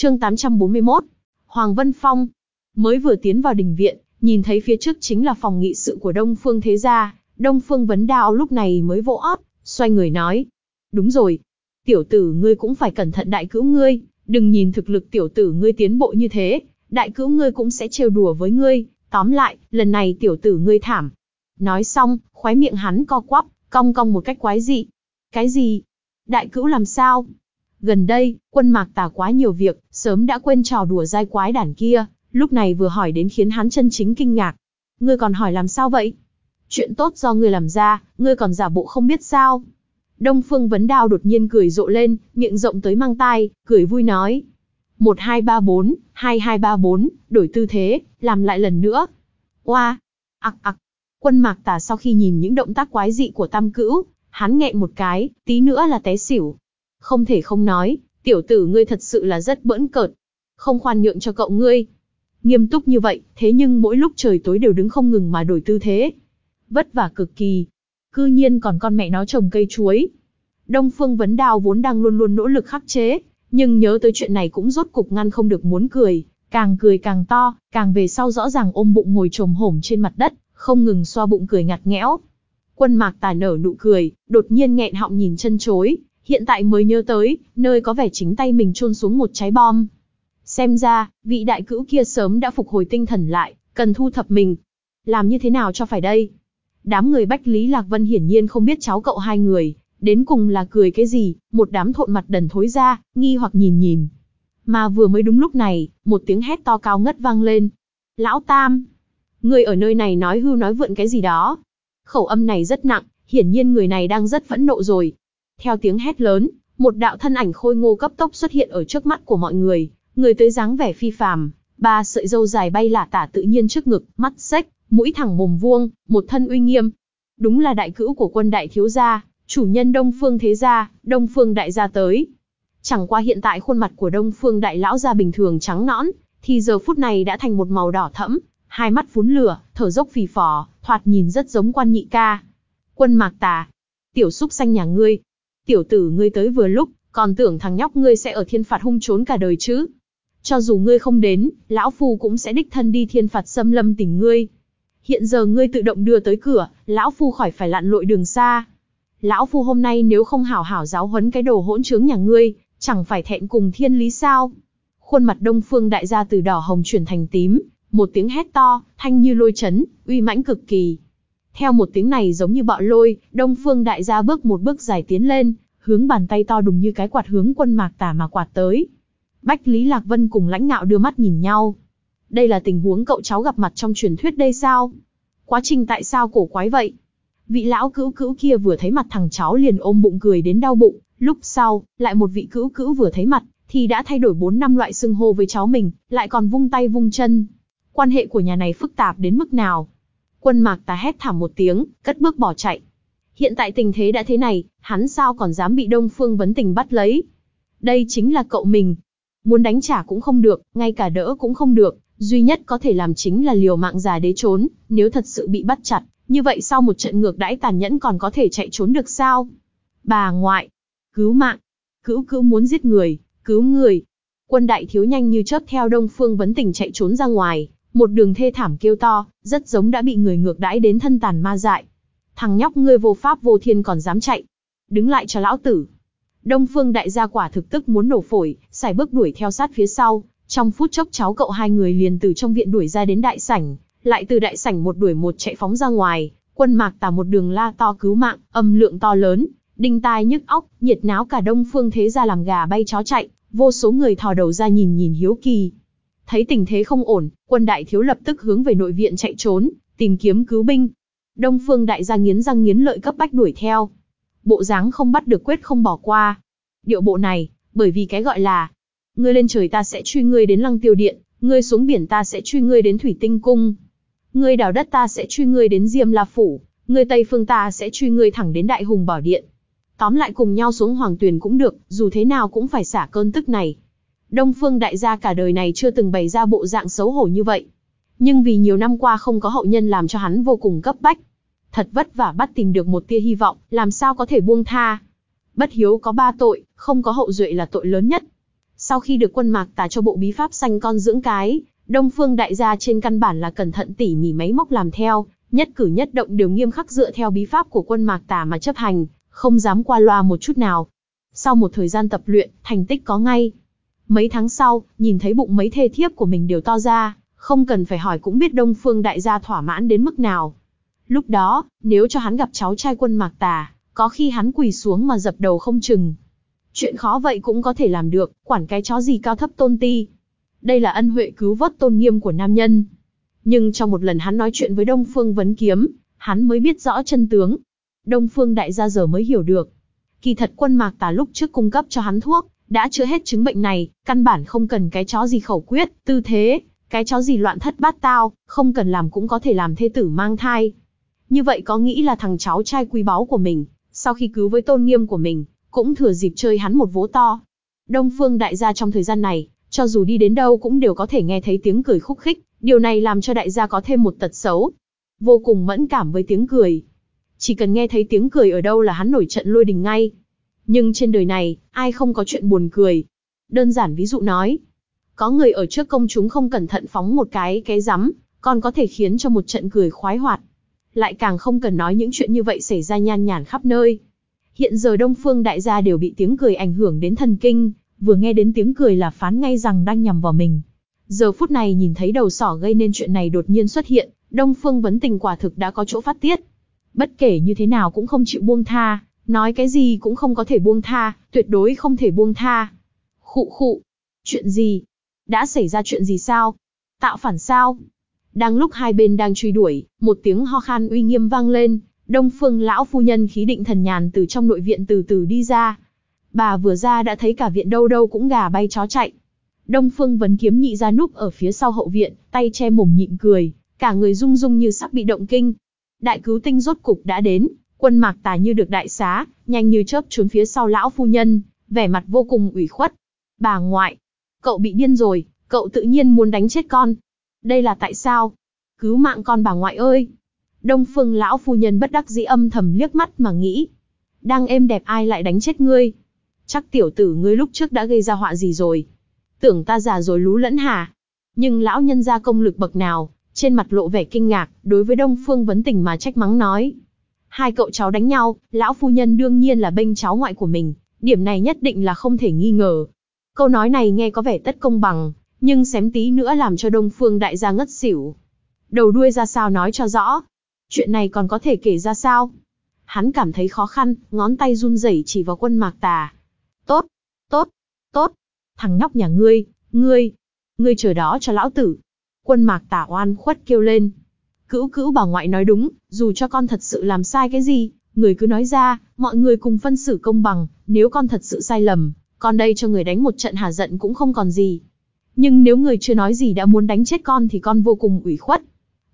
Chương 841. Hoàng Vân Phong. Mới vừa tiến vào đình viện, nhìn thấy phía trước chính là phòng nghị sự của Đông Phương Thế Gia, Đông Phương Vấn Đao lúc này mới vỗ ót, xoay người nói. Đúng rồi. Tiểu tử ngươi cũng phải cẩn thận đại cữu ngươi, đừng nhìn thực lực tiểu tử ngươi tiến bộ như thế, đại cữu ngươi cũng sẽ trêu đùa với ngươi, tóm lại, lần này tiểu tử ngươi thảm. Nói xong, khóe miệng hắn co quắp, cong cong một cách quái dị. Cái gì? Đại cữu làm sao? Gần đây, quân mạc tà quá nhiều việc, sớm đã quên trò đùa dai quái đản kia, lúc này vừa hỏi đến khiến hắn chân chính kinh ngạc. Ngươi còn hỏi làm sao vậy? Chuyện tốt do ngươi làm ra, ngươi còn giả bộ không biết sao? Đông Phương Vấn Đao đột nhiên cười rộ lên, miệng rộng tới mang tai, cười vui nói. 1234, 2234, đổi tư thế, làm lại lần nữa. Oa, ặc ặc. Quân mạc tà sau khi nhìn những động tác quái dị của tam cữu, hắn nghẹn một cái, tí nữa là té xỉu. Không thể không nói, tiểu tử ngươi thật sự là rất bỡn cợt. Không khoan nhượng cho cậu ngươi. Nghiêm túc như vậy, thế nhưng mỗi lúc trời tối đều đứng không ngừng mà đổi tư thế. Vất vả cực kỳ. Cư nhiên còn con mẹ nó trồng cây chuối. Đông Phương Vấn Đào vốn đang luôn luôn nỗ lực khắc chế, nhưng nhớ tới chuyện này cũng rốt cục ngăn không được muốn cười, càng cười càng to, càng về sau rõ ràng ôm bụng ngồi trồm hổm trên mặt đất, không ngừng xoa bụng cười ngặt nghẽo. Quân mạc tà nở nụ cười, đột nhiên nghẹn họng nhìn chân chối, hiện tại mới nhớ tới, nơi có vẻ chính tay mình chôn xuống một trái bom. Xem ra, vị đại cữu kia sớm đã phục hồi tinh thần lại, cần thu thập mình. Làm như thế nào cho phải đây? Đám người Bách Lý Lạc Vân hiển nhiên không biết cháu cậu hai người, đến cùng là cười cái gì, một đám thộn mặt đần thối ra, nghi hoặc nhìn nhìn. Mà vừa mới đúng lúc này, một tiếng hét to cao ngất vang lên. Lão Tam! Người ở nơi này nói hưu nói vượn cái gì đó. Khẩu âm này rất nặng, hiển nhiên người này đang rất phẫn nộ rồi. Theo tiếng hét lớn, một đạo thân ảnh khôi ngô cấp tốc xuất hiện ở trước mắt của mọi người, người tới dáng vẻ phi phàm, ba sợi râu dài bay lả tả tự nhiên trước ngực, mắt xếch, mũi thẳng mồm vuông, một thân uy nghiêm. Đúng là đại cữu của quân đại thiếu gia, chủ nhân Đông Phương Thế Gia, Đông Phương Đại Gia tới. Chẳng qua hiện tại khuôn mặt của Đông Phương Đại Lão Gia bình thường trắng nõn, thì giờ phút này đã thành một màu đỏ thẫm, hai mắt phún lửa, thở dốc phì phò, thoạt nhìn rất giống quan nhị ca. Quân mạc tà, tiểu xúc xanh nhà ngươi, tiểu tử ngươi tới vừa lúc, còn tưởng thằng nhóc ngươi sẽ ở thiên phạt hung trốn cả đời chứ. Cho dù ngươi không đến, lão phu cũng sẽ đích thân đi thiên phạt xâm lâm tỉnh ngươi. Hiện giờ ngươi tự động đưa tới cửa, lão phu khỏi phải lặn lội đường xa. Lão phu hôm nay nếu không hảo hảo giáo huấn cái đồ hỗn trướng nhà ngươi, chẳng phải thẹn cùng thiên lý sao? Khuôn mặt Đông Phương đại gia từ đỏ hồng chuyển thành tím, một tiếng hét to, thanh như lôi chấn, uy mãnh cực kỳ. Theo một tiếng này giống như bạo lôi, Đông Phương đại gia bước một bước dài tiến lên, hướng bàn tay to đùng như cái quạt hướng quân mạc tả mà quạt tới. Bách Lý Lạc Vân cùng lãnh ngạo đưa mắt nhìn nhau. Đây là tình huống cậu cháu gặp mặt trong truyền thuyết đây sao? Quá trình tại sao cổ quái vậy? Vị lão cữu cữu kia vừa thấy mặt thằng cháu liền ôm bụng cười đến đau bụng, lúc sau, lại một vị cữu cữu vừa thấy mặt, thì đã thay đổi 4 năm loại xưng hô với cháu mình, lại còn vung tay vung chân. Quan hệ của nhà này phức tạp đến mức nào? Quân mạc ta hét thảm một tiếng, cất bước bỏ chạy. Hiện tại tình thế đã thế này, hắn sao còn dám bị Đông Phương Vấn Tình bắt lấy? Đây chính là cậu mình. Muốn đánh trả cũng không được, ngay cả đỡ cũng không được, duy nhất có thể làm chính là liều mạng già đế trốn, nếu thật sự bị bắt chặt, như vậy sau một trận ngược đãi tàn nhẫn còn có thể chạy trốn được sao? Bà ngoại, cứu mạng, cứu cứu muốn giết người, cứu người. Quân đại thiếu nhanh như chớp theo Đông Phương Vấn Tình chạy trốn ra ngoài, một đường thê thảm kêu to, rất giống đã bị người ngược đãi đến thân tàn ma dại. Thằng nhóc ngươi vô pháp vô thiên còn dám chạy. Đứng lại cho lão tử. Đông Phương đại gia quả thực tức muốn nổ phổi, xài bước đuổi theo sát phía sau. Trong phút chốc cháu cậu hai người liền từ trong viện đuổi ra đến đại sảnh, lại từ đại sảnh một đuổi một chạy phóng ra ngoài, quân mạc tả một đường la to cứu mạng, âm lượng to lớn, đinh tai nhức óc, nhiệt náo cả đông phương thế ra làm gà bay chó chạy, vô số người thò đầu ra nhìn nhìn hiếu kỳ. Thấy tình thế không ổn, quân đại thiếu lập tức hướng về nội viện chạy trốn, tìm kiếm cứu binh. Đông phương đại gia nghiến răng nghiến lợi cấp bách đuổi theo. Bộ dáng không bắt được quyết không bỏ qua. Điệu bộ này, bởi vì cái gọi là, ngươi lên trời ta sẽ truy ngươi đến lăng tiêu điện, ngươi xuống biển ta sẽ truy ngươi đến thủy tinh cung. Ngươi đào đất ta sẽ truy ngươi đến Diêm La Phủ, ngươi Tây Phương ta sẽ truy ngươi thẳng đến Đại Hùng Bảo Điện. Tóm lại cùng nhau xuống Hoàng Tuyền cũng được, dù thế nào cũng phải xả cơn tức này. Đông Phương đại gia cả đời này chưa từng bày ra bộ dạng xấu hổ như vậy. Nhưng vì nhiều năm qua không có hậu nhân làm cho hắn vô cùng cấp bách. Thật vất vả bắt tìm được một tia hy vọng, làm sao có thể buông tha. Bất hiếu có ba tội, không có hậu duệ là tội lớn nhất. Sau khi được quân mạc tà cho bộ bí pháp sanh con dưỡng cái, Đông Phương đại gia trên căn bản là cẩn thận tỉ mỉ máy móc làm theo, nhất cử nhất động đều nghiêm khắc dựa theo bí pháp của quân mạc tà mà chấp hành, không dám qua loa một chút nào. Sau một thời gian tập luyện, thành tích có ngay. Mấy tháng sau, nhìn thấy bụng mấy thê thiếp của mình đều to ra, không cần phải hỏi cũng biết Đông Phương đại gia thỏa mãn đến mức nào. Lúc đó, nếu cho hắn gặp cháu trai quân mạc tà, có khi hắn quỳ xuống mà dập đầu không chừng. Chuyện khó vậy cũng có thể làm được, quản cái chó gì cao thấp tôn ti. Đây là ân huệ cứu vớt tôn nghiêm của nam nhân. Nhưng trong một lần hắn nói chuyện với Đông Phương Vấn Kiếm, hắn mới biết rõ chân tướng. Đông Phương đại gia giờ mới hiểu được. Kỳ thật quân mạc tà lúc trước cung cấp cho hắn thuốc, đã chữa hết chứng bệnh này, căn bản không cần cái chó gì khẩu quyết, tư thế, cái chó gì loạn thất bát tao, không cần làm cũng có thể làm thê tử mang thai. Như vậy có nghĩ là thằng cháu trai quý báu của mình, sau khi cứu với tôn nghiêm của mình, cũng thừa dịp chơi hắn một vố to. Đông Phương đại gia trong thời gian này, cho dù đi đến đâu cũng đều có thể nghe thấy tiếng cười khúc khích, điều này làm cho đại gia có thêm một tật xấu. Vô cùng mẫn cảm với tiếng cười. Chỉ cần nghe thấy tiếng cười ở đâu là hắn nổi trận lôi đình ngay. Nhưng trên đời này, ai không có chuyện buồn cười. Đơn giản ví dụ nói, có người ở trước công chúng không cẩn thận phóng một cái cái rắm, còn có thể khiến cho một trận cười khoái hoạt. Lại càng không cần nói những chuyện như vậy xảy ra nhan nhản khắp nơi. Hiện giờ Đông Phương đại gia đều bị tiếng cười ảnh hưởng đến thần kinh, vừa nghe đến tiếng cười là phán ngay rằng đang nhằm vào mình. Giờ phút này nhìn thấy đầu sỏ gây nên chuyện này đột nhiên xuất hiện, Đông Phương vấn tình quả thực đã có chỗ phát tiết. Bất kể như thế nào cũng không chịu buông tha, nói cái gì cũng không có thể buông tha, tuyệt đối không thể buông tha. Khụ khụ, chuyện gì? Đã xảy ra chuyện gì sao? Tạo phản sao? Đang lúc hai bên đang truy đuổi, một tiếng ho khan uy nghiêm vang lên, Đông Phương lão phu nhân khí định thần nhàn từ trong nội viện từ từ đi ra. Bà vừa ra đã thấy cả viện đâu đâu cũng gà bay chó chạy. Đông Phương vấn kiếm nhị ra núp ở phía sau hậu viện, tay che mồm nhịn cười, cả người rung rung như sắp bị động kinh. Đại cứu tinh rốt cục đã đến, quân mạc tà như được đại xá, nhanh như chớp trốn phía sau lão phu nhân, vẻ mặt vô cùng ủy khuất. Bà ngoại, cậu bị điên rồi, cậu tự nhiên muốn đánh chết con. Đây là tại sao? Cứu mạng con bà ngoại ơi! Đông phương lão phu nhân bất đắc dĩ âm thầm liếc mắt mà nghĩ. Đang êm đẹp ai lại đánh chết ngươi? Chắc tiểu tử ngươi lúc trước đã gây ra họa gì rồi? Tưởng ta già rồi lú lẫn hả? Nhưng lão nhân ra công lực bậc nào, trên mặt lộ vẻ kinh ngạc, đối với Đông Phương vấn tình mà trách mắng nói. Hai cậu cháu đánh nhau, lão phu nhân đương nhiên là bênh cháu ngoại của mình, điểm này nhất định là không thể nghi ngờ. Câu nói này nghe có vẻ tất công bằng, nhưng xém tí nữa làm cho Đông Phương đại gia ngất xỉu. Đầu đuôi ra sao nói cho rõ. Chuyện này còn có thể kể ra sao? Hắn cảm thấy khó khăn, ngón tay run rẩy chỉ vào quân mạc tà. Tốt, tốt, tốt. Thằng nhóc nhà ngươi, ngươi, ngươi chờ đó cho lão tử. Quân mạc tà oan khuất kêu lên. Cữu cữu bà ngoại nói đúng, dù cho con thật sự làm sai cái gì, người cứ nói ra, mọi người cùng phân xử công bằng, nếu con thật sự sai lầm, con đây cho người đánh một trận hà giận cũng không còn gì. Nhưng nếu người chưa nói gì đã muốn đánh chết con thì con vô cùng ủy khuất.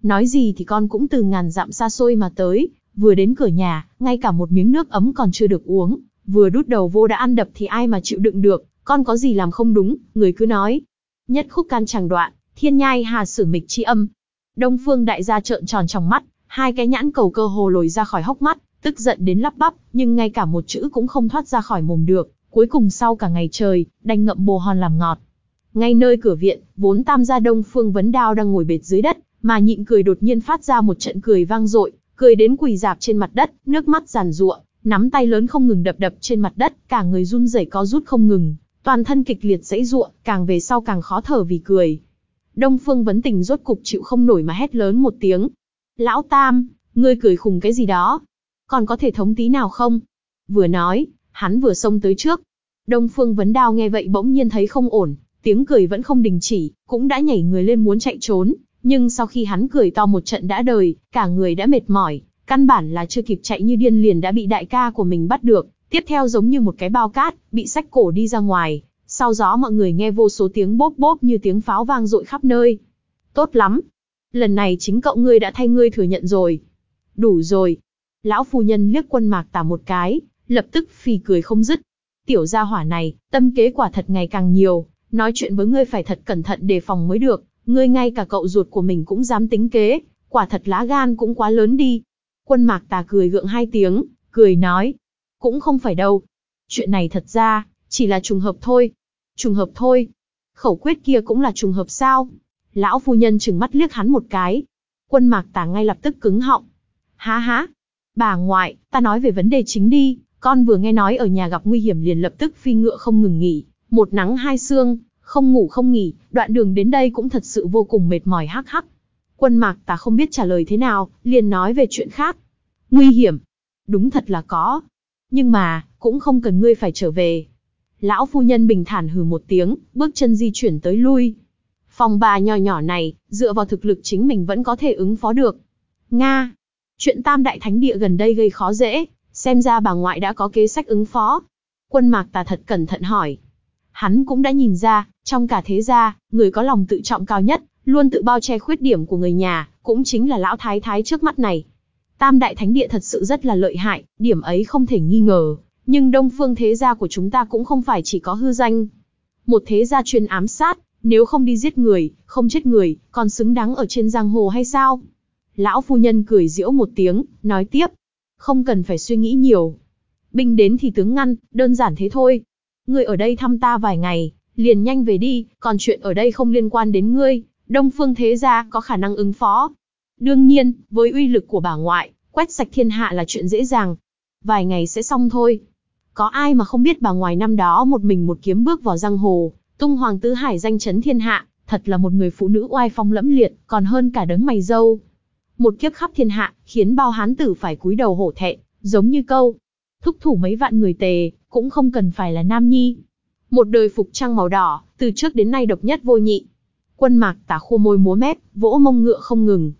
Nói gì thì con cũng từ ngàn dặm xa xôi mà tới, vừa đến cửa nhà, ngay cả một miếng nước ấm còn chưa được uống, vừa đút đầu vô đã ăn đập thì ai mà chịu đựng được, con có gì làm không đúng, người cứ nói. Nhất khúc can chẳng đoạn, thiên nhai hà sử mịch chi âm. Đông phương đại gia trợn tròn trong mắt, hai cái nhãn cầu cơ hồ lồi ra khỏi hốc mắt, tức giận đến lắp bắp, nhưng ngay cả một chữ cũng không thoát ra khỏi mồm được, cuối cùng sau cả ngày trời, đành ngậm bồ hòn làm ngọt. Ngay nơi cửa viện, vốn tam gia đông phương vấn đao đang ngồi bệt dưới đất, mà nhịn cười đột nhiên phát ra một trận cười vang dội, cười đến quỳ dạp trên mặt đất, nước mắt giàn giụa, nắm tay lớn không ngừng đập đập trên mặt đất, cả người run rẩy có rút không ngừng, toàn thân kịch liệt dãy giụa, càng về sau càng khó thở vì cười. Đông Phương Vấn Tình rốt cục chịu không nổi mà hét lớn một tiếng. Lão Tam, ngươi cười khùng cái gì đó? Còn có thể thống tí nào không? Vừa nói, hắn vừa xông tới trước. Đông Phương Vấn Đao nghe vậy bỗng nhiên thấy không ổn, tiếng cười vẫn không đình chỉ, cũng đã nhảy người lên muốn chạy trốn, nhưng sau khi hắn cười to một trận đã đời, cả người đã mệt mỏi, căn bản là chưa kịp chạy như điên liền đã bị đại ca của mình bắt được, tiếp theo giống như một cái bao cát, bị sách cổ đi ra ngoài, sau gió mọi người nghe vô số tiếng bốp bốp như tiếng pháo vang dội khắp nơi. Tốt lắm. Lần này chính cậu ngươi đã thay ngươi thừa nhận rồi. Đủ rồi. Lão phu nhân liếc quân mạc tả một cái, lập tức phì cười không dứt. Tiểu gia hỏa này, tâm kế quả thật ngày càng nhiều, nói chuyện với ngươi phải thật cẩn thận đề phòng mới được, ngươi ngay cả cậu ruột của mình cũng dám tính kế, quả thật lá gan cũng quá lớn đi. Quân mạc tà cười gượng hai tiếng, cười nói, cũng không phải đâu. Chuyện này thật ra, chỉ là trùng hợp thôi. Trùng hợp thôi. Khẩu quyết kia cũng là trùng hợp sao? Lão phu nhân trừng mắt liếc hắn một cái. Quân mạc tả ngay lập tức cứng họng. Há há. Bà ngoại, ta nói về vấn đề chính đi. Con vừa nghe nói ở nhà gặp nguy hiểm liền lập tức phi ngựa không ngừng nghỉ. Một nắng hai sương, không ngủ không nghỉ, đoạn đường đến đây cũng thật sự vô cùng mệt mỏi hắc hắc. Quân mạc ta không biết trả lời thế nào, liền nói về chuyện khác. Nguy hiểm. Đúng thật là có. Nhưng mà, cũng không cần ngươi phải trở về. Lão phu nhân bình thản hừ một tiếng, bước chân di chuyển tới lui. Phòng bà nhỏ nhỏ này, dựa vào thực lực chính mình vẫn có thể ứng phó được. Nga. Chuyện tam đại thánh địa gần đây gây khó dễ, xem ra bà ngoại đã có kế sách ứng phó. Quân mạc tà thật cẩn thận hỏi. Hắn cũng đã nhìn ra, trong cả thế gia, người có lòng tự trọng cao nhất, luôn tự bao che khuyết điểm của người nhà, cũng chính là lão thái thái trước mắt này. Tam đại thánh địa thật sự rất là lợi hại, điểm ấy không thể nghi ngờ, nhưng đông phương thế gia của chúng ta cũng không phải chỉ có hư danh. Một thế gia chuyên ám sát, nếu không đi giết người, không chết người, còn xứng đáng ở trên giang hồ hay sao? Lão phu nhân cười giễu một tiếng, nói tiếp. Không cần phải suy nghĩ nhiều. Binh đến thì tướng ngăn, đơn giản thế thôi. Ngươi ở đây thăm ta vài ngày, liền nhanh về đi, còn chuyện ở đây không liên quan đến ngươi, Đông Phương Thế Gia có khả năng ứng phó. Đương nhiên, với uy lực của bà ngoại, quét sạch thiên hạ là chuyện dễ dàng. Vài ngày sẽ xong thôi. Có ai mà không biết bà ngoài năm đó một mình một kiếm bước vào giang hồ, tung hoàng tứ hải danh chấn thiên hạ, thật là một người phụ nữ oai phong lẫm liệt, còn hơn cả đấng mày dâu. Một kiếp khắp thiên hạ, khiến bao hán tử phải cúi đầu hổ thẹn, giống như câu. Thúc thủ mấy vạn người tề, cũng không cần phải là nam nhi. Một đời phục trang màu đỏ, từ trước đến nay độc nhất vô nhị. Quân mạc tả khô môi múa mép, vỗ mông ngựa không ngừng.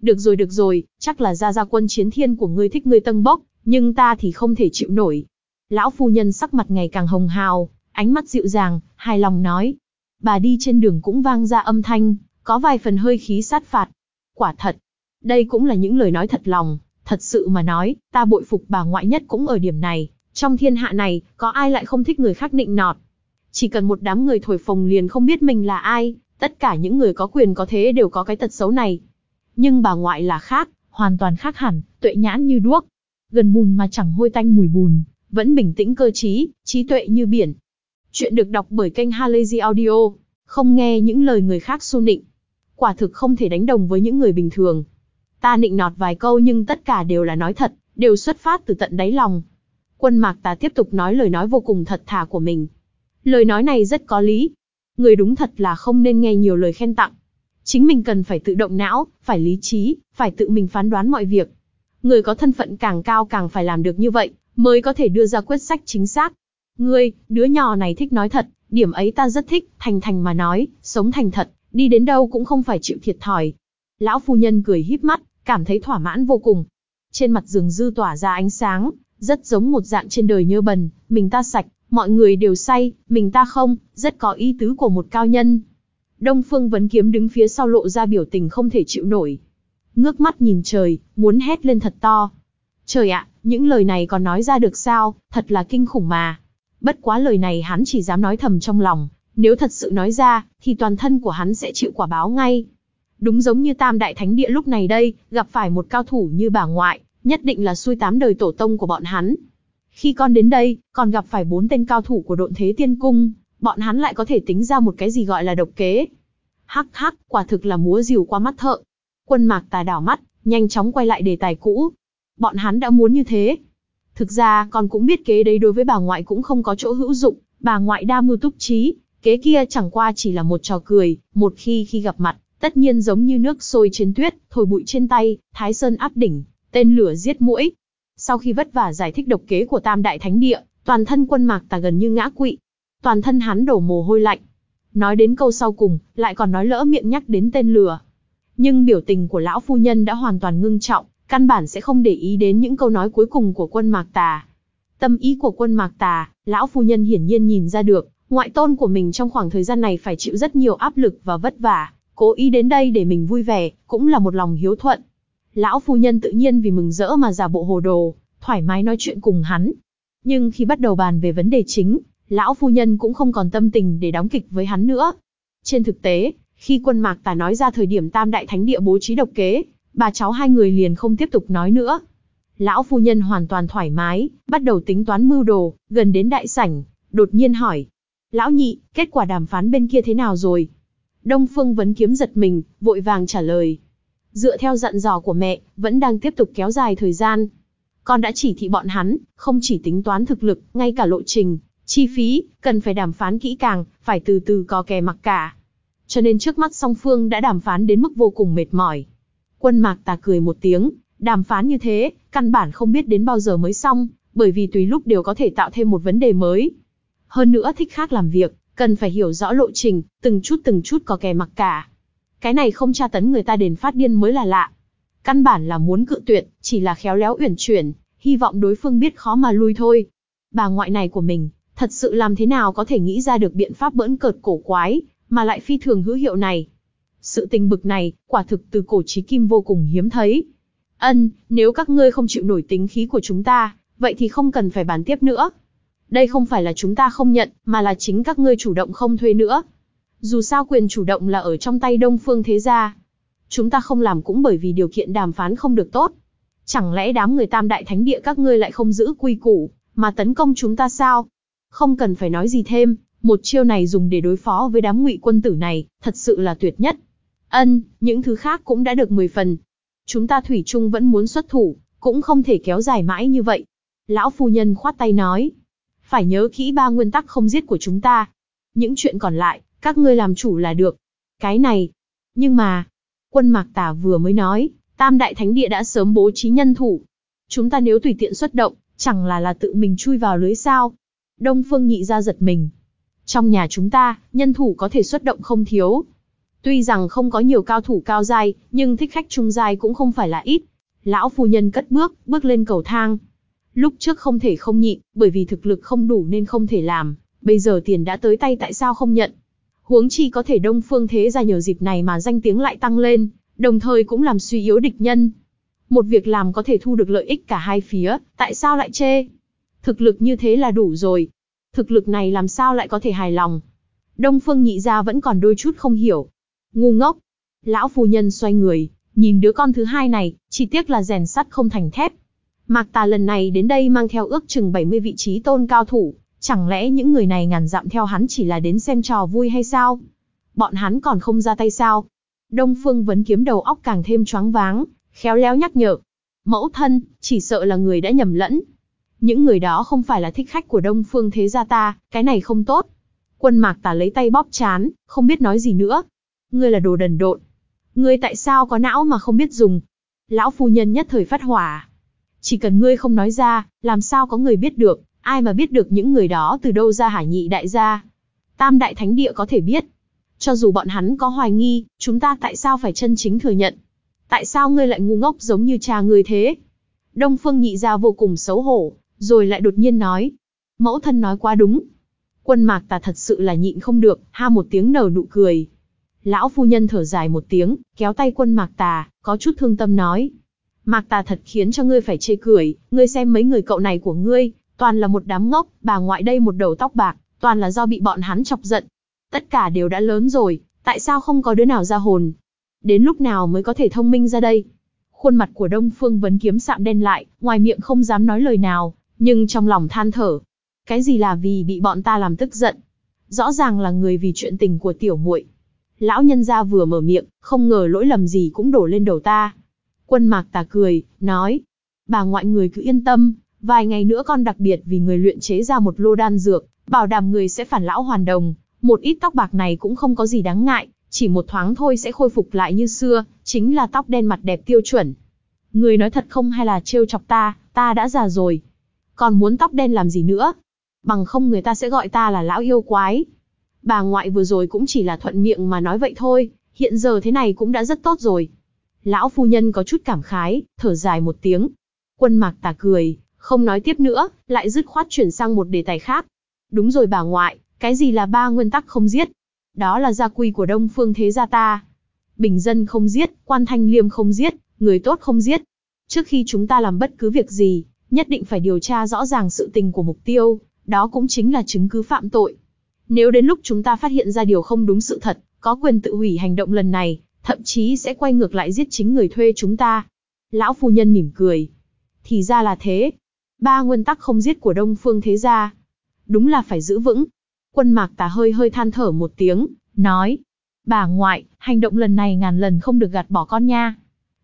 Được rồi được rồi, chắc là ra ra quân chiến thiên của ngươi thích ngươi tân bốc, nhưng ta thì không thể chịu nổi. Lão phu nhân sắc mặt ngày càng hồng hào, ánh mắt dịu dàng, hài lòng nói. Bà đi trên đường cũng vang ra âm thanh, có vài phần hơi khí sát phạt. Quả thật, đây cũng là những lời nói thật lòng, thật sự mà nói, ta bội phục bà ngoại nhất cũng ở điểm này. Trong thiên hạ này, có ai lại không thích người khác nịnh nọt. Chỉ cần một đám người thổi phồng liền không biết mình là ai, tất cả những người có quyền có thế đều có cái tật xấu này. Nhưng bà ngoại là khác, hoàn toàn khác hẳn, tuệ nhãn như đuốc. Gần bùn mà chẳng hôi tanh mùi bùn, vẫn bình tĩnh cơ trí, trí tuệ như biển. Chuyện được đọc bởi kênh Halazy Audio, không nghe những lời người khác xu nịnh. Quả thực không thể đánh đồng với những người bình thường. Ta nịnh nọt vài câu nhưng tất cả đều là nói thật, đều xuất phát từ tận đáy lòng. Quân mạc ta tiếp tục nói lời nói vô cùng thật thà của mình. Lời nói này rất có lý. Người đúng thật là không nên nghe nhiều lời khen tặng. Chính mình cần phải tự động não, phải lý trí, phải tự mình phán đoán mọi việc. Người có thân phận càng cao càng phải làm được như vậy, mới có thể đưa ra quyết sách chính xác. Ngươi, đứa nhỏ này thích nói thật, điểm ấy ta rất thích, thành thành mà nói, sống thành thật, đi đến đâu cũng không phải chịu thiệt thòi. Lão phu nhân cười híp mắt, cảm thấy thỏa mãn vô cùng. Trên mặt giường dư tỏa ra ánh sáng, rất giống một dạng trên đời nhơ bần, mình ta sạch, mọi người đều say, mình ta không, rất có ý tứ của một cao nhân. Đông Phương Vấn Kiếm đứng phía sau lộ ra biểu tình không thể chịu nổi. Ngước mắt nhìn trời, muốn hét lên thật to. Trời ạ, những lời này còn nói ra được sao, thật là kinh khủng mà. Bất quá lời này hắn chỉ dám nói thầm trong lòng, nếu thật sự nói ra, thì toàn thân của hắn sẽ chịu quả báo ngay. Đúng giống như Tam Đại Thánh Địa lúc này đây, gặp phải một cao thủ như bà ngoại, nhất định là xuôi tám đời tổ tông của bọn hắn. Khi con đến đây, còn gặp phải bốn tên cao thủ của độn thế tiên cung, bọn hắn lại có thể tính ra một cái gì gọi là độc kế. Hắc hắc, quả thực là múa rìu qua mắt thợ. Quân mạc tà đảo mắt, nhanh chóng quay lại đề tài cũ. Bọn hắn đã muốn như thế. Thực ra, con cũng biết kế đấy đối với bà ngoại cũng không có chỗ hữu dụng, bà ngoại đa mưu túc trí, kế kia chẳng qua chỉ là một trò cười, một khi khi gặp mặt, tất nhiên giống như nước sôi trên tuyết, thổi bụi trên tay, thái sơn áp đỉnh, tên lửa giết mũi. Sau khi vất vả giải thích độc kế của Tam Đại Thánh Địa, toàn thân quân mạc tà gần như ngã quỵ. Toàn thân hắn đổ mồ hôi lạnh. Nói đến câu sau cùng, lại còn nói lỡ miệng nhắc đến tên lửa. Nhưng biểu tình của lão phu nhân đã hoàn toàn ngưng trọng, căn bản sẽ không để ý đến những câu nói cuối cùng của quân mạc tà. Tâm ý của quân mạc tà, lão phu nhân hiển nhiên nhìn ra được, ngoại tôn của mình trong khoảng thời gian này phải chịu rất nhiều áp lực và vất vả, cố ý đến đây để mình vui vẻ, cũng là một lòng hiếu thuận. Lão phu nhân tự nhiên vì mừng rỡ mà giả bộ hồ đồ, thoải mái nói chuyện cùng hắn. Nhưng khi bắt đầu bàn về vấn đề chính, lão phu nhân cũng không còn tâm tình để đóng kịch với hắn nữa. Trên thực tế, khi quân mạc tà nói ra thời điểm tam đại thánh địa bố trí độc kế, bà cháu hai người liền không tiếp tục nói nữa. Lão phu nhân hoàn toàn thoải mái, bắt đầu tính toán mưu đồ, gần đến đại sảnh, đột nhiên hỏi. Lão nhị, kết quả đàm phán bên kia thế nào rồi? Đông Phương Vấn Kiếm giật mình, vội vàng trả lời. Dựa theo dặn dò của mẹ, vẫn đang tiếp tục kéo dài thời gian. Con đã chỉ thị bọn hắn, không chỉ tính toán thực lực, ngay cả lộ trình, chi phí, cần phải đàm phán kỹ càng, phải từ từ có kè mặc cả. Cho nên trước mắt song phương đã đàm phán đến mức vô cùng mệt mỏi. Quân mạc tà cười một tiếng, đàm phán như thế, căn bản không biết đến bao giờ mới xong, bởi vì tùy lúc đều có thể tạo thêm một vấn đề mới. Hơn nữa thích khác làm việc, cần phải hiểu rõ lộ trình, từng chút từng chút có kè mặc cả. Cái này không tra tấn người ta đền phát điên mới là lạ. Căn bản là muốn cự tuyệt, chỉ là khéo léo uyển chuyển, hy vọng đối phương biết khó mà lui thôi. Bà ngoại này của mình, thật sự làm thế nào có thể nghĩ ra được biện pháp bỡn cợt cổ quái, mà lại phi thường hữu hiệu này. Sự tình bực này, quả thực từ cổ chí kim vô cùng hiếm thấy. Ân, nếu các ngươi không chịu nổi tính khí của chúng ta, vậy thì không cần phải bàn tiếp nữa. Đây không phải là chúng ta không nhận, mà là chính các ngươi chủ động không thuê nữa. Dù sao quyền chủ động là ở trong tay Đông Phương Thế Gia. Chúng ta không làm cũng bởi vì điều kiện đàm phán không được tốt. Chẳng lẽ đám người tam đại thánh địa các ngươi lại không giữ quy củ, mà tấn công chúng ta sao? Không cần phải nói gì thêm, một chiêu này dùng để đối phó với đám ngụy quân tử này, thật sự là tuyệt nhất. Ân, những thứ khác cũng đã được 10 phần. Chúng ta thủy chung vẫn muốn xuất thủ, cũng không thể kéo dài mãi như vậy. Lão phu nhân khoát tay nói. Phải nhớ kỹ ba nguyên tắc không giết của chúng ta. Những chuyện còn lại, các ngươi làm chủ là được. Cái này. Nhưng mà, quân mạc tả vừa mới nói, tam đại thánh địa đã sớm bố trí nhân thủ. Chúng ta nếu tùy tiện xuất động, chẳng là là tự mình chui vào lưới sao. Đông Phương nhị ra giật mình. Trong nhà chúng ta, nhân thủ có thể xuất động không thiếu. Tuy rằng không có nhiều cao thủ cao giai, nhưng thích khách trung giai cũng không phải là ít. Lão phu nhân cất bước, bước lên cầu thang. Lúc trước không thể không nhịn, bởi vì thực lực không đủ nên không thể làm. Bây giờ tiền đã tới tay tại sao không nhận? Huống chi có thể đông phương thế ra nhờ dịp này mà danh tiếng lại tăng lên, đồng thời cũng làm suy yếu địch nhân. Một việc làm có thể thu được lợi ích cả hai phía, tại sao lại chê? Thực lực như thế là đủ rồi. Thực lực này làm sao lại có thể hài lòng? Đông phương nhị gia vẫn còn đôi chút không hiểu. Ngu ngốc. Lão phu nhân xoay người, nhìn đứa con thứ hai này, chỉ tiếc là rèn sắt không thành thép. Mạc Tà lần này đến đây mang theo ước chừng 70 vị trí tôn cao thủ, chẳng lẽ những người này ngàn dặm theo hắn chỉ là đến xem trò vui hay sao? Bọn hắn còn không ra tay sao? Đông Phương vấn kiếm đầu óc càng thêm choáng váng, khéo léo nhắc nhở. Mẫu thân, chỉ sợ là người đã nhầm lẫn. Những người đó không phải là thích khách của Đông Phương thế gia ta, cái này không tốt. Quân mạc tà lấy tay bóp chán, không biết nói gì nữa. Ngươi là đồ đần độn. Ngươi tại sao có não mà không biết dùng? Lão phu nhân nhất thời phát hỏa. Chỉ cần ngươi không nói ra, làm sao có người biết được, ai mà biết được những người đó từ đâu ra hải nhị đại gia. Tam đại thánh địa có thể biết. Cho dù bọn hắn có hoài nghi, chúng ta tại sao phải chân chính thừa nhận? Tại sao ngươi lại ngu ngốc giống như cha ngươi thế? Đông Phương nhị gia vô cùng xấu hổ, rồi lại đột nhiên nói. Mẫu thân nói quá đúng. Quân mạc ta thật sự là nhịn không được, ha một tiếng nở nụ cười. Lão phu nhân thở dài một tiếng, kéo tay quân mạc tà, có chút thương tâm nói. Mạc tà thật khiến cho ngươi phải chê cười, ngươi xem mấy người cậu này của ngươi, toàn là một đám ngốc, bà ngoại đây một đầu tóc bạc, toàn là do bị bọn hắn chọc giận. Tất cả đều đã lớn rồi, tại sao không có đứa nào ra hồn? Đến lúc nào mới có thể thông minh ra đây? Khuôn mặt của Đông Phương Vấn Kiếm sạm đen lại, ngoài miệng không dám nói lời nào, nhưng trong lòng than thở. Cái gì là vì bị bọn ta làm tức giận? Rõ ràng là người vì chuyện tình của tiểu muội. Lão nhân gia vừa mở miệng, không ngờ lỗi lầm gì cũng đổ lên đầu ta. Quân mạc tà cười, nói. Bà ngoại người cứ yên tâm, vài ngày nữa con đặc biệt vì người luyện chế ra một lô đan dược, bảo đảm người sẽ phản lão hoàn đồng. Một ít tóc bạc này cũng không có gì đáng ngại, chỉ một thoáng thôi sẽ khôi phục lại như xưa, chính là tóc đen mặt đẹp tiêu chuẩn. Người nói thật không hay là trêu chọc ta, ta đã già rồi. Còn muốn tóc đen làm gì nữa? Bằng không người ta sẽ gọi ta là lão yêu quái. Bà ngoại vừa rồi cũng chỉ là thuận miệng mà nói vậy thôi, hiện giờ thế này cũng đã rất tốt rồi. Lão phu nhân có chút cảm khái, thở dài một tiếng. Quân mạc tà cười, không nói tiếp nữa, lại dứt khoát chuyển sang một đề tài khác. Đúng rồi bà ngoại, cái gì là ba nguyên tắc không giết? Đó là gia quy của Đông Phương Thế Gia ta. Bình dân không giết, quan thanh liêm không giết, người tốt không giết. Trước khi chúng ta làm bất cứ việc gì, nhất định phải điều tra rõ ràng sự tình của mục tiêu, đó cũng chính là chứng cứ phạm tội. Nếu đến lúc chúng ta phát hiện ra điều không đúng sự thật, có quyền tự hủy hành động lần này, thậm chí sẽ quay ngược lại giết chính người thuê chúng ta. Lão phu nhân mỉm cười. Thì ra là thế. Ba nguyên tắc không giết của Đông Phương Thế Gia. Đúng là phải giữ vững. Quân mạc tà hơi hơi than thở một tiếng, nói. Bà ngoại, hành động lần này ngàn lần không được gạt bỏ con nha.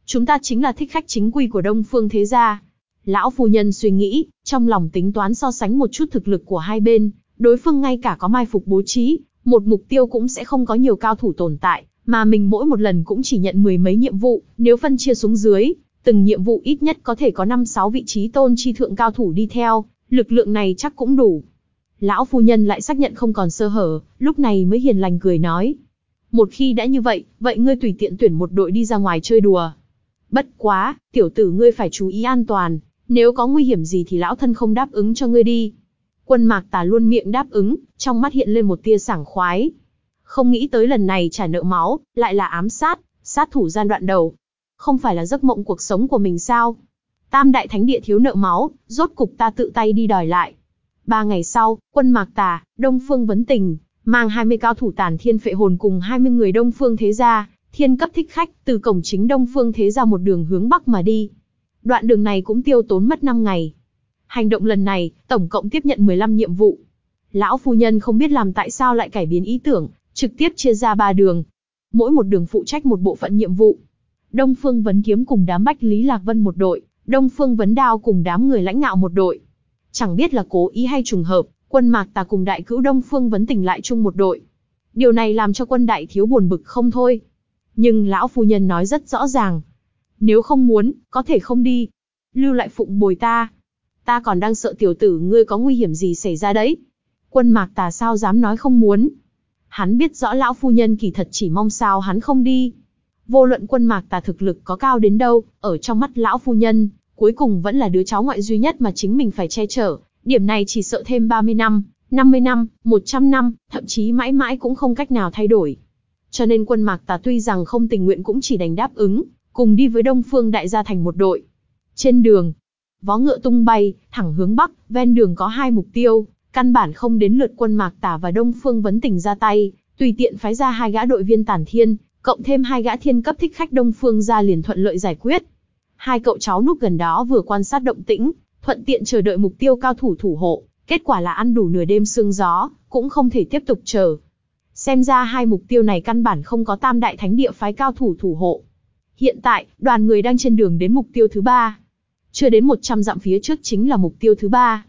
Chúng ta chính là thích khách chính quy của Đông Phương Thế Gia. Lão phu nhân suy nghĩ, trong lòng tính toán so sánh một chút thực lực của hai bên, đối phương ngay cả có mai phục bố trí, một mục tiêu cũng sẽ không có nhiều cao thủ tồn tại, mà mình mỗi một lần cũng chỉ nhận mười mấy nhiệm vụ, nếu phân chia xuống dưới, từng nhiệm vụ ít nhất có thể có 5-6 vị trí tôn chi thượng cao thủ đi theo, lực lượng này chắc cũng đủ. Lão phu nhân lại xác nhận không còn sơ hở, lúc này mới hiền lành cười nói. Một khi đã như vậy, vậy ngươi tùy tiện tuyển một đội đi ra ngoài chơi đùa. Bất quá, tiểu tử ngươi phải chú ý an toàn, nếu có nguy hiểm gì thì lão thân không đáp ứng cho ngươi đi. Quân mạc tà luôn miệng đáp ứng, trong mắt hiện lên một tia sảng khoái. Không nghĩ tới lần này trả nợ máu, lại là ám sát, sát thủ gian đoạn đầu. Không phải là giấc mộng cuộc sống của mình sao? Tam đại thánh địa thiếu nợ máu, rốt cục ta tự tay đi đòi lại. Ba ngày sau, quân mạc tà, Đông Phương Vấn Tình, mang 20 cao thủ tàn thiên phệ hồn cùng 20 người Đông Phương Thế Gia, thiên cấp thích khách, từ cổng chính Đông Phương Thế Gia một đường hướng Bắc mà đi. Đoạn đường này cũng tiêu tốn mất 5 ngày. Hành động lần này, tổng cộng tiếp nhận 15 nhiệm vụ. Lão phu nhân không biết làm tại sao lại cải biến ý tưởng, trực tiếp chia ra ba đường. Mỗi một đường phụ trách một bộ phận nhiệm vụ. Đông Phương Vấn Kiếm cùng đám Bách Lý Lạc Vân một đội, Đông Phương Vấn Đao cùng đám người lãnh ngạo một đội. Chẳng biết là cố ý hay trùng hợp, quân mạc tà cùng đại cữu Đông Phương Vấn Tình lại chung một đội. Điều này làm cho quân đại thiếu buồn bực không thôi. Nhưng lão phu nhân nói rất rõ ràng. Nếu không muốn, có thể không đi. Lưu lại phụng bồi ta. Ta còn đang sợ tiểu tử ngươi có nguy hiểm gì xảy ra đấy. Quân mạc tà sao dám nói không muốn. Hắn biết rõ lão phu nhân kỳ thật chỉ mong sao hắn không đi. Vô luận quân mạc tà thực lực có cao đến đâu, ở trong mắt lão phu nhân, cuối cùng vẫn là đứa cháu ngoại duy nhất mà chính mình phải che chở. Điểm này chỉ sợ thêm 30 năm, 50 năm, 100 năm, thậm chí mãi mãi cũng không cách nào thay đổi. Cho nên quân mạc tà tuy rằng không tình nguyện cũng chỉ đành đáp ứng, cùng đi với Đông Phương Đại gia thành một đội. Trên đường, vó ngựa tung bay, thẳng hướng Bắc, ven đường có hai mục tiêu, căn bản không đến lượt quân mạc tả và Đông Phương vấn tình ra tay, tùy tiện phái ra hai gã đội viên tản thiên, cộng thêm hai gã thiên cấp thích khách Đông Phương ra liền thuận lợi giải quyết. Hai cậu cháu núp gần đó vừa quan sát động tĩnh, thuận tiện chờ đợi mục tiêu cao thủ thủ hộ, kết quả là ăn đủ nửa đêm sương gió, cũng không thể tiếp tục chờ. Xem ra hai mục tiêu này căn bản không có tam đại thánh địa phái cao thủ thủ hộ. Hiện tại, đoàn người đang trên đường đến mục tiêu thứ ba. Chưa đến 100 dặm phía trước chính là mục tiêu thứ ba.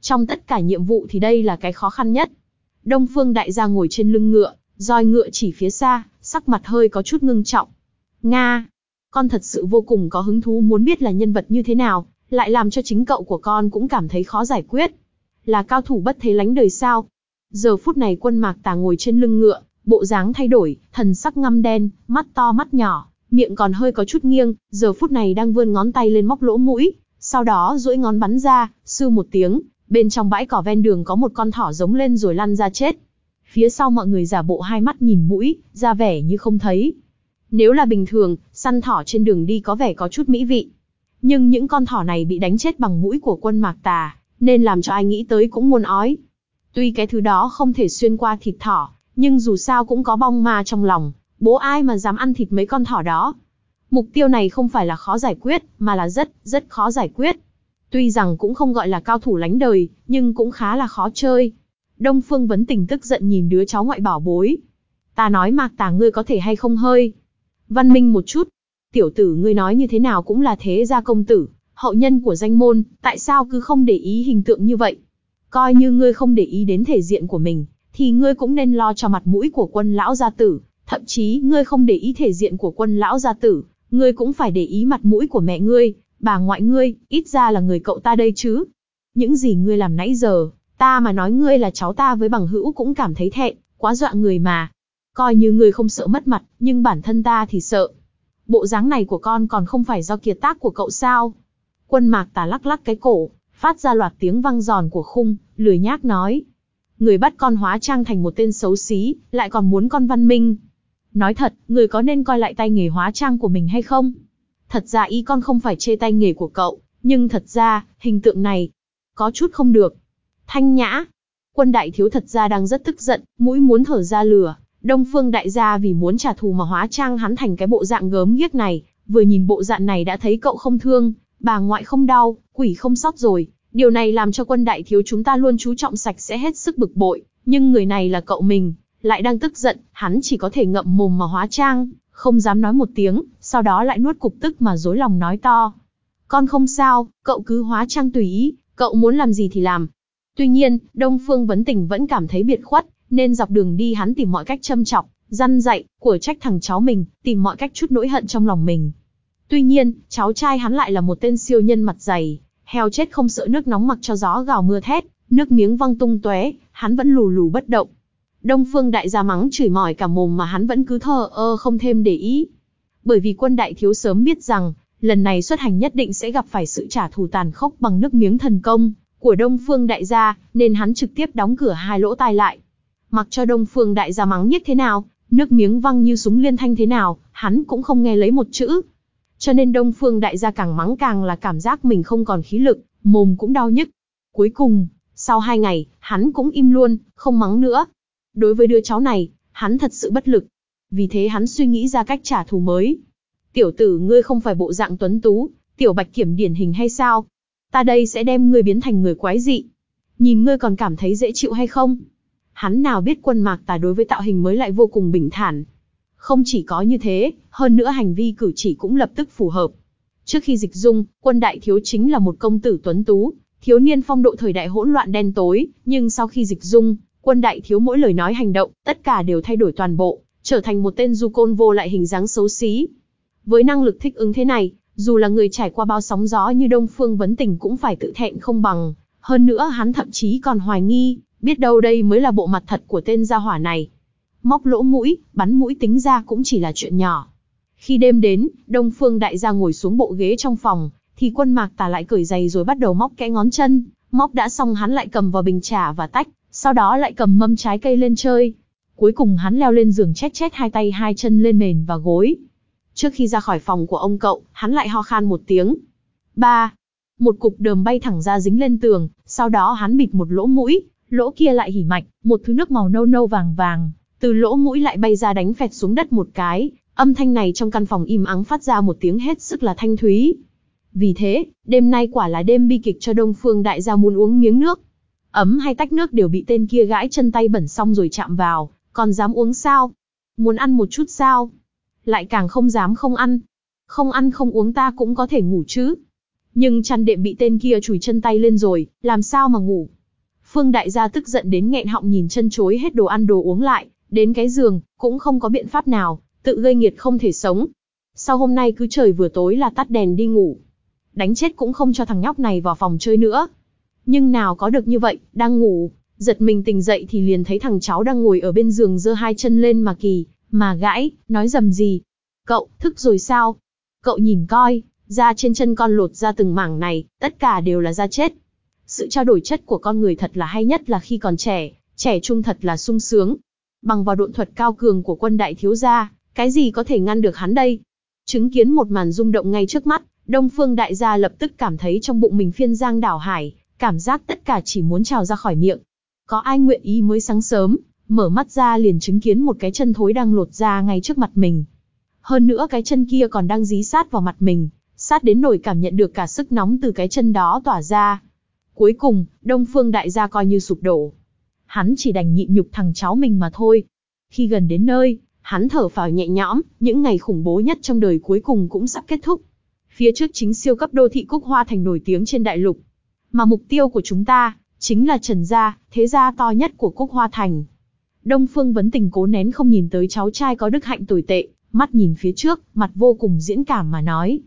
Trong tất cả nhiệm vụ thì đây là cái khó khăn nhất. Đông Phương đại gia ngồi trên lưng ngựa, roi ngựa chỉ phía xa, sắc mặt hơi có chút ngưng trọng. Nga, con thật sự vô cùng có hứng thú muốn biết là nhân vật như thế nào, lại làm cho chính cậu của con cũng cảm thấy khó giải quyết. Là cao thủ bất thế lánh đời sao? Giờ phút này quân mạc tà ngồi trên lưng ngựa, bộ dáng thay đổi, thần sắc ngăm đen, mắt to mắt nhỏ, miệng còn hơi có chút nghiêng, giờ phút này đang vươn ngón tay lên móc lỗ mũi, sau đó duỗi ngón bắn ra, sư một tiếng, bên trong bãi cỏ ven đường có một con thỏ giống lên rồi lăn ra chết. Phía sau mọi người giả bộ hai mắt nhìn mũi, ra vẻ như không thấy. Nếu là bình thường, săn thỏ trên đường đi có vẻ có chút mỹ vị. Nhưng những con thỏ này bị đánh chết bằng mũi của quân mạc tà, nên làm cho ai nghĩ tới cũng muốn ói. Tuy cái thứ đó không thể xuyên qua thịt thỏ, nhưng dù sao cũng có bong ma trong lòng, bố ai mà dám ăn thịt mấy con thỏ đó. Mục tiêu này không phải là khó giải quyết, mà là rất, rất khó giải quyết. Tuy rằng cũng không gọi là cao thủ lánh đời, nhưng cũng khá là khó chơi. Đông Phương Vấn Tình tức giận nhìn đứa cháu ngoại bảo bối. Ta nói mạc tà ngươi có thể hay không hơi. Văn minh một chút. Tiểu tử ngươi nói như thế nào cũng là thế gia công tử, hậu nhân của danh môn, tại sao cứ không để ý hình tượng như vậy? Coi như ngươi không để ý đến thể diện của mình, thì ngươi cũng nên lo cho mặt mũi của quân lão gia tử, thậm chí ngươi không để ý thể diện của quân lão gia tử, ngươi cũng phải để ý mặt mũi của mẹ ngươi, bà ngoại ngươi, ít ra là người cậu ta đây chứ. Những gì ngươi làm nãy giờ, ta mà nói ngươi là cháu ta với bằng hữu cũng cảm thấy thẹn, quá dọa người mà. Coi như ngươi không sợ mất mặt, nhưng bản thân ta thì sợ. Bộ dáng này của con còn không phải do kiệt tác của cậu sao? Quân mạc tà lắc lắc cái cổ, phát ra loạt tiếng vang giòn của khung, lười nhác nói. Người bắt con hóa trang thành một tên xấu xí, lại còn muốn con văn minh. Nói thật, người có nên coi lại tay nghề hóa trang của mình hay không? Thật ra ý con không phải chê tay nghề của cậu, nhưng thật ra, hình tượng này, có chút không được. Thanh nhã. Quân đại thiếu thật ra đang rất tức giận, mũi muốn thở ra lửa. Đông phương đại gia vì muốn trả thù mà hóa trang hắn thành cái bộ dạng gớm ghiếc này, vừa nhìn bộ dạng này đã thấy cậu không thương, bà ngoại không đau, quỷ không sót rồi. Điều này làm cho quân đại thiếu chúng ta luôn chú trọng sạch sẽ hết sức bực bội, Nhưng người này là cậu mình, lại đang tức giận, hắn chỉ có thể ngậm mồm mà hóa trang, không dám nói một tiếng, sau đó lại nuốt cục tức mà dối lòng nói to. Con không sao, cậu cứ hóa trang tùy ý, cậu muốn làm gì thì làm. Tuy nhiên, Đông Phương Vấn Tình vẫn cảm thấy biệt khuất, nên dọc đường đi hắn tìm mọi cách châm chọc, răn dạy, của trách thằng cháu mình, tìm mọi cách chút nỗi hận trong lòng mình. Tuy nhiên, cháu trai hắn lại là một tên siêu nhân mặt dày, heo chết không sợ nước nóng mặc cho gió gào mưa thét, nước miếng văng tung tóe, hắn vẫn lù lù bất động. Đông Phương đại gia mắng chửi mỏi cả mồm mà hắn vẫn cứ thờ ơ không thêm để ý. Bởi vì quân đại thiếu sớm biết rằng, lần này xuất hành nhất định sẽ gặp phải sự trả thù tàn khốc bằng nước miếng thần công của Đông Phương đại gia, nên hắn trực tiếp đóng cửa hai lỗ tai lại. Mặc cho Đông Phương đại gia mắng nhất thế nào, nước miếng văng như súng liên thanh thế nào, hắn cũng không nghe lấy một chữ. Cho nên Đông Phương đại gia càng mắng càng là cảm giác mình không còn khí lực, mồm cũng đau nhức. Cuối cùng, sau hai ngày, hắn cũng im luôn, không mắng nữa. Đối với đứa cháu này, hắn thật sự bất lực. Vì thế hắn suy nghĩ ra cách trả thù mới. Tiểu tử ngươi không phải bộ dạng tuấn tú, tiểu bạch kiểm điển hình hay sao? Ta đây sẽ đem ngươi biến thành người quái dị. Nhìn ngươi còn cảm thấy dễ chịu hay không? Hắn nào biết quân mạc tà đối với tạo hình mới lại vô cùng bình thản. Không chỉ có như thế, hơn nữa hành vi cử chỉ cũng lập tức phù hợp. Trước khi dịch dung, quân đại thiếu chính là một công tử tuấn tú, thiếu niên phong độ thời đại hỗn loạn đen tối, nhưng sau khi dịch dung, quân đại thiếu mỗi lời nói hành động, tất cả đều thay đổi toàn bộ, trở thành một tên du côn vô lại hình dáng xấu xí. Với năng lực thích ứng thế này, dù là người trải qua bao sóng gió như Đông Phương Vấn Tình cũng phải tự thẹn không bằng. Hơn nữa hắn thậm chí còn hoài nghi, biết đâu đây mới là bộ mặt thật của tên gia hỏa này. Móc lỗ mũi, bắn mũi tính ra cũng chỉ là chuyện nhỏ. Khi đêm đến, Đông Phương Đại gia ngồi xuống bộ ghế trong phòng, thì quân mạc tà lại cởi giày rồi bắt đầu móc kẽ ngón chân. Móc đã xong hắn lại cầm vào bình trà và tách, sau đó lại cầm mâm trái cây lên chơi. Cuối cùng hắn leo lên giường chét chét hai tay hai chân lên mền và gối. Trước khi ra khỏi phòng của ông cậu, hắn lại ho khan một tiếng. Ba. Một cục đờm bay thẳng ra dính lên tường, sau đó hắn bịt một lỗ mũi, lỗ kia lại hỉ mạch, một thứ nước màu nâu nâu vàng vàng, từ lỗ mũi lại bay ra đánh phẹt xuống đất một cái, âm thanh này trong căn phòng im ắng phát ra một tiếng hết sức là thanh thúy. Vì thế, đêm nay quả là đêm bi kịch cho Đông Phương đại gia muốn uống miếng nước. Ấm hay tách nước đều bị tên kia gãi chân tay bẩn xong rồi chạm vào, còn dám uống sao? Muốn ăn một chút sao? Lại càng không dám không ăn. Không ăn không uống ta cũng có thể ngủ chứ. Nhưng chăn đệm bị tên kia chùi chân tay lên rồi, làm sao mà ngủ? Phương đại gia tức giận đến nghẹn họng nhìn chân chối hết đồ ăn đồ uống lại, đến cái giường, cũng không có biện pháp nào, tự gây nghiệt không thể sống. Sau hôm nay cứ trời vừa tối là tắt đèn đi ngủ. Đánh chết cũng không cho thằng nhóc này vào phòng chơi nữa. Nhưng nào có được như vậy, đang ngủ, giật mình tỉnh dậy thì liền thấy thằng cháu đang ngồi ở bên giường giơ hai chân lên mà kỳ, mà gãi, nói dầm gì. Cậu, thức rồi sao? Cậu nhìn coi, da trên chân con lột ra từng mảng này, tất cả đều là da chết. Sự trao đổi chất của con người thật là hay nhất là khi còn trẻ, trẻ trung thật là sung sướng. Bằng vào độn thuật cao cường của quân đại thiếu gia, cái gì có thể ngăn được hắn đây? Chứng kiến một màn rung động ngay trước mắt, Đông Phương đại gia lập tức cảm thấy trong bụng mình phiên giang đảo hải, cảm giác tất cả chỉ muốn trào ra khỏi miệng. Có ai nguyện ý mới sáng sớm, mở mắt ra liền chứng kiến một cái chân thối đang lột ra ngay trước mặt mình. Hơn nữa cái chân kia còn đang dí sát vào mặt mình, sát đến nổi cảm nhận được cả sức nóng từ cái chân đó tỏa ra. Cuối cùng, Đông Phương đại gia coi như sụp đổ. Hắn chỉ đành nhịn nhục thằng cháu mình mà thôi. Khi gần đến nơi, hắn thở phào nhẹ nhõm, những ngày khủng bố nhất trong đời cuối cùng cũng sắp kết thúc. Phía trước chính siêu cấp đô thị Cúc Hoa Thành nổi tiếng trên đại lục. Mà mục tiêu của chúng ta, chính là Trần Gia, thế gia to nhất của Cúc Hoa Thành. Đông Phương vấn tình cố nén không nhìn tới cháu trai có đức hạnh tồi tệ, mắt nhìn phía trước, mặt vô cùng diễn cảm mà nói.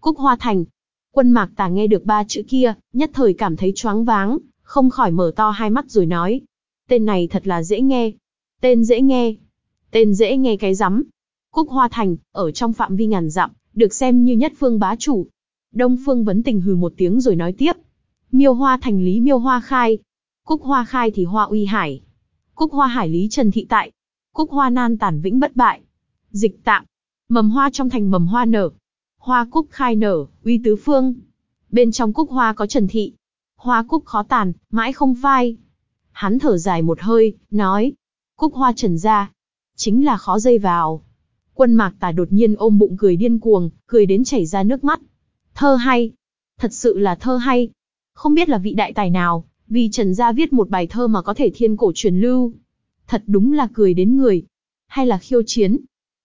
Cúc Hoa Thành. Quân mạc tà nghe được ba chữ kia, nhất thời cảm thấy choáng váng, không khỏi mở to hai mắt rồi nói. Tên này thật là dễ nghe. Tên dễ nghe. Tên dễ nghe cái rắm. Cúc Hoa Thành, ở trong phạm vi ngàn dặm, được xem như nhất phương bá chủ. Đông Phương vấn tình hừ một tiếng rồi nói tiếp. Miêu Hoa Thành Lý Miêu Hoa Khai. Cúc Hoa Khai thì Hoa Uy Hải. Cúc Hoa Hải Lý Trần Thị Tại. Cúc Hoa Nan Tản Vĩnh Bất Bại. Dịch tạm. Mầm hoa trong thành mầm hoa nở. Hoa cúc khai nở, uy tứ phương. Bên trong cúc hoa có Trần Thị. Hoa cúc khó tàn, mãi không phai. Hắn thở dài một hơi, nói. Cúc hoa trần ra. Chính là khó dây vào. Quân mạc tà đột nhiên ôm bụng cười điên cuồng, cười đến chảy ra nước mắt. Thơ hay. Thật sự là thơ hay. Không biết là vị đại tài nào, Vì Trần Gia viết một bài thơ mà có thể thiên cổ truyền lưu. Thật đúng là cười đến người. Hay là khiêu chiến?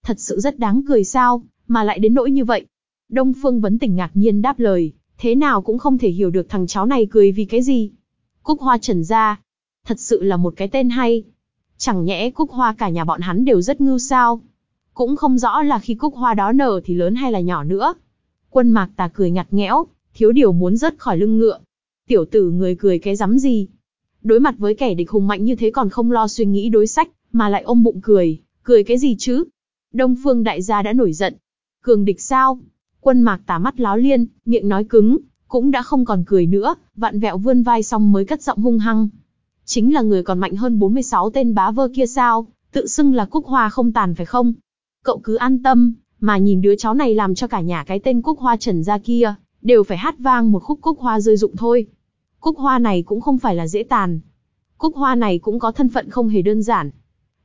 Thật sự rất đáng cười sao, mà lại đến nỗi như vậy. Đông Phương Vấn Tình ngạc nhiên đáp lời, thế nào cũng không thể hiểu được thằng cháu này cười vì cái gì. Cúc Hoa Trần Gia. Thật sự là một cái tên hay. Chẳng nhẽ Cúc Hoa cả nhà bọn hắn đều rất ngưu sao. Cũng không rõ là khi Cúc Hoa đó nở thì lớn hay là nhỏ nữa. Quân mạc tà cười ngặt nghẽo, thiếu điều muốn rớt khỏi lưng ngựa. Tiểu tử người cười cái rắm gì. Đối mặt với kẻ địch hùng mạnh như thế còn không lo suy nghĩ đối sách, mà lại ôm bụng cười, cười cái gì chứ? Đông phương đại gia đã nổi giận. Cường địch sao? Quân mạc tà mắt láo liên, miệng nói cứng, cũng đã không còn cười nữa, vặn vẹo vươn vai xong mới cất giọng hung hăng. Chính là người còn mạnh hơn 46 tên bá vơ kia sao, tự xưng là cúc hoa không tàn phải không? Cậu cứ an tâm, mà nhìn đứa cháu này làm cho cả nhà cái tên Cúc Hoa Trần ra kia, đều phải hát vang một khúc Cúc Hoa rơi dụng thôi. Cúc Hoa này cũng không phải là dễ tàn. Cúc Hoa này cũng có thân phận không hề đơn giản.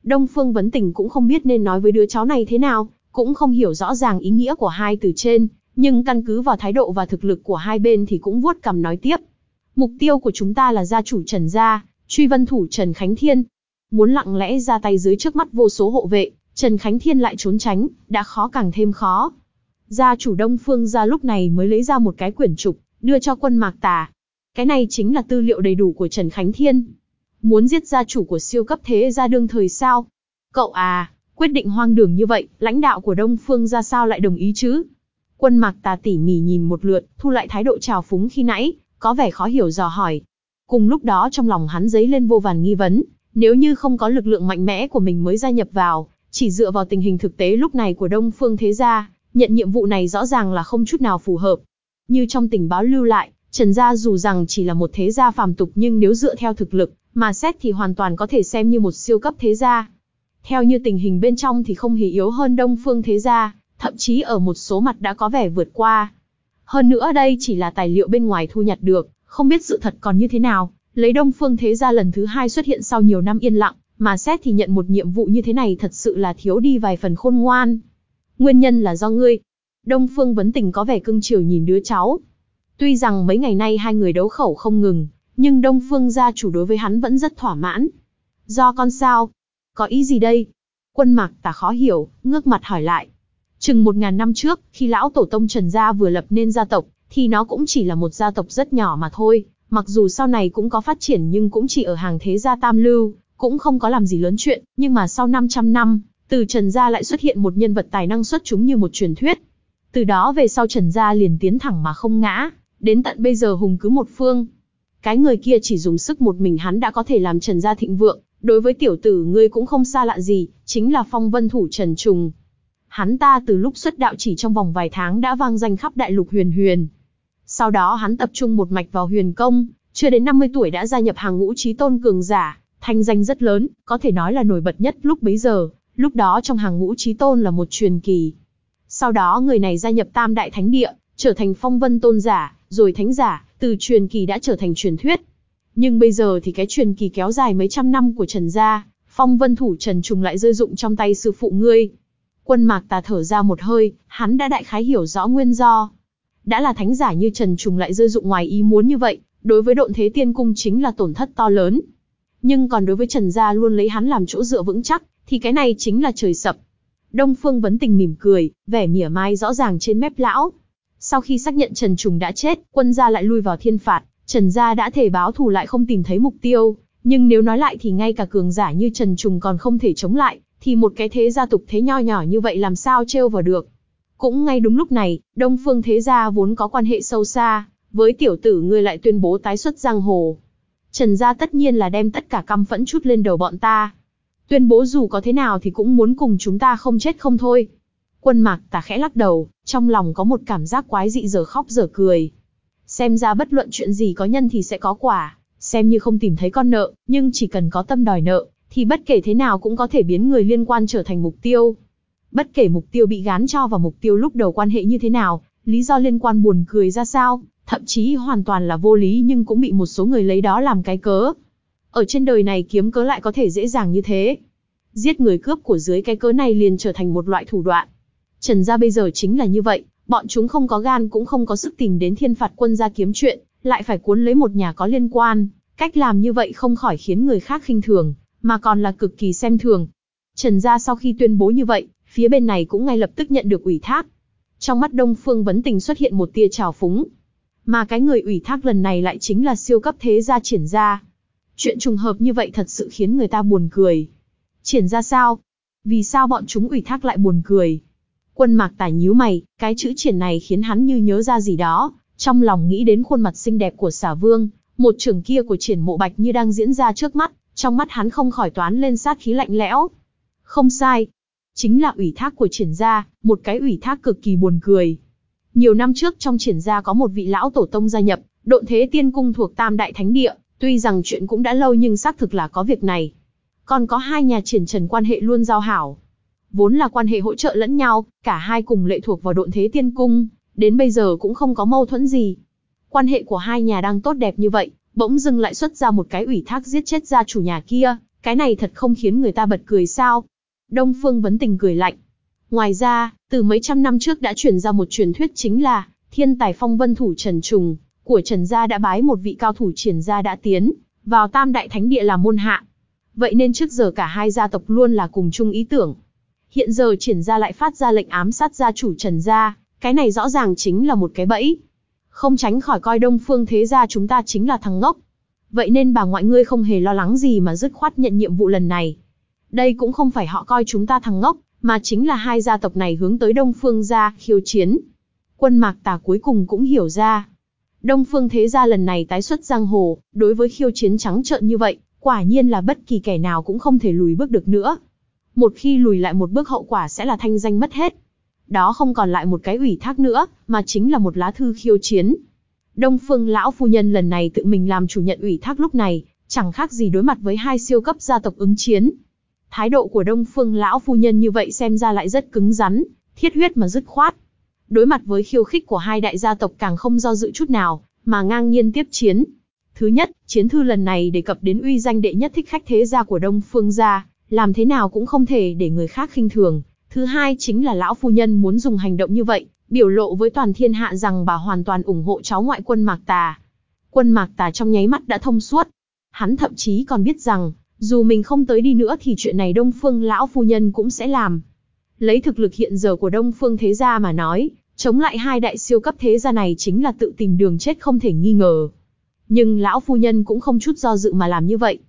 Đông Phương Vấn Tình cũng không biết nên nói với đứa cháu này thế nào, cũng không hiểu rõ ràng ý nghĩa của hai từ trên, nhưng căn cứ vào thái độ và thực lực của hai bên thì cũng vuốt cằm nói tiếp. Mục tiêu của chúng ta là gia chủ Trần Gia, truy vân thủ Trần Khánh Thiên. Muốn lặng lẽ ra tay dưới trước mắt vô số hộ vệ, Trần Khánh Thiên lại trốn tránh, đã khó càng thêm khó. Gia chủ Đông Phương gia lúc này mới lấy ra một cái quyển trục, đưa cho quân Mạc Tà. Cái này chính là tư liệu đầy đủ của Trần Khánh Thiên. Muốn giết gia chủ của siêu cấp thế gia đương thời sao? Cậu à, quyết định hoang đường như vậy, lãnh đạo của Đông Phương gia sao lại đồng ý chứ? Quân Mạc Tà tỉ mỉ nhìn một lượt, thu lại thái độ trào phúng khi nãy, có vẻ khó hiểu dò hỏi. Cùng lúc đó trong lòng hắn dấy lên vô vàn nghi vấn, nếu như không có lực lượng mạnh mẽ của mình mới gia nhập vào, chỉ dựa vào tình hình thực tế lúc này của Đông Phương Thế Gia, nhận nhiệm vụ này rõ ràng là không chút nào phù hợp. Như trong tình báo lưu lại, Trần Gia dù rằng chỉ là một thế gia phàm tục nhưng nếu dựa theo thực lực, mà xét thì hoàn toàn có thể xem như một siêu cấp thế gia. Theo như tình hình bên trong thì không hề yếu hơn Đông Phương Thế Gia, thậm chí ở một số mặt đã có vẻ vượt qua. Hơn nữa đây chỉ là tài liệu bên ngoài thu nhặt được, không biết sự thật còn như thế nào, lấy Đông Phương Thế Gia lần thứ hai xuất hiện sau nhiều năm yên lặng, mà xét thì nhận một nhiệm vụ như thế này thật sự là thiếu đi vài phần khôn ngoan. Nguyên nhân là do ngươi. Đông Phương Vấn Tình có vẻ cưng chiều nhìn đứa cháu. Tuy rằng mấy ngày nay hai người đấu khẩu không ngừng, nhưng Đông Phương gia chủ đối với hắn vẫn rất thỏa mãn. Do con sao? Có ý gì đây? Quân mạc ta khó hiểu, ngước mặt hỏi lại. Chừng một ngàn năm trước, khi lão tổ tông Trần Gia vừa lập nên gia tộc, thì nó cũng chỉ là một gia tộc rất nhỏ mà thôi. Mặc dù sau này cũng có phát triển nhưng cũng chỉ ở hàng thế gia tam lưu, cũng không có làm gì lớn chuyện, nhưng mà sau 500 năm, từ Trần Gia lại xuất hiện một nhân vật tài năng xuất chúng như một truyền thuyết. Từ đó về sau Trần Gia liền tiến thẳng mà không ngã, đến tận bây giờ hùng cứ một phương. Cái người kia chỉ dùng sức một mình hắn đã có thể làm Trần Gia thịnh vượng, đối với tiểu tử ngươi cũng không xa lạ gì, chính là phong vân thủ Trần Trùng. Hắn ta từ lúc xuất đạo chỉ trong vòng vài tháng đã vang danh khắp đại lục huyền huyền. Sau đó hắn tập trung một mạch vào huyền công, chưa đến 50 tuổi đã gia nhập hàng ngũ trí tôn cường giả, thanh danh rất lớn, có thể nói là nổi bật nhất lúc bấy giờ, lúc đó trong hàng ngũ trí tôn là một truyền kỳ. Sau đó người này gia nhập tam đại thánh địa, trở thành phong vân tôn giả, rồi thánh giả, từ truyền kỳ đã trở thành truyền thuyết. Nhưng bây giờ thì cái truyền kỳ kéo dài mấy trăm năm của Trần Gia, phong vân thủ Trần Trùng lại rơi dụng trong tay sư phụ ngươi. Quân mạc tà thở ra một hơi, hắn đã đại khái hiểu rõ nguyên do. Đã là thánh giả như Trần Trùng lại rơi dụng ngoài ý muốn như vậy, đối với độn thế tiên cung chính là tổn thất to lớn. Nhưng còn đối với Trần Gia luôn lấy hắn làm chỗ dựa vững chắc, thì cái này chính là trời sập. Đông Phương Vấn Tình mỉm cười, vẻ mỉa mai rõ ràng trên mép lão. Sau khi xác nhận Trần Trùng đã chết, quân gia lại lui vào thiên phạt, Trần gia đã thể báo thù lại không tìm thấy mục tiêu, nhưng nếu nói lại thì ngay cả cường giả như Trần Trùng còn không thể chống lại, thì một cái thế gia tục thế nho nhỏ như vậy làm sao trêu vào được. Cũng ngay đúng lúc này, Đông Phương Thế Gia vốn có quan hệ sâu xa, với tiểu tử ngươi lại tuyên bố tái xuất giang hồ. Trần gia tất nhiên là đem tất cả căm phẫn chút lên đầu bọn ta. Tuyên bố dù có thế nào thì cũng muốn cùng chúng ta không chết không thôi. Quân mạc tà khẽ lắc đầu, trong lòng có một cảm giác quái dị giờ khóc giờ cười. Xem ra bất luận chuyện gì có nhân thì sẽ có quả, xem như không tìm thấy con nợ, nhưng chỉ cần có tâm đòi nợ, thì bất kể thế nào cũng có thể biến người liên quan trở thành mục tiêu. Bất kể mục tiêu bị gán cho vào mục tiêu lúc đầu quan hệ như thế nào, lý do liên quan buồn cười ra sao, thậm chí hoàn toàn là vô lý nhưng cũng bị một số người lấy đó làm cái cớ. Ở trên đời này kiếm cớ lại có thể dễ dàng như thế. Giết người cướp của dưới cái cớ này liền trở thành một loại thủ đoạn. Trần gia bây giờ chính là như vậy, bọn chúng không có gan cũng không có sức tìm đến thiên phạt quân gia kiếm chuyện, lại phải cuốn lấy một nhà có liên quan, Cách làm như vậy không khỏi khiến người khác khinh thường, mà còn là cực kỳ xem thường. Trần gia sau khi tuyên bố như vậy, phía bên này cũng ngay lập tức nhận được ủy thác. Trong mắt Đông Phương Vấn Tình xuất hiện một tia trào phúng. Mà cái người ủy thác lần này lại chính là siêu cấp thế gia triển gia. Chuyện trùng hợp như vậy thật sự khiến người ta buồn cười. Triển gia sao? Vì sao bọn chúng ủy thác lại buồn cười? Quân mạc tả nhíu mày, cái chữ triển này khiến hắn như nhớ ra gì đó, trong lòng nghĩ đến khuôn mặt xinh đẹp của xả vương, một trường kia của triển mộ bạch như đang diễn ra trước mắt, trong mắt hắn không khỏi toán lên sát khí lạnh lẽo. Không sai. Chính là ủy thác của triển gia, một cái ủy thác cực kỳ buồn cười. Nhiều năm trước trong triển gia có một vị lão tổ tông gia nhập, độn thế tiên cung thuộc tam đại thánh địa, tuy rằng chuyện cũng đã lâu nhưng xác thực là có việc này. Còn có hai nhà triển trần quan hệ luôn giao hảo. Vốn là quan hệ hỗ trợ lẫn nhau, cả hai cùng lệ thuộc vào độn thế tiên cung, đến bây giờ cũng không có mâu thuẫn gì. Quan hệ của hai nhà đang tốt đẹp như vậy, bỗng dưng lại xuất ra một cái ủy thác giết chết gia chủ nhà kia, cái này thật không khiến người ta bật cười sao. Đông Phương Vấn Tình cười lạnh. Ngoài ra, từ mấy trăm năm trước đã truyền ra một truyền thuyết chính là, thiên tài phong vân thủ Trần Trùng, của Trần Gia đã bái một vị cao thủ triển gia đã tiến, vào tam đại thánh địa làm môn hạ. Vậy nên trước giờ cả hai gia tộc luôn là cùng chung ý tưởng. Hiện giờ triển gia lại phát ra lệnh ám sát gia chủ Trần Gia, cái này rõ ràng chính là một cái bẫy. Không tránh khỏi coi đông phương thế gia chúng ta chính là thằng ngốc. Vậy nên bà ngoại ngươi không hề lo lắng gì mà dứt khoát nhận nhiệm vụ lần này. Đây cũng không phải họ coi chúng ta thằng ngốc, mà chính là hai gia tộc này hướng tới đông phương gia khiêu chiến. Quân mạc tà cuối cùng cũng hiểu ra. Đông phương thế gia lần này tái xuất giang hồ, đối với khiêu chiến trắng trợn như vậy, quả nhiên là bất kỳ kẻ nào cũng không thể lùi bước được nữa. Một khi lùi lại một bước hậu quả sẽ là thanh danh mất hết đó không còn lại một cái ủy thác nữa, mà chính là một lá thư khiêu chiến. Đông Phương lão phu nhân lần này tự mình làm chủ nhận ủy thác lúc này, chẳng khác gì đối mặt với hai siêu cấp gia tộc ứng chiến. Thái độ của Đông Phương lão phu nhân như vậy xem ra lại rất cứng rắn, thiết huyết mà dứt khoát. Đối mặt với khiêu khích của hai đại gia tộc càng không do dự chút nào, mà ngang nhiên tiếp chiến. Thứ nhất, chiến thư lần này đề cập đến uy danh đệ nhất thích khách thế gia của Đông Phương gia, làm thế nào cũng không thể để người khác khinh thường, Thứ hai chính là lão phu nhân muốn dùng hành động như vậy, biểu lộ với toàn thiên hạ rằng bà hoàn toàn ủng hộ cháu ngoại quân Mạc Tà. Quân Mạc Tà trong nháy mắt đã thông suốt. Hắn thậm chí còn biết rằng, dù mình không tới đi nữa thì chuyện này Đông Phương lão phu nhân cũng sẽ làm. Lấy thực lực hiện giờ của Đông Phương thế gia mà nói, chống lại hai đại siêu cấp thế gia này chính là tự tìm đường chết không thể nghi ngờ. Nhưng lão phu nhân cũng không chút do dự mà làm như vậy.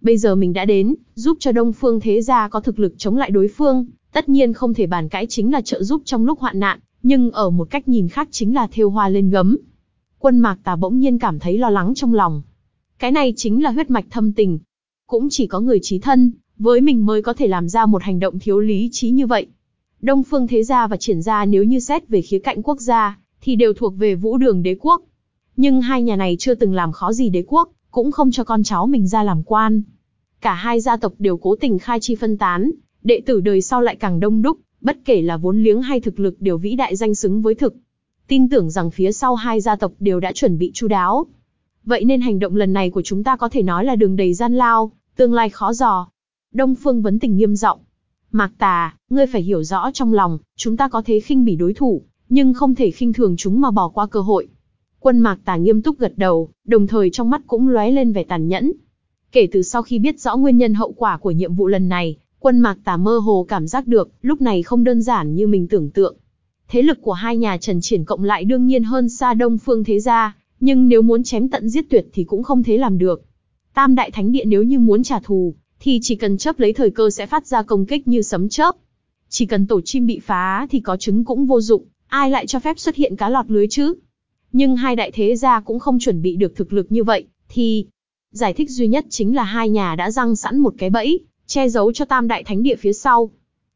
Bây giờ mình đã đến, giúp cho Đông Phương thế gia có thực lực chống lại đối phương, Tất nhiên không thể bàn cãi chính là trợ giúp trong lúc hoạn nạn, nhưng ở một cách nhìn khác chính là thêu hoa lên gấm. Quân mạc tà bỗng nhiên cảm thấy lo lắng trong lòng. Cái này chính là huyết mạch thâm tình. Cũng chỉ có người trí thân, với mình mới có thể làm ra một hành động thiếu lý trí như vậy. Đông phương thế gia và triển gia nếu như xét về khía cạnh quốc gia, thì đều thuộc về vũ đường đế quốc. Nhưng hai nhà này chưa từng làm khó gì đế quốc, cũng không cho con cháu mình ra làm quan. Cả hai gia tộc đều cố tình khai chi phân tán, đệ tử đời sau lại càng đông đúc, bất kể là vốn liếng hay thực lực đều vĩ đại danh xứng với thực. Tin tưởng rằng phía sau hai gia tộc đều đã chuẩn bị chu đáo. Vậy nên hành động lần này của chúng ta có thể nói là đường đầy gian lao, tương lai khó dò. Đông Phương vấn tình nghiêm giọng. Mạc Tà, ngươi phải hiểu rõ trong lòng, chúng ta có thế khinh bỉ đối thủ, nhưng không thể khinh thường chúng mà bỏ qua cơ hội. Quân Mạc Tà nghiêm túc gật đầu, đồng thời trong mắt cũng lóe lên vẻ tàn nhẫn. Kể từ sau khi biết rõ nguyên nhân hậu quả của nhiệm vụ lần này, Quân mạc tà mơ hồ cảm giác được, lúc này không đơn giản như mình tưởng tượng. Thế lực của hai nhà Trần Triển cộng lại đương nhiên hơn xa Đông Phương Thế Gia, nhưng nếu muốn chém tận giết tuyệt thì cũng không thế làm được. Tam Đại Thánh Địa nếu như muốn trả thù, thì chỉ cần chấp lấy thời cơ sẽ phát ra công kích như sấm chớp. Chỉ cần tổ chim bị phá thì có trứng cũng vô dụng, ai lại cho phép xuất hiện cá lọt lưới chứ? Nhưng hai đại thế gia cũng không chuẩn bị được thực lực như vậy, thì... Giải thích duy nhất chính là hai nhà đã răng sẵn một cái bẫy, che giấu cho tam đại thánh địa phía sau.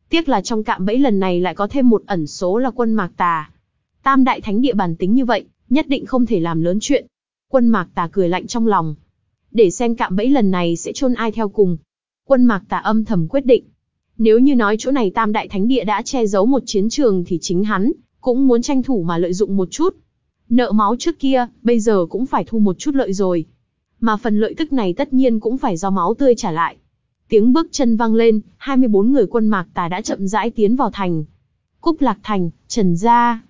Tiếc là trong cạm bẫy lần này lại có thêm một ẩn số là quân mạc tà. Tam đại thánh địa bản tính như vậy, nhất định không thể làm lớn chuyện. Quân mạc tà cười lạnh trong lòng. Để xem cạm bẫy lần này sẽ chôn ai theo cùng. Quân mạc tà âm thầm quyết định. Nếu như nói chỗ này tam đại thánh địa đã che giấu một chiến trường thì chính hắn, cũng muốn tranh thủ mà lợi dụng một chút. Nợ máu trước kia, bây giờ cũng phải thu một chút lợi rồi. Mà phần lợi tức này tất nhiên cũng phải do máu tươi trả lại. Tiếng bước chân vang lên, 24 người quân mạc tà đã chậm rãi tiến vào thành. Cúc Lạc Thành, Trần Gia.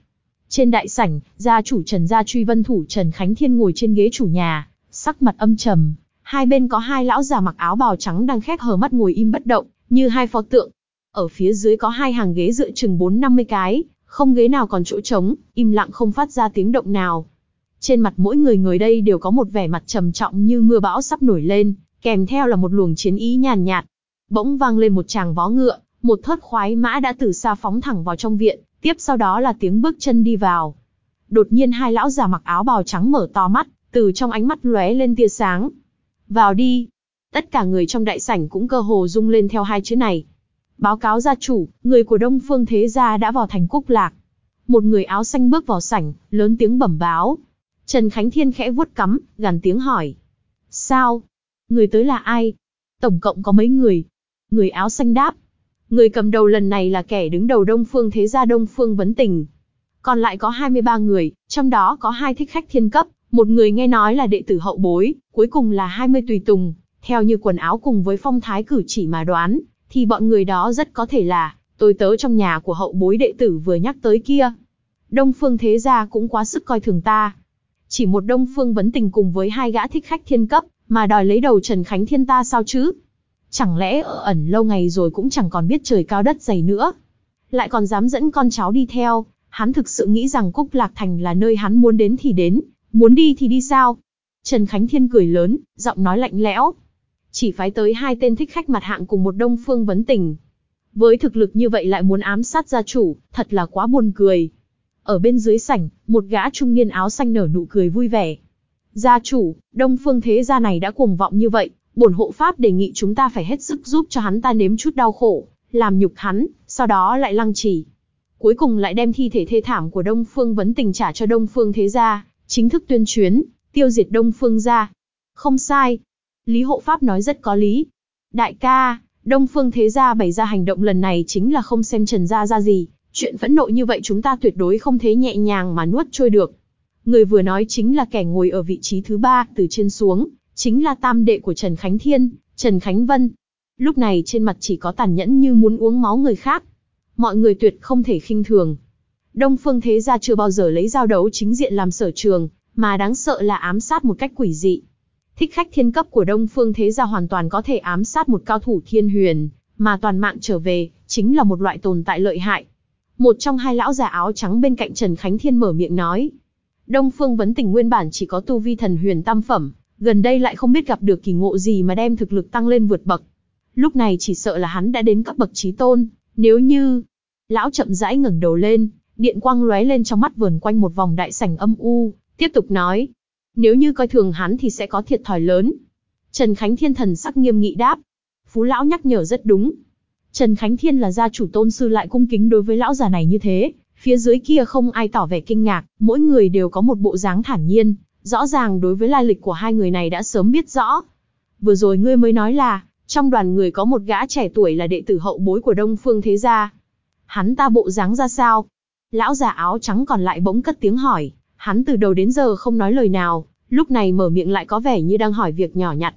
Trên đại sảnh, gia chủ Trần Gia truy vân thủ Trần Khánh Thiên ngồi trên ghế chủ nhà, sắc mặt âm trầm, Hai bên có hai lão già mặc áo bào trắng đang khép hờ mắt ngồi im bất động, như hai pho tượng. Ở phía dưới có hai hàng ghế dựa chừng 4-50 cái, không ghế nào còn chỗ trống, im lặng không phát ra tiếng động nào. Trên mặt mỗi người người đây đều có một vẻ mặt trầm trọng như mưa bão sắp nổi lên, kèm theo là một luồng chiến ý nhàn nhạt. Bỗng vang lên một tràng vó ngựa, một thớt khoái mã đã từ xa phóng thẳng vào trong viện, tiếp sau đó là tiếng bước chân đi vào. Đột nhiên hai lão già mặc áo bào trắng mở to mắt, từ trong ánh mắt lóe lên tia sáng. Vào đi. Tất cả người trong đại sảnh cũng cơ hồ rung lên theo hai chữ này. Báo cáo gia chủ, người của Đông Phương Thế Gia đã vào thành Cúc Lạc. Một người áo xanh bước vào sảnh, lớn tiếng bẩm báo. Trần Khánh Thiên khẽ vuốt cắm, gằn tiếng hỏi. Sao? Người tới là ai? Tổng cộng có mấy người? Người áo xanh đáp. Người cầm đầu lần này là kẻ đứng đầu Đông Phương Thế Gia Đông Phương Vấn Tình. Còn lại có 23 người, trong đó có hai thích khách thiên cấp, một người nghe nói là đệ tử hậu bối, cuối cùng là 20 tùy tùng. Theo như quần áo cùng với phong thái cử chỉ mà đoán, thì bọn người đó rất có thể là tôi tớ trong nhà của hậu bối đệ tử vừa nhắc tới kia. Đông Phương Thế Gia cũng quá sức coi thường ta. Chỉ một Đông Phương vấn tình cùng với hai gã thích khách thiên cấp, mà đòi lấy đầu Trần Khánh Thiên ta sao chứ? Chẳng lẽ ở ẩn lâu ngày rồi cũng chẳng còn biết trời cao đất dày nữa? Lại còn dám dẫn con cháu đi theo, hắn thực sự nghĩ rằng Cúc Lạc Thành là nơi hắn muốn đến thì đến, muốn đi thì đi sao? Trần Khánh Thiên cười lớn, giọng nói lạnh lẽo. Chỉ phái tới hai tên thích khách mặt hạng cùng một đông phương vấn tình. Với thực lực như vậy lại muốn ám sát gia chủ, thật là quá buồn cười. Ở bên dưới sảnh, một gã trung niên áo xanh nở nụ cười vui vẻ. Gia chủ, đông phương thế gia này đã cuồng vọng như vậy, bổn hộ pháp đề nghị chúng ta phải hết sức giúp cho hắn ta nếm chút đau khổ, làm nhục hắn, sau đó lại lăng trì. Cuối cùng lại đem thi thể thê thảm của Đông Phương Vấn Tình trả cho Đông Phương Thế Gia, chính thức tuyên chuyến, tiêu diệt Đông Phương Gia. Không sai. Lý Hộ Pháp nói rất có lý. Đại ca, Đông Phương Thế Gia bày ra hành động lần này chính là không xem Trần Gia ra gì, chuyện phẫn nộ như vậy chúng ta tuyệt đối không thế nhẹ nhàng mà nuốt trôi được. Người vừa nói chính là kẻ ngồi ở vị trí thứ ba, từ trên xuống, chính là tam đệ của Trần Khánh Thiên, Trần Khánh Vân. Lúc này trên mặt chỉ có tàn nhẫn như muốn uống máu người khác. Mọi người tuyệt không thể khinh thường. Đông Phương Thế Gia chưa bao giờ lấy giao đấu chính diện làm sở trường, mà đáng sợ là ám sát một cách quỷ dị. Thích khách thiên cấp của Đông Phương Thế Gia hoàn toàn có thể ám sát một cao thủ thiên huyền, mà toàn mạng trở về, chính là một loại tồn tại lợi hại. Một trong hai lão già áo trắng bên cạnh Trần Khánh Thiên mở miệng nói. Đông Phương Vấn Tình nguyên bản chỉ có tu vi thần huyền tam phẩm, gần đây lại không biết gặp được kỳ ngộ gì mà đem thực lực tăng lên vượt bậc. Lúc này chỉ sợ là hắn đã đến cấp bậc trí tôn, nếu như... Lão chậm rãi ngẩng đầu lên, điện quang lóe lên trong mắt vườn quanh một vòng đại sảnh âm u, tiếp tục nói. Nếu như coi thường hắn thì sẽ có thiệt thòi lớn. Trần Khánh Thiên thần sắc nghiêm nghị đáp. Phú lão nhắc nhở rất đúng. Trần Khánh Thiên là gia chủ tôn sư lại cung kính đối với lão già này như thế, phía dưới kia không ai tỏ vẻ kinh ngạc, mỗi người đều có một bộ dáng thản nhiên, rõ ràng đối với lai lịch của hai người này đã sớm biết rõ. Vừa rồi ngươi mới nói là, trong đoàn người có một gã trẻ tuổi là đệ tử hậu bối của Đông Phương Thế Gia. Hắn ta bộ dáng ra sao? Lão già áo trắng còn lại bỗng cất tiếng hỏi, hắn từ đầu đến giờ không nói lời nào, lúc này mở miệng lại có vẻ như đang hỏi việc nhỏ nhặt.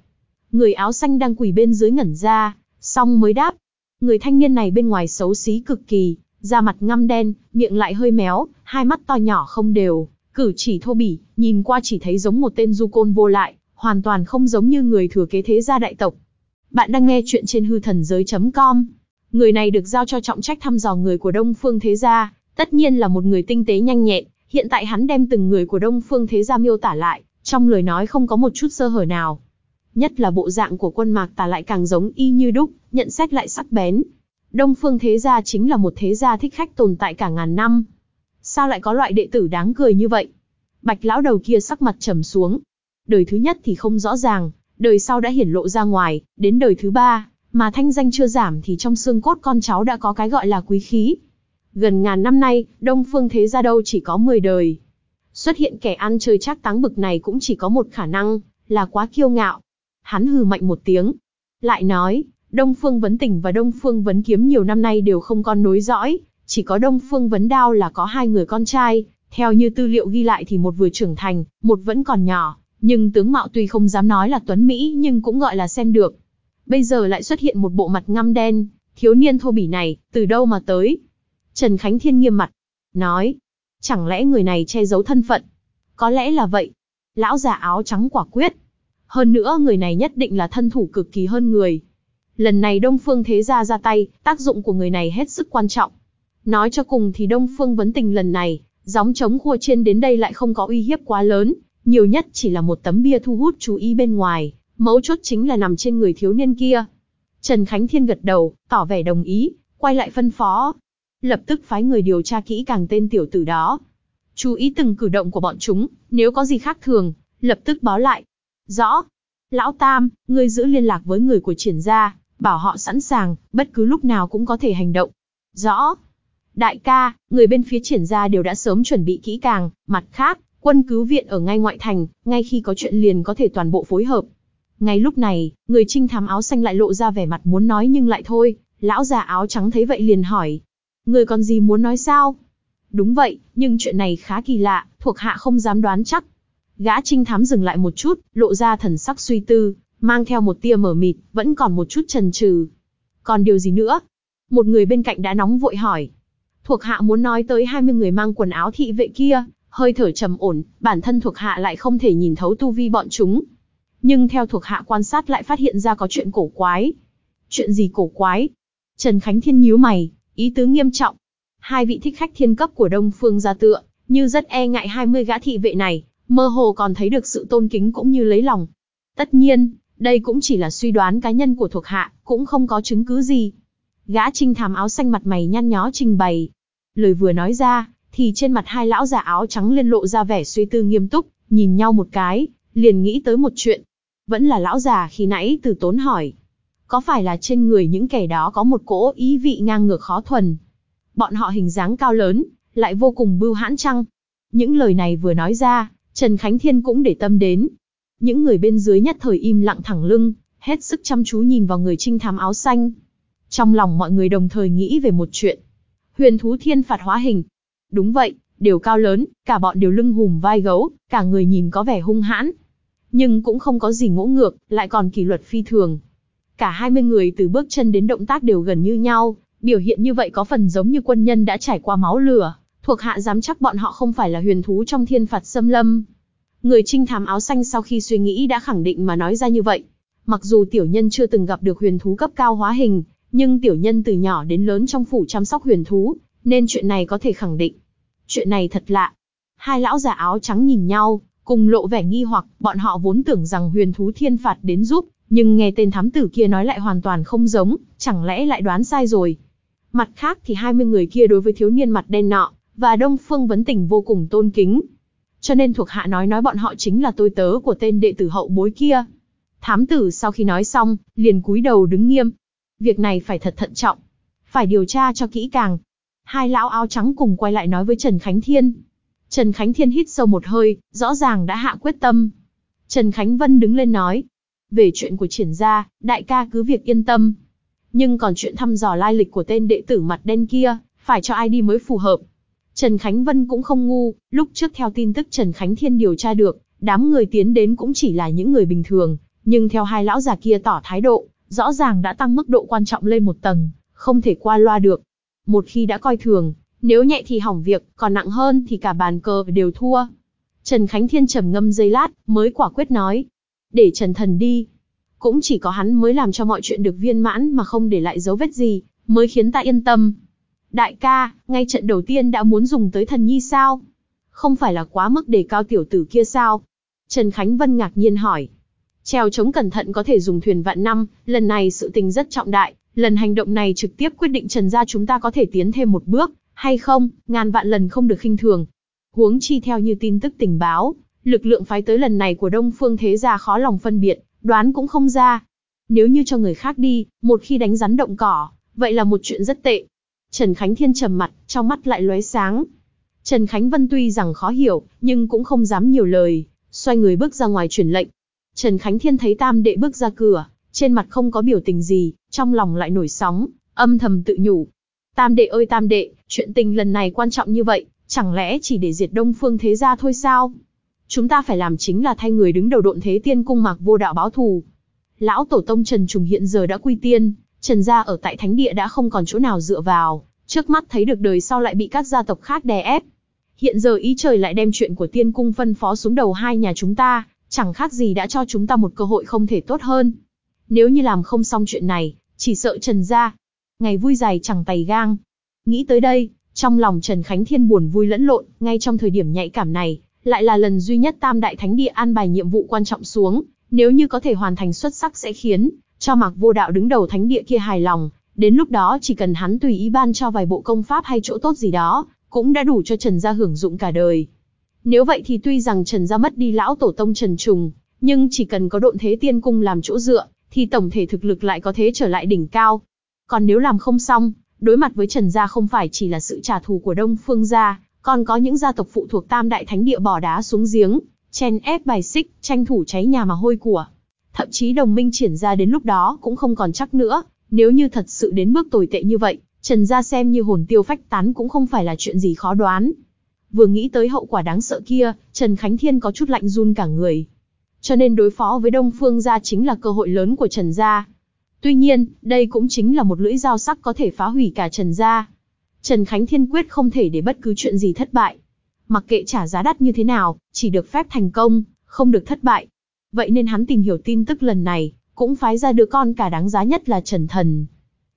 Người áo xanh đang quỳ bên dưới ngẩn ra, xong mới đáp. Người thanh niên này bên ngoài xấu xí cực kỳ, da mặt ngăm đen, miệng lại hơi méo, hai mắt to nhỏ không đều, cử chỉ thô bỉ, nhìn qua chỉ thấy giống một tên du côn vô lại, hoàn toàn không giống như người thừa kế thế gia đại tộc. Bạn đang nghe chuyện trên hư thần giới.com. Người này được giao cho trọng trách thăm dò người của Đông Phương Thế Gia, tất nhiên là một người tinh tế nhanh nhẹn, hiện tại hắn đem từng người của Đông Phương Thế Gia miêu tả lại, trong lời nói không có một chút sơ hở nào. Nhất là bộ dạng của quân mạc tà lại càng giống y như đúc, nhận xét lại sắc bén. Đông Phương Thế Gia chính là một thế gia thích khách tồn tại cả ngàn năm. Sao lại có loại đệ tử đáng cười như vậy? Bạch lão đầu kia sắc mặt trầm xuống. Đời thứ nhất thì không rõ ràng, đời sau đã hiển lộ ra ngoài, đến đời thứ ba, mà thanh danh chưa giảm thì trong xương cốt con cháu đã có cái gọi là quý khí. Gần ngàn năm nay, Đông Phương Thế Gia đâu chỉ có 10 đời. Xuất hiện kẻ ăn chơi chắc táng bực này cũng chỉ có một khả năng, là quá kiêu ngạo. Hắn hừ mạnh một tiếng. Lại nói, Đông Phương Vấn Tình và Đông Phương Vấn Kiếm nhiều năm nay đều không con nối dõi, chỉ có Đông Phương Vấn Đao là có hai người con trai, theo như tư liệu ghi lại thì một vừa trưởng thành, một vẫn còn nhỏ, nhưng tướng mạo tuy không dám nói là tuấn Mỹ nhưng cũng gọi là xem được. Bây giờ lại xuất hiện một bộ mặt ngăm đen, thiếu niên thô bỉ này, từ đâu mà tới? Trần Khánh Thiên nghiêm mặt, nói, chẳng lẽ người này che giấu thân phận? Có lẽ là vậy. Lão già áo trắng quả quyết. Hơn nữa người này nhất định là thân thủ cực kỳ hơn người. Lần này Đông Phương Thế Gia ra tay, tác dụng của người này hết sức quan trọng. Nói cho cùng thì Đông Phương vấn tình lần này, gióng chống khua trên đến đây lại không có uy hiếp quá lớn, nhiều nhất chỉ là một tấm bia thu hút chú ý bên ngoài, mấu chốt chính là nằm trên người thiếu niên kia. Trần Khánh Thiên gật đầu, tỏ vẻ đồng ý, quay lại phân phó. Lập tức phái người điều tra kỹ càng tên tiểu tử đó. Chú ý từng cử động của bọn chúng, nếu có gì khác thường, lập tức báo lại. Rõ. Lão Tam, ngươi giữ liên lạc với người của triển gia, bảo họ sẵn sàng, bất cứ lúc nào cũng có thể hành động. Rõ. Đại ca, người bên phía triển gia đều đã sớm chuẩn bị kỹ càng, mặt khác, quân cứu viện ở ngay ngoại thành, ngay khi có chuyện liền có thể toàn bộ phối hợp. Ngay lúc này, người trinh thám áo xanh lại lộ ra vẻ mặt muốn nói nhưng lại thôi, lão già áo trắng thấy vậy liền hỏi. Người còn gì muốn nói sao? Đúng vậy, nhưng chuyện này khá kỳ lạ, thuộc hạ không dám đoán chắc. Gã trinh thám dừng lại một chút, lộ ra thần sắc suy tư, mang theo một tia mở mịt, vẫn còn một chút trần trừ. Còn điều gì nữa? Một người bên cạnh đã nóng vội hỏi. Thuộc hạ muốn nói tới 20 người mang quần áo thị vệ kia, hơi thở trầm ổn, bản thân thuộc hạ lại không thể nhìn thấu tu vi bọn chúng. Nhưng theo thuộc hạ quan sát lại phát hiện ra có chuyện cổ quái. Chuyện gì cổ quái? Trần Khánh Thiên nhíu mày, ý tứ nghiêm trọng. Hai vị thích khách thiên cấp của Đông Phương gia tựa, như rất e ngại 20 gã thị vệ này, mơ hồ còn thấy được sự tôn kính cũng như lấy lòng. Tất nhiên, đây cũng chỉ là suy đoán cá nhân của thuộc hạ, cũng không có chứng cứ gì. Gã trinh thám áo xanh mặt mày nhăn nhó trình bày. Lời vừa nói ra, thì trên mặt hai lão già áo trắng liên lộ ra vẻ suy tư nghiêm túc, nhìn nhau một cái, liền nghĩ tới một chuyện. Vẫn là lão già khi nãy từ tốn hỏi. Có phải là trên người những kẻ đó có một cỗ ý vị ngang ngược khó thuần? Bọn họ hình dáng cao lớn, lại vô cùng bưu hãn chăng? Những lời này vừa nói ra, Trần Khánh Thiên cũng để tâm đến. Những người bên dưới nhất thời im lặng thẳng lưng, hết sức chăm chú nhìn vào người trinh thám áo xanh. Trong lòng mọi người đồng thời nghĩ về một chuyện. Huyền thú thiên phạt hóa hình. Đúng vậy, đều cao lớn, cả bọn đều lưng hùm vai gấu, cả người nhìn có vẻ hung hãn. Nhưng cũng không có gì ngỗ ngược, lại còn kỷ luật phi thường. Cả 20 người từ bước chân đến động tác đều gần như nhau, biểu hiện như vậy có phần giống như quân nhân đã trải qua máu lửa, thuộc hạ dám chắc bọn họ không phải là huyền thú trong thiên phạt xâm lâm. Người trinh thám áo xanh sau khi suy nghĩ đã khẳng định mà nói ra như vậy. Mặc dù tiểu nhân chưa từng gặp được huyền thú cấp cao hóa hình, nhưng tiểu nhân từ nhỏ đến lớn trong phủ chăm sóc huyền thú, nên chuyện này có thể khẳng định. Chuyện này thật lạ. Hai lão già áo trắng nhìn nhau, cùng lộ vẻ nghi hoặc, bọn họ vốn tưởng rằng huyền thú thiên phạt đến giúp, nhưng nghe tên thám tử kia nói lại hoàn toàn không giống, chẳng lẽ lại đoán sai rồi. Mặt khác thì 20 người kia đối với thiếu niên mặt đen nọ, và Đông Phương Vấn Tình vô cùng tôn kính. Cho nên thuộc hạ nói nói bọn họ chính là tôi tớ của tên đệ tử hậu bối kia. Thám tử sau khi nói xong, liền cúi đầu đứng nghiêm. Việc này phải thật thận trọng. Phải điều tra cho kỹ càng. Hai lão áo trắng cùng quay lại nói với Trần Khánh Thiên. Trần Khánh Thiên hít sâu một hơi, rõ ràng đã hạ quyết tâm. Trần Khánh Vân đứng lên nói. Về chuyện của triển gia, đại ca cứ việc yên tâm. Nhưng còn chuyện thăm dò lai lịch của tên đệ tử mặt đen kia, phải cho ai đi mới phù hợp. Trần Khánh Vân cũng không ngu, lúc trước theo tin tức Trần Khánh Thiên điều tra được, đám người tiến đến cũng chỉ là những người bình thường, nhưng theo hai lão già kia tỏ thái độ, rõ ràng đã tăng mức độ quan trọng lên một tầng, không thể qua loa được. Một khi đã coi thường, nếu nhẹ thì hỏng việc, còn nặng hơn thì cả bàn cờ đều thua. Trần Khánh Thiên trầm ngâm giây lát, mới quả quyết nói. Để Trần Thần đi. Cũng chỉ có hắn mới làm cho mọi chuyện được viên mãn mà không để lại dấu vết gì, mới khiến ta yên tâm. Đại ca, ngay trận đầu tiên đã muốn dùng tới thần nhi sao? Không phải là quá mức đề cao tiểu tử kia sao? Trần Khánh Vân ngạc nhiên hỏi. Treo chống cẩn thận có thể dùng thuyền vạn năm, lần này sự tình rất trọng đại, lần hành động này trực tiếp quyết định Trần gia chúng ta có thể tiến thêm một bước, hay không, ngàn vạn lần không được khinh thường. Huống chi theo như tin tức tình báo, lực lượng phái tới lần này của Đông Phương Thế Gia khó lòng phân biệt, đoán cũng không ra. Nếu như cho người khác đi, một khi đánh rắn động cỏ, vậy là một chuyện rất tệ. Trần Khánh Thiên trầm mặt, trong mắt lại lóe sáng. Trần Khánh Vân tuy rằng khó hiểu, nhưng cũng không dám nhiều lời, xoay người bước ra ngoài truyền lệnh. Trần Khánh Thiên thấy tam đệ bước ra cửa, trên mặt không có biểu tình gì, trong lòng lại nổi sóng, âm thầm tự nhủ. Tam đệ ơi tam đệ, chuyện tình lần này quan trọng như vậy, chẳng lẽ chỉ để diệt đông phương thế gia thôi sao? Chúng ta phải làm chính là thay người đứng đầu độn thế tiên cung mạc vô đạo báo thù. Lão tổ tông Trần Trùng hiện giờ đã quy tiên, Trần gia ở tại thánh địa đã không còn chỗ nào dựa vào, trước mắt thấy được đời sau lại bị các gia tộc khác đè ép. Hiện giờ ý trời lại đem chuyện của tiên cung phân phó xuống đầu hai nhà chúng ta, Chẳng khác gì đã cho chúng ta một cơ hội không thể tốt hơn. Nếu như làm không xong chuyện này, chỉ sợ Trần gia. Ngày vui dài chẳng tày gang. Nghĩ tới đây, trong lòng Trần Khánh Thiên buồn vui lẫn lộn, ngay trong thời điểm nhạy cảm này, lại là lần duy nhất Tam Đại Thánh Địa an bài nhiệm vụ quan trọng xuống, nếu như có thể hoàn thành xuất sắc sẽ khiến cho Mạc Vô Đạo đứng đầu Thánh Địa kia hài lòng, đến lúc đó chỉ cần hắn tùy ý ban cho vài bộ công pháp hay chỗ tốt gì đó, cũng đã đủ cho Trần gia hưởng dụng cả đời. Nếu vậy thì tuy rằng Trần gia mất đi lão tổ tông Trần Trùng, nhưng chỉ cần có độn thế tiên cung làm chỗ dựa, thì tổng thể thực lực lại có thế trở lại đỉnh cao. Còn nếu làm không xong, đối mặt với Trần gia không phải chỉ là sự trả thù của Đông Phương gia, còn có những gia tộc phụ thuộc Tam Đại Thánh Địa bỏ đá xuống giếng, chen ép bài xích, tranh thủ cháy nhà mà hôi của. Thậm chí đồng minh triển ra đến lúc đó cũng không còn chắc nữa, nếu như thật sự đến bước tồi tệ như vậy, Trần gia xem như hồn tiêu phách tán cũng không phải là chuyện gì khó đoán. Vừa nghĩ tới hậu quả đáng sợ kia, Trần Khánh Thiên có chút lạnh run cả người. Cho nên đối phó với Đông Phương gia chính là cơ hội lớn của Trần gia. Tuy nhiên, đây cũng chính là một lưỡi dao sắc có thể phá hủy cả Trần gia. Trần Khánh Thiên quyết không thể để bất cứ chuyện gì thất bại. Mặc kệ trả giá đắt như thế nào, chỉ được phép thành công, không được thất bại. Vậy nên hắn tìm hiểu tin tức lần này, cũng phái ra đứa con cả đáng giá nhất là Trần Thần.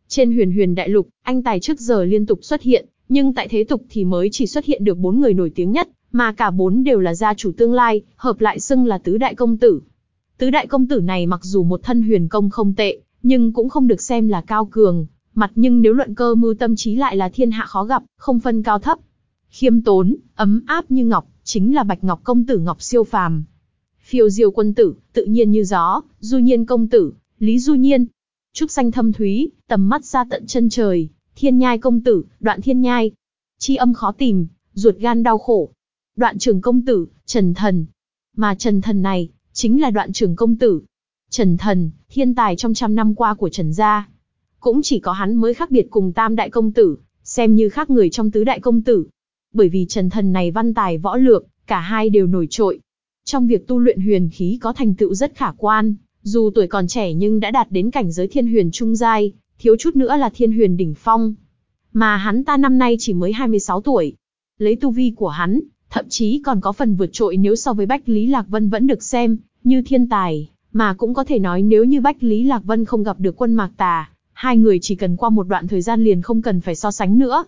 Trên huyền huyền đại lục, anh tài trước giờ liên tục xuất hiện, nhưng tại thế tục thì mới chỉ xuất hiện được bốn người nổi tiếng nhất, mà cả bốn đều là gia chủ tương lai, hợp lại xưng là tứ đại công tử. Tứ đại công tử này mặc dù một thân huyền công không tệ, nhưng cũng không được xem là cao cường, mặt nhưng nếu luận cơ mưu tâm trí lại là thiên hạ khó gặp, không phân cao thấp. Khiêm tốn, ấm áp như ngọc, chính là bạch ngọc công tử ngọc siêu phàm. Phiêu diêu quân tử, tự nhiên như gió, du nhiên công tử, lý du nhiên. Trúc xanh thâm thúy, tầm mắt ra tận chân trời, thiên nhai công tử, đoạn thiên nhai. Chi âm khó tìm, ruột gan đau khổ. Đoạn trường công tử, trần thần. Mà trần thần này, chính là đoạn trường công tử. Trần thần, thiên tài trong trăm năm qua của trần gia. Cũng chỉ có hắn mới khác biệt cùng tam đại công tử, xem như khác người trong tứ đại công tử. Bởi vì trần thần này văn tài võ lược, cả hai đều nổi trội. Trong việc tu luyện huyền khí có thành tựu rất khả quan, dù tuổi còn trẻ nhưng đã đạt đến cảnh giới thiên huyền trung giai, thiếu chút nữa là thiên huyền đỉnh phong. Mà hắn ta năm nay chỉ mới 26 tuổi. Lấy tu vi của hắn, thậm chí còn có phần vượt trội nếu so với Bách Lý Lạc Vân vẫn được xem, như thiên tài, mà cũng có thể nói nếu như Bách Lý Lạc Vân không gặp được quân mạc tà, hai người chỉ cần qua một đoạn thời gian liền không cần phải so sánh nữa.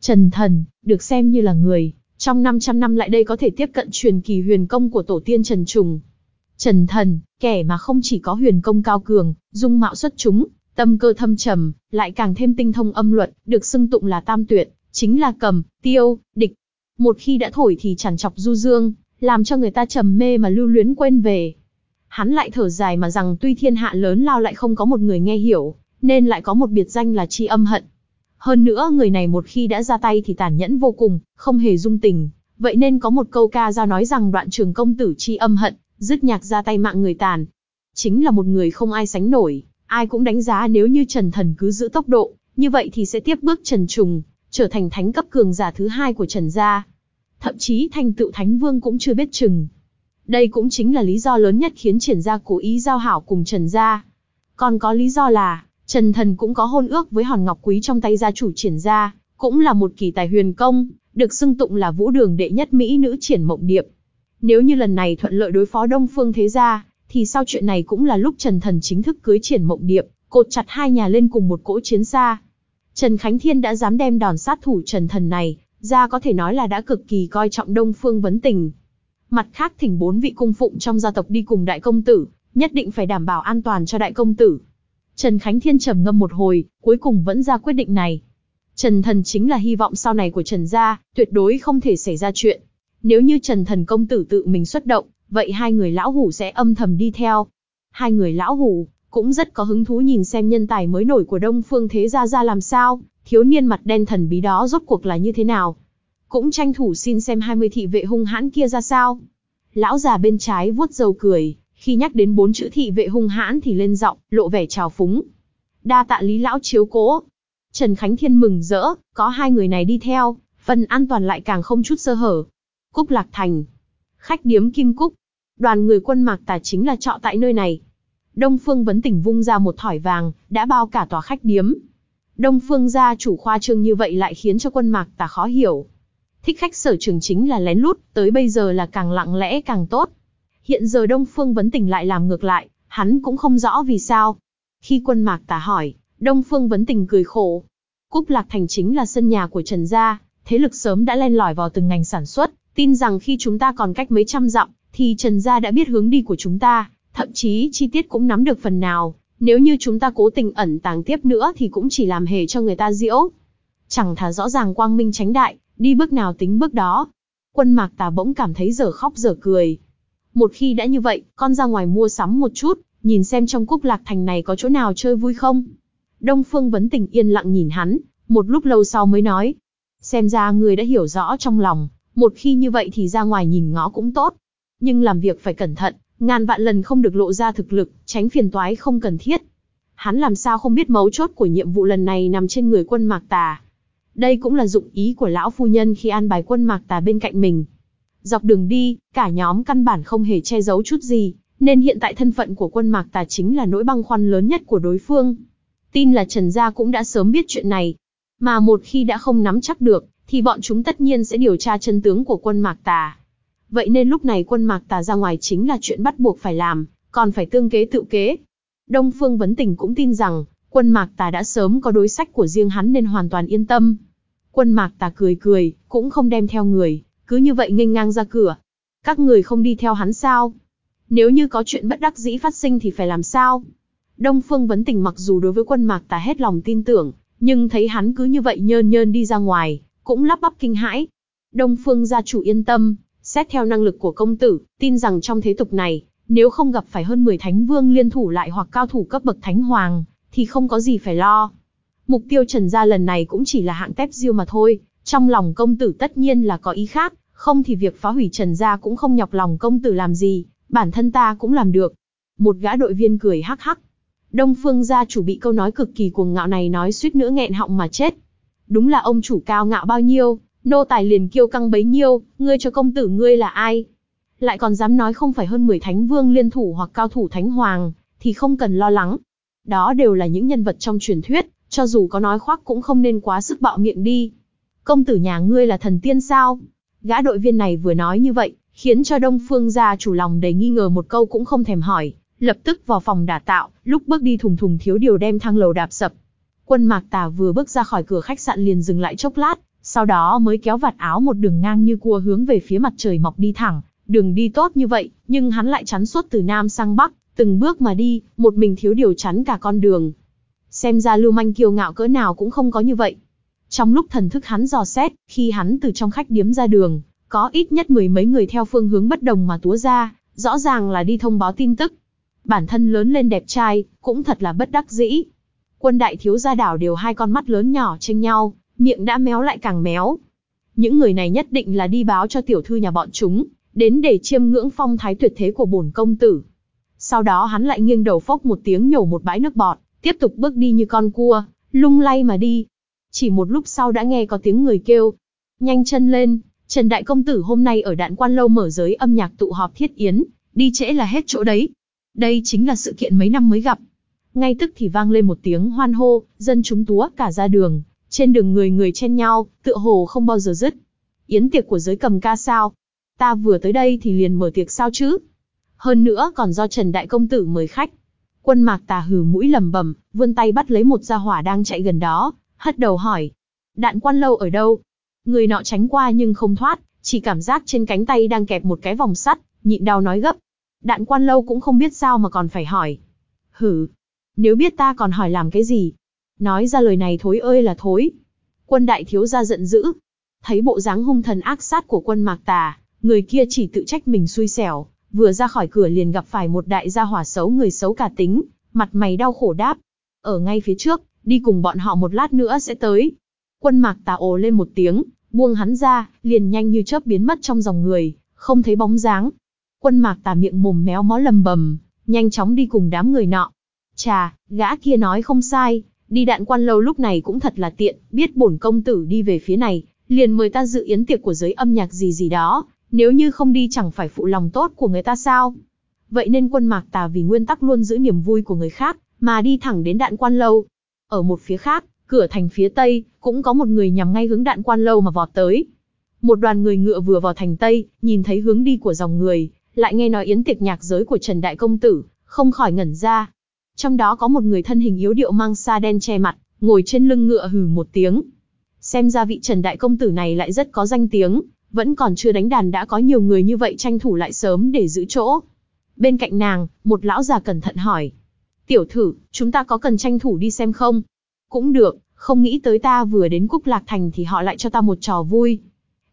Trần Thần, được xem như là người, trong 500 năm lại đây có thể tiếp cận truyền kỳ huyền công của tổ tiên Trần Trùng. Trần Thần, kẻ mà không chỉ có huyền công cao cường, dung mạo xuất chúng, tâm cơ thâm trầm, lại càng thêm tinh thông âm luật, được xưng tụng là tam tuyệt, chính là cầm, tiêu, địch. Một khi đã thổi thì chẳng chọc du dương, làm cho người ta trầm mê mà lưu luyến quên về. Hắn lại thở dài mà rằng tuy thiên hạ lớn lao lại không có một người nghe hiểu, nên lại có một biệt danh là chi âm hận. Hơn nữa người này một khi đã ra tay thì tàn nhẫn vô cùng, không hề dung tình, vậy nên có một câu ca giao nói rằng đoạn trường công tử chi âm hận, dứt nhạc ra tay mạng người tàn. Chính là một người không ai sánh nổi, ai cũng đánh giá nếu như Trần Thần cứ giữ tốc độ, như vậy thì sẽ tiếp bước Trần Trùng, trở thành thánh cấp cường giả thứ hai của Trần gia. Thậm chí thành tựu thánh vương cũng chưa biết chừng. Đây cũng chính là lý do lớn nhất khiến triển gia cố ý giao hảo cùng Trần gia. Còn có lý do là, Trần Thần cũng có hôn ước với hòn ngọc quý trong tay gia chủ triển gia, cũng là một kỳ tài huyền công, được xưng tụng là vũ đường đệ nhất mỹ nữ triển mộng điệp. Nếu như lần này thuận lợi đối phó Đông Phương Thế Gia, thì sau chuyện này cũng là lúc Trần Thần chính thức cưới triển mộng điệp, cột chặt hai nhà lên cùng một cỗ chiến xa. Trần Khánh Thiên đã dám đem đòn sát thủ Trần Thần này, ra có thể nói là đã cực kỳ coi trọng Đông Phương vấn tình. Mặt khác thỉnh bốn vị cung phụng trong gia tộc đi cùng đại công tử, nhất định phải đảm bảo an toàn cho đại công tử. Trần Khánh Thiên trầm ngâm một hồi, cuối cùng vẫn ra quyết định này. Trần Thần chính là hy vọng sau này của Trần gia, tuyệt đối không thể xảy ra chuyện. Nếu như Trần Thần công tử tự mình xuất động, vậy hai người lão hủ sẽ âm thầm đi theo. Hai người lão hủ cũng rất có hứng thú nhìn xem nhân tài mới nổi của Đông Phương Thế gia ra làm sao, thiếu niên mặt đen thần bí đó rốt cuộc là như thế nào. Cũng tranh thủ xin xem 20 thị vệ hung hãn kia ra sao. Lão già bên trái vuốt râu cười, khi nhắc đến bốn chữ thị vệ hung hãn thì lên giọng, lộ vẻ trào phúng. Đa tạ lý lão chiếu cố. Trần Khánh Thiên mừng rỡ, có hai người này đi theo, phần an toàn lại càng không chút sơ hở. Cúc Lạc Thành. Khách điếm Kim Cúc. Đoàn người quân mạc tà chính là trọ tại nơi này. Đông Phương vấn tỉnh vung ra một thỏi vàng, đã bao cả tòa khách điếm. Đông Phương gia chủ khoa trương như vậy lại khiến cho quân mạc tà khó hiểu. Thích khách sở trường chính là lén lút, tới bây giờ là càng lặng lẽ càng tốt. Hiện giờ Đông Phương Vấn Tình lại làm ngược lại, hắn cũng không rõ vì sao. Khi quân mạc tả hỏi, Đông Phương Vấn Tình cười khổ. Cúc Lạc Thành chính là sân nhà của Trần Gia, thế lực sớm đã len lỏi vào từng ngành sản xuất, tin rằng khi chúng ta còn cách mấy trăm dặm, thì Trần Gia đã biết hướng đi của chúng ta, thậm chí chi tiết cũng nắm được phần nào. Nếu như chúng ta cố tình ẩn tàng tiếp nữa thì cũng chỉ làm hề cho người ta diễu. Chẳng thà rõ ràng quang minh tránh đại, đi bước nào tính bước đó. Quân mạc tà bỗng cảm thấy giờ khóc giờ cười. Một khi đã như vậy, con ra ngoài mua sắm một chút, nhìn xem trong cúc lạc thành này có chỗ nào chơi vui không. Đông Phương Vấn Tình yên lặng nhìn hắn, một lúc lâu sau mới nói. Xem ra người đã hiểu rõ trong lòng, một khi như vậy thì ra ngoài nhìn ngó cũng tốt. Nhưng làm việc phải cẩn thận, ngàn vạn lần không được lộ ra thực lực, tránh phiền toái không cần thiết. Hắn làm sao không biết mấu chốt của nhiệm vụ lần này nằm trên người quân mạc tà. Đây cũng là dụng ý của lão phu nhân khi an bài quân mạc tà bên cạnh mình. Dọc đường đi, cả nhóm căn bản không hề che giấu chút gì, nên hiện tại thân phận của quân mạc tà chính là nỗi băng khoăn lớn nhất của đối phương. Tin là Trần Gia cũng đã sớm biết chuyện này. Mà một khi đã không nắm chắc được, thì bọn chúng tất nhiên sẽ điều tra chân tướng của quân mạc tà. Vậy nên lúc này quân mạc tà ra ngoài chính là chuyện bắt buộc phải làm, còn phải tương kế tự kế. Đông Phương Vấn Tình cũng tin rằng, quân mạc tà đã sớm có đối sách của riêng hắn nên hoàn toàn yên tâm. Quân mạc tà cười cười, cũng không đem theo người, cứ như vậy nghênh ngang ra cửa. Các người không đi theo hắn sao? Nếu như có chuyện bất đắc dĩ phát sinh thì phải làm sao? Đông Phương Vấn Tình mặc dù đối với quân mạc tà hết lòng tin tưởng, nhưng thấy hắn cứ như vậy nhơn nhơn đi ra ngoài, cũng lắp bắp kinh hãi. Đông Phương gia chủ yên tâm, xét theo năng lực của công tử, tin rằng trong thế tục này, nếu không gặp phải hơn 10 thánh vương liên thủ lại hoặc cao thủ cấp bậc thánh hoàng, thì không có gì phải lo. Mục tiêu Trần gia lần này cũng chỉ là hạng tép diêu mà thôi, trong lòng công tử tất nhiên là có ý khác, không thì việc phá hủy Trần gia cũng không nhọc lòng công tử làm gì, bản thân ta cũng làm được. Một gã đội viên cười hắc hắc. Đông Phương gia chủ bị câu nói cực kỳ cuồng ngạo này nói suýt nữa nghẹn họng mà chết. Đúng là ông chủ cao ngạo bao nhiêu, nô tài liền kiêu căng bấy nhiêu, ngươi cho công tử ngươi là ai? Lại còn dám nói không phải hơn 10 thánh vương liên thủ hoặc cao thủ thánh hoàng, thì không cần lo lắng. Đó đều là những nhân vật trong truyền thuyết, cho dù có nói khoác cũng không nên quá sức bạo miệng đi. Công tử nhà ngươi là thần tiên sao? Gã đội viên này vừa nói như vậy, khiến cho Đông Phương gia chủ lòng đầy nghi ngờ một câu cũng không thèm hỏi, lập tức vào phòng đả tạo, lúc bước đi thùng thùng thiếu điều đem thang lầu đạp sập. Quân Mạc Tà vừa bước ra khỏi cửa khách sạn liền dừng lại chốc lát, sau đó mới kéo vạt áo một đường ngang như cua hướng về phía mặt trời mọc đi thẳng, đường đi tốt như vậy, nhưng hắn lại chắn suốt từ nam sang bắc, từng bước mà đi, một mình thiếu điều chắn cả con đường. Xem ra lưu manh kiêu ngạo cỡ nào cũng không có như vậy. Trong lúc thần thức hắn dò xét, khi hắn từ trong khách điếm ra đường, có ít nhất mười mấy người theo phương hướng bất đồng mà túa ra, rõ ràng là đi thông báo tin tức. Bản thân lớn lên đẹp trai, cũng thật là bất đắc dĩ. Quân đại thiếu gia đảo đều hai con mắt lớn nhỏ tranh nhau, miệng đã méo lại càng méo. Những người này nhất định là đi báo cho tiểu thư nhà bọn chúng, đến để chiêm ngưỡng phong thái tuyệt thế của bổn công tử. Sau đó hắn lại nghiêng đầu phốc một tiếng nhổ một bãi nước bọt, tiếp tục bước đi như con cua, lung lay mà đi. Chỉ một lúc sau đã nghe có tiếng người kêu. Nhanh chân lên, Trần Đại Công Tử hôm nay ở đạn quan lâu mở giới âm nhạc tụ họp thiết yến, đi trễ là hết chỗ đấy. Đây chính là sự kiện mấy năm mới gặp. Ngay tức thì vang lên một tiếng hoan hô, dân chúng túa cả ra đường, trên đường người người chen nhau, tựa hồ không bao giờ dứt. Yến tiệc của giới cầm ca sao? Ta vừa tới đây thì liền mở tiệc sao chứ? Hơn nữa còn do Trần Đại Công Tử mời khách. Quân mạc tà hừ mũi lầm bầm, vươn tay bắt lấy một gia hỏa đang chạy gần đó, hất đầu hỏi. Đạn quan lâu ở đâu? Người nọ tránh qua nhưng không thoát, chỉ cảm giác trên cánh tay đang kẹp một cái vòng sắt, nhịn đau nói gấp. Đạn quan lâu cũng không biết sao mà còn phải hỏi. Hử, nếu biết ta còn hỏi làm cái gì? Nói ra lời này thối ơi là thối. Quân đại thiếu gia giận dữ. Thấy bộ dáng hung thần ác sát của quân mạc tà, người kia chỉ tự trách mình xui xẻo, vừa ra khỏi cửa liền gặp phải một đại gia hỏa xấu người xấu cả tính, mặt mày đau khổ đáp. Ở ngay phía trước, đi cùng bọn họ một lát nữa sẽ tới. Quân mạc tà ồ lên một tiếng, buông hắn ra, liền nhanh như chớp biến mất trong dòng người, không thấy bóng dáng. Quân mạc tà miệng mồm méo mó lầm bầm, nhanh chóng đi cùng đám người nọ. Chà, gã kia nói không sai, đi đạn quan lâu lúc này cũng thật là tiện, biết bổn công tử đi về phía này, liền mời ta dự yến tiệc của giới âm nhạc gì gì đó, nếu như không đi chẳng phải phụ lòng tốt của người ta sao. Vậy nên quân mạc tà vì nguyên tắc luôn giữ niềm vui của người khác, mà đi thẳng đến đạn quan lâu. Ở một phía khác, cửa thành phía tây, cũng có một người nhằm ngay hướng đạn quan lâu mà vọt tới. Một đoàn người ngựa vừa vào thành tây, nhìn thấy hướng đi của dòng người, lại nghe nói yến tiệc nhạc giới của Trần Đại Công Tử, không khỏi ngẩn ra. Trong đó có một người thân hình yếu điệu mang sa đen che mặt, ngồi trên lưng ngựa hừ một tiếng. Xem ra vị Trần Đại Công Tử này lại rất có danh tiếng, vẫn còn chưa đánh đàn đã có nhiều người như vậy tranh thủ lại sớm để giữ chỗ. Bên cạnh nàng, một lão già cẩn thận hỏi. Tiểu thử, chúng ta có cần tranh thủ đi xem không? Cũng được, không nghĩ tới ta vừa đến Cúc Lạc Thành thì họ lại cho ta một trò vui.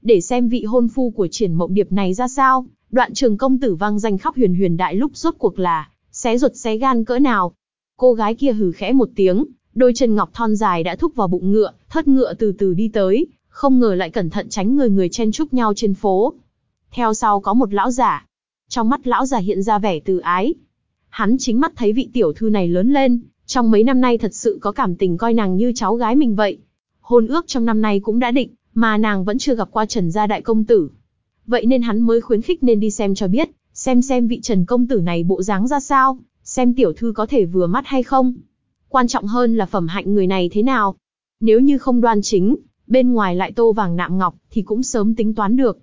Để xem vị hôn phu của triển mộng điệp này ra sao, đoạn trường công tử vang danh khắp huyền huyền đại lúc rốt cuộc là, xé ruột xé gan cỡ nào. Cô gái kia hừ khẽ một tiếng, đôi chân ngọc thon dài đã thúc vào bụng ngựa, thất ngựa từ từ đi tới, không ngờ lại cẩn thận tránh người người chen chúc nhau trên phố. Theo sau có một lão giả. Trong mắt lão giả hiện ra vẻ từ ái. Hắn chính mắt thấy vị tiểu thư này lớn lên, trong mấy năm nay thật sự có cảm tình coi nàng như cháu gái mình vậy. Hôn ước trong năm nay cũng đã định, mà nàng vẫn chưa gặp qua Trần gia đại công tử. Vậy nên hắn mới khuyến khích nên đi xem cho biết, xem xem vị Trần công tử này bộ dáng ra sao, xem tiểu thư có thể vừa mắt hay không. Quan trọng hơn là phẩm hạnh người này thế nào. Nếu như không đoan chính, bên ngoài lại tô vàng nạm ngọc, thì cũng sớm tính toán được.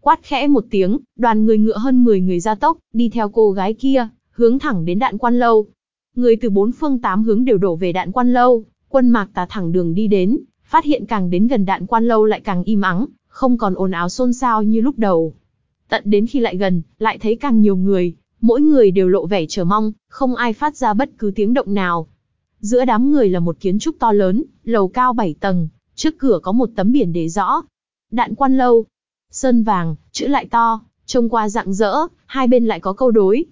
Quát khẽ một tiếng, đoàn người ngựa hơn 10 người ra tốc, đi theo cô gái kia, hướng thẳng đến đạn quan lâu. Người từ bốn phương tám hướng đều đổ về đạn quan lâu, quân mạc tà thẳng đường đi đến, phát hiện càng đến gần đạn quan lâu lại càng im ắng, không còn ồn ào xôn xao như lúc đầu. Tận đến khi lại gần, lại thấy càng nhiều người, mỗi người đều lộ vẻ chờ mong, không ai phát ra bất cứ tiếng động nào. Giữa đám người là một kiến trúc to lớn, lầu cao 7 tầng, trước cửa có một tấm biển để rõ. Đạn quan lâu, sơn vàng, chữ lại to, trông qua dạng dỡ, hai bên lại có câu đối.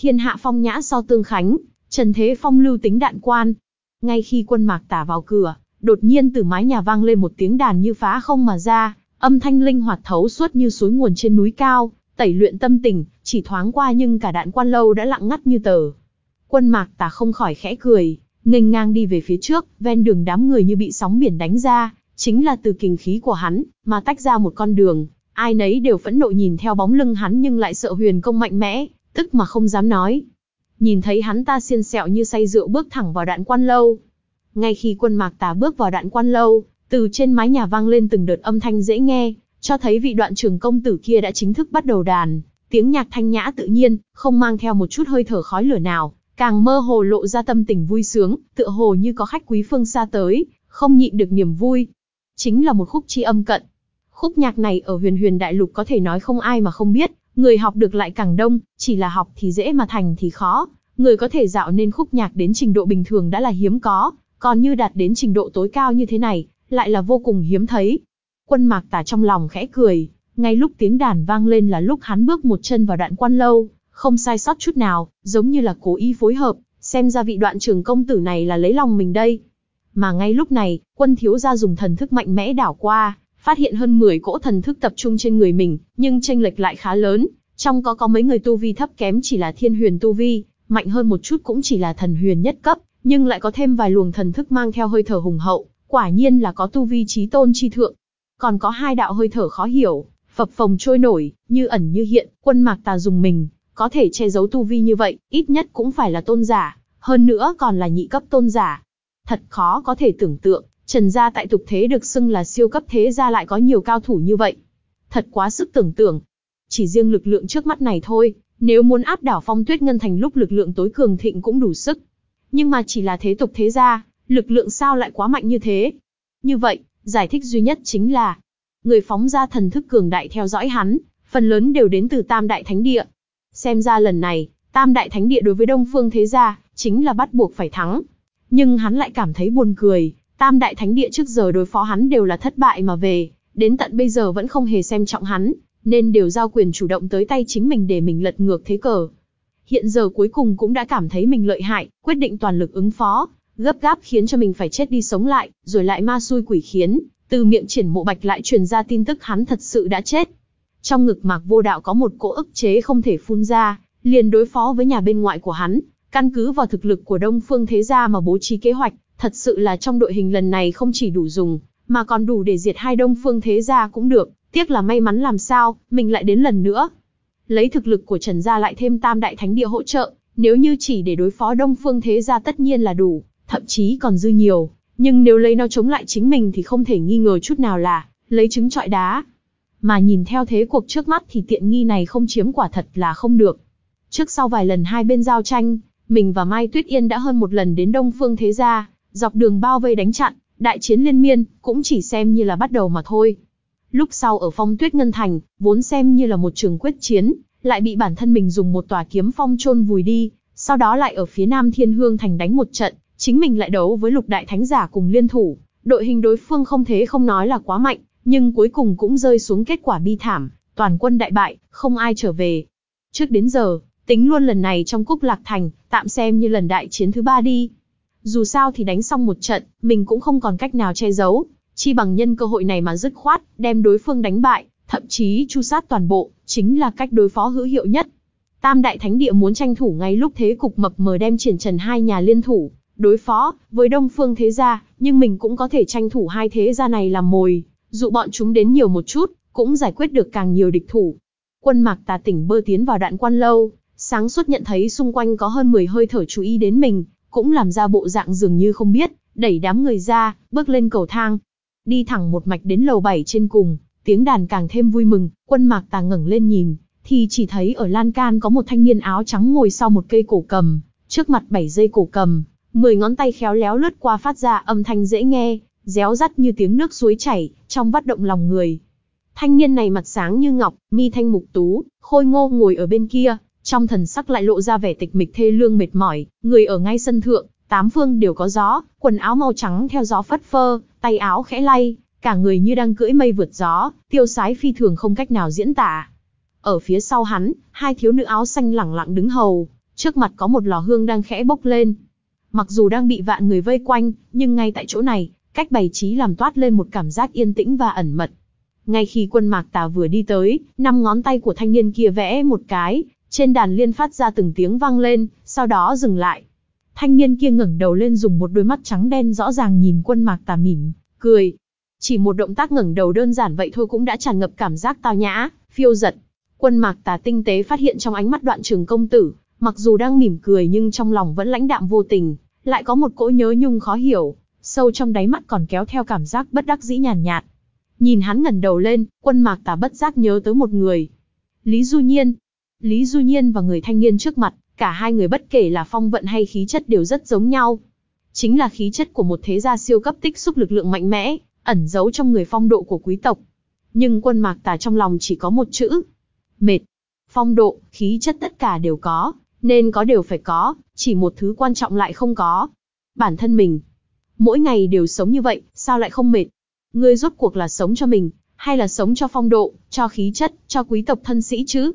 Thiên hạ phong nhã so tương khánh, trần thế phong lưu tính đạn quan. Ngay khi quân mạc tả vào cửa, đột nhiên từ mái nhà vang lên một tiếng đàn như phá không mà ra, âm thanh linh hoạt thấu suốt như suối nguồn trên núi cao, tẩy luyện tâm tình, chỉ thoáng qua nhưng cả đạn quan lâu đã lặng ngắt như tờ. Quân mạc tả không khỏi khẽ cười, nghênh ngang đi về phía trước, ven đường đám người như bị sóng biển đánh ra, chính là từ kình khí của hắn, mà tách ra một con đường, ai nấy đều phẫn nộ nhìn theo bóng lưng hắn nhưng lại sợ huyền công mạnh mẽ, tức mà không dám nói. Nhìn thấy hắn ta xiên sẹo như say rượu bước thẳng vào đạn quan lâu. Ngay khi quân mạc tà bước vào đạn quan lâu, từ trên mái nhà vang lên từng đợt âm thanh dễ nghe, cho thấy vị đoạn trường công tử kia đã chính thức bắt đầu đàn, tiếng nhạc thanh nhã tự nhiên, không mang theo một chút hơi thở khói lửa nào, càng mơ hồ lộ ra tâm tình vui sướng, tựa hồ như có khách quý phương xa tới, không nhịn được niềm vui. Chính là một khúc chi âm cận. Khúc nhạc này ở huyền huyền đại lục có thể nói không ai mà không biết, người học được lại càng đông, chỉ là học thì dễ mà thành thì khó. Người có thể dạo nên khúc nhạc đến trình độ bình thường đã là hiếm có, còn như đạt đến trình độ tối cao như thế này, lại là vô cùng hiếm thấy. Quân mạc tả trong lòng khẽ cười, ngay lúc tiếng đàn vang lên là lúc hắn bước một chân vào đoạn quan lâu, không sai sót chút nào, giống như là cố ý phối hợp, xem ra vị đoạn trường công tử này là lấy lòng mình đây. Mà ngay lúc này, quân thiếu gia dùng thần thức mạnh mẽ đảo qua, phát hiện hơn 10 cỗ thần thức tập trung trên người mình, nhưng tranh lệch lại khá lớn, trong có có mấy người tu vi thấp kém chỉ là thiên huyền tu vi, mạnh hơn một chút cũng chỉ là thần huyền nhất cấp, nhưng lại có thêm vài luồng thần thức mang theo hơi thở hùng hậu, quả nhiên là có tu vi trí tôn chi thượng. Còn có hai đạo hơi thở khó hiểu, phập phồng trôi nổi, như ẩn như hiện, quân mạc tà dùng mình, có thể che giấu tu vi như vậy, ít nhất cũng phải là tôn giả, hơn nữa còn là nhị cấp tôn giả. Thật khó có thể tưởng tượng, Trần gia tại tục thế được xưng là siêu cấp thế gia lại có nhiều cao thủ như vậy. Thật quá sức tưởng tượng. Chỉ riêng lực lượng trước mắt này thôi, nếu muốn áp đảo phong tuyết ngân thành lúc lực lượng tối cường thịnh cũng đủ sức. Nhưng mà chỉ là thế tục thế gia, lực lượng sao lại quá mạnh như thế? Như vậy, giải thích duy nhất chính là, người phóng ra thần thức cường đại theo dõi hắn, phần lớn đều đến từ Tam Đại Thánh Địa. Xem ra lần này, Tam Đại Thánh Địa đối với Đông Phương Thế Gia, chính là bắt buộc phải thắng. Nhưng hắn lại cảm thấy buồn cười, Tam Đại Thánh Địa trước giờ đối phó hắn đều là thất bại mà về, đến tận bây giờ vẫn không hề xem trọng hắn, nên đều giao quyền chủ động tới tay chính mình để mình lật ngược thế cờ. Hiện giờ cuối cùng cũng đã cảm thấy mình lợi hại, quyết định toàn lực ứng phó, gấp gáp khiến cho mình phải chết đi sống lại, rồi lại ma xui quỷ khiến, từ miệng triển mộ bạch lại truyền ra tin tức hắn thật sự đã chết. Trong ngực mạc vô đạo có một cỗ ức chế không thể phun ra, liền đối phó với nhà bên ngoại của hắn, căn cứ vào thực lực của Đông Phương Thế Gia mà bố trí kế hoạch, thật sự là trong đội hình lần này không chỉ đủ dùng, mà còn đủ để diệt hai Đông Phương Thế Gia cũng được, tiếc là may mắn làm sao, mình lại đến lần nữa. Lấy thực lực của Trần Gia lại thêm Tam Đại Thánh Địa hỗ trợ, nếu như chỉ để đối phó Đông Phương Thế Gia tất nhiên là đủ, thậm chí còn dư nhiều, nhưng nếu lấy nó chống lại chính mình thì không thể nghi ngờ chút nào là lấy trứng trọi đá. mà nhìn theo thế cuộc trước mắt thì tiện nghi này không chiếm quả thật là không được. Trước sau vài lần hai bên giao tranh, mình và Mai Tuyết Yên đã hơn một lần đến Đông Phương Thế Gia, dọc đường bao vây đánh chặn, đại chiến liên miên, cũng chỉ xem như là bắt đầu mà thôi. Lúc sau ở phong tuyết ngân thành, vốn xem như là một trường quyết chiến, lại bị bản thân mình dùng một tòa kiếm phong chôn vùi đi, sau đó lại ở phía nam thiên hương thành đánh một trận, chính mình lại đấu với lục đại thánh giả cùng liên thủ. Đội hình đối phương không thế không nói là quá mạnh, nhưng cuối cùng cũng rơi xuống kết quả bi thảm, toàn quân đại bại, không ai trở về. Trước đến giờ, tính luôn lần này trong cúc lạc thành, tạm xem như lần đại chiến thứ ba đi. Dù sao thì đánh xong một trận, mình cũng không còn cách nào che giấu, chi bằng nhân cơ hội này mà dứt khoát, đem đối phương đánh bại, thậm chí chu sát toàn bộ, chính là cách đối phó hữu hiệu nhất. Tam đại thánh địa muốn tranh thủ ngay lúc thế cục mập mờ đem triển trần hai nhà liên thủ, đối phó với Đông Phương thế gia, nhưng mình cũng có thể tranh thủ hai thế gia này làm mồi, dụ bọn chúng đến nhiều một chút, cũng giải quyết được càng nhiều địch thủ. Quân Mạc Tà tỉnh bơ tiến vào đạn quan lâu, sáng suốt nhận thấy xung quanh có hơn 10 hơi thở chú ý đến mình, cũng làm ra bộ dạng dường như không biết, đẩy đám người ra, bước lên cầu thang, đi thẳng một mạch đến lầu 7 trên cùng, tiếng đàn càng thêm vui mừng, quân mạc tà ngẩng lên nhìn, thì chỉ thấy ở lan can có một thanh niên áo trắng ngồi sau một cây cổ cầm, trước mặt bảy dây cổ cầm, mười ngón tay khéo léo lướt qua phát ra âm thanh dễ nghe, réo rắt như tiếng nước suối chảy, trong vắt động lòng người. Thanh niên này mặt sáng như ngọc, mi thanh mục tú, khôi ngô ngồi ở bên kia, trong thần sắc lại lộ ra vẻ tịch mịch thê lương mệt mỏi, người ở ngay sân thượng, tám phương đều có gió, quần áo màu trắng theo gió phất phơ, tay áo khẽ lay, cả người như đang cưỡi mây vượt gió, tiêu sái phi thường không cách nào diễn tả. Ở phía sau hắn, hai thiếu nữ áo xanh lẳng lặng đứng hầu, trước mặt có một lò hương đang khẽ bốc lên. Mặc dù đang bị vạn người vây quanh, nhưng ngay tại chỗ này, cách bày trí làm toát lên một cảm giác yên tĩnh và ẩn mật. Ngay khi quân mạc tà vừa đi tới, năm ngón tay của thanh niên kia vẽ một cái, trên đàn liên phát ra từng tiếng vang lên, sau đó dừng lại. Thanh niên kia ngẩng đầu lên dùng một đôi mắt trắng đen rõ ràng nhìn quân mạc tà mỉm, cười. Chỉ một động tác ngẩng đầu đơn giản vậy thôi cũng đã tràn ngập cảm giác tao nhã, phiêu giật. Quân mạc tà tinh tế phát hiện trong ánh mắt đoạn trường công tử, mặc dù đang mỉm cười nhưng trong lòng vẫn lãnh đạm vô tình, lại có một cỗ nhớ nhung khó hiểu, sâu trong đáy mắt còn kéo theo cảm giác bất đắc dĩ nhàn nhạt, Nhìn hắn ngẩng đầu lên, quân mạc tà bất giác nhớ tới một người. Lý Du Nhiên. Lý Du Nhiên và người thanh niên trước mặt, cả hai người bất kể là phong vận hay khí chất đều rất giống nhau. Chính là khí chất của một thế gia siêu cấp tích xúc lực lượng mạnh mẽ, ẩn giấu trong người phong độ của quý tộc. Nhưng quân mạc tà trong lòng chỉ có một chữ. Mệt. Phong độ, khí chất tất cả đều có, nên có đều phải có, chỉ một thứ quan trọng lại không có. Bản thân mình. Mỗi ngày đều sống như vậy, sao lại không mệt? Ngươi rốt cuộc là sống cho mình, hay là sống cho phong độ, cho khí chất, cho quý tộc thân sĩ chứ?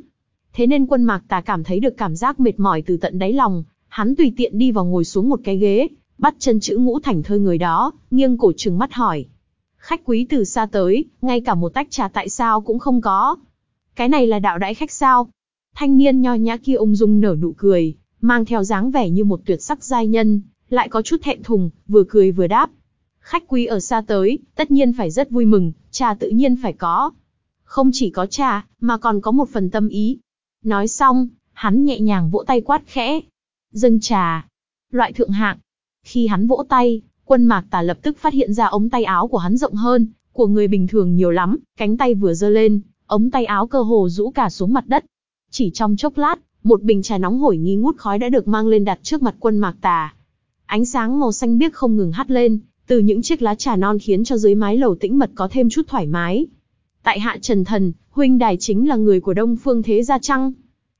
Thế nên quân mạc tà cảm thấy được cảm giác mệt mỏi từ tận đáy lòng, hắn tùy tiện đi vào ngồi xuống một cái ghế, bắt chân chữ ngũ thành thơi người đó, nghiêng cổ trừng mắt hỏi. Khách quý từ xa tới, ngay cả một tách trà tại sao cũng không có. Cái này là đạo đãi khách sao? Thanh niên nho nhã kia ung dung nở nụ cười, mang theo dáng vẻ như một tuyệt sắc giai nhân, lại có chút thẹn thùng, vừa cười vừa đáp. Khách quý ở xa tới, tất nhiên phải rất vui mừng, trà tự nhiên phải có. Không chỉ có trà, mà còn có một phần tâm ý. Nói xong, hắn nhẹ nhàng vỗ tay quát khẽ. Dâng trà. Loại thượng hạng. Khi hắn vỗ tay, quân mạc tà lập tức phát hiện ra ống tay áo của hắn rộng hơn, của người bình thường nhiều lắm, cánh tay vừa giơ lên, ống tay áo cơ hồ rũ cả xuống mặt đất. Chỉ trong chốc lát, một bình trà nóng hổi nghi ngút khói đã được mang lên đặt trước mặt quân mạc tà. Ánh sáng màu xanh biếc không ngừng hắt lên, từ những chiếc lá trà non khiến cho dưới mái lầu tĩnh mật có thêm chút thoải mái. Tại hạ Trần Thần, huynh đài chính là người của Đông Phương Thế Gia Trăng.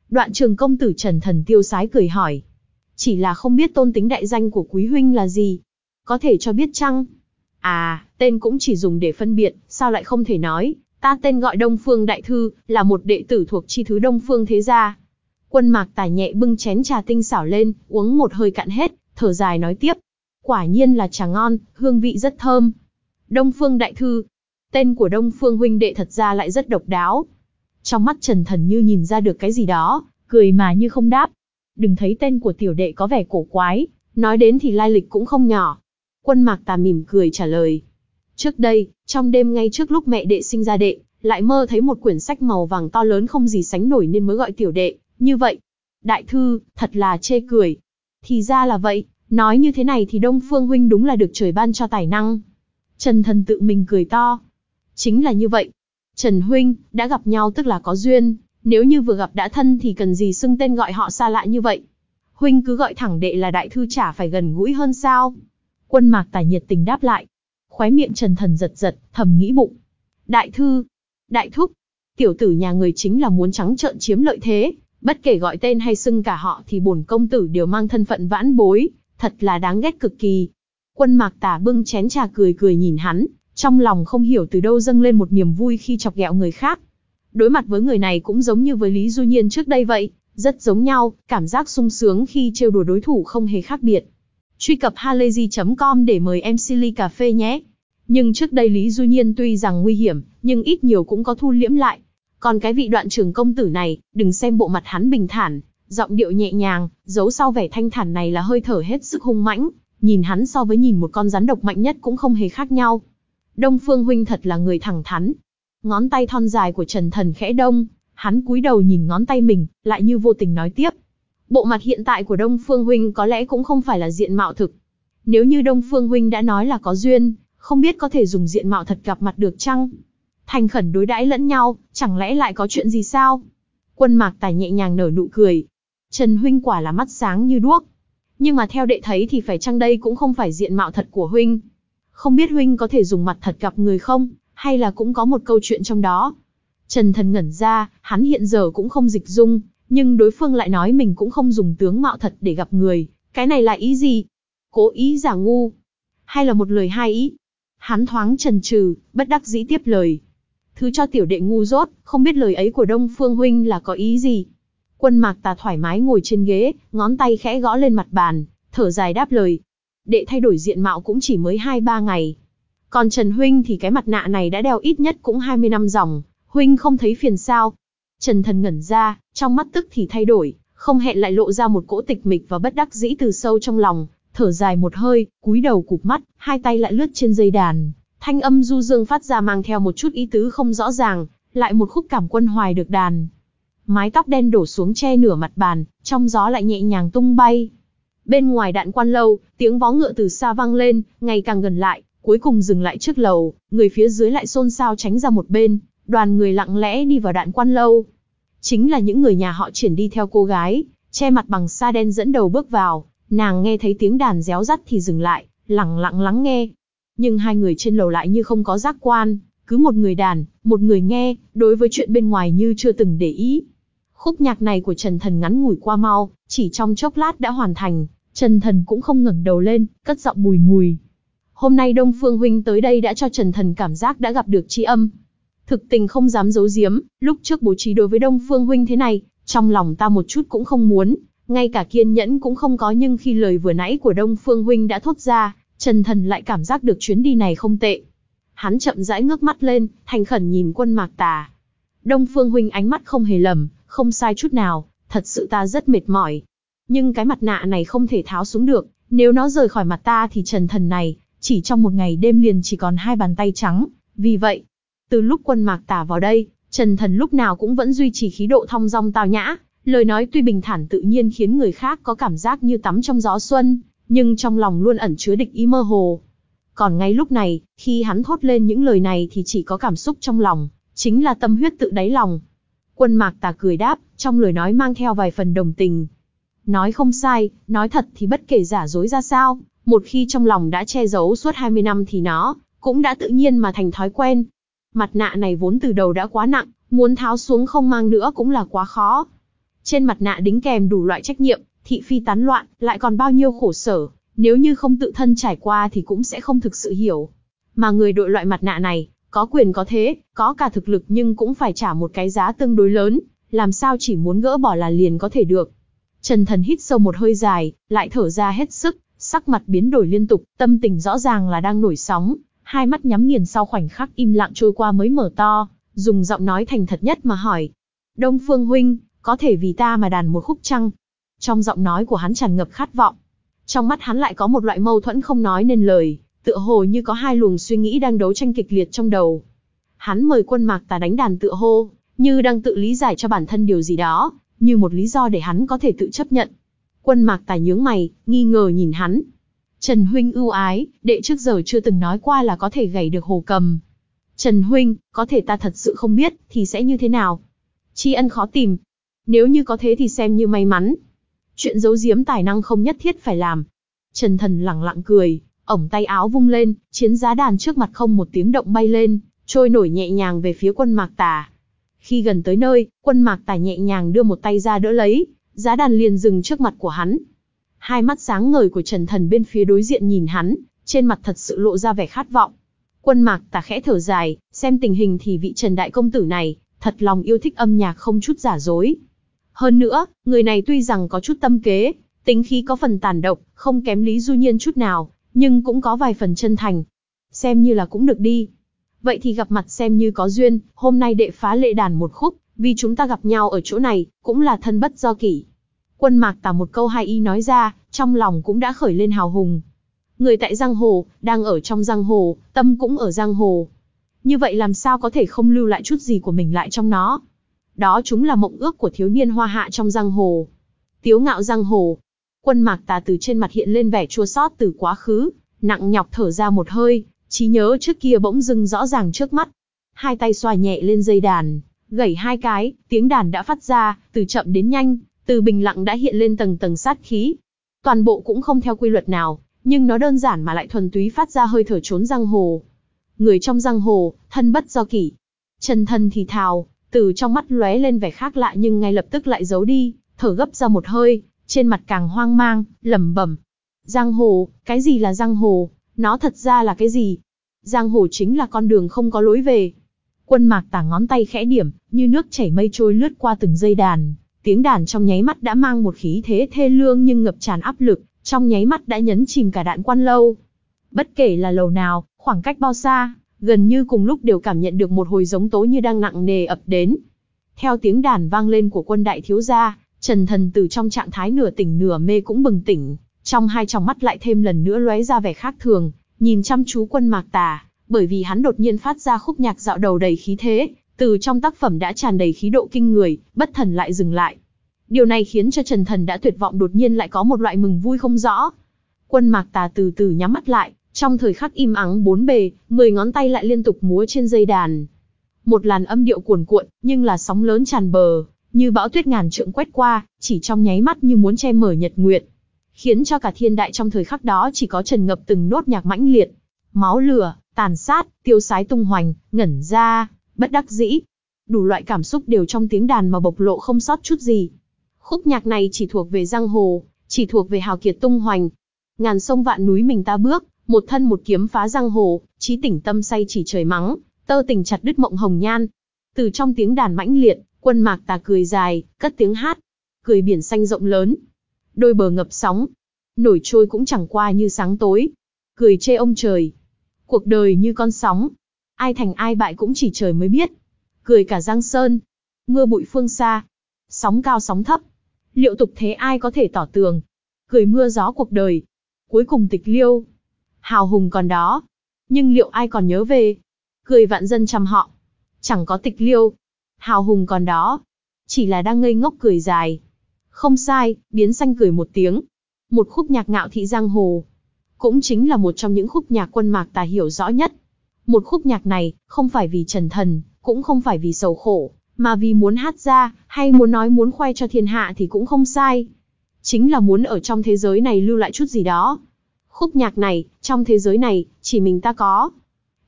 Đoạn trường công tử Trần Thần tiêu sái cười hỏi. Chỉ là không biết tôn tính đại danh của quý huynh là gì. Có thể cho biết chăng? À, tên cũng chỉ dùng để phân biệt, sao lại không thể nói. Ta tên gọi Đông Phương Đại Thư, là một đệ tử thuộc chi thứ Đông Phương Thế Gia. Quân mạc tài nhẹ bưng chén trà tinh xảo lên, uống một hơi cạn hết, thở dài nói tiếp. Quả nhiên là trà ngon, hương vị rất thơm. Đông Phương Đại Thư, tên của Đông Phương huynh đệ thật ra lại rất độc đáo. Trong mắt Trần Thần như nhìn ra được cái gì đó, cười mà như không đáp. Đừng thấy tên của tiểu đệ có vẻ cổ quái, nói đến thì lai lịch cũng không nhỏ. Quân Mạc Tà mỉm cười trả lời. Trước đây, trong đêm ngay trước lúc mẹ đệ sinh ra đệ, lại mơ thấy một quyển sách màu vàng to lớn không gì sánh nổi nên mới gọi tiểu đệ, như vậy. Đại thư, thật là chê cười. Thì ra là vậy, nói như thế này thì Đông Phương Huynh đúng là được trời ban cho tài năng. Trần Thần tự mình cười to. Chính là như vậy. Trần Huynh, đã gặp nhau tức là có duyên, nếu như vừa gặp đã thân thì cần gì xưng tên gọi họ xa lạ như vậy. Huynh cứ gọi thẳng đệ là đại thư chả phải gần gũi hơn sao. Quân mạc tài nhiệt tình đáp lại. Khóe miệng Trần Thần giật giật, thầm nghĩ bụng. Đại thư, đại thúc, tiểu tử nhà người chính là muốn trắng trợn chiếm lợi thế, bất kể gọi tên hay xưng cả họ thì bổn công tử đều mang thân phận vãn bối, thật là đáng ghét cực kỳ. Quân mạc tả bưng chén trà cười cười nhìn hắn, trong lòng không hiểu từ đâu dâng lên một niềm vui khi chọc ghẹo người khác. Đối mặt với người này cũng giống như với Lý Du Nhiên trước đây vậy, rất giống nhau, cảm giác sung sướng khi trêu đùa đối thủ không hề khác biệt. Truy cập halayzi.com để mời em Silly Cà Phê nhé. Nhưng trước đây Lý Du Nhiên tuy rằng nguy hiểm, nhưng ít nhiều cũng có thu liễm lại. Còn cái vị đoạn trưởng công tử này, đừng xem bộ mặt hắn bình thản, giọng điệu nhẹ nhàng, giấu sau vẻ thanh thản này là hơi thở hết sức hung mãnh, nhìn hắn so với nhìn một con rắn độc mạnh nhất cũng không hề khác nhau. Đông Phương huynh thật là người thẳng thắn. Ngón tay thon dài của Trần Thần khẽ đông, hắn cúi đầu nhìn ngón tay mình, lại như vô tình nói tiếp. Bộ mặt hiện tại của Đông Phương huynh có lẽ cũng không phải là diện mạo thực. Nếu như Đông Phương huynh đã nói là có duyên, không biết có thể dùng diện mạo thật gặp mặt được chăng? Thành khẩn đối đãi lẫn nhau, chẳng lẽ lại có chuyện gì sao? Quân mạc tài nhẹ nhàng nở nụ cười. Trần huynh quả là mắt sáng như đuốc. Nhưng mà theo đệ thấy thì phải chăng đây cũng không phải diện mạo thật của huynh. Không biết huynh có thể dùng mặt thật gặp người không, hay là cũng có một câu chuyện trong đó. Trần thần ngẩn ra, hắn hiện giờ cũng không dịch dung, nhưng đối phương lại nói mình cũng không dùng tướng mạo thật để gặp người. Cái này là ý gì? Cố ý giả ngu? Hay là một lời hai ý? Hắn thoáng trần trừ, bất đắc dĩ tiếp lời. Thứ cho tiểu đệ ngu dốt, không biết lời ấy của Đông Phương Huynh là có ý gì. Quân mạc tà thoải mái ngồi trên ghế, ngón tay khẽ gõ lên mặt bàn, thở dài đáp lời. Đệ thay đổi diện mạo cũng chỉ mới 2-3 ngày. Còn Trần Huynh thì cái mặt nạ này đã đeo ít nhất cũng 20 năm dòng, Huynh không thấy phiền sao. Trần Thần ngẩn ra, trong mắt tức thì thay đổi, không hẹn lại lộ ra một cỗ tịch mịch và bất đắc dĩ từ sâu trong lòng, thở dài một hơi, cúi đầu cụp mắt, hai tay lại lướt trên dây đàn, thanh âm du dương phát ra mang theo một chút ý tứ không rõ ràng, lại một khúc cảm quân hoài được đàn. Mái tóc đen đổ xuống che nửa mặt bàn, trong gió lại nhẹ nhàng tung bay. Bên ngoài đạn quan lâu, tiếng vó ngựa từ xa vang lên, ngày càng gần lại, cuối cùng dừng lại trước lầu, người phía dưới lại xôn xao tránh ra một bên, đoàn người lặng lẽ đi vào đạn quan lâu. Chính là những người nhà họ triển đi theo cô gái, che mặt bằng sa đen dẫn đầu bước vào, Nàng nghe thấy tiếng đàn réo rắt thì dừng lại, lặng lặng lắng nghe. Nhưng hai người trên lầu lại như không có giác quan, cứ một người đàn, một người nghe, đối với chuyện bên ngoài như chưa từng để ý. Khúc nhạc này của Trần Thần ngắn ngủi qua mau, chỉ trong chốc lát đã hoàn thành, Trần Thần cũng không ngẩng đầu lên, cất giọng bùi ngùi. Hôm nay Đông Phương Huynh tới đây đã cho Trần Thần cảm giác đã gặp được tri âm. Thực tình không dám giấu giếm, lúc trước bố trí đối với Đông Phương Huynh thế này, trong lòng ta một chút cũng không muốn, ngay cả kiên nhẫn cũng không có nhưng khi lời vừa nãy của Đông Phương Huynh đã thốt ra, Trần Thần lại cảm giác được chuyến đi này không tệ. Hắn chậm rãi ngước mắt lên, thành khẩn nhìn quân mạc tà. Đông Phương Huynh ánh mắt không hề lầm, không sai chút nào, thật sự ta rất mệt mỏi. Nhưng cái mặt nạ này không thể tháo xuống được, nếu nó rời khỏi mặt ta thì Trần Thần này, chỉ trong một ngày đêm liền chỉ còn hai bàn tay trắng. Vì vậy, từ lúc quân mạc tà vào đây, Trần Thần lúc nào cũng vẫn duy trì khí độ thong dong tao nhã, Lời nói tuy bình thản tự nhiên khiến người khác có cảm giác như tắm trong gió xuân, nhưng trong lòng luôn ẩn chứa địch ý mơ hồ. Còn ngay lúc này, khi hắn thốt lên những lời này thì chỉ có cảm xúc trong lòng, chính là tâm huyết tự đáy lòng. Quân mạc tà cười đáp, trong lời nói mang theo vài phần đồng tình. Nói không sai, nói thật thì bất kể giả dối ra sao, một khi trong lòng đã che giấu suốt 20 năm thì nó, cũng đã tự nhiên mà thành thói quen. Mặt nạ này vốn từ đầu đã quá nặng, muốn tháo xuống không mang nữa cũng là quá khó. Trên mặt nạ đính kèm đủ loại trách nhiệm, thị phi tán loạn, lại còn bao nhiêu khổ sở, nếu như không tự thân trải qua thì cũng sẽ không thực sự hiểu. Mà người đội loại mặt nạ này, có quyền có thế, có cả thực lực nhưng cũng phải trả một cái giá tương đối lớn, làm sao chỉ muốn gỡ bỏ là liền có thể được. Trần Thần hít sâu một hơi dài, lại thở ra hết sức, sắc mặt biến đổi liên tục, tâm tình rõ ràng là đang nổi sóng, hai mắt nhắm nghiền sau khoảnh khắc im lặng trôi qua mới mở to, dùng giọng nói thành thật nhất mà hỏi. Đông Phương Huynh, có thể vì ta mà đàn một khúc trăng. Trong giọng nói của hắn tràn ngập khát vọng. Trong mắt hắn lại có một loại mâu thuẫn không nói nên lời, tựa hồ như có hai luồng suy nghĩ đang đấu tranh kịch liệt trong đầu. Hắn mời quân mạc tà đánh đàn tựa hô, như đang tự lý giải cho bản thân điều gì đó, như một lý do để hắn có thể tự chấp nhận. Quân mạc tài nhướng mày, nghi ngờ nhìn hắn. Trần Huynh ưu ái, đệ trước giờ chưa từng nói qua là có thể gầy được hồ cầm. Trần Huynh, có thể ta thật sự không biết, thì sẽ như thế nào? Tri ân khó tìm. Nếu như có thế thì xem như may mắn. Chuyện giấu giếm tài năng không nhất thiết phải làm. Trần Thần lặng lặng cười, ổng tay áo vung lên, chiến giá đàn trước mặt không một tiếng động bay lên, trôi nổi nhẹ nhàng về phía quân mạc tà. Khi gần tới nơi, quân mạc tài nhẹ nhàng đưa một tay ra đỡ lấy, giá đàn liền dừng trước mặt của hắn. Hai mắt sáng ngời của Trần Thần bên phía đối diện nhìn hắn, trên mặt thật sự lộ ra vẻ khát vọng. Quân mạc tà khẽ thở dài, xem tình hình thì vị Trần Đại Công Tử này, thật lòng yêu thích âm nhạc không chút giả dối. Hơn nữa, người này tuy rằng có chút tâm kế, tính khí có phần tàn độc, không kém Lý Du Nhiên chút nào, nhưng cũng có vài phần chân thành. Xem như là cũng được đi. Vậy thì gặp mặt xem như có duyên, hôm nay đệ phá lệ đàn một khúc, vì chúng ta gặp nhau ở chỗ này, cũng là thân bất do kỷ. Quân mạc tả một câu hai y nói ra, trong lòng cũng đã khởi lên hào hùng. Người tại giang hồ, đang ở trong giang hồ, tâm cũng ở giang hồ. Như vậy làm sao có thể không lưu lại chút gì của mình lại trong nó. Đó chúng là mộng ước của thiếu niên hoa hạ trong giang hồ. Tiếu ngạo giang hồ. Quân mạc tà từ trên mặt hiện lên vẻ chua xót từ quá khứ, nặng nhọc thở ra một hơi, trí nhớ trước kia bỗng dưng rõ ràng trước mắt. Hai tay xoa nhẹ lên dây đàn, gảy hai cái, tiếng đàn đã phát ra, từ chậm đến nhanh, từ bình lặng đã hiện lên tầng tầng sát khí. Toàn bộ cũng không theo quy luật nào, nhưng nó đơn giản mà lại thuần túy phát ra hơi thở trốn giang hồ. Người trong giang hồ, thân bất do kỷ. chân thân thì thào, từ trong mắt lóe lên vẻ khác lạ nhưng ngay lập tức lại giấu đi, thở gấp ra một hơi, trên mặt càng hoang mang, lẩm bẩm. Giang hồ, cái gì là giang hồ? Nó thật ra là cái gì? Giang hồ chính là con đường không có lối về. Quân mạc tả ngón tay khẽ điểm, như nước chảy mây trôi lướt qua từng dây đàn. Tiếng đàn trong nháy mắt đã mang một khí thế thê lương nhưng ngập tràn áp lực, trong nháy mắt đã nhấn chìm cả đạn quan lâu. Bất kể là lầu nào, khoảng cách bao xa, gần như cùng lúc đều cảm nhận được một hồi giống tố như đang nặng nề ập đến. Theo tiếng đàn vang lên của quân đại thiếu gia, Trần Thần từ trong trạng thái nửa tỉnh nửa mê cũng bừng tỉnh, trong hai tròng mắt lại thêm lần nữa lóe ra vẻ khác thường, nhìn chăm chú quân mạc tà, bởi vì hắn đột nhiên phát ra khúc nhạc dạo đầu đầy khí thế, từ trong tác phẩm đã tràn đầy khí độ kinh người, bất thần lại dừng lại. Điều này khiến cho Trần Thần đã tuyệt vọng đột nhiên lại có một loại mừng vui không rõ. Quân mạc tà từ từ nhắm mắt lại, trong thời khắc im ắng bốn bề, mười ngón tay lại liên tục múa trên dây đàn. Một làn âm điệu cuồn cuộn, nhưng là sóng lớn tràn bờ, như bão tuyết ngàn trượng quét qua, chỉ trong nháy mắt như muốn che mở nhật nguyệt. Khiến cho cả thiên đại trong thời khắc đó chỉ có trần ngập từng nốt nhạc mãnh liệt. Máu lửa, tàn sát, tiêu sái tung hoành, ngẩn ra, bất đắc dĩ. Đủ loại cảm xúc đều trong tiếng đàn mà bộc lộ không sót chút gì. Khúc nhạc này chỉ thuộc về giang hồ, chỉ thuộc về hào kiệt tung hoành. Ngàn sông vạn núi mình ta bước, một thân một kiếm phá giang hồ, trí tỉnh tâm say chỉ trời mắng, tơ tình chặt đứt mộng hồng nhan. Từ trong tiếng đàn mãnh liệt, quân mạc tà cười dài, cất tiếng hát. Cười biển xanh rộng lớn. Đôi bờ ngập sóng. Nổi trôi cũng chẳng qua như sáng tối. Cười chê ông trời. Cuộc đời như con sóng. Ai thành ai bại cũng chỉ trời mới biết. Cười cả giang sơn. Mưa bụi phương xa. Sóng cao sóng thấp. Liệu tục thế ai có thể tỏ tường. Cười mưa gió cuộc đời. Cuối cùng tịch liêu, hào hùng còn đó. Nhưng liệu ai còn nhớ về? Cười vạn dân chăm họ. Chẳng có tịch liêu. Hào hùng còn đó. Chỉ là đang ngây ngốc cười dài. Không sai, biến xanh cười một tiếng. Một khúc nhạc ngạo thị giang hồ. Cũng chính là một trong những khúc nhạc quân mạc tà hiểu rõ nhất. Một khúc nhạc này, không phải vì trần thần, cũng không phải vì sầu khổ, mà vì muốn hát ra, hay muốn nói muốn khoe cho thiên hạ thì cũng không sai. Chính là muốn ở trong thế giới này lưu lại chút gì đó, Khúc nhạc này, trong thế giới này, chỉ mình ta có.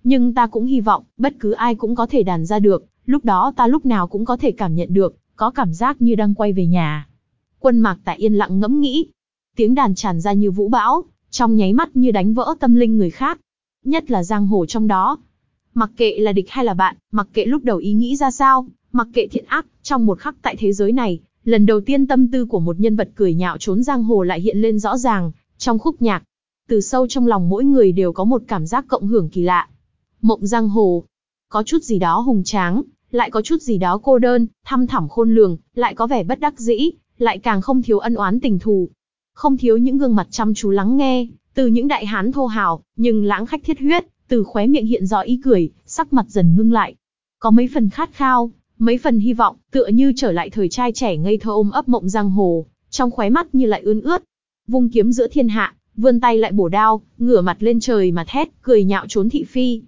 Nhưng ta cũng hy vọng, bất cứ ai cũng có thể đàn ra được, lúc đó ta lúc nào cũng có thể cảm nhận được, có cảm giác như đang quay về nhà. Quân mạc tại yên lặng ngẫm nghĩ. Tiếng đàn tràn ra như vũ bão, trong nháy mắt như đánh vỡ tâm linh người khác. Nhất là giang hồ trong đó. Mặc kệ là địch hay là bạn, mặc kệ lúc đầu ý nghĩ ra sao, mặc kệ thiện ác, trong một khắc tại thế giới này, lần đầu tiên tâm tư của một nhân vật cười nhạo trốn giang hồ lại hiện lên rõ ràng, trong khúc nhạc từ sâu trong lòng mỗi người đều có một cảm giác cộng hưởng kỳ lạ. Mộng giang hồ, có chút gì đó hùng tráng, lại có chút gì đó cô đơn, thăm thẳm khôn lường, lại có vẻ bất đắc dĩ, lại càng không thiếu ân oán tình thù. Không thiếu những gương mặt chăm chú lắng nghe, từ những đại hán thô hào, nhưng lãng khách thiết huyết, từ khóe miệng hiện rõ ý cười, sắc mặt dần ngưng lại. Có mấy phần khát khao, mấy phần hy vọng, tựa như trở lại thời trai trẻ ngây thơ ôm ấp mộng giang hồ, trong khóe mắt như lại ươn ướt. Vung kiếm giữa thiên hạ, vươn tay lại bổ đao, ngửa mặt lên trời mà thét, cười nhạo trốn thị phi.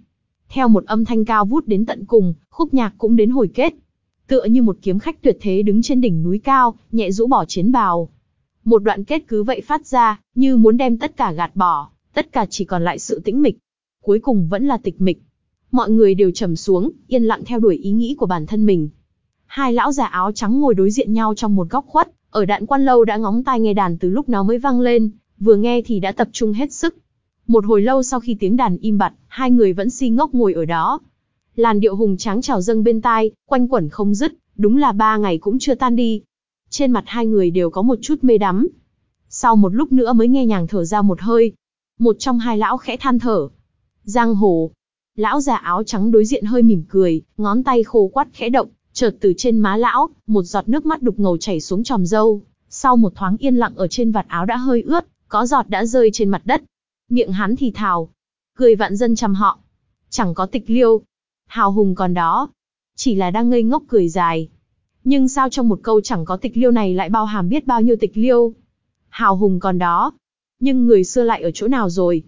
Theo một âm thanh cao vút đến tận cùng, khúc nhạc cũng đến hồi kết. Tựa như một kiếm khách tuyệt thế đứng trên đỉnh núi cao, nhẹ rũ bỏ chiến bào. Một đoạn kết cứ vậy phát ra, như muốn đem tất cả gạt bỏ, tất cả chỉ còn lại sự tĩnh mịch. Cuối cùng vẫn là tịch mịch. Mọi người đều trầm xuống, yên lặng theo đuổi ý nghĩ của bản thân mình. Hai lão già áo trắng ngồi đối diện nhau trong một góc khuất, ở đạn quan lâu đã ngóng tai nghe đàn từ lúc nó mới vang lên, vừa nghe thì đã tập trung hết sức. Một hồi lâu sau khi tiếng đàn im bặt, hai người vẫn si ngốc ngồi ở đó. Làn điệu hùng tráng trào dâng bên tai, quanh quẩn không dứt, đúng là ba ngày cũng chưa tan đi. Trên mặt hai người đều có một chút mê đắm. Sau một lúc nữa mới nghe nhàng thở ra một hơi. Một trong hai lão khẽ than thở. Giang hồ. Lão già áo trắng đối diện hơi mỉm cười, ngón tay khô quắt khẽ động, chợt từ trên má lão, một giọt nước mắt đục ngầu chảy xuống tròm râu. Sau một thoáng yên lặng ở trên vạt áo đã hơi ướt, có giọt đã rơi trên mặt đất. Miệng hắn thì thào, cười vạn dân chăm họ. Chẳng có tịch liêu, hào hùng còn đó. Chỉ là đang ngây ngốc cười dài. Nhưng sao trong một câu chẳng có tịch liêu này lại bao hàm biết bao nhiêu tịch liêu. Hào hùng còn đó. Nhưng người xưa lại ở chỗ nào rồi?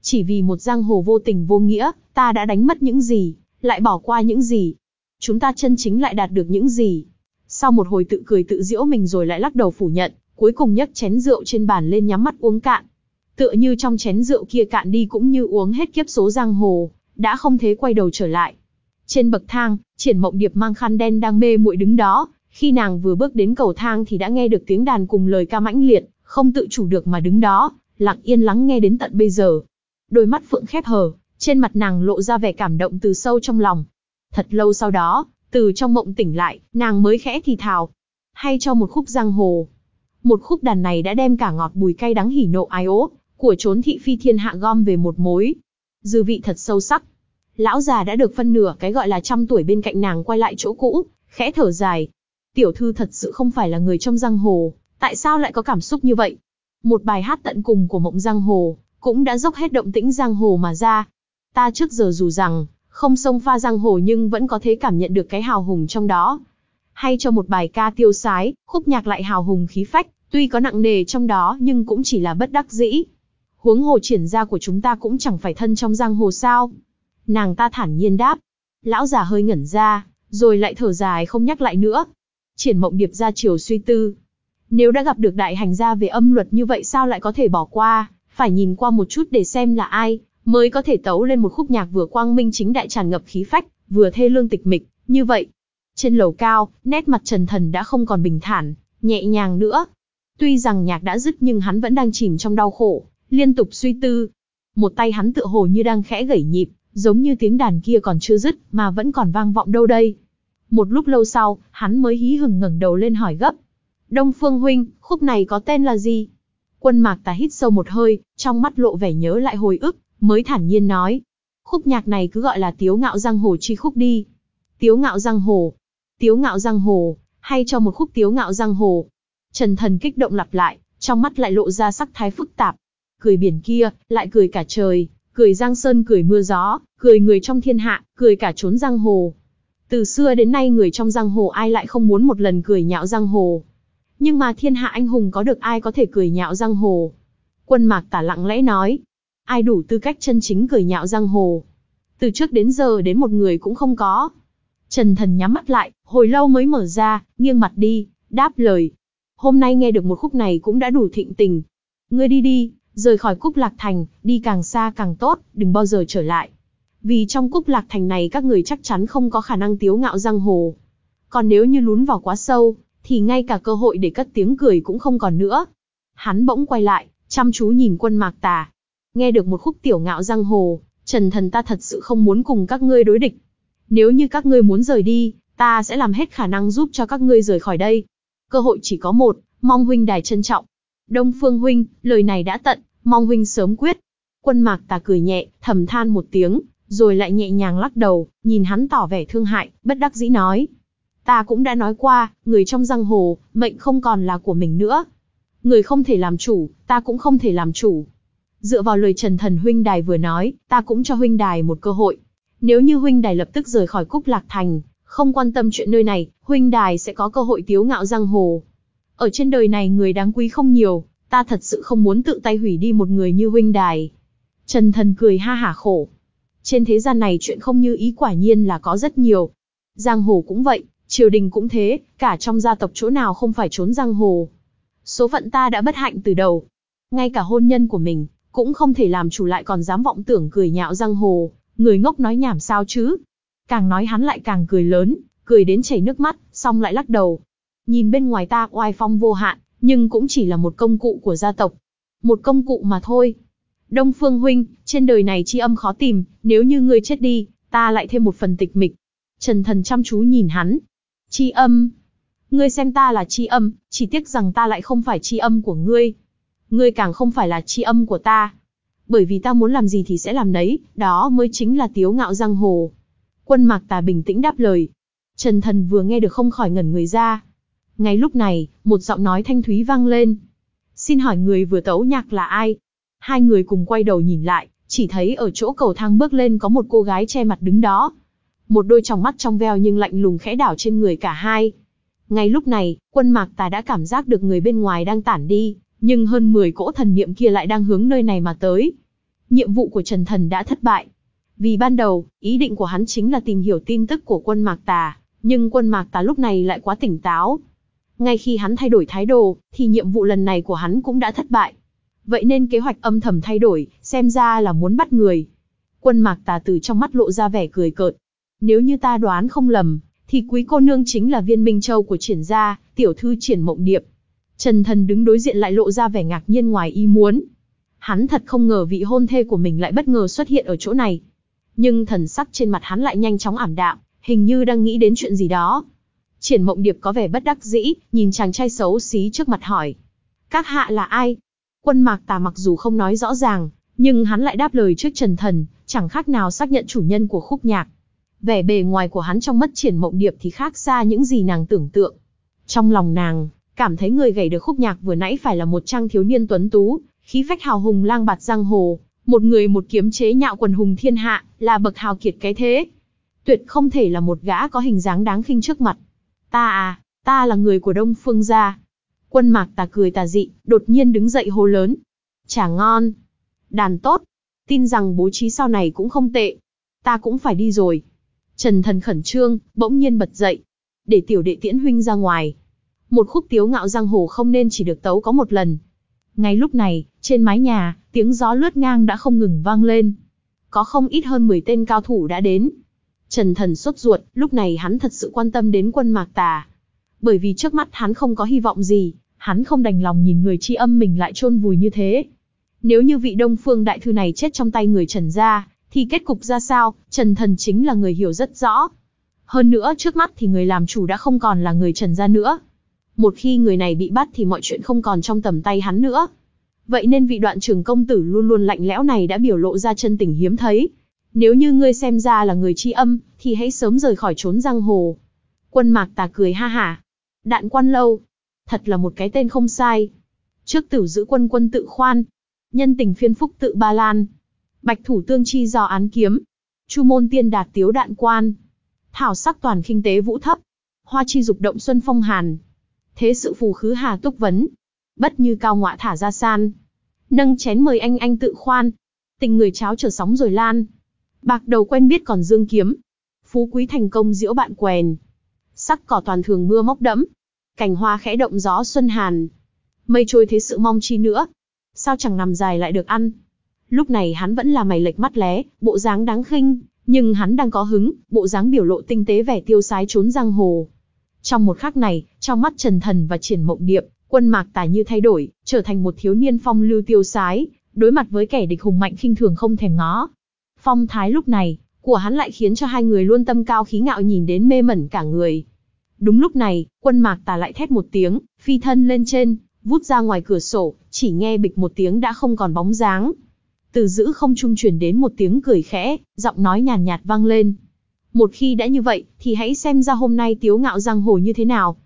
Chỉ vì một giang hồ vô tình vô nghĩa, ta đã đánh mất những gì, lại bỏ qua những gì. Chúng ta chân chính lại đạt được những gì. Sau một hồi tự cười tự giễu mình rồi lại lắc đầu phủ nhận, cuối cùng nhấc chén rượu trên bàn lên nhắm mắt uống cạn. Tựa như trong chén rượu kia cạn đi cũng như uống hết kiếp số giang hồ, đã không thế quay đầu trở lại. Trên bậc thang, triển mộng điệp mang khăn đen đang mê muội đứng đó, khi nàng vừa bước đến cầu thang thì đã nghe được tiếng đàn cùng lời ca mãnh liệt, không tự chủ được mà đứng đó, lặng yên lắng nghe đến tận bây giờ. Đôi mắt phượng khép hờ, trên mặt nàng lộ ra vẻ cảm động từ sâu trong lòng. Thật lâu sau đó, từ trong mộng tỉnh lại, nàng mới khẽ thì thào. Hay cho một khúc giang hồ. Một khúc đàn này đã đem cả ngọt bùi cay đắng hỉ nộ ai ố, của trốn thị phi thiên hạ gom về một mối. Dư vị thật sâu sắc. Lão già đã được phân nửa cái gọi là trăm tuổi bên cạnh nàng quay lại chỗ cũ, khẽ thở dài. Tiểu thư thật sự không phải là người trong giang hồ, tại sao lại có cảm xúc như vậy? Một bài hát tận cùng của mộng giang hồ, cũng đã dốc hết động tĩnh giang hồ mà ra. Ta trước giờ dù rằng, không sông pha giang hồ nhưng vẫn có thể cảm nhận được cái hào hùng trong đó. Hay cho một bài ca tiêu sái, khúc nhạc lại hào hùng khí phách, tuy có nặng nề trong đó nhưng cũng chỉ là bất đắc dĩ. Huống hồ triển gia của chúng ta cũng chẳng phải thân trong giang hồ sao. Nàng ta thản nhiên đáp. Lão già hơi ngẩn ra, rồi lại thở dài không nhắc lại nữa. Triển mộng điệp ra chiều suy tư. Nếu đã gặp được đại hành gia về âm luật như vậy sao lại có thể bỏ qua, phải nhìn qua một chút để xem là ai, mới có thể tấu lên một khúc nhạc vừa quang minh chính đại tràn ngập khí phách, vừa thê lương tịch mịch, như vậy. Trên lầu cao, nét mặt Trần Thần đã không còn bình thản, nhẹ nhàng nữa. Tuy rằng nhạc đã dứt nhưng hắn vẫn đang chìm trong đau khổ, liên tục suy tư. Một tay hắn tựa hồ như đang khẽ gẩy nhịp, giống như tiếng đàn kia còn chưa dứt mà vẫn còn vang vọng đâu đây. Một lúc lâu sau, hắn mới hí hửng ngẩng đầu lên hỏi gấp. Đông Phương Huynh, khúc này có tên là gì? Quân mạc tà hít sâu một hơi, trong mắt lộ vẻ nhớ lại hồi ức, mới thản nhiên nói. Khúc nhạc này cứ gọi là tiếu ngạo giang hồ chi khúc đi. Tiếu ngạo giang hồ. Tiếu ngạo giang hồ, hay cho một khúc tiếu ngạo giang hồ. Trần thần kích động lặp lại, trong mắt lại lộ ra sắc thái phức tạp. Cười biển kia, lại cười cả trời, cười giang sơn cười mưa gió, cười người trong thiên hạ, cười cả trốn giang hồ. Từ xưa đến nay người trong giang hồ ai lại không muốn một lần cười nhạo giang hồ. Nhưng mà thiên hạ anh hùng có được ai có thể cười nhạo giang hồ. Quân mạc tả lặng lẽ nói. Ai đủ tư cách chân chính cười nhạo giang hồ. Từ trước đến giờ đến một người cũng không có. Trần thần nhắm mắt lại, hồi lâu mới mở ra, nghiêng mặt đi, đáp lời. Hôm nay nghe được một khúc này cũng đã đủ thịnh tình. Ngươi đi đi, rời khỏi Cúc Lạc Thành, đi càng xa càng tốt, đừng bao giờ trở lại. Vì trong Cúc Lạc Thành này các người chắc chắn không có khả năng tiếu ngạo giang hồ. Còn nếu như lún vào quá sâu, thì ngay cả cơ hội để cất tiếng cười cũng không còn nữa. Hắn bỗng quay lại, chăm chú nhìn quân mạc tà. Nghe được một khúc tiểu ngạo giang hồ, Trần Thần ta thật sự không muốn cùng các ngươi đối địch. Nếu như các ngươi muốn rời đi, ta sẽ làm hết khả năng giúp cho các ngươi rời khỏi đây. Cơ hội chỉ có một, mong huynh đài trân trọng. Đông Phương huynh, lời này đã tận, mong huynh sớm quyết. Quân mạc tà cười nhẹ, thầm than một tiếng, rồi lại nhẹ nhàng lắc đầu, nhìn hắn tỏ vẻ thương hại, bất đắc dĩ nói. Ta cũng đã nói qua, người trong giang hồ, mệnh không còn là của mình nữa. Người không thể làm chủ, ta cũng không thể làm chủ. Dựa vào lời Trần Thần huynh đài vừa nói, ta cũng cho huynh đài một cơ hội. Nếu như huynh đài lập tức rời khỏi Cúc Lạc Thành, không quan tâm chuyện nơi này, huynh đài sẽ có cơ hội tiếu ngạo giang hồ. Ở trên đời này người đáng quý không nhiều, ta thật sự không muốn tự tay hủy đi một người như huynh đài. Trần Thần cười ha hả khổ. Trên thế gian này chuyện không như ý quả nhiên là có rất nhiều. Giang hồ cũng vậy, triều đình cũng thế, cả trong gia tộc chỗ nào không phải trốn giang hồ. Số phận ta đã bất hạnh từ đầu. Ngay cả hôn nhân của mình, cũng không thể làm chủ lại còn dám vọng tưởng cười nhạo giang hồ, người ngốc nói nhảm sao chứ. Càng nói hắn lại càng cười lớn, cười đến chảy nước mắt, xong lại lắc đầu. Nhìn bên ngoài ta oai phong vô hạn, nhưng cũng chỉ là một công cụ của gia tộc. Một công cụ mà thôi. Đông Phương Huynh, trên đời này chi âm khó tìm, nếu như ngươi chết đi, ta lại thêm một phần tịch mịch. Trần Thần chăm chú nhìn hắn. Chi âm. Ngươi xem ta là chi âm, chỉ tiếc rằng ta lại không phải chi âm của ngươi. Ngươi càng không phải là chi âm của ta. Bởi vì ta muốn làm gì thì sẽ làm đấy, đó mới chính là tiếu ngạo giang hồ. Quân mạc tà bình tĩnh đáp lời. Trần Thần vừa nghe được không khỏi ngẩn người ra. Ngay lúc này, một giọng nói thanh thúy vang lên. Xin hỏi người vừa tấu nhạc là ai? Hai người cùng quay đầu nhìn lại, chỉ thấy ở chỗ cầu thang bước lên có một cô gái che mặt đứng đó. Một đôi tròng mắt trong veo nhưng lạnh lùng khẽ đảo trên người cả hai. Ngay lúc này, quân mạc tà đã cảm giác được người bên ngoài đang tản đi, nhưng hơn 10 cỗ thần niệm kia lại đang hướng nơi này mà tới. Nhiệm vụ của Trần Thần đã thất bại. Vì ban đầu, ý định của hắn chính là tìm hiểu tin tức của quân mạc tà, nhưng quân mạc tà lúc này lại quá tỉnh táo. Ngay khi hắn thay đổi thái độ, thì nhiệm vụ lần này của hắn cũng đã thất bại. Vậy nên kế hoạch âm thầm thay đổi, xem ra là muốn bắt người. Quân mạc tà từ trong mắt lộ ra vẻ cười cợt. Nếu như ta đoán không lầm, thì quý cô nương chính là viên minh châu của triển gia, tiểu thư triển mộng điệp. Trần thần đứng đối diện lại lộ ra vẻ ngạc nhiên ngoài ý muốn. Hắn thật không ngờ vị hôn thê của mình lại bất ngờ xuất hiện ở chỗ này. Nhưng thần sắc trên mặt hắn lại nhanh chóng ảm đạm, hình như đang nghĩ đến chuyện gì đó. Triển mộng điệp có vẻ bất đắc dĩ, nhìn chàng trai xấu xí trước mặt hỏi. Các hạ là ai? Quân mạc tà mặc dù không nói rõ ràng, nhưng hắn lại đáp lời trước Trần Thần, chẳng khác nào xác nhận chủ nhân của khúc nhạc. Vẻ bề ngoài của hắn trong mắt triển mộng điệp thì khác xa những gì nàng tưởng tượng. Trong lòng nàng, cảm thấy người gảy được khúc nhạc vừa nãy phải là một trang thiếu niên tuấn tú, khí phách hào hùng lang bạt giang hồ, một người một kiếm chế nhạo quần hùng thiên hạ, là bậc hào kiệt cái thế. Tuyệt không thể là một gã có hình dáng đáng khinh trước mặt. Ta à, ta là người của Đông Phương gia. Quân mạc tà cười tà dị, đột nhiên đứng dậy hô lớn. Chả ngon. Đàn tốt. Tin rằng bố trí sau này cũng không tệ. Ta cũng phải đi rồi. Trần thần khẩn trương, bỗng nhiên bật dậy. Để tiểu đệ tiễn huynh ra ngoài. Một khúc tiếu ngạo giang hồ không nên chỉ được tấu có một lần. Ngay lúc này, trên mái nhà, tiếng gió lướt ngang đã không ngừng vang lên. Có không ít hơn 10 tên cao thủ đã đến. Trần thần sốt ruột, lúc này hắn thật sự quan tâm đến quân mạc tà. Bởi vì trước mắt hắn không có hy vọng gì, hắn không đành lòng nhìn người chi âm mình lại chôn vùi như thế. Nếu như vị Đông Phương đại thư này chết trong tay người Trần gia, thì kết cục ra sao, Trần Thần chính là người hiểu rất rõ. Hơn nữa trước mắt thì người làm chủ đã không còn là người Trần gia nữa. Một khi người này bị bắt thì mọi chuyện không còn trong tầm tay hắn nữa. Vậy nên vị đoạn trưởng công tử luôn luôn lạnh lẽo này đã biểu lộ ra chân tình hiếm thấy. Nếu như ngươi xem ra là người chi âm, thì hãy sớm rời khỏi trốn giang hồ. Quân mạc tà cười ha hả. Đạn quan lâu, thật là một cái tên không sai. Trước tử giữ quân quân tự khoan, nhân tình phiên phúc tự ba lan, bạch thủ tương chi do án kiếm, chu môn tiên đạt tiếu đạn quan, thảo sắc toàn kinh tế vũ thấp, hoa chi dục động xuân phong hàn, thế sự phù khứ hà túc vấn, bất như cao ngọa thả ra san, nâng chén mời anh anh tự khoan, tình người cháo trở sóng rồi lan, bạc đầu quen biết còn dương kiếm, phú quý thành công diễu bạn quèn, sắc cỏ toàn thường mưa móc đẫm, Cành hoa khẽ động gió xuân hàn. Mây trôi thế sự mong chi nữa. Sao chẳng nằm dài lại được ăn. Lúc này hắn vẫn là mày lệch mắt lé, bộ dáng đáng khinh, nhưng hắn đang có hứng, bộ dáng biểu lộ tinh tế vẻ tiêu sái trốn giang hồ. Trong một khắc này, trong mắt Trần Thần và Triển Mộng Điệp, quân mạc tài như thay đổi, trở thành một thiếu niên phong lưu tiêu sái, đối mặt với kẻ địch hùng mạnh khinh thường không thèm ngó. Phong thái lúc này, của hắn lại khiến cho hai người luôn tâm cao khí ngạo nhìn đến mê mẩn cả người. Đúng lúc này, quân mạc tà lại thét một tiếng, phi thân lên trên, vút ra ngoài cửa sổ, chỉ nghe bịch một tiếng đã không còn bóng dáng. Từ giữ không trung truyền đến một tiếng cười khẽ, giọng nói nhàn nhạt, vang lên. Một khi đã như vậy, thì hãy xem ra hôm nay tiếu ngạo giang hồ như thế nào.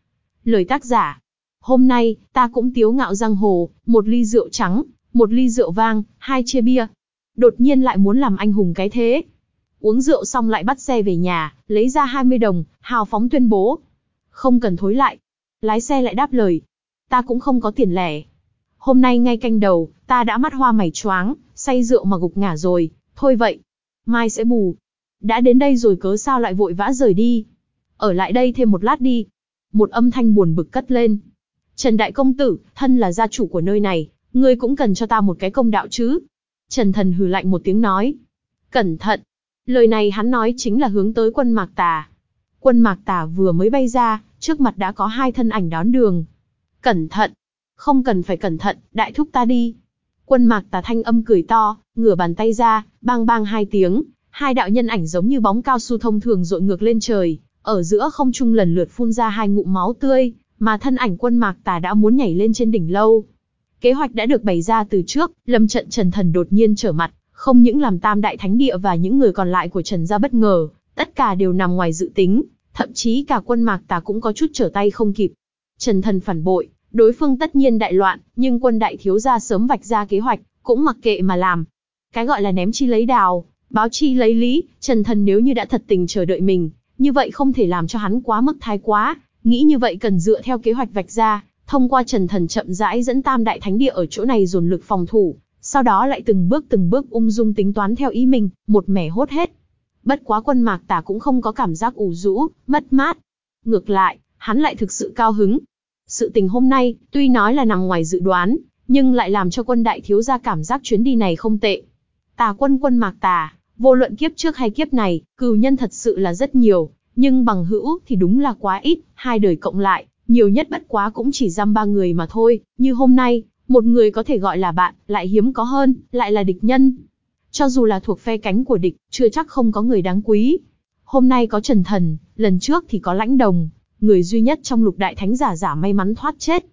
Lời tác giả. Hôm nay, ta cũng tiếu ngạo giang hồ, một ly rượu trắng, một ly rượu vang, hai chia bia. Đột nhiên lại muốn làm anh hùng cái thế. Uống rượu xong lại bắt xe về nhà, lấy ra 20 đồng, hào phóng tuyên bố, không cần thối lại. Lái xe lại đáp lời. Ta cũng không có tiền lẻ. Hôm nay ngay canh đầu, ta đã mắt hoa mày choáng, say rượu mà gục ngả rồi, thôi vậy. mai sẽ bù. Đã đến đây rồi cớ sao lại vội vã rời đi. Ở lại đây thêm một lát đi. Một âm thanh buồn bực cất lên. Trần Đại Công Tử, thân là gia chủ của nơi này, ngươi cũng cần cho ta một cái công đạo chứ. Trần Thần hừ lạnh một tiếng nói. Cẩn thận. Lời này hắn nói chính là hướng tới quân Mạc Tà. Quân Mạc Tà vừa mới bay ra, trước mặt đã có hai thân ảnh đón đường. Cẩn thận. Không cần phải cẩn thận, đại thúc ta đi. Quân Mạc Tà thanh âm cười to, ngửa bàn tay ra, bang bang hai tiếng, hai đạo nhân ảnh giống như bóng cao su thông thường rội ngược lên trời, ở giữa không trung lần lượt phun ra hai ngụm máu tươi, mà thân ảnh quân Mạc Tà đã muốn nhảy lên trên đỉnh lâu. Kế hoạch đã được bày ra từ trước, lâm trận Trần Thần đột nhiên trở mặt, không những làm tam đại thánh địa và những người còn lại của Trần gia bất ngờ, tất cả đều nằm ngoài dự tính, thậm chí cả quân Mạc Tà cũng có chút trở tay không kịp. Trần Thần phản bội, đối phương tất nhiên đại loạn, nhưng quân đại thiếu gia sớm vạch ra kế hoạch, cũng mặc kệ mà làm. Cái gọi là ném chi lấy đào, báo chi lấy lý, Trần Thần nếu như đã thật tình chờ đợi mình, như vậy không thể làm cho hắn quá mức thái quá, nghĩ như vậy cần dựa theo kế hoạch vạch ra, thông qua Trần Thần chậm rãi dẫn Tam Đại Thánh Địa ở chỗ này dồn lực phòng thủ, sau đó lại từng bước từng bước ung dung tính toán theo ý mình, một mẻ hốt hết. Bất quá quân mạc tả cũng không có cảm giác ủ rũ, mất mát. Ngược lại, hắn lại thực sự cao hứng. Sự tình hôm nay, tuy nói là nằm ngoài dự đoán, nhưng lại làm cho quân đại thiếu gia cảm giác chuyến đi này không tệ. Tà quân quân mạc tà, vô luận kiếp trước hay kiếp này, cừu nhân thật sự là rất nhiều, nhưng bằng hữu thì đúng là quá ít, hai đời cộng lại, nhiều nhất bất quá cũng chỉ giam ba người mà thôi, như hôm nay, một người có thể gọi là bạn, lại hiếm có hơn, lại là địch nhân. Cho dù là thuộc phe cánh của địch, chưa chắc không có người đáng quý. Hôm nay có Trần Thần, lần trước thì có Lãnh Đồng, người duy nhất trong lục đại thánh giả giả may mắn thoát chết.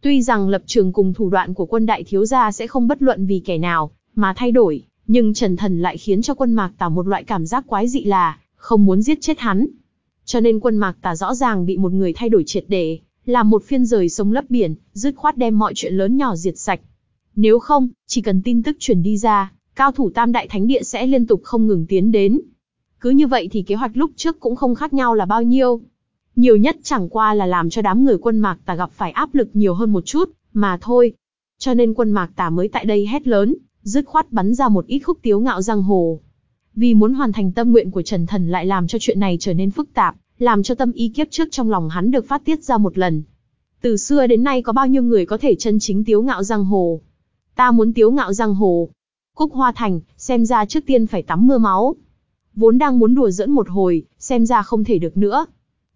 Tuy rằng lập trường cùng thủ đoạn của quân đại thiếu gia sẽ không bất luận vì kẻ nào, mà thay đổi, nhưng Trần Thần lại khiến cho quân mạc tả một loại cảm giác quái dị là, không muốn giết chết hắn. Cho nên quân mạc tả rõ ràng bị một người thay đổi triệt để, làm một phiên rời sông lấp biển, dứt khoát đem mọi chuyện lớn nhỏ diệt sạch. Nếu không, chỉ cần tin tức truyền đi ra, cao thủ tam đại thánh địa sẽ liên tục không ngừng tiến đến. Cứ như vậy thì kế hoạch lúc trước cũng không khác nhau là bao nhiêu. Nhiều nhất chẳng qua là làm cho đám người quân mạc tà gặp phải áp lực nhiều hơn một chút, mà thôi. Cho nên quân mạc tà mới tại đây hét lớn, dứt khoát bắn ra một ít khúc tiếu ngạo giang hồ. Vì muốn hoàn thành tâm nguyện của Trần Thần lại làm cho chuyện này trở nên phức tạp, làm cho tâm ý kiếp trước trong lòng hắn được phát tiết ra một lần. Từ xưa đến nay có bao nhiêu người có thể chân chính tiếu ngạo giang hồ? Ta muốn tiếu ngạo giang hồ. Cúc Hoa Thành, xem ra trước tiên phải tắm mưa máu. Vốn đang muốn đùa giỡn một hồi, xem ra không thể được nữa.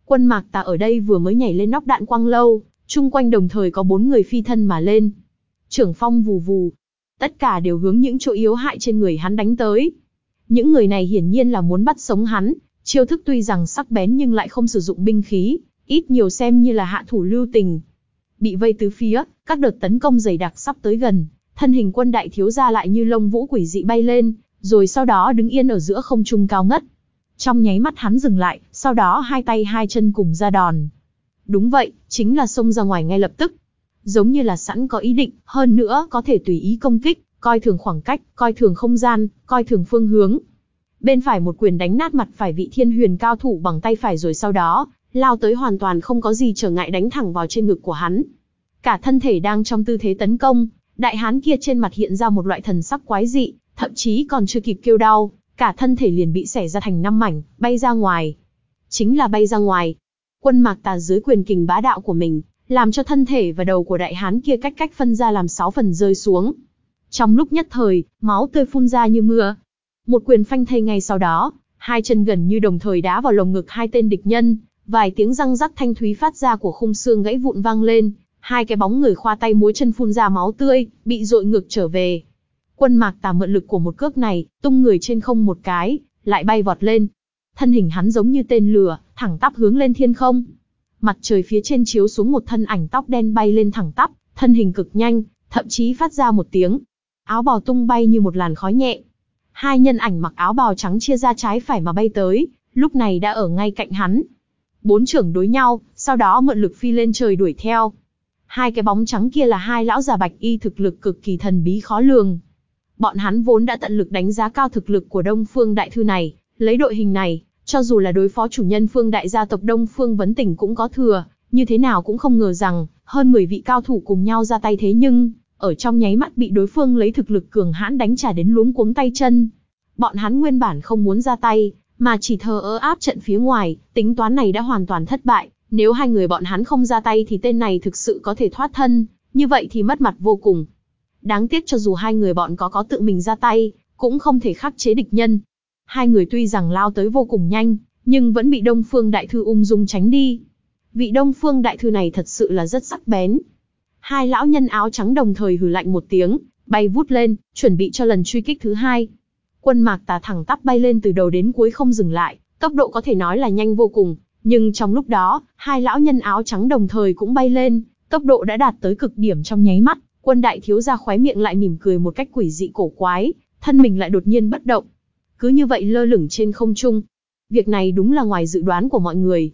Quân mạc ta ở đây vừa mới nhảy lên nóc đạn quang lâu, chung quanh đồng thời có bốn người phi thân mà lên. Trưởng phong vù vù. Tất cả đều hướng những chỗ yếu hại trên người hắn đánh tới. Những người này hiển nhiên là muốn bắt sống hắn, chiêu thức tuy rằng sắc bén nhưng lại không sử dụng binh khí, ít nhiều xem như là hạ thủ lưu tình. Bị vây tứ phía, các đợt tấn công dày đặc sắp tới gần, thân hình quân đại thiếu gia lại như lông vũ quỷ dị bay lên, rồi sau đó đứng yên ở giữa không trung cao ngất. Trong nháy mắt hắn dừng lại, sau đó hai tay hai chân cùng ra đòn. Đúng vậy, chính là xông ra ngoài ngay lập tức. Giống như là sẵn có ý định, hơn nữa có thể tùy ý công kích, coi thường khoảng cách, coi thường không gian, coi thường phương hướng. Bên phải một quyền đánh nát mặt phải vị thiên huyền cao thủ bằng tay phải rồi sau đó, lao tới hoàn toàn không có gì trở ngại đánh thẳng vào trên ngực của hắn. Cả thân thể đang trong tư thế tấn công, đại hán kia trên mặt hiện ra một loại thần sắc quái dị, thậm chí còn chưa kịp kêu đau, cả thân thể liền bị xẻ ra thành năm mảnh, bay ra ngoài. Chính là bay ra ngoài. Quân mạc tà dưới quyền kình bá đạo của mình, làm cho thân thể và đầu của đại hán kia cách cách phân ra làm sáu phần rơi xuống. Trong lúc nhất thời, máu tươi phun ra như mưa. Một quyền phanh thây ngay sau đó, hai chân gần như đồng thời đá vào lồng ngực hai tên địch nhân, vài tiếng răng rắc thanh thúy phát ra của khung xương gãy vụn vang lên, hai cái bóng người khoa tay múa chân phun ra máu tươi, bị dội ngược trở về. Quân mạc tà mượn lực của một cước này, tung người trên không một cái, lại bay vọt lên. Thân hình hắn giống như tên lửa, thẳng tắp hướng lên thiên không. Mặt trời phía trên chiếu xuống một thân ảnh tóc đen bay lên thẳng tắp, thân hình cực nhanh, thậm chí phát ra một tiếng. Áo bào tung bay như một làn khói nhẹ. Hai nhân ảnh mặc áo bào trắng chia ra trái phải mà bay tới, lúc này đã ở ngay cạnh hắn. Bốn trưởng đối nhau, sau đó mượn lực phi lên trời đuổi theo. Hai cái bóng trắng kia là hai lão già bạch y thực lực cực kỳ thần bí khó lường. Bọn hắn vốn đã tận lực đánh giá cao thực lực của Đông Phương Đại Thư này, lấy đội hình này, cho dù là đối phó chủ nhân Phương Đại gia tộc Đông Phương Vấn Tỉnh cũng có thừa, như thế nào cũng không ngờ rằng, hơn 10 vị cao thủ cùng nhau ra tay thế nhưng, ở trong nháy mắt bị đối phương lấy thực lực cường hãn đánh trả đến luống cuống tay chân. Bọn hắn nguyên bản không muốn ra tay, mà chỉ thờ ơ áp trận phía ngoài, tính toán này đã hoàn toàn thất bại, nếu hai người bọn hắn không ra tay thì tên này thực sự có thể thoát thân, như vậy thì mất mặt vô cùng. Đáng tiếc cho dù hai người bọn có có tự mình ra tay, cũng không thể khắc chế địch nhân. Hai người tuy rằng lao tới vô cùng nhanh, nhưng vẫn bị Đông Phương Đại Thư ung dung tránh đi. Vị Đông Phương Đại Thư này thật sự là rất sắc bén. Hai lão nhân áo trắng đồng thời hừ lạnh một tiếng, bay vút lên, chuẩn bị cho lần truy kích thứ hai. Quân mạc tà thẳng tắp bay lên từ đầu đến cuối không dừng lại, tốc độ có thể nói là nhanh vô cùng, nhưng trong lúc đó, hai lão nhân áo trắng đồng thời cũng bay lên, tốc độ đã đạt tới cực điểm trong nháy mắt, quân đại thiếu gia khóe miệng lại mỉm cười một cách quỷ dị cổ quái, thân mình lại đột nhiên bất động. Cứ như vậy lơ lửng trên không trung. Việc này đúng là ngoài dự đoán của mọi người.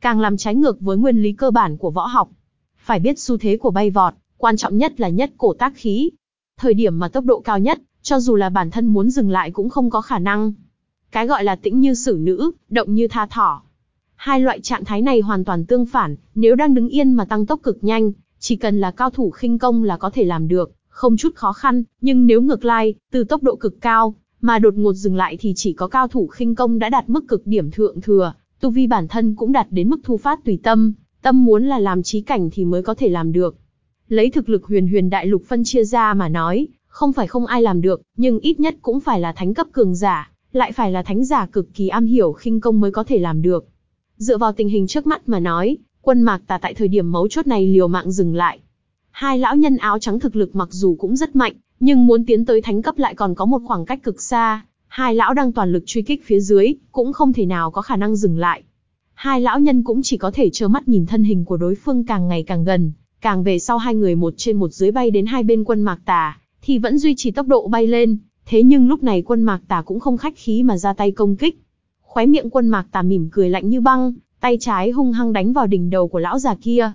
Càng làm trái ngược với nguyên lý cơ bản của võ học. Phải biết xu thế của bay vọt, quan trọng nhất là nhất cổ tác khí. Thời điểm mà tốc độ cao nhất, cho dù là bản thân muốn dừng lại cũng không có khả năng. Cái gọi là tĩnh như xử nữ, động như tha thỏ. Hai loại trạng thái này hoàn toàn tương phản, nếu đang đứng yên mà tăng tốc cực nhanh, chỉ cần là cao thủ khinh công là có thể làm được, không chút khó khăn, nhưng nếu ngược lại, từ tốc độ cực cao, mà đột ngột dừng lại thì chỉ có cao thủ khinh công đã đạt mức cực điểm thượng thừa, tu vi bản thân cũng đạt đến mức thu phát tùy tâm, tâm muốn là làm trí cảnh thì mới có thể làm được. Lấy thực lực huyền huyền đại lục phân chia ra mà nói, không phải không ai làm được, nhưng ít nhất cũng phải là thánh cấp cường giả, lại phải là thánh giả cực kỳ am hiểu khinh công mới có thể làm được. Dựa vào tình hình trước mắt mà nói, quân mạc tà tại thời điểm mấu chốt này liều mạng dừng lại. Hai lão nhân áo trắng thực lực mặc dù cũng rất mạnh, nhưng muốn tiến tới thánh cấp lại còn có một khoảng cách cực xa. Hai lão đang toàn lực truy kích phía dưới, cũng không thể nào có khả năng dừng lại. Hai lão nhân cũng chỉ có thể trơ mắt nhìn thân hình của đối phương càng ngày càng gần, càng về sau hai người một trên một dưới bay đến hai bên quân mạc tà, thì vẫn duy trì tốc độ bay lên. Thế nhưng lúc này quân mạc tà cũng không khách khí mà ra tay công kích. Khóe miệng quân mạc tà mỉm cười lạnh như băng, tay trái hung hăng đánh vào đỉnh đầu của lão già kia.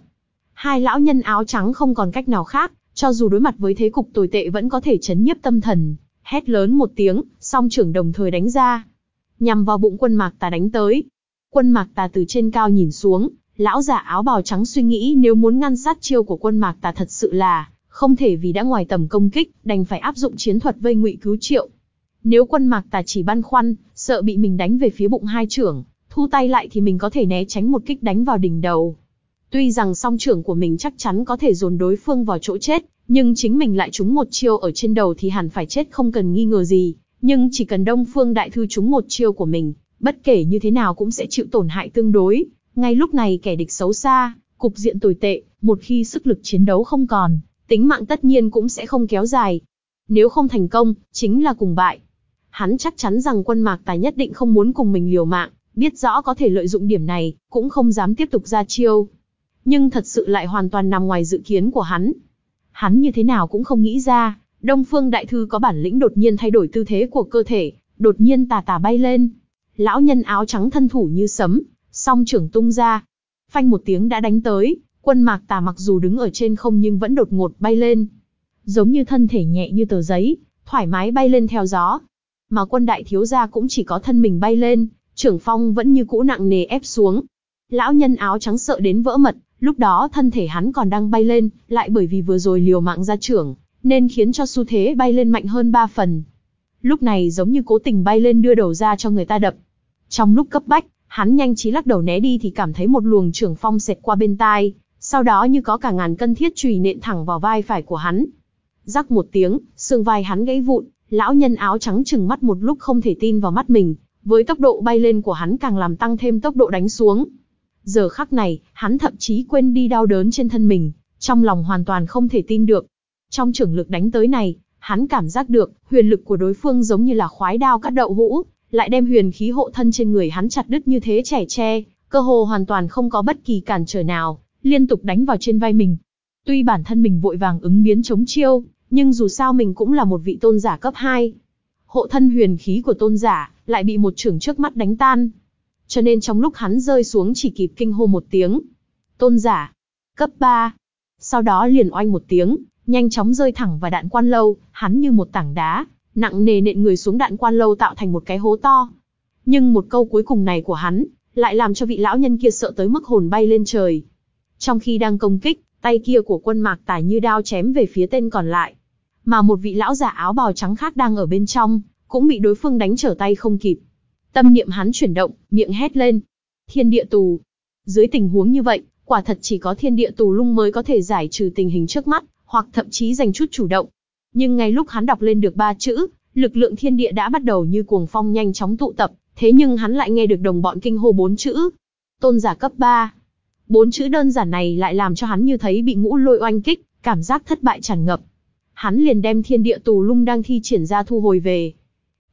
Hai lão nhân áo trắng không còn cách nào khác, cho dù đối mặt với thế cục tồi tệ vẫn có thể chấn nhiếp tâm thần. Hét lớn một tiếng, song trưởng đồng thời đánh ra. Nhằm vào bụng quân mạc tà đánh tới. Quân mạc tà từ trên cao nhìn xuống, lão già áo bào trắng suy nghĩ nếu muốn ngăn sát chiêu của quân mạc tà thật sự là không thể vì đã ngoài tầm công kích, đành phải áp dụng chiến thuật vây ngụy cứu triệu. Nếu quân mạc tà chỉ băn khoăn, sợ bị mình đánh về phía bụng hai trưởng, thu tay lại thì mình có thể né tránh một kích đánh vào đỉnh đầu. Tuy rằng song trưởng của mình chắc chắn có thể dồn đối phương vào chỗ chết, nhưng chính mình lại trúng một chiêu ở trên đầu thì hẳn phải chết không cần nghi ngờ gì. Nhưng chỉ cần Đông Phương Đại Thư trúng một chiêu của mình, bất kể như thế nào cũng sẽ chịu tổn hại tương đối. Ngay lúc này kẻ địch xấu xa, cục diện tồi tệ, một khi sức lực chiến đấu không còn, tính mạng tất nhiên cũng sẽ không kéo dài. Nếu không thành công, chính là cùng bại. Hắn chắc chắn rằng quân mạc tài nhất định không muốn cùng mình liều mạng, biết rõ có thể lợi dụng điểm này, cũng không dám tiếp tục ra chiêu. Nhưng thật sự lại hoàn toàn nằm ngoài dự kiến của hắn. Hắn như thế nào cũng không nghĩ ra, Đông Phương Đại Thư có bản lĩnh đột nhiên thay đổi tư thế của cơ thể, đột nhiên tà tà bay lên. Lão nhân áo trắng thân thủ như sấm, song trưởng tung ra. Phanh một tiếng đã đánh tới, quân mạc tà mặc dù đứng ở trên không nhưng vẫn đột ngột bay lên. Giống như thân thể nhẹ như tờ giấy, thoải mái bay lên theo gió. Mà quân đại thiếu gia cũng chỉ có thân mình bay lên, trưởng phong vẫn như cũ nặng nề ép xuống. Lão nhân áo trắng sợ đến vỡ mật, lúc đó thân thể hắn còn đang bay lên, lại bởi vì vừa rồi liều mạng ra trưởng, nên khiến cho xu thế bay lên mạnh hơn ba phần. Lúc này giống như cố tình bay lên đưa đầu ra cho người ta đập. Trong lúc cấp bách, hắn nhanh trí lắc đầu né đi thì cảm thấy một luồng trưởng phong xẹt qua bên tai, sau đó như có cả ngàn cân thiết chùy nện thẳng vào vai phải của hắn. Rắc một tiếng, xương vai hắn gãy vụn, lão nhân áo trắng chừng mắt một lúc không thể tin vào mắt mình, với tốc độ bay lên của hắn càng làm tăng thêm tốc độ đánh xuống. Giờ khắc này, hắn thậm chí quên đi đau đớn trên thân mình, trong lòng hoàn toàn không thể tin được. Trong trưởng lực đánh tới này, hắn cảm giác được, huyền lực của đối phương giống như là khoái đao cắt đậu hũ, lại đem huyền khí hộ thân trên người hắn chặt đứt như thế trẻ tre, cơ hồ hoàn toàn không có bất kỳ cản trở nào, liên tục đánh vào trên vai mình. Tuy bản thân mình vội vàng ứng biến chống chiêu, nhưng dù sao mình cũng là một vị tôn giả cấp 2. Hộ thân huyền khí của tôn giả, lại bị một trưởng trước mắt đánh tan. Cho nên trong lúc hắn rơi xuống chỉ kịp kinh hô một tiếng. Tôn giả. Cấp 3. Sau đó liền oanh một tiếng, nhanh chóng rơi thẳng vào đạn quan lâu, hắn như một tảng đá, nặng nề nện người xuống đạn quan lâu tạo thành một cái hố to. Nhưng một câu cuối cùng này của hắn, lại làm cho vị lão nhân kia sợ tới mức hồn bay lên trời. Trong khi đang công kích, tay kia của quân mạc tải như đao chém về phía tên còn lại. Mà một vị lão giả áo bào trắng khác đang ở bên trong, cũng bị đối phương đánh trở tay không kịp. Tâm niệm hắn chuyển động, miệng hét lên. Thiên địa tù. Dưới tình huống như vậy, quả thật chỉ có thiên địa tù lung mới có thể giải trừ tình hình trước mắt, hoặc thậm chí giành chút chủ động. Nhưng ngay lúc hắn đọc lên được ba chữ, lực lượng thiên địa đã bắt đầu như cuồng phong nhanh chóng tụ tập, thế nhưng hắn lại nghe được đồng bọn kinh hô bốn chữ. Tôn giả cấp 3. Bốn chữ đơn giản này lại làm cho hắn như thấy bị ngũ lôi oanh kích, cảm giác thất bại tràn ngập. Hắn liền đem thiên địa tù lung đang thi triển ra thu hồi về.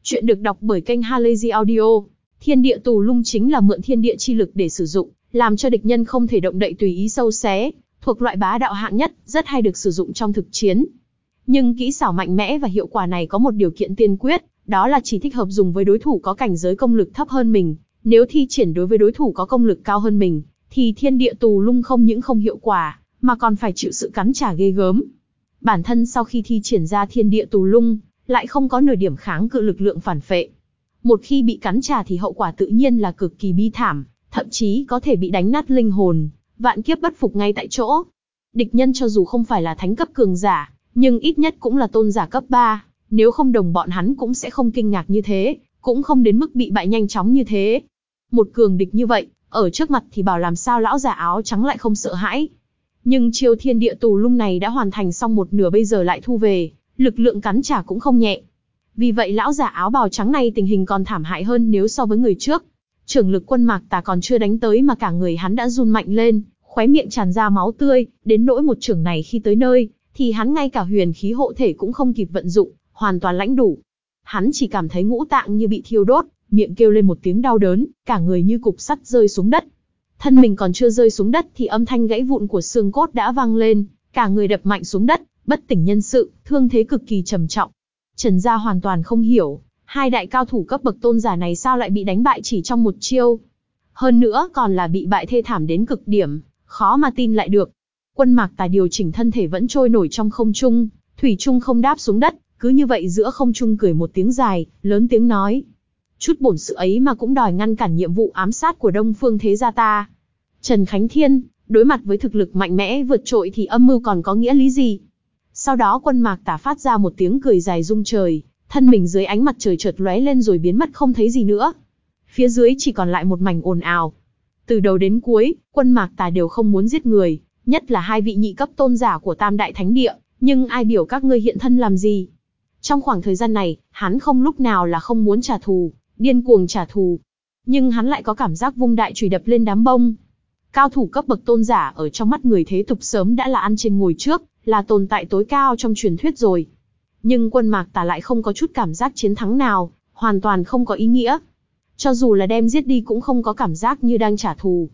Chuyện được đọc bởi kênh Halazy Audio. Thiên địa tù lung chính là mượn thiên địa chi lực để sử dụng, làm cho địch nhân không thể động đậy tùy ý sâu xé, thuộc loại bá đạo hạng nhất, rất hay được sử dụng trong thực chiến. Nhưng kỹ xảo mạnh mẽ và hiệu quả này có một điều kiện tiên quyết, đó là chỉ thích hợp dùng với đối thủ có cảnh giới công lực thấp hơn mình. Nếu thi triển đối với đối thủ có công lực cao hơn mình, thì thiên địa tù lung không những không hiệu quả, mà còn phải chịu sự cắn trả ghê gớm. Bản thân sau khi thi triển ra thiên địa tù lung, lại không có nửa điểm kháng cự lực lượng phản phệ. Một khi bị cắn trả thì hậu quả tự nhiên là cực kỳ bi thảm, thậm chí có thể bị đánh nát linh hồn, vạn kiếp bất phục ngay tại chỗ. Địch nhân cho dù không phải là thánh cấp cường giả, nhưng ít nhất cũng là tôn giả cấp 3, nếu không đồng bọn hắn cũng sẽ không kinh ngạc như thế, cũng không đến mức bị bại nhanh chóng như thế. Một cường địch như vậy, ở trước mặt thì bảo làm sao lão giả áo trắng lại không sợ hãi. Nhưng chiêu thiên địa tù lung này đã hoàn thành xong một nửa bây giờ lại thu về, lực lượng cắn trả cũng không nhẹ. Vì vậy lão giả áo bào trắng này tình hình còn thảm hại hơn nếu so với người trước. Trưởng lực quân mạc tà còn chưa đánh tới mà cả người hắn đã run mạnh lên, khóe miệng tràn ra máu tươi, đến nỗi một trưởng này khi tới nơi, thì hắn ngay cả huyền khí hộ thể cũng không kịp vận dụng, hoàn toàn lãnh đủ. Hắn chỉ cảm thấy ngũ tạng như bị thiêu đốt, miệng kêu lên một tiếng đau đớn, cả người như cục sắt rơi xuống đất. Thân mình còn chưa rơi xuống đất thì âm thanh gãy vụn của xương cốt đã vang lên, cả người đập mạnh xuống đất, bất tỉnh nhân sự, thương thế cực kỳ trầm trọng. Trần Gia hoàn toàn không hiểu, hai đại cao thủ cấp bậc tôn giả này sao lại bị đánh bại chỉ trong một chiêu. Hơn nữa còn là bị bại thê thảm đến cực điểm, khó mà tin lại được. Quân mạc tà điều chỉnh thân thể vẫn trôi nổi trong không trung, thủy trung không đáp xuống đất, cứ như vậy giữa không trung cười một tiếng dài, lớn tiếng nói. Chút bổn sự ấy mà cũng đòi ngăn cản nhiệm vụ ám sát của Đông Phương Thế Gia ta. Trần Khánh Thiên, đối mặt với thực lực mạnh mẽ vượt trội thì âm mưu còn có nghĩa lý gì? Sau đó quân mạc tả phát ra một tiếng cười dài rung trời, thân mình dưới ánh mặt trời chợt lóe lên rồi biến mất không thấy gì nữa. Phía dưới chỉ còn lại một mảnh ồn ào. Từ đầu đến cuối, quân mạc tà đều không muốn giết người, nhất là hai vị nhị cấp tôn giả của Tam Đại Thánh Địa, nhưng ai biểu các ngươi hiện thân làm gì? Trong khoảng thời gian này, hắn không lúc nào là không muốn trả thù, điên cuồng trả thù. Nhưng hắn lại có cảm giác vung đại chùy đập lên đám bông. Cao thủ cấp bậc tôn giả ở trong mắt người thế tục sớm đã là ăn trên ngồi trước, là tồn tại tối cao trong truyền thuyết rồi. Nhưng quân mạc tà lại không có chút cảm giác chiến thắng nào, hoàn toàn không có ý nghĩa. Cho dù là đem giết đi cũng không có cảm giác như đang trả thù.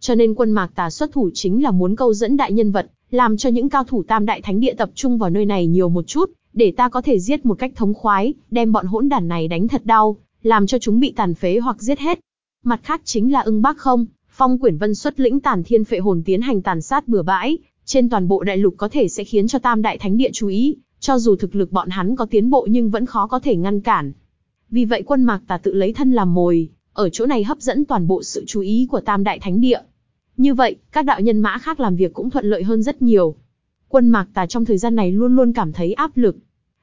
Cho nên quân mạc tà xuất thủ chính là muốn câu dẫn đại nhân vật, làm cho những cao thủ tam đại thánh địa tập trung vào nơi này nhiều một chút, để ta có thể giết một cách thống khoái, đem bọn hỗn đản này đánh thật đau, làm cho chúng bị tàn phế hoặc giết hết. Mặt khác chính là ưng bác không, phong quyển vân xuất lĩnh tàn thiên phệ hồn tiến hành tàn sát bừa bãi, trên toàn bộ đại lục có thể sẽ khiến cho tam đại thánh địa chú ý, cho dù thực lực bọn hắn có tiến bộ nhưng vẫn khó có thể ngăn cản. Vì vậy quân mạc tà tự lấy thân làm mồi, ở chỗ này hấp dẫn toàn bộ sự chú ý của tam đại thánh địa. Như vậy, các đạo nhân mã khác làm việc cũng thuận lợi hơn rất nhiều. Quân mạc tà trong thời gian này luôn luôn cảm thấy áp lực.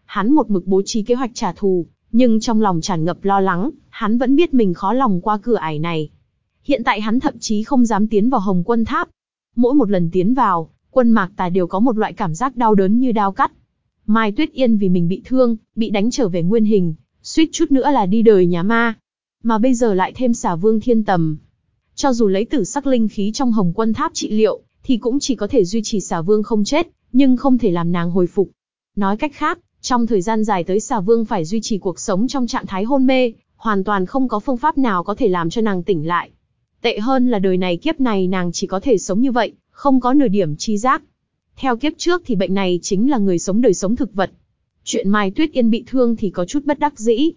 Hắn một mực bố trí kế hoạch trả thù, nhưng trong lòng tràn ngập lo lắng, hắn vẫn biết mình khó lòng qua cửa ải này. Hiện tại hắn thậm chí không dám tiến vào hồng quân tháp. Mỗi một lần tiến vào, quân mạc tà đều có một loại cảm giác đau đớn như đau cắt. Mai Tuyết Yên vì mình bị thương, bị đánh trở về nguyên hình, suýt chút nữa là đi đời nhà ma. Mà bây giờ lại thêm xả vương thiên tầm. Cho dù lấy tử sắc linh khí trong hồng quân tháp trị liệu, thì cũng chỉ có thể duy trì xả vương không chết, nhưng không thể làm nàng hồi phục. Nói cách khác, trong thời gian dài tới xà vương phải duy trì cuộc sống trong trạng thái hôn mê, hoàn toàn không có phương pháp nào có thể làm cho nàng tỉnh lại. Tệ hơn là đời này kiếp này nàng chỉ có thể sống như vậy, không có nửa điểm chi giác. Theo kiếp trước thì bệnh này chính là người sống đời sống thực vật. Chuyện Mai Tuyết Yên bị thương thì có chút bất đắc dĩ.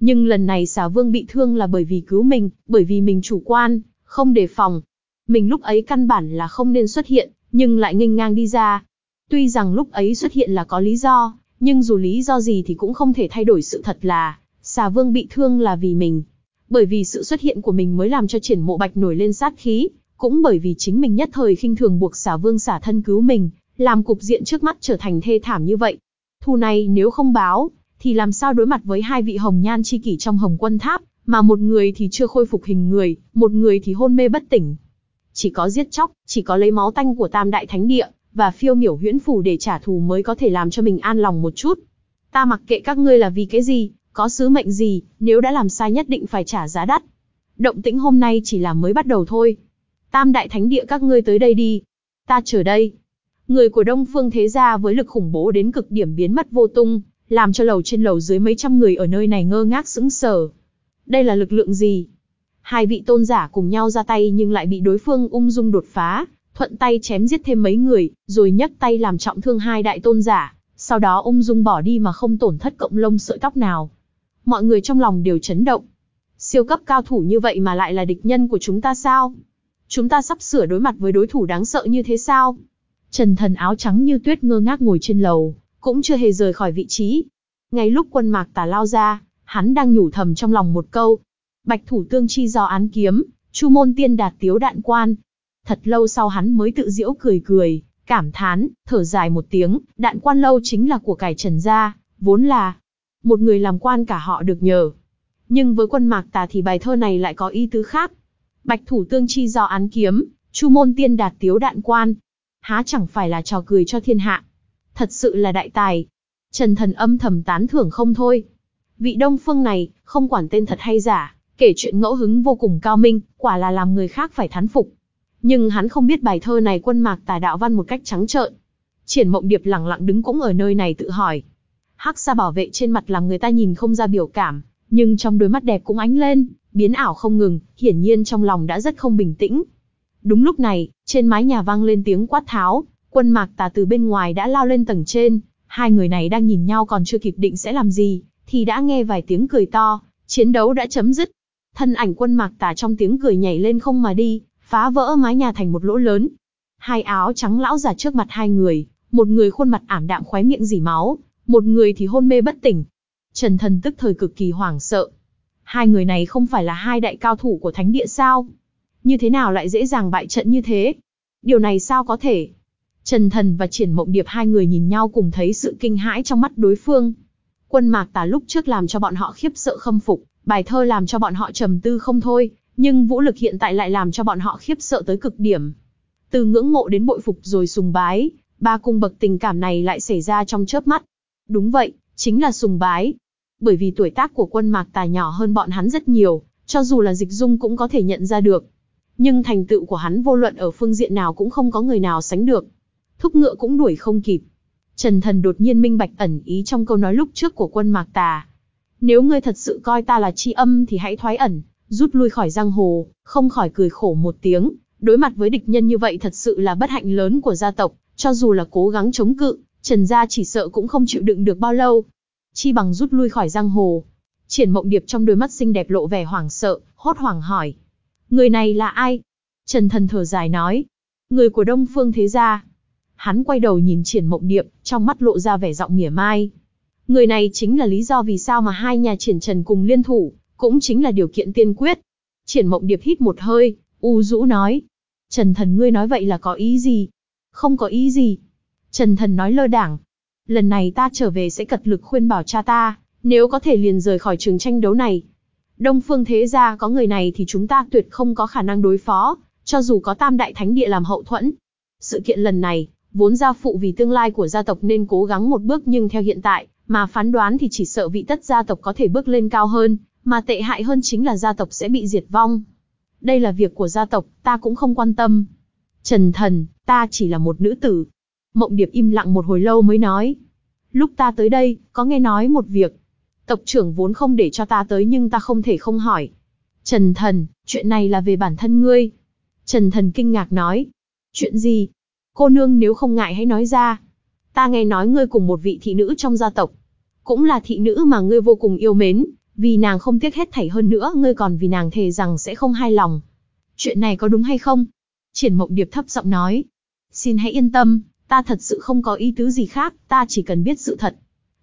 Nhưng lần này xà vương bị thương là bởi vì cứu mình, bởi vì mình chủ quan, không đề phòng. Mình lúc ấy căn bản là không nên xuất hiện, nhưng lại nghênh ngang đi ra. Tuy rằng lúc ấy xuất hiện là có lý do, nhưng dù lý do gì thì cũng không thể thay đổi sự thật là, xà vương bị thương là vì mình. Bởi vì sự xuất hiện của mình mới làm cho triển mộ bạch nổi lên sát khí, cũng bởi vì chính mình nhất thời khinh thường buộc xả vương xả thân cứu mình, làm cục diện trước mắt trở thành thê thảm như vậy. Thu này nếu không báo, thì làm sao đối mặt với hai vị hồng nhan chi kỷ trong hồng quân tháp, mà một người thì chưa khôi phục hình người, một người thì hôn mê bất tỉnh. Chỉ có giết chóc, chỉ có lấy máu tanh của tam đại thánh địa, và phiêu miểu huyễn phủ để trả thù mới có thể làm cho mình an lòng một chút. Ta mặc kệ các ngươi là vì cái gì, có sứ mệnh gì, nếu đã làm sai nhất định phải trả giá đắt. Động tĩnh hôm nay chỉ là mới bắt đầu thôi. Tam đại thánh địa các ngươi tới đây đi. Ta chờ đây. Người của Đông Phương Thế Gia với lực khủng bố đến cực điểm biến mất vô tung, làm cho lầu trên lầu dưới mấy trăm người ở nơi này ngơ ngác sững sờ. Đây là lực lượng gì? Hai vị tôn giả cùng nhau ra tay nhưng lại bị đối phương ung dung đột phá, thuận tay chém giết thêm mấy người, rồi nhấc tay làm trọng thương hai đại tôn giả, sau đó ung dung bỏ đi mà không tổn thất cộng lông sợi tóc nào. Mọi người trong lòng đều chấn động. Siêu cấp cao thủ như vậy mà lại là địch nhân của chúng ta sao? Chúng ta sắp sửa đối mặt với đối thủ đáng sợ như thế sao? Trần thần áo trắng như tuyết ngơ ngác ngồi trên lầu, cũng chưa hề rời khỏi vị trí. Ngay lúc quân mạc tà lao ra, hắn đang nhủ thầm trong lòng một câu. Bạch thủ tương chi do án kiếm, chu môn tiên đạt tiếu đạn quan. Thật lâu sau hắn mới tự diễu cười cười, cảm thán, thở dài một tiếng, đạn quan lâu chính là của cải trần gia, vốn là một người làm quan cả họ được nhờ. Nhưng với quân mạc tà thì bài thơ này lại có ý tứ khác. Bạch thủ tương chi do án kiếm, chu môn tiên đạt tiếu đạn quan. Há chẳng phải là trò cười cho thiên hạ. Thật sự là đại tài. Trần thần âm thầm tán thưởng không thôi. Vị đông phương này, không quản tên thật hay giả, kể chuyện ngẫu hứng vô cùng cao minh, quả là làm người khác phải thán phục. Nhưng hắn không biết bài thơ này quân mạc tà đạo văn một cách trắng trợn. Triển mộng điệp lặng lặng đứng cũng ở nơi này tự hỏi. Hắc xa bảo vệ trên mặt làm người ta nhìn không ra biểu cảm, nhưng trong đôi mắt đẹp cũng ánh lên, biến ảo không ngừng, hiển nhiên trong lòng đã rất không bình tĩnh. Đúng lúc này, trên mái nhà vang lên tiếng quát tháo, quân mạc tà từ bên ngoài đã lao lên tầng trên, hai người này đang nhìn nhau còn chưa kịp định sẽ làm gì, thì đã nghe vài tiếng cười to, chiến đấu đã chấm dứt. Thân ảnh quân mạc tà trong tiếng cười nhảy lên không mà đi, phá vỡ mái nhà thành một lỗ lớn. Hai áo trắng lão già trước mặt hai người, một người khuôn mặt ảm đạm khóe miệng dỉ máu, một người thì hôn mê bất tỉnh. Trần Thần tức thời cực kỳ hoảng sợ. Hai người này không phải là hai đại cao thủ của thánh địa sao? Như thế nào lại dễ dàng bại trận như thế? Điều này sao có thể? Trần Thần và Triển Mộng Điệp hai người nhìn nhau cùng thấy sự kinh hãi trong mắt đối phương. Quân Mạc Tà lúc trước làm cho bọn họ khiếp sợ khâm phục, bài thơ làm cho bọn họ trầm tư không thôi, nhưng vũ lực hiện tại lại làm cho bọn họ khiếp sợ tới cực điểm. Từ ngưỡng mộ đến bội phục rồi sùng bái, ba cung bậc tình cảm này lại xảy ra trong chớp mắt. Đúng vậy, chính là sùng bái. Bởi vì tuổi tác của quân mạc tài nhỏ hơn bọn hắn rất nhiều, cho dù là dịch dung cũng có thể nhận ra được. Nhưng thành tựu của hắn vô luận ở phương diện nào cũng không có người nào sánh được. Thúc ngựa cũng đuổi không kịp. Trần Thần đột nhiên minh bạch ẩn ý trong câu nói lúc trước của quân mạc tà. Nếu ngươi thật sự coi ta là chi âm thì hãy thoái ẩn, rút lui khỏi giang hồ, không khỏi cười khổ một tiếng. Đối mặt với địch nhân như vậy thật sự là bất hạnh lớn của gia tộc, cho dù là cố gắng chống cự, Trần gia chỉ sợ cũng không chịu đựng được bao lâu. Chi bằng rút lui khỏi giang hồ. Triển mộng điệp trong đôi mắt xinh đẹp lộ vẻ hoảng sợ, hốt hoảng hỏi. Người này là ai? Trần thần thở dài nói. Người của Đông Phương Thế Gia. Hắn quay đầu nhìn triển mộng điệp, trong mắt lộ ra vẻ giọng mỉa mai. Người này chính là lý do vì sao mà hai nhà triển trần cùng liên thủ, cũng chính là điều kiện tiên quyết. Triển mộng điệp hít một hơi, u rũ nói. Trần thần ngươi nói vậy là có ý gì? Không có ý gì. Trần thần nói lơ đảng. Lần này ta trở về sẽ cật lực khuyên bảo cha ta, nếu có thể liền rời khỏi trường tranh đấu này. Đông phương thế gia có người này thì chúng ta tuyệt không có khả năng đối phó, cho dù có tam đại thánh địa làm hậu thuẫn. Sự kiện lần này, vốn gia phụ vì tương lai của gia tộc nên cố gắng một bước nhưng theo hiện tại, mà phán đoán thì chỉ sợ vị tất gia tộc có thể bước lên cao hơn, mà tệ hại hơn chính là gia tộc sẽ bị diệt vong. Đây là việc của gia tộc, ta cũng không quan tâm. Trần thần, ta chỉ là một nữ tử. Mộng điệp im lặng một hồi lâu mới nói. Lúc ta tới đây, có nghe nói một việc. Tộc trưởng vốn không để cho ta tới nhưng ta không thể không hỏi. Trần thần, chuyện này là về bản thân ngươi. Trần thần kinh ngạc nói. Chuyện gì? Cô nương nếu không ngại hãy nói ra. Ta nghe nói ngươi cùng một vị thị nữ trong gia tộc. Cũng là thị nữ mà ngươi vô cùng yêu mến, vì nàng không tiếc hết thảy hơn nữa ngươi còn vì nàng thề rằng sẽ không hài lòng. Chuyện này có đúng hay không? Triển mộng điệp thấp giọng nói. Xin hãy yên tâm, ta thật sự không có ý tứ gì khác, ta chỉ cần biết sự thật.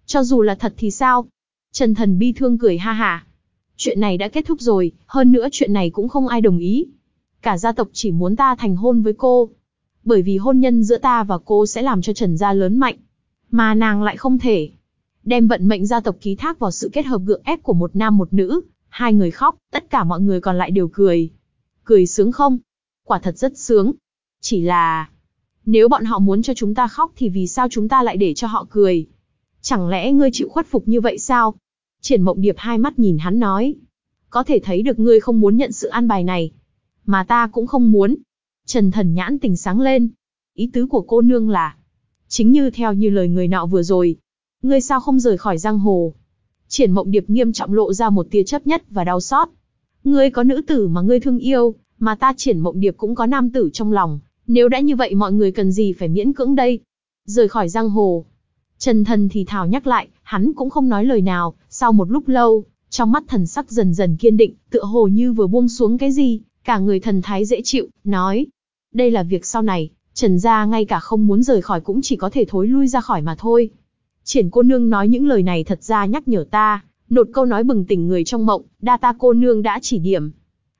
Cho dù là thật thì sao? Trần thần bi thương cười ha ha. Chuyện này đã kết thúc rồi, hơn nữa chuyện này cũng không ai đồng ý. Cả gia tộc chỉ muốn ta thành hôn với cô. Bởi vì hôn nhân giữa ta và cô sẽ làm cho Trần gia lớn mạnh. Mà nàng lại không thể. đem vận mệnh gia tộc ký thác vào sự kết hợp gượng ép của một nam một nữ, hai người khóc, tất cả mọi người còn lại đều cười. Cười sướng không? Quả thật rất sướng. Chỉ là, nếu bọn họ muốn cho chúng ta khóc thì vì sao chúng ta lại để cho họ cười? Chẳng lẽ ngươi chịu khuất phục như vậy sao? Triển Mộng Điệp hai mắt nhìn hắn nói. Có thể thấy được ngươi không muốn nhận sự an bài này. Mà ta cũng không muốn. Trần Thần nhãn tình sáng lên. Ý tứ của cô nương là. Chính như theo như lời người nọ vừa rồi. Ngươi sao không rời khỏi giang hồ? Triển Mộng Điệp nghiêm trọng lộ ra một tia chấp nhất và đau xót. Ngươi có nữ tử mà ngươi thương yêu, mà ta Triển Mộng Điệp cũng có nam tử trong lòng. Nếu đã như vậy mọi người cần gì phải miễn cưỡng đây? Rời khỏi giang hồ. Trần Thần thì thào nhắc lại, hắn cũng không nói lời nào, sau một lúc lâu, trong mắt thần sắc dần dần kiên định, tựa hồ như vừa buông xuống cái gì, cả người thần thái dễ chịu, nói. Đây là việc sau này, Trần gia ngay cả không muốn rời khỏi cũng chỉ có thể thối lui ra khỏi mà thôi. Triển cô nương nói những lời này thật ra nhắc nhở ta, nột câu nói bừng tỉnh người trong mộng, đa ta cô nương đã chỉ điểm.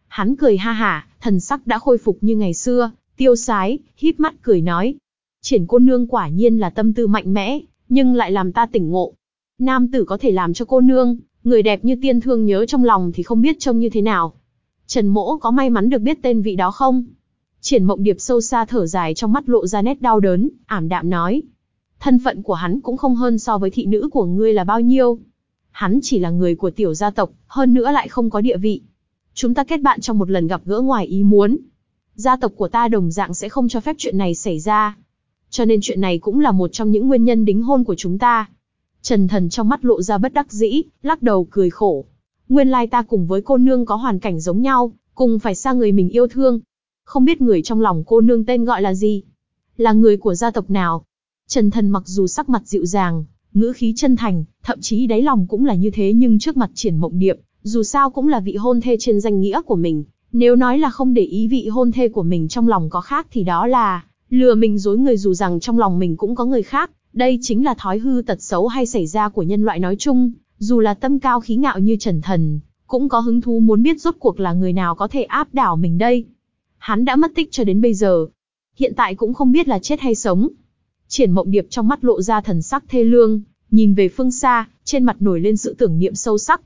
Hắn cười ha hả, thần sắc đã khôi phục như ngày xưa, tiêu sái, híp mắt cười nói. Triển cô nương quả nhiên là tâm tư mạnh mẽ, nhưng lại làm ta tỉnh ngộ. Nam tử có thể làm cho cô nương, người đẹp như tiên thương nhớ trong lòng thì không biết trông như thế nào. Trần Mỗ có may mắn được biết tên vị đó không? Triển Mộng Điệp sâu xa thở dài trong mắt lộ ra nét đau đớn, ảm đạm nói. Thân phận của hắn cũng không hơn so với thị nữ của ngươi là bao nhiêu. Hắn chỉ là người của tiểu gia tộc, hơn nữa lại không có địa vị. Chúng ta kết bạn trong một lần gặp gỡ ngoài ý muốn. Gia tộc của ta đồng dạng sẽ không cho phép chuyện này xảy ra. Cho nên chuyện này cũng là một trong những nguyên nhân đính hôn của chúng ta. Trần Thần trong mắt lộ ra bất đắc dĩ, lắc đầu cười khổ. Nguyên lai ta cùng với cô nương có hoàn cảnh giống nhau, cùng phải xa người mình yêu thương. Không biết người trong lòng cô nương tên gọi là gì? Là người của gia tộc nào? Trần Thần mặc dù sắc mặt dịu dàng, ngữ khí chân thành, thậm chí đáy lòng cũng là như thế nhưng trước mặt triển mộng điệp, dù sao cũng là vị hôn thê trên danh nghĩa của mình. Nếu nói là không để ý vị hôn thê của mình trong lòng có khác thì đó là lừa mình dối người dù rằng trong lòng mình cũng có người khác. Đây chính là thói hư tật xấu hay xảy ra của nhân loại nói chung, dù là tâm cao khí ngạo như Trần Thần, cũng có hứng thú muốn biết rốt cuộc là người nào có thể áp đảo mình đây. Hắn đã mất tích cho đến bây giờ. Hiện tại cũng không biết là chết hay sống. Triển mộng điệp trong mắt lộ ra thần sắc thê lương, nhìn về phương xa, trên mặt nổi lên sự tưởng niệm sâu sắc.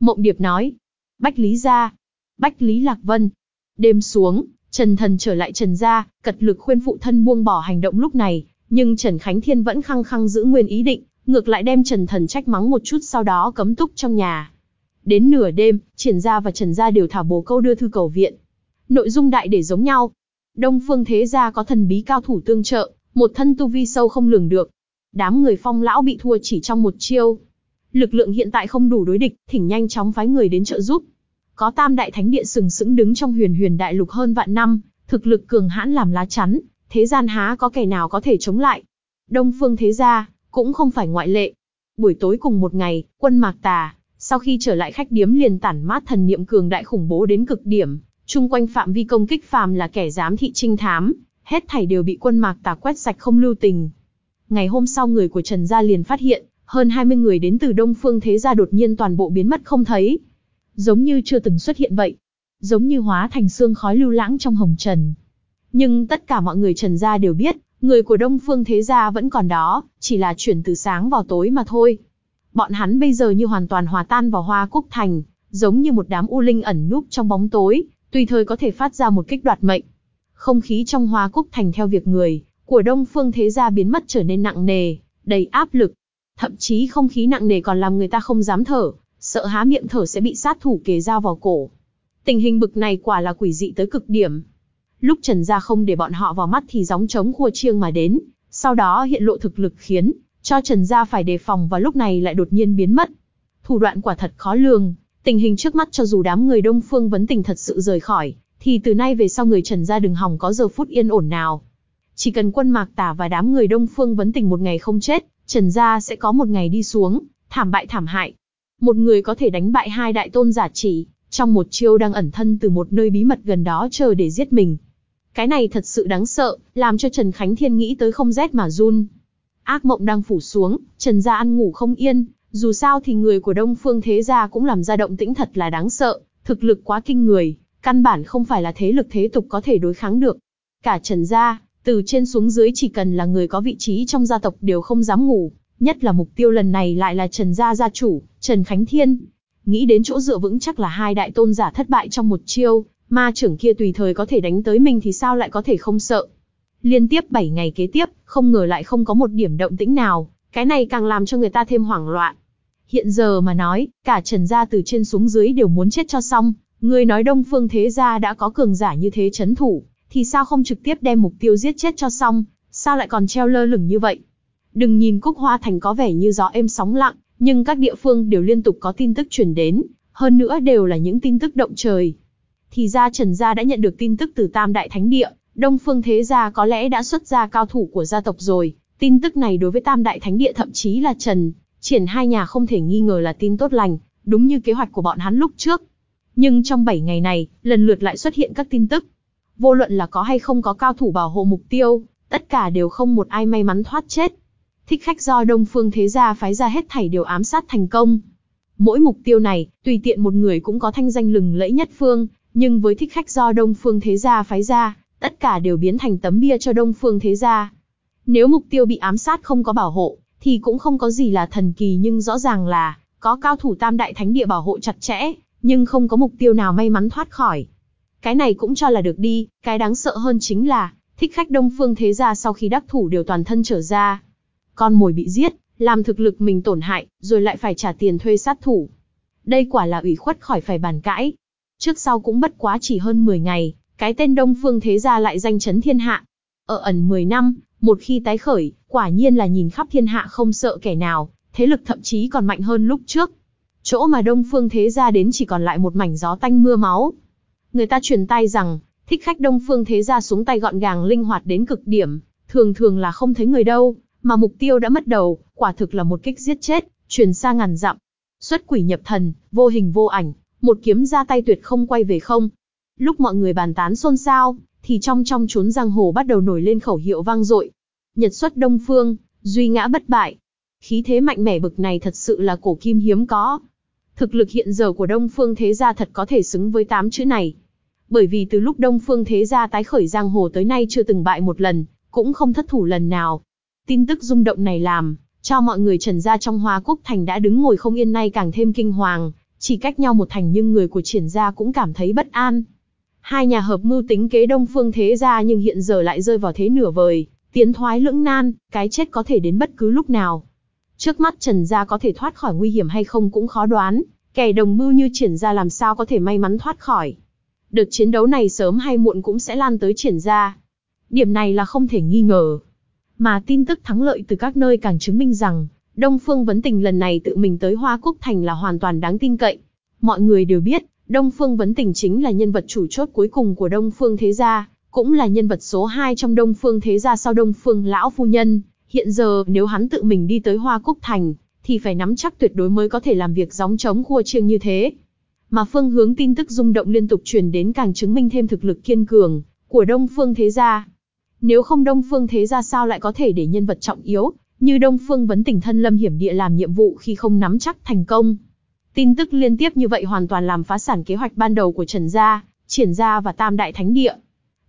Mộng điệp nói, Bách Lý gia, Bách Lý Lạc Vân. Đêm xuống, Trần Thần trở lại Trần gia, cật lực khuyên phụ thân buông bỏ hành động lúc này, nhưng Trần Khánh Thiên vẫn khăng khăng giữ nguyên ý định, ngược lại đem Trần Thần trách mắng một chút sau đó cấm túc trong nhà. Đến nửa đêm, Triển gia và Trần gia đều thả bồ câu đưa thư cầu viện. Nội dung đại để giống nhau. Đông Phương Thế gia có thần bí cao thủ tương trợ, một thân tu vi sâu không lường được. Đám người phong lão bị thua chỉ trong một chiêu. Lực lượng hiện tại không đủ đối địch, thỉnh nhanh chóng phái người đến trợ giúp. Có tam đại thánh điện sừng sững đứng trong huyền huyền đại lục hơn vạn năm, thực lực cường hãn làm lá chắn, thế gian há có kẻ nào có thể chống lại. Đông phương thế gia, cũng không phải ngoại lệ. Buổi tối cùng một ngày, quân mạc tà, sau khi trở lại khách điếm liền tản mát thần niệm cường đại khủng bố đến cực điểm, chung quanh phạm vi công kích phàm là kẻ giám thị trinh thám, hết thảy đều bị quân mạc tà quét sạch không lưu tình. Ngày hôm sau người của Trần Gia liền phát hiện, hơn 20 người đến từ Đông Phương Thế Gia đột nhiên toàn bộ biến mất không thấy. Giống như chưa từng xuất hiện vậy. Giống như hóa thành xương khói lưu lãng trong hồng trần. Nhưng tất cả mọi người Trần Gia đều biết, người của Đông Phương Thế Gia vẫn còn đó, chỉ là chuyển từ sáng vào tối mà thôi. Bọn hắn bây giờ như hoàn toàn hòa tan vào hoa cúc thành, giống như một đám u linh ẩn núp trong bóng tối, tùy thời có thể phát ra một kích đoạt mệnh. Không khí trong hoa cúc thành theo việc người của Đông Phương Thế Gia biến mất trở nên nặng nề, đầy áp lực. Thậm chí không khí nặng nề còn làm người ta không dám thở, sợ há miệng thở sẽ bị sát thủ kề dao vào cổ. Tình hình bực này quả là quỷ dị tới cực điểm. Lúc Trần Gia không để bọn họ vào mắt thì gióng trống khua chiêng mà đến, sau đó hiện lộ thực lực khiến cho Trần Gia phải đề phòng và lúc này lại đột nhiên biến mất. Thủ đoạn quả thật khó lường, tình hình trước mắt cho dù đám người Đông Phương vấn tình thật sự rời khỏi, thì từ nay về sau người Trần Gia đừng hòng có giờ phút yên ổn nào. Chỉ cần quân mạc tả và đám người Đông Phương vấn tình một ngày không chết, Trần Gia sẽ có một ngày đi xuống, thảm bại thảm hại. Một người có thể đánh bại hai đại tôn giả chỉ, trong một chiêu đang ẩn thân từ một nơi bí mật gần đó chờ để giết mình. Cái này thật sự đáng sợ, làm cho Trần Khánh Thiên nghĩ tới không rét mà run. Ác mộng đang phủ xuống, Trần gia ăn ngủ không yên, dù sao thì người của Đông Phương Thế Gia cũng làm ra động tĩnh thật là đáng sợ, thực lực quá kinh người, căn bản không phải là thế lực thế tục có thể đối kháng được. Cả Trần gia, từ trên xuống dưới chỉ cần là người có vị trí trong gia tộc đều không dám ngủ, Nhất là mục tiêu lần này lại là Trần Gia gia chủ, Trần Khánh Thiên. Nghĩ đến chỗ dựa vững chắc là hai đại tôn giả thất bại trong một chiêu, ma trưởng kia tùy thời có thể đánh tới mình thì sao lại có thể không sợ. Liên tiếp 7 ngày kế tiếp, không ngờ lại không có một điểm động tĩnh nào, cái này càng làm cho người ta thêm hoảng loạn. Hiện giờ mà nói, cả Trần gia từ trên xuống dưới đều muốn chết cho xong, người nói Đông Phương Thế gia đã có cường giả như thế chấn thủ, thì sao không trực tiếp đem mục tiêu giết chết cho xong, sao lại còn treo lơ lửng như vậy? Đừng nhìn Cúc Hoa Thành có vẻ như gió êm sóng lặng, nhưng các địa phương đều liên tục có tin tức truyền đến, hơn nữa đều là những tin tức động trời. Thì ra Trần Gia đã nhận được tin tức từ Tam Đại Thánh Địa, Đông Phương Thế Gia có lẽ đã xuất ra cao thủ của gia tộc rồi. Tin tức này đối với Tam Đại Thánh Địa thậm chí là Trần, triển hai nhà không thể nghi ngờ là tin tốt lành, đúng như kế hoạch của bọn hắn lúc trước. Nhưng trong 7 ngày này, lần lượt lại xuất hiện các tin tức. Vô luận là có hay không có cao thủ bảo hộ mục tiêu, tất cả đều không một ai may mắn thoát chết. Thích khách do Đông Phương Thế Gia phái ra hết thảy đều ám sát thành công. Mỗi mục tiêu này, tùy tiện một người cũng có thanh danh lừng lẫy nhất phương, nhưng với thích khách do Đông Phương Thế Gia phái ra, tất cả đều biến thành tấm bia cho Đông Phương Thế Gia. Nếu mục tiêu bị ám sát không có bảo hộ, thì cũng không có gì là thần kỳ nhưng rõ ràng là, có cao thủ tam đại thánh địa bảo hộ chặt chẽ, nhưng không có mục tiêu nào may mắn thoát khỏi. Cái này cũng cho là được đi, cái đáng sợ hơn chính là, thích khách Đông Phương Thế Gia sau khi đắc thủ đều toàn thân trở ra. Con mồi bị giết, làm thực lực mình tổn hại, rồi lại phải trả tiền thuê sát thủ. Đây quả là ủy khuất khỏi phải bàn cãi. Trước sau cũng bất quá chỉ hơn 10 ngày, cái tên Đông Phương Thế Gia lại danh chấn thiên hạ. Ở ẩn 10 năm, một khi tái khởi, quả nhiên là nhìn khắp thiên hạ không sợ kẻ nào, thế lực thậm chí còn mạnh hơn lúc trước. Chỗ mà Đông Phương Thế Gia đến chỉ còn lại một mảnh gió tanh mưa máu. Người ta truyền tay rằng, thích khách Đông Phương Thế Gia xuống tay gọn gàng linh hoạt đến cực điểm, thường thường là không thấy người đâu, mà mục tiêu đã mất đầu, quả thực là một kích giết chết, truyền xa ngàn dặm. Xuất quỷ nhập thần, vô hình vô ảnh, một kiếm ra tay tuyệt không quay về không. Lúc mọi người bàn tán xôn xao, thì trong trong chốn giang hồ bắt đầu nổi lên khẩu hiệu vang dội. Nhật xuất đông phương, duy ngã bất bại. Khí thế mạnh mẽ bực này thật sự là cổ kim hiếm có. Thực lực hiện giờ của Đông Phương Thế Gia thật có thể xứng với tám chữ này. Bởi vì từ lúc Đông Phương Thế Gia tái khởi giang hồ tới nay chưa từng bại một lần, cũng không thất thủ lần nào. Tin tức rung động này làm, cho mọi người trần gia trong Hoa Quốc Thành đã đứng ngồi không yên nay càng thêm kinh hoàng, chỉ cách nhau một thành nhưng người của triển gia cũng cảm thấy bất an. Hai nhà hợp mưu tính kế đông phương thế gia nhưng hiện giờ lại rơi vào thế nửa vời, tiến thoái lưỡng nan, cái chết có thể đến bất cứ lúc nào. Trước mắt Trần gia có thể thoát khỏi nguy hiểm hay không cũng khó đoán, kẻ đồng mưu như triển gia làm sao có thể may mắn thoát khỏi. Đợt chiến đấu này sớm hay muộn cũng sẽ lan tới triển gia. Điểm này là không thể nghi ngờ. Mà tin tức thắng lợi từ các nơi càng chứng minh rằng, Đông Phương Vấn Tình lần này tự mình tới Hoa Quốc Thành là hoàn toàn đáng tin cậy. Mọi người đều biết, Đông Phương Vấn Tình chính là nhân vật chủ chốt cuối cùng của Đông Phương Thế Gia, cũng là nhân vật số 2 trong Đông Phương Thế Gia sau Đông Phương Lão Phu Nhân. Hiện giờ nếu hắn tự mình đi tới Hoa Quốc Thành, thì phải nắm chắc tuyệt đối mới có thể làm việc gióng trống khua chiêng như thế. Mà phương hướng tin tức rung động liên tục truyền đến càng chứng minh thêm thực lực kiên cường của Đông Phương Thế Gia. Nếu không Đông Phương Thế ra sao lại có thể để nhân vật trọng yếu, như Đông Phương vấn tình thân lâm hiểm địa làm nhiệm vụ khi không nắm chắc thành công. Tin tức liên tiếp như vậy hoàn toàn làm phá sản kế hoạch ban đầu của Trần Gia, Triển Gia và Tam Đại Thánh Địa.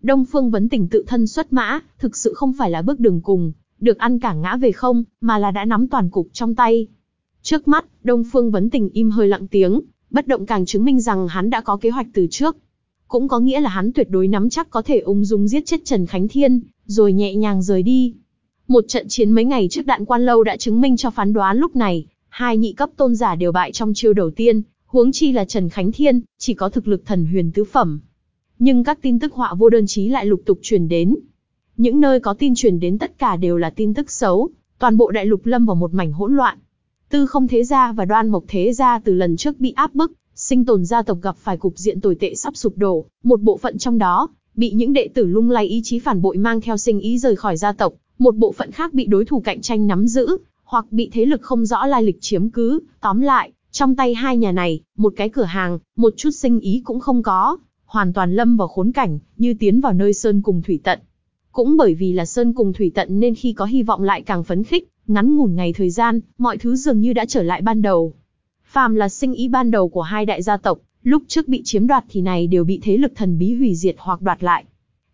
Đông Phương vấn tình tự thân xuất mã, thực sự không phải là bước đường cùng, được ăn cả ngã về không, mà là đã nắm toàn cục trong tay. Trước mắt, Đông Phương vấn tình im hơi lặng tiếng, bất động càng chứng minh rằng hắn đã có kế hoạch từ trước. Cũng có nghĩa là hắn tuyệt đối nắm chắc có thể ung dung giết chết Trần Khánh Thiên, rồi nhẹ nhàng rời đi. Một trận chiến mấy ngày trước đạn quan lâu đã chứng minh cho phán đoán lúc này, hai nhị cấp tôn giả đều bại trong chiêu đầu tiên, huống chi là Trần Khánh Thiên, chỉ có thực lực thần huyền tứ phẩm. Nhưng các tin tức họa vô đơn chí lại lục tục truyền đến. Những nơi có tin truyền đến tất cả đều là tin tức xấu, toàn bộ đại lục lâm vào một mảnh hỗn loạn. Tư không thế gia và đoan mộc thế gia từ lần trước bị áp bức, sinh tồn gia tộc gặp phải cục diện tồi tệ sắp sụp đổ, một bộ phận trong đó, bị những đệ tử lung lay ý chí phản bội mang theo sinh ý rời khỏi gia tộc, một bộ phận khác bị đối thủ cạnh tranh nắm giữ, hoặc bị thế lực không rõ lai lịch chiếm cứ, tóm lại, trong tay hai nhà này, một cái cửa hàng, một chút sinh ý cũng không có, hoàn toàn lâm vào khốn cảnh, như tiến vào nơi sơn cùng thủy tận. Cũng bởi vì là sơn cùng thủy tận nên khi có hy vọng lại càng phấn khích, ngắn ngủn ngày thời gian, mọi thứ dường như đã trở lại ban đầu. Phàm là sinh ý ban đầu của hai đại gia tộc, lúc trước bị chiếm đoạt thì này đều bị thế lực thần bí hủy diệt hoặc đoạt lại.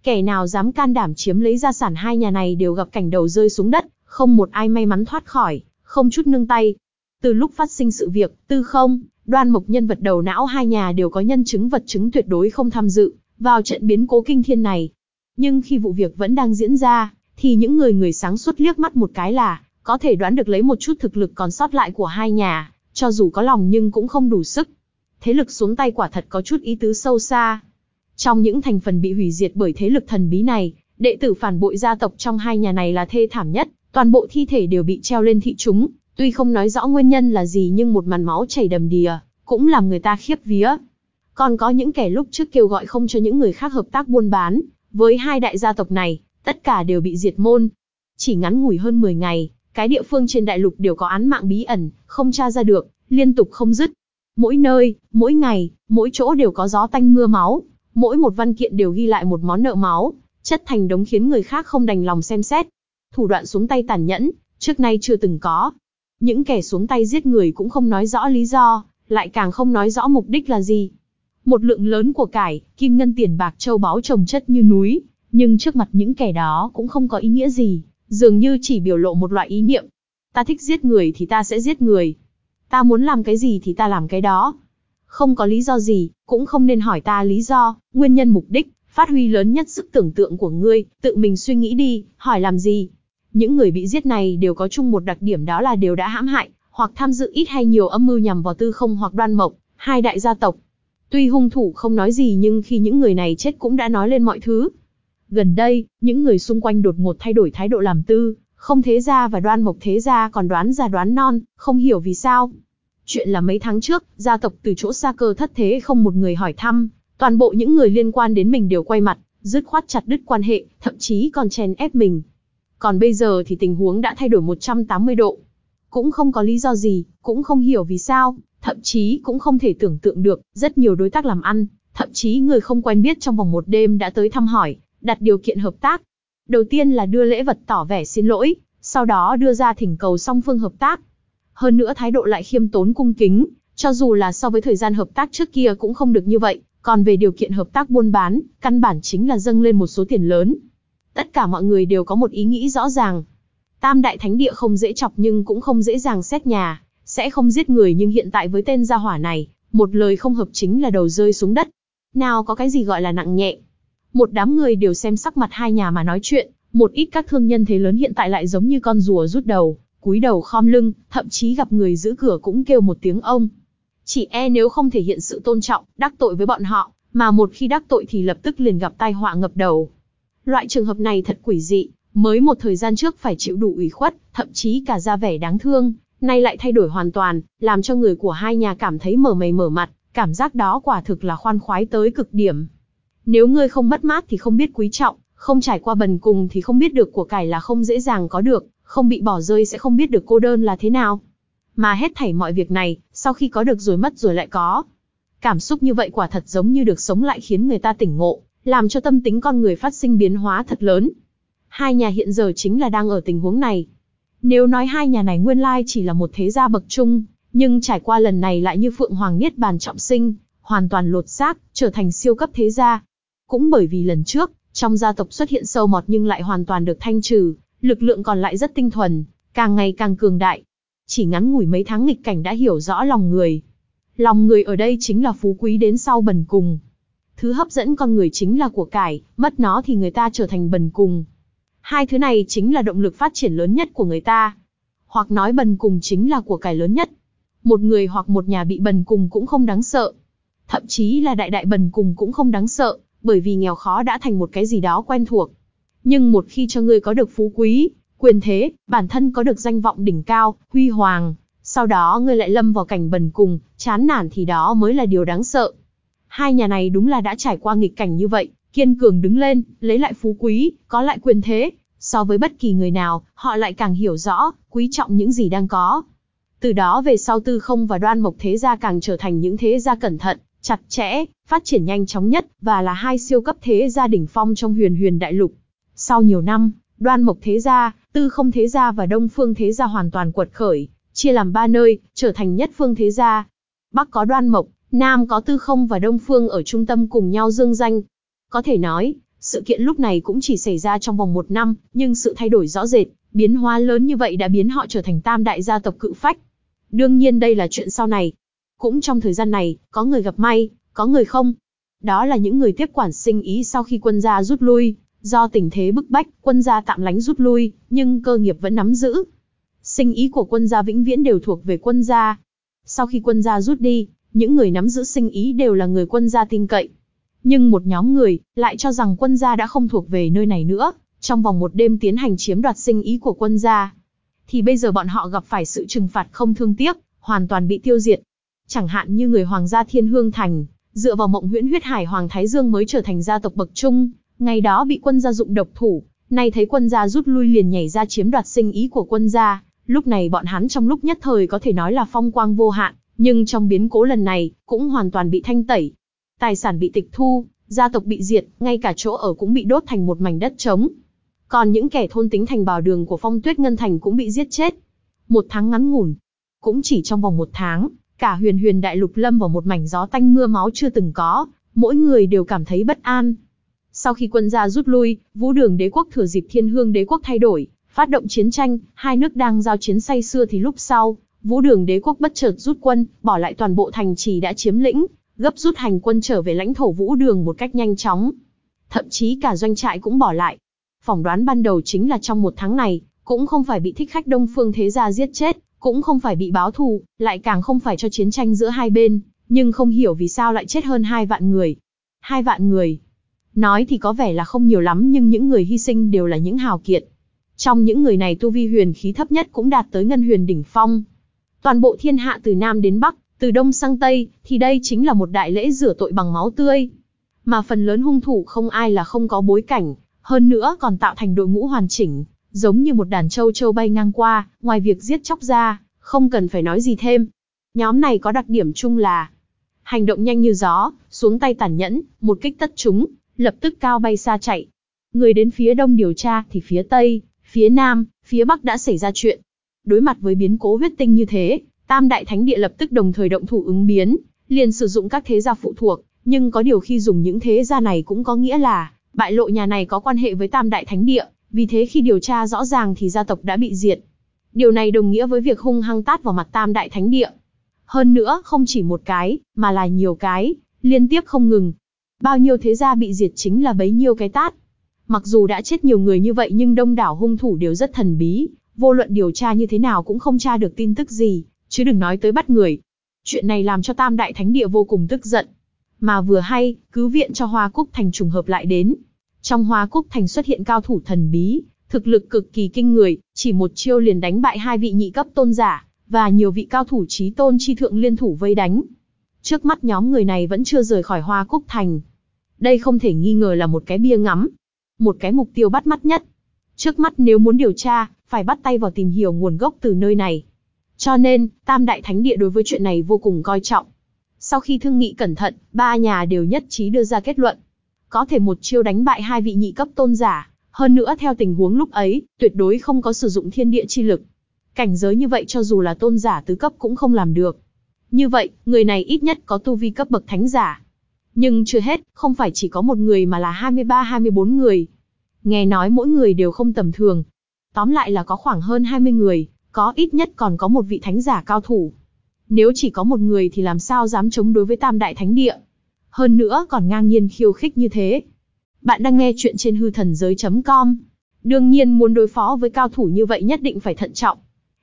Kẻ nào dám can đảm chiếm lấy gia sản hai nhà này đều gặp cảnh đầu rơi xuống đất, không một ai may mắn thoát khỏi, không chút nương tay. Từ lúc phát sinh sự việc, tư không, đoan mộc nhân vật đầu não hai nhà đều có nhân chứng vật chứng tuyệt đối không tham dự vào trận biến cố kinh thiên này. Nhưng khi vụ việc vẫn đang diễn ra, thì những người người sáng suốt liếc mắt một cái là có thể đoán được lấy một chút thực lực còn sót lại của hai nhà, cho dù có lòng nhưng cũng không đủ sức. Thế lực xuống tay quả thật có chút ý tứ sâu xa. Trong những thành phần bị hủy diệt bởi thế lực thần bí này, đệ tử phản bội gia tộc trong hai nhà này là thê thảm nhất, toàn bộ thi thể đều bị treo lên thị chúng, tuy không nói rõ nguyên nhân là gì nhưng một màn máu chảy đầm đìa, cũng làm người ta khiếp vía. Còn có những kẻ lúc trước kêu gọi không cho những người khác hợp tác buôn bán, với hai đại gia tộc này, tất cả đều bị diệt môn. Chỉ ngắn ngủi hơn 10 ngày, cái địa phương trên đại lục đều có án mạng bí ẩn, không tra ra được, liên tục không dứt. Mỗi nơi, mỗi ngày, mỗi chỗ đều có gió tanh mưa máu, mỗi một văn kiện đều ghi lại một món nợ máu, chất thành đống khiến người khác không đành lòng xem xét. Thủ đoạn xuống tay tàn nhẫn, trước nay chưa từng có. Những kẻ xuống tay giết người cũng không nói rõ lý do, lại càng không nói rõ mục đích là gì. Một lượng lớn của cải, kim ngân tiền bạc châu báu trồng chất như núi, nhưng trước mặt những kẻ đó cũng không có ý nghĩa gì, dường như chỉ biểu lộ một loại ý niệm. Ta thích giết người thì ta sẽ giết người. Ta muốn làm cái gì thì ta làm cái đó. Không có lý do gì, cũng không nên hỏi ta lý do, nguyên nhân mục đích, phát huy lớn nhất sức tưởng tượng của ngươi, tự mình suy nghĩ đi, hỏi làm gì. Những người bị giết này đều có chung một đặc điểm đó là đều đã hãm hại, hoặc tham dự ít hay nhiều âm mưu nhằm vào tư không hoặc đoan mộc, hai đại gia tộc. Tuy hung thủ không nói gì nhưng khi những người này chết cũng đã nói lên mọi thứ. Gần đây, những người xung quanh đột ngột thay đổi thái độ làm tư, không thế gia và đoan mộc thế gia còn đoán ra đoán non, không hiểu vì sao. Chuyện là mấy tháng trước, gia tộc từ chỗ xa cơ thất thế không một người hỏi thăm, toàn bộ những người liên quan đến mình đều quay mặt, dứt khoát chặt đứt quan hệ, thậm chí còn chèn ép mình. Còn bây giờ thì tình huống đã thay đổi 180 độ. Cũng không có lý do gì, cũng không hiểu vì sao, thậm chí cũng không thể tưởng tượng được, rất nhiều đối tác làm ăn, thậm chí người không quen biết trong vòng một đêm đã tới thăm hỏi, đặt điều kiện hợp tác. Đầu tiên là đưa lễ vật tỏ vẻ xin lỗi, sau đó đưa ra thỉnh cầu song phương hợp tác. Hơn nữa thái độ lại khiêm tốn cung kính, cho dù là so với thời gian hợp tác trước kia cũng không được như vậy, còn về điều kiện hợp tác buôn bán, căn bản chính là dâng lên một số tiền lớn. Tất cả mọi người đều có một ý nghĩ rõ ràng. Tam đại thánh địa không dễ chọc nhưng cũng không dễ dàng xét nhà, sẽ không giết người nhưng hiện tại với tên gia hỏa này, một lời không hợp chính là đầu rơi xuống đất. Nào có cái gì gọi là nặng nhẹ. Một đám người đều xem sắc mặt hai nhà mà nói chuyện, một ít các thương nhân thế lớn hiện tại lại giống như con rùa rút đầu, cúi đầu khom lưng, thậm chí gặp người giữ cửa cũng kêu một tiếng ông. Chỉ e nếu không thể hiện sự tôn trọng, đắc tội với bọn họ, mà một khi đắc tội thì lập tức liền gặp tai họa ngập đầu. Loại trường hợp này thật quỷ dị, mới một thời gian trước phải chịu đủ ủy khuất, thậm chí cả ra vẻ đáng thương, nay lại thay đổi hoàn toàn, làm cho người của hai nhà cảm thấy mở mày mở mặt, cảm giác đó quả thực là khoan khoái tới cực điểm. Nếu ngươi không mất mát thì không biết quý trọng, không trải qua bần cùng thì không biết được của cải là không dễ dàng có được, không bị bỏ rơi sẽ không biết được cô đơn là thế nào. Mà hết thảy mọi việc này, sau khi có được rồi mất rồi lại có. Cảm xúc như vậy quả thật giống như được sống lại khiến người ta tỉnh ngộ, làm cho tâm tính con người phát sinh biến hóa thật lớn. Hai nhà hiện giờ chính là đang ở tình huống này. Nếu nói hai nhà này nguyên lai chỉ là một thế gia bậc trung, nhưng trải qua lần này lại như Phượng Hoàng Niết Bàn trọng sinh, hoàn toàn lột xác, trở thành siêu cấp thế gia. Cũng bởi vì lần trước, trong gia tộc xuất hiện sâu mọt nhưng lại hoàn toàn được thanh trừ, lực lượng còn lại rất tinh thuần, càng ngày càng cường đại. Chỉ ngắn ngủi mấy tháng nghịch cảnh đã hiểu rõ lòng người. Lòng người ở đây chính là phú quý đến sau bần cùng. Thứ hấp dẫn con người chính là của cải, mất nó thì người ta trở thành bần cùng. Hai thứ này chính là động lực phát triển lớn nhất của người ta. Hoặc nói bần cùng chính là của cải lớn nhất. Một người hoặc một nhà bị bần cùng cũng không đáng sợ. Thậm chí là đại đại bần cùng cũng không đáng sợ, bởi vì nghèo khó đã thành một cái gì đó quen thuộc. Nhưng một khi cho ngươi có được phú quý, quyền thế, bản thân có được danh vọng đỉnh cao, huy hoàng, sau đó ngươi lại lâm vào cảnh bần cùng, chán nản thì đó mới là điều đáng sợ. Hai nhà này đúng là đã trải qua nghịch cảnh như vậy, kiên cường đứng lên, lấy lại phú quý, có lại quyền thế, so với bất kỳ người nào, họ lại càng hiểu rõ, quý trọng những gì đang có. Từ đó về sau tư không và đoan mộc thế gia càng trở thành những thế gia cẩn thận, chặt chẽ, phát triển nhanh chóng nhất, và là hai siêu cấp thế gia đỉnh phong trong huyền huyền đại lục. Sau nhiều năm, đoan mộc thế gia, tư không thế gia và đông phương thế gia hoàn toàn quật khởi, chia làm ba nơi, trở thành nhất phương thế gia. Bắc có đoan mộc, Nam có tư không và đông phương ở trung tâm cùng nhau dương danh. Có thể nói, sự kiện lúc này cũng chỉ xảy ra trong vòng một năm, nhưng sự thay đổi rõ rệt, Biến hóa lớn như vậy đã biến họ trở thành tam đại gia tộc cự phách. Đương nhiên đây là chuyện sau này. Cũng trong thời gian này, có người gặp may, có người không. Đó là những người tiếp quản sinh ý sau khi quân gia rút lui, do tình thế bức bách, quân gia tạm lánh rút lui, nhưng cơ nghiệp vẫn nắm giữ. Sinh ý của quân gia vĩnh viễn đều thuộc về quân gia. Sau khi quân gia rút đi, những người nắm giữ sinh ý đều là người quân gia tin cậy. Nhưng một nhóm người lại cho rằng quân gia đã không thuộc về nơi này nữa, trong vòng một đêm tiến hành chiếm đoạt sinh ý của quân gia. Thì bây giờ bọn họ gặp phải sự trừng phạt không thương tiếc, hoàn toàn bị tiêu diệt. Chẳng hạn như người hoàng gia Thiên Hương Thành, dựa vào mộng huyễn huyết hải Hoàng Thái Dương mới trở thành gia tộc bậc trung, ngày đó bị quân gia dụng độc thủ, nay thấy quân gia rút lui liền nhảy ra chiếm đoạt sinh ý của quân gia, lúc này bọn hắn trong lúc nhất thời có thể nói là phong quang vô hạn, nhưng trong biến cố lần này, cũng hoàn toàn bị thanh tẩy. Tài sản bị tịch thu, gia tộc bị diệt, ngay cả chỗ ở cũng bị đốt thành một mảnh đất trống. Còn những kẻ thôn tính thành bảo đường của phong tuyết ngân thành cũng bị giết chết. Một tháng ngắn ngủn. Cũng chỉ trong vòng một tháng, cả huyền huyền đại lục lâm vào một mảnh gió tanh mưa máu chưa từng có, mỗi người đều cảm thấy bất an. Sau khi quân gia rút lui, vũ đường đế quốc thừa dịp thiên hương đế quốc thay đổi, phát động chiến tranh, hai nước đang giao chiến say xưa thì lúc sau, vũ đường đế quốc bất chợt rút quân, bỏ lại toàn bộ thành trì đã chiếm lĩnh, gấp rút hành quân trở về lãnh thổ vũ đường một cách nhanh chóng. Thậm chí cả doanh trại cũng bỏ lại, Phỏng đoán ban đầu chính là trong một tháng này, cũng không phải bị thích khách Đông Phương Thế Gia giết chết, cũng không phải bị báo thù, lại càng không phải cho chiến tranh giữa hai bên, nhưng không hiểu vì sao lại chết hơn hai vạn người. Hai vạn người. Nói thì có vẻ là không nhiều lắm nhưng những người hy sinh đều là những hào kiệt. Trong những người này tu vi huyền khí thấp nhất cũng đạt tới ngân huyền đỉnh phong. Toàn bộ thiên hạ từ Nam đến Bắc, từ Đông sang Tây, thì đây chính là một đại lễ rửa tội bằng máu tươi. Mà phần lớn hung thủ không ai là không có bối cảnh, hơn nữa còn tạo thành đội ngũ hoàn chỉnh, giống như một đàn châu châu bay ngang qua, ngoài việc giết chóc ra, không cần phải nói gì thêm. Nhóm này có đặc điểm chung là hành động nhanh như gió, xuống tay tàn nhẫn, một kích tất chúng, lập tức cao bay xa chạy. Người đến phía đông điều tra thì phía tây, phía nam, phía bắc đã xảy ra chuyện. Đối mặt với biến cố huyết tinh như thế, Tam Đại Thánh Địa lập tức đồng thời động thủ ứng biến, liền sử dụng các thế gia phụ thuộc, nhưng có điều khi dùng những thế gia này cũng có nghĩa là Bại lộ nhà này có quan hệ với Tam Đại Thánh Địa, vì thế khi điều tra rõ ràng thì gia tộc đã bị diệt. Điều này đồng nghĩa với việc hung hăng tát vào mặt Tam Đại Thánh Địa. Hơn nữa, không chỉ một cái, mà là nhiều cái, liên tiếp không ngừng. Bao nhiêu thế gia bị diệt chính là bấy nhiêu cái tát. Mặc dù đã chết nhiều người như vậy nhưng đông đảo hung thủ đều rất thần bí, vô luận điều tra như thế nào cũng không tra được tin tức gì, chứ đừng nói tới bắt người. Chuyện này làm cho Tam Đại Thánh Địa vô cùng tức giận, mà vừa hay, cứu viện cho Hoa Cúc Thành trùng hợp lại đến. Trong Hoa Cúc Thành xuất hiện cao thủ thần bí, thực lực cực kỳ kinh người, chỉ một chiêu liền đánh bại hai vị nhị cấp tôn giả, và nhiều vị cao thủ trí tôn chi thượng liên thủ vây đánh. Trước mắt nhóm người này vẫn chưa rời khỏi Hoa Cúc Thành. Đây không thể nghi ngờ là một cái bia ngắm. Một cái mục tiêu bắt mắt nhất. Trước mắt nếu muốn điều tra, phải bắt tay vào tìm hiểu nguồn gốc từ nơi này. Cho nên, Tam Đại Thánh Địa đối với chuyện này vô cùng coi trọng. Sau khi thương nghị cẩn thận, ba nhà đều nhất trí đưa ra kết luận. Có thể một chiêu đánh bại hai vị nhị cấp tôn giả, hơn nữa theo tình huống lúc ấy, tuyệt đối không có sử dụng thiên địa chi lực. Cảnh giới như vậy cho dù là tôn giả tứ cấp cũng không làm được. Như vậy, người này ít nhất có tu vi cấp bậc thánh giả. Nhưng chưa hết, không phải chỉ có một người mà là 23-24 người. Nghe nói mỗi người đều không tầm thường. Tóm lại là có khoảng hơn 20 người, có ít nhất còn có một vị thánh giả cao thủ. Nếu chỉ có một người thì làm sao dám chống đối với Tam Đại Thánh Địa. Hơn nữa còn ngang nhiên khiêu khích như thế. Bạn đang nghe chuyện trên hư thần giới.com. Đương nhiên muốn đối phó với cao thủ như vậy nhất định phải thận trọng.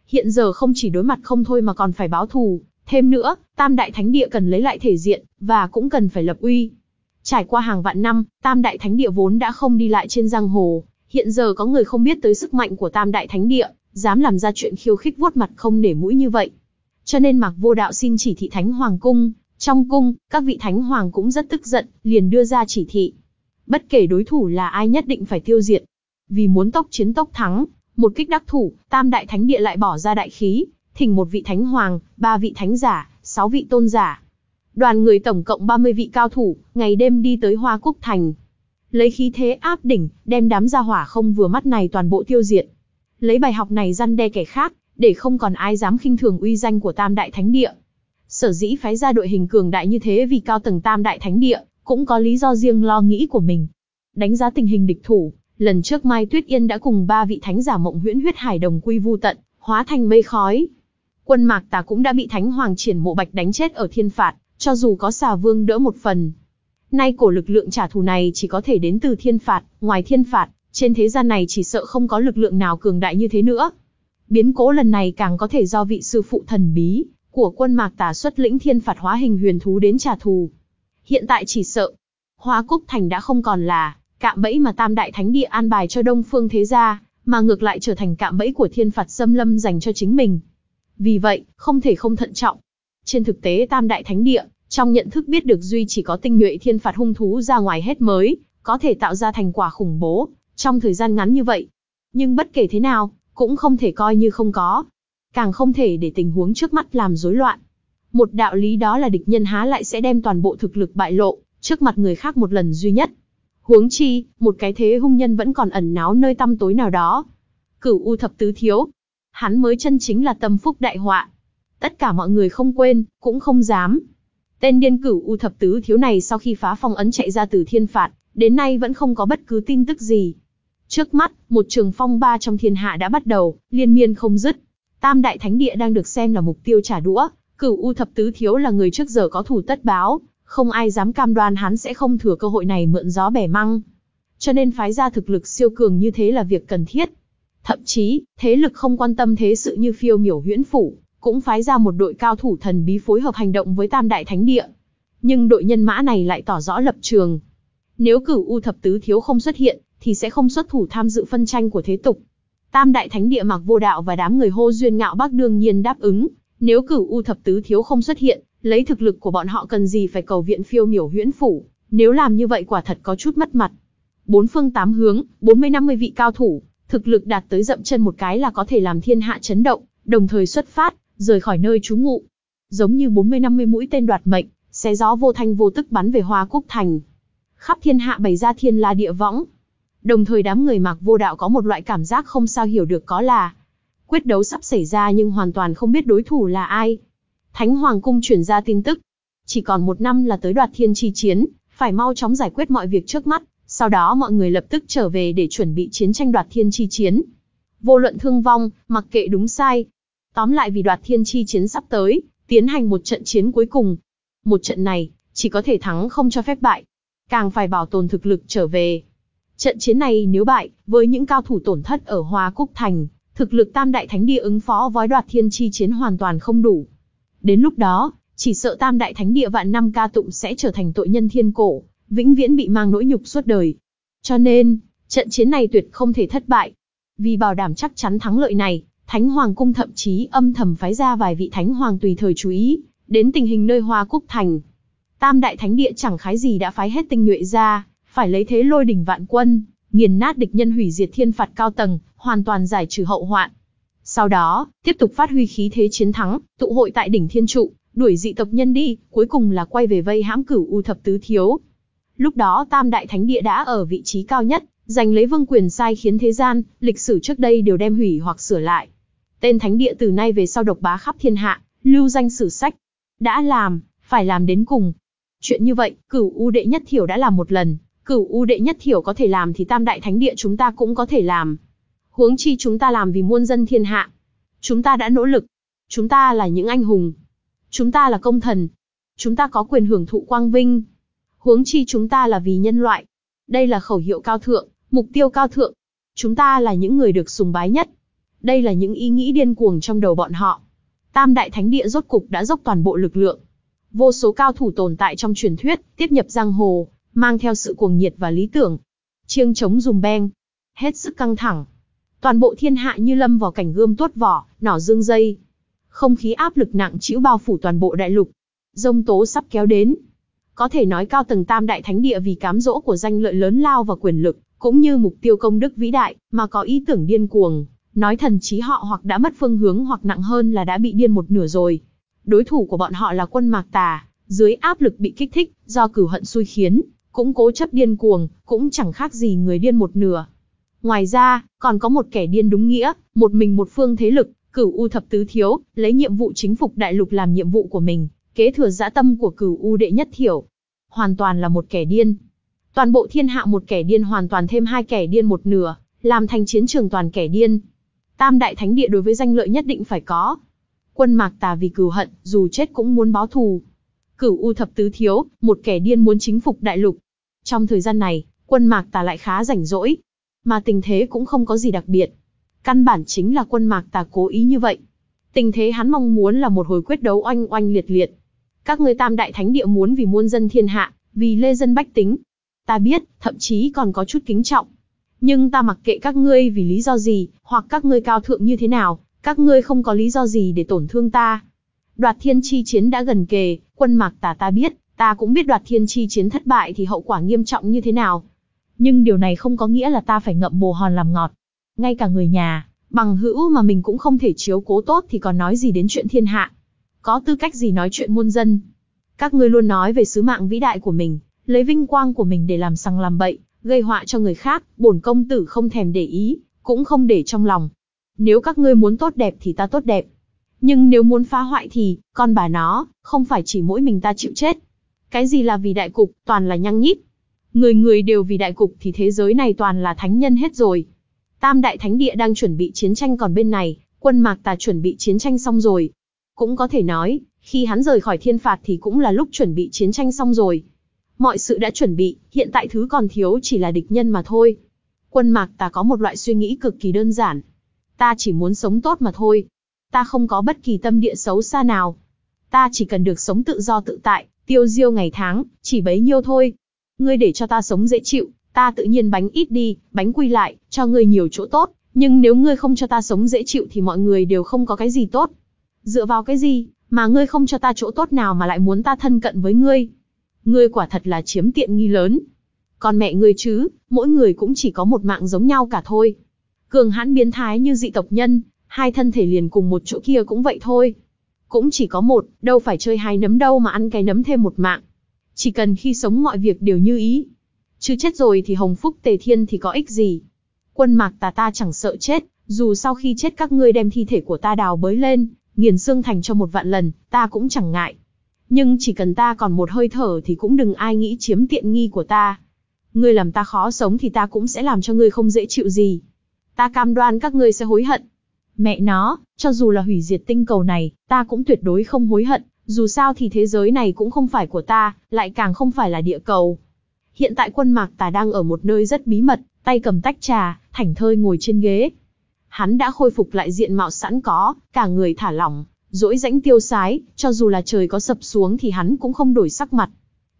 Hiện giờ không chỉ đối mặt không thôi mà còn phải báo thù. Thêm nữa, Tam Đại Thánh Địa cần lấy lại thể diện, và cũng cần phải lập uy. Trải qua hàng vạn năm, Tam Đại Thánh Địa vốn đã không đi lại trên giang hồ. Hiện giờ có người không biết tới sức mạnh của Tam Đại Thánh Địa, dám làm ra chuyện khiêu khích vuốt mặt không để mũi như vậy. Cho nên Mạc Vô Đạo xin chỉ thị Thánh Hoàng cung, trong cung, các vị Thánh Hoàng cũng rất tức giận, liền đưa ra chỉ thị. Bất kể đối thủ là ai nhất định phải tiêu diệt. Vì muốn tốc chiến tốc thắng, một kích đắc thủ, Tam Đại Thánh Địa lại bỏ ra đại khí, thỉnh một vị Thánh Hoàng, ba vị Thánh Giả, sáu vị Tôn Giả. Đoàn người tổng cộng 30 vị cao thủ, ngày đêm đi tới Hoa quốc Thành. Lấy khí thế áp đỉnh, đem đám gia hỏa không vừa mắt này toàn bộ tiêu diệt. Lấy bài học này răn đe kẻ khác, để không còn ai dám khinh thường uy danh của Tam Đại Thánh Địa. Sở dĩ phái ra đội hình cường đại như thế vì cao tầng Tam Đại Thánh Địa, cũng có lý do riêng lo nghĩ của mình. Đánh giá tình hình địch thủ, Lần trước Mai Tuyết Yên đã cùng ba vị thánh giả mộng huyễn huyết hải đồng quy vu tận, hóa thành mây khói. Quân Mạc Tà cũng đã bị Thánh Hoàng triển mộ bạch đánh chết ở thiên phạt, cho dù có xà vương đỡ một phần. Nay cổ lực lượng trả thù này chỉ có thể đến từ thiên phạt, ngoài thiên phạt, trên thế gian này chỉ sợ không có lực lượng nào cường đại như thế nữa. Biến cố lần này càng có thể do vị sư phụ thần bí của quân Mạc Tà xuất lĩnh thiên phạt hóa hình huyền thú đến trả thù. Hiện tại chỉ sợ, Hóa Cúc Thành đã không còn là cạm bẫy mà Tam Đại Thánh Địa an bài cho Đông Phương Thế Gia, mà ngược lại trở thành cạm bẫy của thiên phạt xâm lâm dành cho chính mình. Vì vậy, không thể không thận trọng. Trên thực tế Tam Đại Thánh Địa, trong nhận thức biết được duy chỉ có tinh nhuệ thiên phạt hung thú ra ngoài hết mới, có thể tạo ra thành quả khủng bố, trong thời gian ngắn như vậy. Nhưng bất kể thế nào, cũng không thể coi như không có. Càng không thể để tình huống trước mắt làm rối loạn. Một đạo lý đó là địch nhân há lại sẽ đem toàn bộ thực lực bại lộ, trước mặt người khác một lần duy nhất. Huống chi, một cái thế hung nhân vẫn còn ẩn náu nơi tăm tối nào đó. Cửu U thập tứ thiếu. Hắn mới chân chính là tâm phúc đại họa. Tất cả mọi người không quên, cũng không dám. Tên điên cửu U thập tứ thiếu này sau khi phá phong ấn chạy ra từ thiên phạt, đến nay vẫn không có bất cứ tin tức gì. Trước mắt, một trường phong ba trong thiên hạ đã bắt đầu, liên miên không dứt. Tam đại thánh địa đang được xem là mục tiêu trả đũa, cửu U thập tứ thiếu là người trước giờ có thủ tất báo, không ai dám cam đoan hắn sẽ không thừa cơ hội này mượn gió bẻ măng. Cho nên phái ra thực lực siêu cường như thế là việc cần thiết. Thậm chí, thế lực không quan tâm thế sự như phiêu miểu huyễn phủ, cũng phái ra một đội cao thủ thần bí phối hợp hành động với tam đại thánh địa. Nhưng đội nhân mã này lại tỏ rõ lập trường. Nếu cửu U thập tứ thiếu không xuất hiện, thì sẽ không xuất thủ tham dự phân tranh của thế tục. Tam đại thánh địa mặc vô đạo và đám người hô duyên ngạo bác đương nhiên đáp ứng, nếu cửu U thập tứ thiếu không xuất hiện, lấy thực lực của bọn họ cần gì phải cầu viện phiêu miểu huyễn phủ, nếu làm như vậy quả thật có chút mất mặt. Bốn phương tám hướng, 40-50 vị cao thủ, thực lực đạt tới dậm chân một cái là có thể làm thiên hạ chấn động, đồng thời xuất phát, rời khỏi nơi trú ngụ. Giống như 40-50 mũi tên đoạt mệnh, xé gió vô thanh vô tức bắn về Hoa quốc Thành. Khắp thiên hạ bày ra thiên la địa võng. Đồng thời đám người mặc vô đạo có một loại cảm giác không sao hiểu được có là quyết đấu sắp xảy ra nhưng hoàn toàn không biết đối thủ là ai. Thánh Hoàng Cung chuyển ra tin tức. Chỉ còn một năm là tới đoạt thiên chi chiến, phải mau chóng giải quyết mọi việc trước mắt, sau đó mọi người lập tức trở về để chuẩn bị chiến tranh đoạt thiên chi chiến. Vô luận thương vong, mặc kệ đúng sai. Tóm lại vì đoạt thiên chi chiến sắp tới, tiến hành một trận chiến cuối cùng. Một trận này, chỉ có thể thắng không cho phép bại. Càng phải bảo tồn thực lực trở về. Trận chiến này nếu bại, với những cao thủ tổn thất ở Hoa Cúc Thành, thực lực tam đại thánh địa ứng phó với đoạt thiên chi chiến hoàn toàn không đủ. Đến lúc đó, chỉ sợ tam đại thánh địa vạn năm ca tụng sẽ trở thành tội nhân thiên cổ, vĩnh viễn bị mang nỗi nhục suốt đời. Cho nên, trận chiến này tuyệt không thể thất bại. Vì bảo đảm chắc chắn thắng lợi này, Thánh Hoàng Cung thậm chí âm thầm phái ra vài vị Thánh Hoàng tùy thời chú ý, đến tình hình nơi Hoa Cúc Thành. Tam đại thánh địa chẳng khái gì đã phái hết tinh nhuệ ra, phải lấy thế lôi đỉnh vạn quân, nghiền nát địch nhân hủy diệt thiên phạt cao tầng, hoàn toàn giải trừ hậu hoạn. Sau đó, tiếp tục phát huy khí thế chiến thắng, tụ hội tại đỉnh thiên trụ, đuổi dị tộc nhân đi, cuối cùng là quay về vây hãm cửu u thập tứ thiếu. Lúc đó Tam Đại Thánh Địa đã ở vị trí cao nhất, giành lấy vương quyền sai khiến thế gian, lịch sử trước đây đều đem hủy hoặc sửa lại. Tên Thánh Địa từ nay về sau độc bá khắp thiên hạ, lưu danh sử sách. Đã làm, phải làm đến cùng. Chuyện như vậy, cửu u đệ nhất thiểu đã làm một lần, cửu u đệ nhất thiểu có thể làm thì Tam Đại Thánh Địa chúng ta cũng có thể làm. Huống chi chúng ta làm vì muôn dân thiên hạ. Chúng ta đã nỗ lực. Chúng ta là những anh hùng. Chúng ta là công thần. Chúng ta có quyền hưởng thụ quang vinh. Huống chi chúng ta là vì nhân loại. Đây là khẩu hiệu cao thượng, mục tiêu cao thượng. Chúng ta là những người được sùng bái nhất. Đây là những ý nghĩ điên cuồng trong đầu bọn họ. Tam đại thánh địa rốt cục đã dốc toàn bộ lực lượng. Vô số cao thủ tồn tại trong truyền thuyết, tiếp nhập giang hồ, mang theo sự cuồng nhiệt và lý tưởng. Chiêng chống dùm beng. Hết sức căng thẳng. Toàn bộ thiên hạ như lâm vào cảnh gươm tuốt vỏ, nỏ dương dây. Không khí áp lực nặng trĩu bao phủ toàn bộ đại lục. Dông tố sắp kéo đến. Có thể nói cao tầng tam đại thánh địa vì cám dỗ của danh lợi lớn lao và quyền lực, cũng như mục tiêu công đức vĩ đại, mà có ý tưởng điên cuồng. Nói thần trí họ hoặc đã mất phương hướng hoặc nặng hơn là đã bị điên một nửa rồi. Đối thủ của bọn họ là quân mạc tà, dưới áp lực bị kích thích, do cửu hận xui khiến, cũng cố chấp điên cuồng, cũng chẳng khác gì người điên một nửa. Ngoài ra, còn có một kẻ điên đúng nghĩa, một mình một phương thế lực, cửu U thập tứ thiếu, lấy nhiệm vụ chính phục đại lục làm nhiệm vụ của mình, kế thừa dã tâm của cửu U đệ nhất thiểu. Hoàn toàn là một kẻ điên. Toàn bộ thiên hạ một kẻ điên hoàn toàn thêm hai kẻ điên một nửa, làm thành chiến trường toàn kẻ điên. Tam đại thánh địa đối với danh lợi nhất định phải có. Quân mạc tà vì cừu hận, dù chết cũng muốn báo thù. Cửu U thập tứ thiếu, một kẻ điên muốn chính phục đại lục. Trong thời gian này, quân mạc tà lại khá rảnh rỗi. Mà tình thế cũng không có gì đặc biệt. Căn bản chính là quân mạc tà cố ý như vậy. Tình thế hắn mong muốn là một hồi quyết đấu oanh oanh liệt liệt. Các ngươi tam đại thánh địa muốn vì muôn dân thiên hạ, vì lê dân bách tính. Ta biết, thậm chí còn có chút kính trọng. Nhưng ta mặc kệ các ngươi vì lý do gì, hoặc các ngươi cao thượng như thế nào, các ngươi không có lý do gì để tổn thương ta. Đoạt thiên chi chiến đã gần kề, quân mạc tà ta biết, ta cũng biết đoạt thiên chi chiến thất bại thì hậu quả nghiêm trọng như thế nào. Nhưng điều này không có nghĩa là ta phải ngậm bồ hòn làm ngọt. Ngay cả người nhà, bằng hữu mà mình cũng không thể chiếu cố tốt thì còn nói gì đến chuyện thiên hạ. Có tư cách gì nói chuyện muôn dân. Các ngươi luôn nói về sứ mạng vĩ đại của mình, lấy vinh quang của mình để làm sằng làm bậy, gây họa cho người khác, bổn công tử không thèm để ý, cũng không để trong lòng. Nếu các ngươi muốn tốt đẹp thì ta tốt đẹp. Nhưng nếu muốn phá hoại thì, con bà nó, không phải chỉ mỗi mình ta chịu chết. Cái gì là vì đại cục, toàn là nhăng nhít. Người người đều vì đại cục thì thế giới này toàn là thánh nhân hết rồi. Tam đại thánh địa đang chuẩn bị chiến tranh còn bên này, quân mạc tà chuẩn bị chiến tranh xong rồi. Cũng có thể nói, khi hắn rời khỏi thiên phạt thì cũng là lúc chuẩn bị chiến tranh xong rồi. Mọi sự đã chuẩn bị, hiện tại thứ còn thiếu chỉ là địch nhân mà thôi. Quân mạc ta có một loại suy nghĩ cực kỳ đơn giản. Ta chỉ muốn sống tốt mà thôi. Ta không có bất kỳ tâm địa xấu xa nào. Ta chỉ cần được sống tự do tự tại, tiêu diêu ngày tháng, chỉ bấy nhiêu thôi. Ngươi để cho ta sống dễ chịu, ta tự nhiên bánh ít đi, bánh quy lại, cho ngươi nhiều chỗ tốt. Nhưng nếu ngươi không cho ta sống dễ chịu thì mọi người đều không có cái gì tốt. Dựa vào cái gì, mà ngươi không cho ta chỗ tốt nào mà lại muốn ta thân cận với ngươi? Ngươi quả thật là chiếm tiện nghi lớn. Còn mẹ ngươi chứ, mỗi người cũng chỉ có một mạng giống nhau cả thôi. Cường hãn biến thái như dị tộc nhân, hai thân thể liền cùng một chỗ kia cũng vậy thôi. Cũng chỉ có một, đâu phải chơi hai nấm đâu mà ăn cái nấm thêm một mạng. Chỉ cần khi sống mọi việc đều như ý. Chứ chết rồi thì hồng phúc tề thiên thì có ích gì. Quân mạc tà ta chẳng sợ chết, dù sau khi chết các ngươi đem thi thể của ta đào bới lên, nghiền xương thành cho một vạn lần, ta cũng chẳng ngại. Nhưng chỉ cần ta còn một hơi thở thì cũng đừng ai nghĩ chiếm tiện nghi của ta. Ngươi làm ta khó sống thì ta cũng sẽ làm cho ngươi không dễ chịu gì. Ta cam đoan các ngươi sẽ hối hận. Mẹ nó, cho dù là hủy diệt tinh cầu này, ta cũng tuyệt đối không hối hận, dù sao thì thế giới này cũng không phải của ta, lại càng không phải là địa cầu. Hiện tại quân mạc tà đang ở một nơi rất bí mật, tay cầm tách trà, thảnh thơi ngồi trên ghế. Hắn đã khôi phục lại diện mạo sẵn có, cả người thả lỏng, dỗi rãnh tiêu sái, cho dù là trời có sập xuống thì hắn cũng không đổi sắc mặt.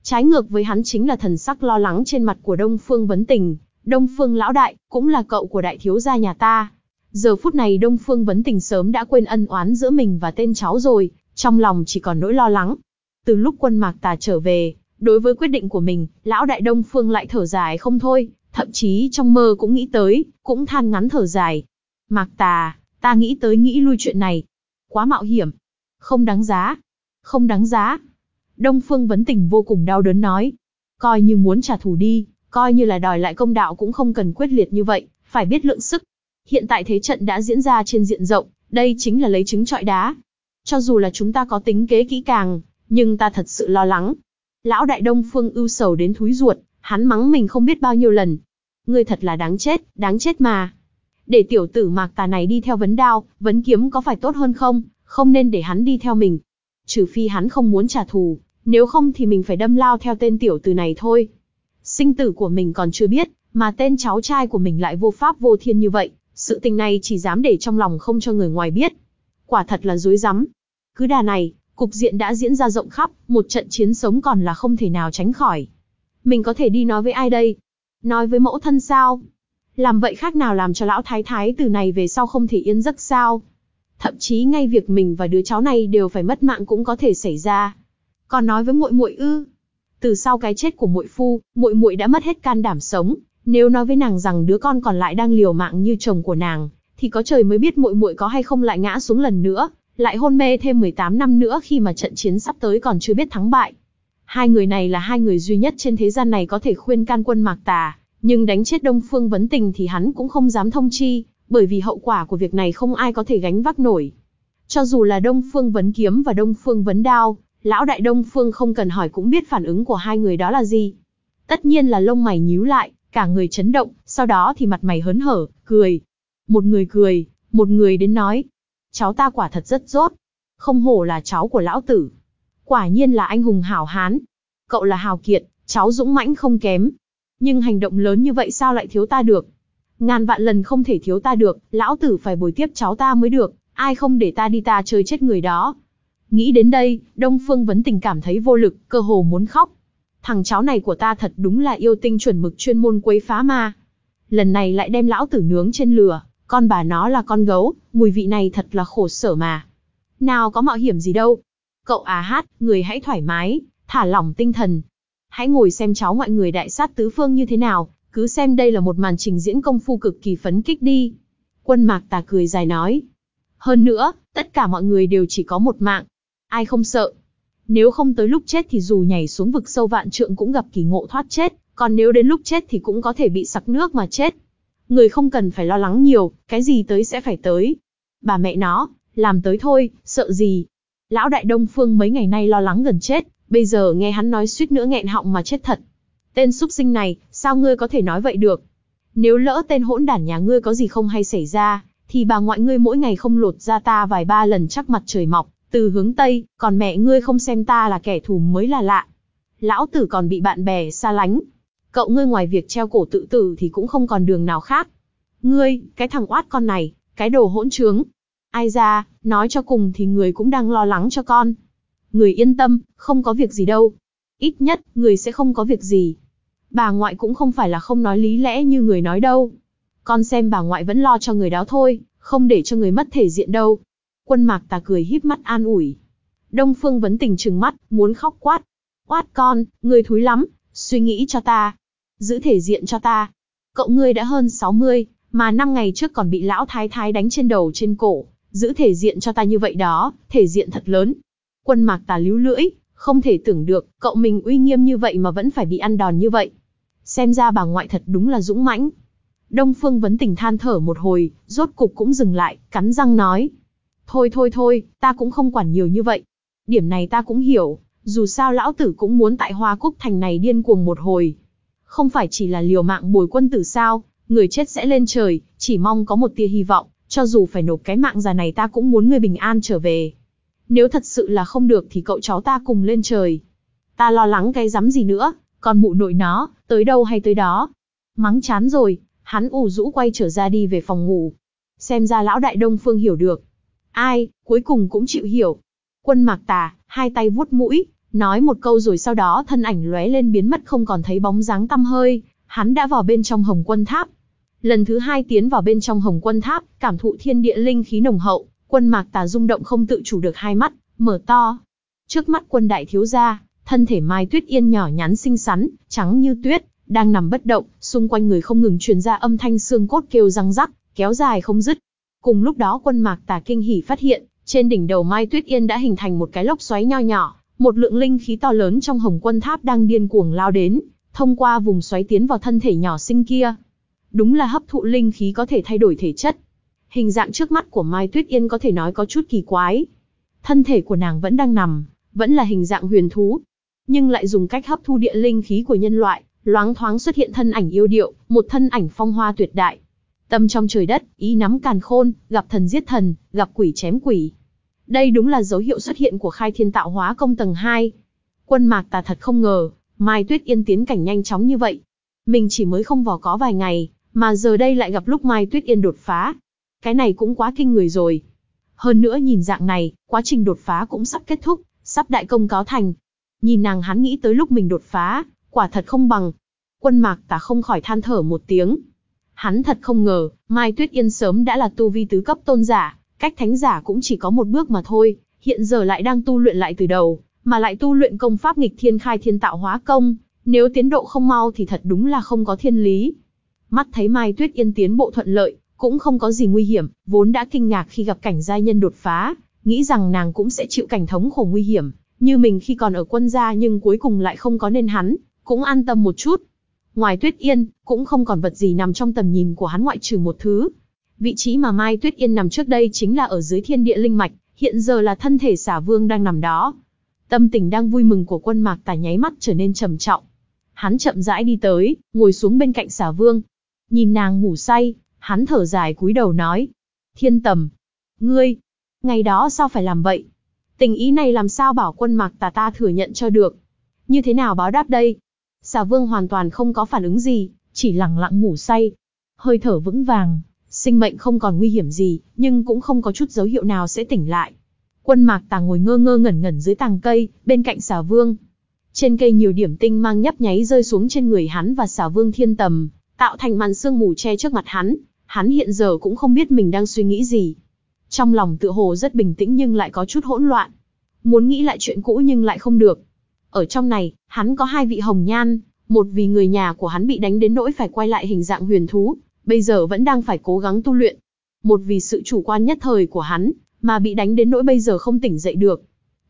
Trái ngược với hắn chính là thần sắc lo lắng trên mặt của Đông Phương Vấn Tình, Đông Phương Lão Đại, cũng là cậu của đại thiếu gia nhà ta. Giờ phút này Đông Phương Vấn Tình sớm đã quên ân oán giữa mình và tên cháu rồi, trong lòng chỉ còn nỗi lo lắng. Từ lúc quân mạc tà trở về, đối với quyết định của mình, Lão Đại Đông Phương lại thở dài không thôi, thậm chí trong mơ cũng nghĩ tới, cũng than ngắn thở dài. Mạc tà, ta nghĩ tới nghĩ lui chuyện này, Quá mạo hiểm. Không đáng giá. Không đáng giá. Đông Phương Vấn Tình vô cùng đau đớn nói. Coi như muốn trả thù đi, coi như là đòi lại công đạo cũng không cần quyết liệt như vậy, phải biết lượng sức. Hiện tại thế trận đã diễn ra trên diện rộng, đây chính là lấy trứng trọi đá. Cho dù là chúng ta có tính kế kỹ càng, nhưng ta thật sự lo lắng. Lão đại Đông Phương ưu sầu đến thúi ruột, hắn mắng mình không biết bao nhiêu lần. Ngươi thật là đáng chết, đáng chết mà. Để tiểu tử mạc tà này đi theo vấn đao, vấn kiếm có phải tốt hơn không? Không nên để hắn đi theo mình. Trừ phi hắn không muốn trả thù, nếu không thì mình phải đâm lao theo tên tiểu tử này thôi. Sinh tử của mình còn chưa biết, mà tên cháu trai của mình lại vô pháp vô thiên như vậy, sự tình này chỉ dám để trong lòng không cho người ngoài biết. Quả thật là dối rắm. Cứ đà này, cục diện đã diễn ra rộng khắp, một trận chiến sống còn là không thể nào tránh khỏi. Mình có thể đi nói với ai đây? Nói với mẫu thân sao? Làm vậy khác nào làm cho lão thái thái từ này về sau không thể yên giấc sao? Thậm chí ngay việc mình và đứa cháu này đều phải mất mạng cũng có thể xảy ra. Còn nói với muội muội ư? Từ sau cái chết của muội phu, muội muội đã mất hết can đảm sống, nếu nói với nàng rằng đứa con còn lại đang liều mạng như chồng của nàng, thì có trời mới biết muội muội có hay không lại ngã xuống lần nữa, lại hôn mê thêm 18 năm nữa khi mà trận chiến sắp tới còn chưa biết thắng bại. Hai người này là hai người duy nhất trên thế gian này có thể khuyên can quân Mạc Tà, nhưng đánh chết Đông Phương Vấn Tình thì hắn cũng không dám thông chi, bởi vì hậu quả của việc này không ai có thể gánh vác nổi. Cho dù là Đông Phương Vấn Kiếm và Đông Phương Vấn Đao, lão đại Đông Phương không cần hỏi cũng biết phản ứng của hai người đó là gì. Tất nhiên là lông mày nhíu lại, cả người chấn động, sau đó thì mặt mày hớn hở, cười. Một người cười, một người đến nói. Cháu ta quả thật rất rốt. Không hổ là cháu của lão tử. Quả nhiên là anh hùng hảo hán. Cậu là hào kiệt, cháu dũng mãnh không kém. Nhưng hành động lớn như vậy sao lại thiếu ta được? Ngàn vạn lần không thể thiếu ta được, lão tử phải bồi tiếp cháu ta mới được, ai không để ta đi ta chơi chết người đó. Nghĩ đến đây, Đông Phương Vấn Tình cảm thấy vô lực, cơ hồ muốn khóc. Thằng cháu này của ta thật đúng là yêu tinh chuẩn mực chuyên môn quấy phá ma. Lần này lại đem lão tử nướng trên lửa, con bà nó là con gấu, mùi vị này thật là khổ sở mà. Nào có mạo hiểm gì đâu. Cậu à hát, người hãy thoải mái, thả lỏng tinh thần. Hãy ngồi xem cháu ngoại người đại sát tứ phương như thế nào, cứ xem đây là một màn trình diễn công phu cực kỳ phấn kích đi. Quân mạc tà cười dài nói. Hơn nữa, tất cả mọi người đều chỉ có một mạng. Ai không sợ. Nếu không tới lúc chết thì dù nhảy xuống vực sâu vạn trượng cũng gặp kỳ ngộ thoát chết, còn nếu đến lúc chết thì cũng có thể bị sặc nước mà chết. Người không cần phải lo lắng nhiều, cái gì tới sẽ phải tới. Bà mẹ nó, làm tới thôi, sợ gì. Lão đại đông phương mấy ngày nay lo lắng gần chết, bây giờ nghe hắn nói suýt nữa nghẹn họng mà chết thật. Tên súc sinh này, sao ngươi có thể nói vậy được? Nếu lỡ tên hỗn đản nhà ngươi có gì không hay xảy ra, thì bà ngoại ngươi mỗi ngày không lột ra ta vài ba lần chắc mặt trời mọc, từ hướng Tây, còn mẹ ngươi không xem ta là kẻ thù mới là lạ. Lão tử còn bị bạn bè xa lánh. Cậu ngươi ngoài việc treo cổ tự tử thì cũng không còn đường nào khác. Ngươi, cái thằng oát con này, cái đồ hỗn trướng. Ai ra, nói cho cùng thì người cũng đang lo lắng cho con. Người yên tâm, không có việc gì đâu. Ít nhất, người sẽ không có việc gì. Bà ngoại cũng không phải là không nói lý lẽ như người nói đâu. Con xem bà ngoại vẫn lo cho người đó thôi, không để cho người mất thể diện đâu. Quân mạc tà cười híp mắt an ủi. Đông Phương vấn tình trừng mắt, muốn khóc quát. Quát con, người thúi lắm, suy nghĩ cho ta. Giữ thể diện cho ta. Cậu ngươi đã hơn 60, mà năm ngày trước còn bị lão thái thái đánh trên đầu trên cổ. Giữ thể diện cho ta như vậy đó, thể diện thật lớn. Quân mạc tà líu lưỡi, không thể tưởng được, cậu mình uy nghiêm như vậy mà vẫn phải bị ăn đòn như vậy. Xem ra bà ngoại thật đúng là dũng mãnh. Đông Phương vấn tình than thở một hồi, rốt cục cũng dừng lại, cắn răng nói. Thôi thôi thôi, ta cũng không quản nhiều như vậy. Điểm này ta cũng hiểu, dù sao lão tử cũng muốn tại Hoa Cúc Thành này điên cuồng một hồi. Không phải chỉ là liều mạng bồi quân tử sao, người chết sẽ lên trời, chỉ mong có một tia hy vọng, cho dù phải nộp cái mạng già này ta cũng muốn người bình an trở về. Nếu thật sự là không được thì cậu cháu ta cùng lên trời. Ta lo lắng cái rắm gì nữa, còn mụ nội nó, tới đâu hay tới đó. Mắng chán rồi, hắn ủ rũ quay trở ra đi về phòng ngủ. Xem ra lão đại đông phương hiểu được. Ai, cuối cùng cũng chịu hiểu. Quân mạc tà, hai tay vuốt mũi, nói một câu rồi sau đó thân ảnh lóe lên biến mất không còn thấy bóng dáng tăm hơi, hắn đã vào bên trong hồng quân tháp. Lần thứ hai tiến vào bên trong hồng quân tháp, cảm thụ thiên địa linh khí nồng hậu, quân mạc tà rung động không tự chủ được hai mắt, mở to. Trước mắt quân đại thiếu gia, thân thể Mai Tuyết Yên nhỏ nhắn xinh xắn, trắng như tuyết, đang nằm bất động, xung quanh người không ngừng truyền ra âm thanh xương cốt kêu răng rắc, kéo dài không dứt. Cùng lúc đó quân mạc tà kinh hỉ phát hiện, trên đỉnh đầu Mai Tuyết Yên đã hình thành một cái lốc xoáy nho nhỏ, một lượng linh khí to lớn trong hồng quân tháp đang điên cuồng lao đến, thông qua vùng xoáy tiến vào thân thể nhỏ sinh kia. Đúng là hấp thụ linh khí có thể thay đổi thể chất. Hình dạng trước mắt của Mai Tuyết Yên có thể nói có chút kỳ quái. Thân thể của nàng vẫn đang nằm, vẫn là hình dạng huyền thú, nhưng lại dùng cách hấp thu địa linh khí của nhân loại, loáng thoáng xuất hiện thân ảnh yêu điệu, một thân ảnh phong hoa tuyệt đại. Tâm trong trời đất, ý nắm càn khôn, gặp thần giết thần, gặp quỷ chém quỷ. Đây đúng là dấu hiệu xuất hiện của khai thiên tạo hóa công tầng 2. Quân mạc tà thật không ngờ, Mai Tuyết Yên tiến cảnh nhanh chóng như vậy. Mình chỉ mới không vò có vài ngày, mà giờ đây lại gặp lúc Mai Tuyết Yên đột phá. Cái này cũng quá kinh người rồi. Hơn nữa nhìn dạng này, quá trình đột phá cũng sắp kết thúc, sắp đại công cáo thành. Nhìn nàng hắn nghĩ tới lúc mình đột phá, quả thật không bằng. Quân mạc tà không khỏi than thở một tiếng. Hắn thật không ngờ, Mai Tuyết Yên sớm đã là tu vi tứ cấp tôn giả, cách thánh giả cũng chỉ có một bước mà thôi, hiện giờ lại đang tu luyện lại từ đầu, mà lại tu luyện công pháp nghịch thiên khai thiên tạo hóa công, nếu tiến độ không mau thì thật đúng là không có thiên lý. Mắt thấy Mai Tuyết Yên tiến bộ thuận lợi, cũng không có gì nguy hiểm, vốn đã kinh ngạc khi gặp cảnh gia nhân đột phá, nghĩ rằng nàng cũng sẽ chịu cảnh thống khổ nguy hiểm, như mình khi còn ở quân gia nhưng cuối cùng lại không có nên hắn, cũng an tâm một chút. Ngoài Tuyết Yên, cũng không còn vật gì nằm trong tầm nhìn của hắn ngoại trừ một thứ. Vị trí mà Mai Tuyết Yên nằm trước đây chính là ở dưới thiên địa linh mạch, hiện giờ là thân thể xả vương đang nằm đó. Tâm tình đang vui mừng của quân mạc tà nháy mắt trở nên trầm trọng. hắn chậm rãi đi tới, ngồi xuống bên cạnh xà vương. Nhìn nàng ngủ say, hắn thở dài cúi đầu nói. Thiên tầm, ngươi, ngày đó sao phải làm vậy? Tình ý này làm sao bảo quân mạc tà ta thừa nhận cho được? Như thế nào báo đáp đây? Xà vương hoàn toàn không có phản ứng gì, chỉ lặng lặng ngủ say. Hơi thở vững vàng, sinh mệnh không còn nguy hiểm gì, nhưng cũng không có chút dấu hiệu nào sẽ tỉnh lại. Quân mạc tàng ngồi ngơ ngơ ngẩn ngẩn dưới tàng cây, bên cạnh xà vương. Trên cây nhiều điểm tinh mang nhấp nháy rơi xuống trên người hắn và xà vương thiên tầm, tạo thành màn sương mù che trước mặt hắn. Hắn hiện giờ cũng không biết mình đang suy nghĩ gì. Trong lòng tự hồ rất bình tĩnh nhưng lại có chút hỗn loạn. Muốn nghĩ lại chuyện cũ nhưng lại không được. Ở trong này, hắn có hai vị hồng nhan, một vì người nhà của hắn bị đánh đến nỗi phải quay lại hình dạng huyền thú, bây giờ vẫn đang phải cố gắng tu luyện. Một vì sự chủ quan nhất thời của hắn, mà bị đánh đến nỗi bây giờ không tỉnh dậy được.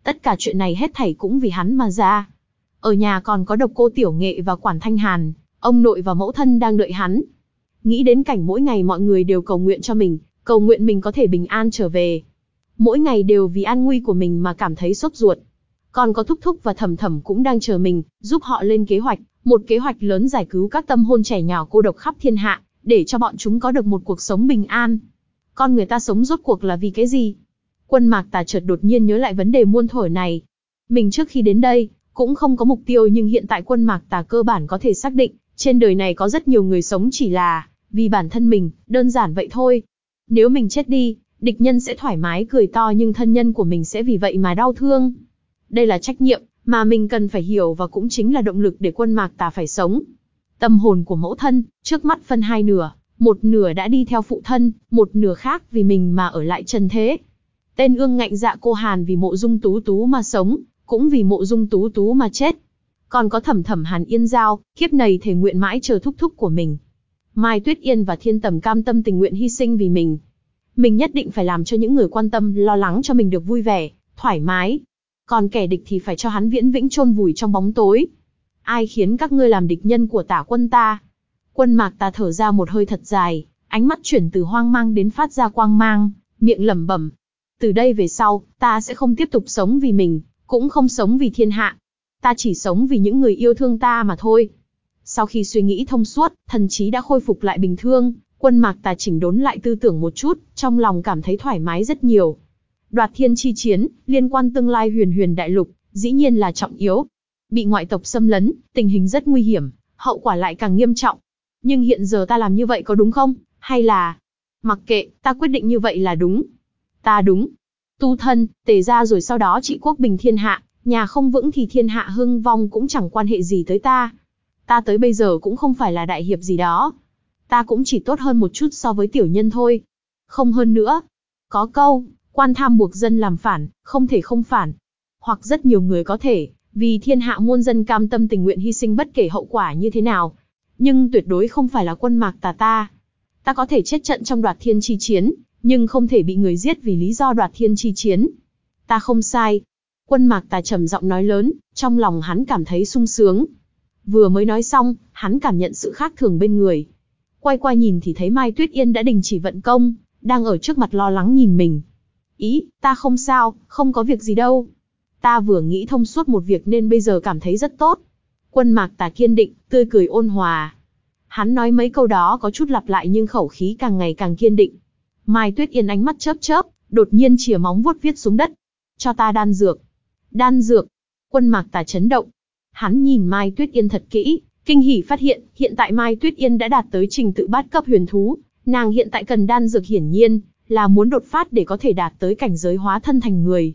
Tất cả chuyện này hết thảy cũng vì hắn mà ra. Ở nhà còn có độc cô Tiểu Nghệ và Quản Thanh Hàn, ông nội và mẫu thân đang đợi hắn. Nghĩ đến cảnh mỗi ngày mọi người đều cầu nguyện cho mình, cầu nguyện mình có thể bình an trở về. Mỗi ngày đều vì an nguy của mình mà cảm thấy sốt ruột. Còn có thúc thúc và thầm thầm cũng đang chờ mình, giúp họ lên kế hoạch, một kế hoạch lớn giải cứu các tâm hồn trẻ nhỏ cô độc khắp thiên hạ, để cho bọn chúng có được một cuộc sống bình an. Con người ta sống rốt cuộc là vì cái gì? Quân mạc tà chợt đột nhiên nhớ lại vấn đề muôn thổi này. Mình trước khi đến đây, cũng không có mục tiêu nhưng hiện tại quân mạc tà cơ bản có thể xác định, trên đời này có rất nhiều người sống chỉ là, vì bản thân mình, đơn giản vậy thôi. Nếu mình chết đi, địch nhân sẽ thoải mái cười to nhưng thân nhân của mình sẽ vì vậy mà đau thương. Đây là trách nhiệm, mà mình cần phải hiểu và cũng chính là động lực để quân mạc tà phải sống. Tâm hồn của mẫu thân, trước mắt phân hai nửa, một nửa đã đi theo phụ thân, một nửa khác vì mình mà ở lại trần thế. Tên ương ngạnh dạ cô Hàn vì mộ dung tú tú mà sống, cũng vì mộ dung tú tú mà chết. Còn có thẩm thẩm Hàn Yên Giao, kiếp này thể nguyện mãi chờ thúc thúc của mình. Mai Tuyết Yên và Thiên Tầm cam tâm tình nguyện hy sinh vì mình. Mình nhất định phải làm cho những người quan tâm lo lắng cho mình được vui vẻ, thoải mái. Còn kẻ địch thì phải cho hắn viễn vĩnh chôn vùi trong bóng tối. Ai khiến các ngươi làm địch nhân của tả quân ta? Quân mạc ta thở ra một hơi thật dài, ánh mắt chuyển từ hoang mang đến phát ra quang mang, miệng lẩm bẩm. Từ đây về sau, ta sẽ không tiếp tục sống vì mình, cũng không sống vì thiên hạ. Ta chỉ sống vì những người yêu thương ta mà thôi. Sau khi suy nghĩ thông suốt, thần trí đã khôi phục lại bình thường, quân mạc tà chỉnh đốn lại tư tưởng một chút, trong lòng cảm thấy thoải mái rất nhiều. Đoạt thiên chi chiến, liên quan tương lai huyền huyền đại lục, dĩ nhiên là trọng yếu. Bị ngoại tộc xâm lấn, tình hình rất nguy hiểm, hậu quả lại càng nghiêm trọng. Nhưng hiện giờ ta làm như vậy có đúng không? Hay là... Mặc kệ, ta quyết định như vậy là đúng. Ta đúng. Tu thân, tề ra rồi sau đó trị quốc bình thiên hạ, nhà không vững thì thiên hạ hưng vong cũng chẳng quan hệ gì tới ta. Ta tới bây giờ cũng không phải là đại hiệp gì đó. Ta cũng chỉ tốt hơn một chút so với tiểu nhân thôi. Không hơn nữa. Có câu, quan tham buộc dân làm phản, không thể không phản. Hoặc rất nhiều người có thể, vì thiên hạ muôn dân cam tâm tình nguyện hy sinh bất kể hậu quả như thế nào, nhưng tuyệt đối không phải là quân mạc tà ta. Ta có thể chết trận trong đoạt thiên chi chiến, nhưng không thể bị người giết vì lý do đoạt thiên chi chiến. Ta không sai. Quân mạc tà trầm giọng nói lớn, trong lòng hắn cảm thấy sung sướng. Vừa mới nói xong, hắn cảm nhận sự khác thường bên người. Quay qua nhìn thì thấy Mai Tuyết Yên đã đình chỉ vận công, đang ở trước mặt lo lắng nhìn mình. Ý, ta không sao, không có việc gì đâu. Ta vừa nghĩ thông suốt một việc nên bây giờ cảm thấy rất tốt. Quân mạc tà kiên định, tươi cười ôn hòa. Hắn nói mấy câu đó có chút lặp lại nhưng khẩu khí càng ngày càng kiên định. Mai Tuyết Yên ánh mắt chớp chớp, đột nhiên chìa móng vuốt viết xuống đất. Cho ta đan dược. Đan dược. Quân mạc tà chấn động. Hắn nhìn Mai Tuyết Yên thật kỹ, kinh hỉ phát hiện, hiện tại Mai Tuyết Yên đã đạt tới trình tự bát cấp huyền thú. Nàng hiện tại cần đan dược hiển nhiên, là muốn đột phát để có thể đạt tới cảnh giới hóa thân thành người.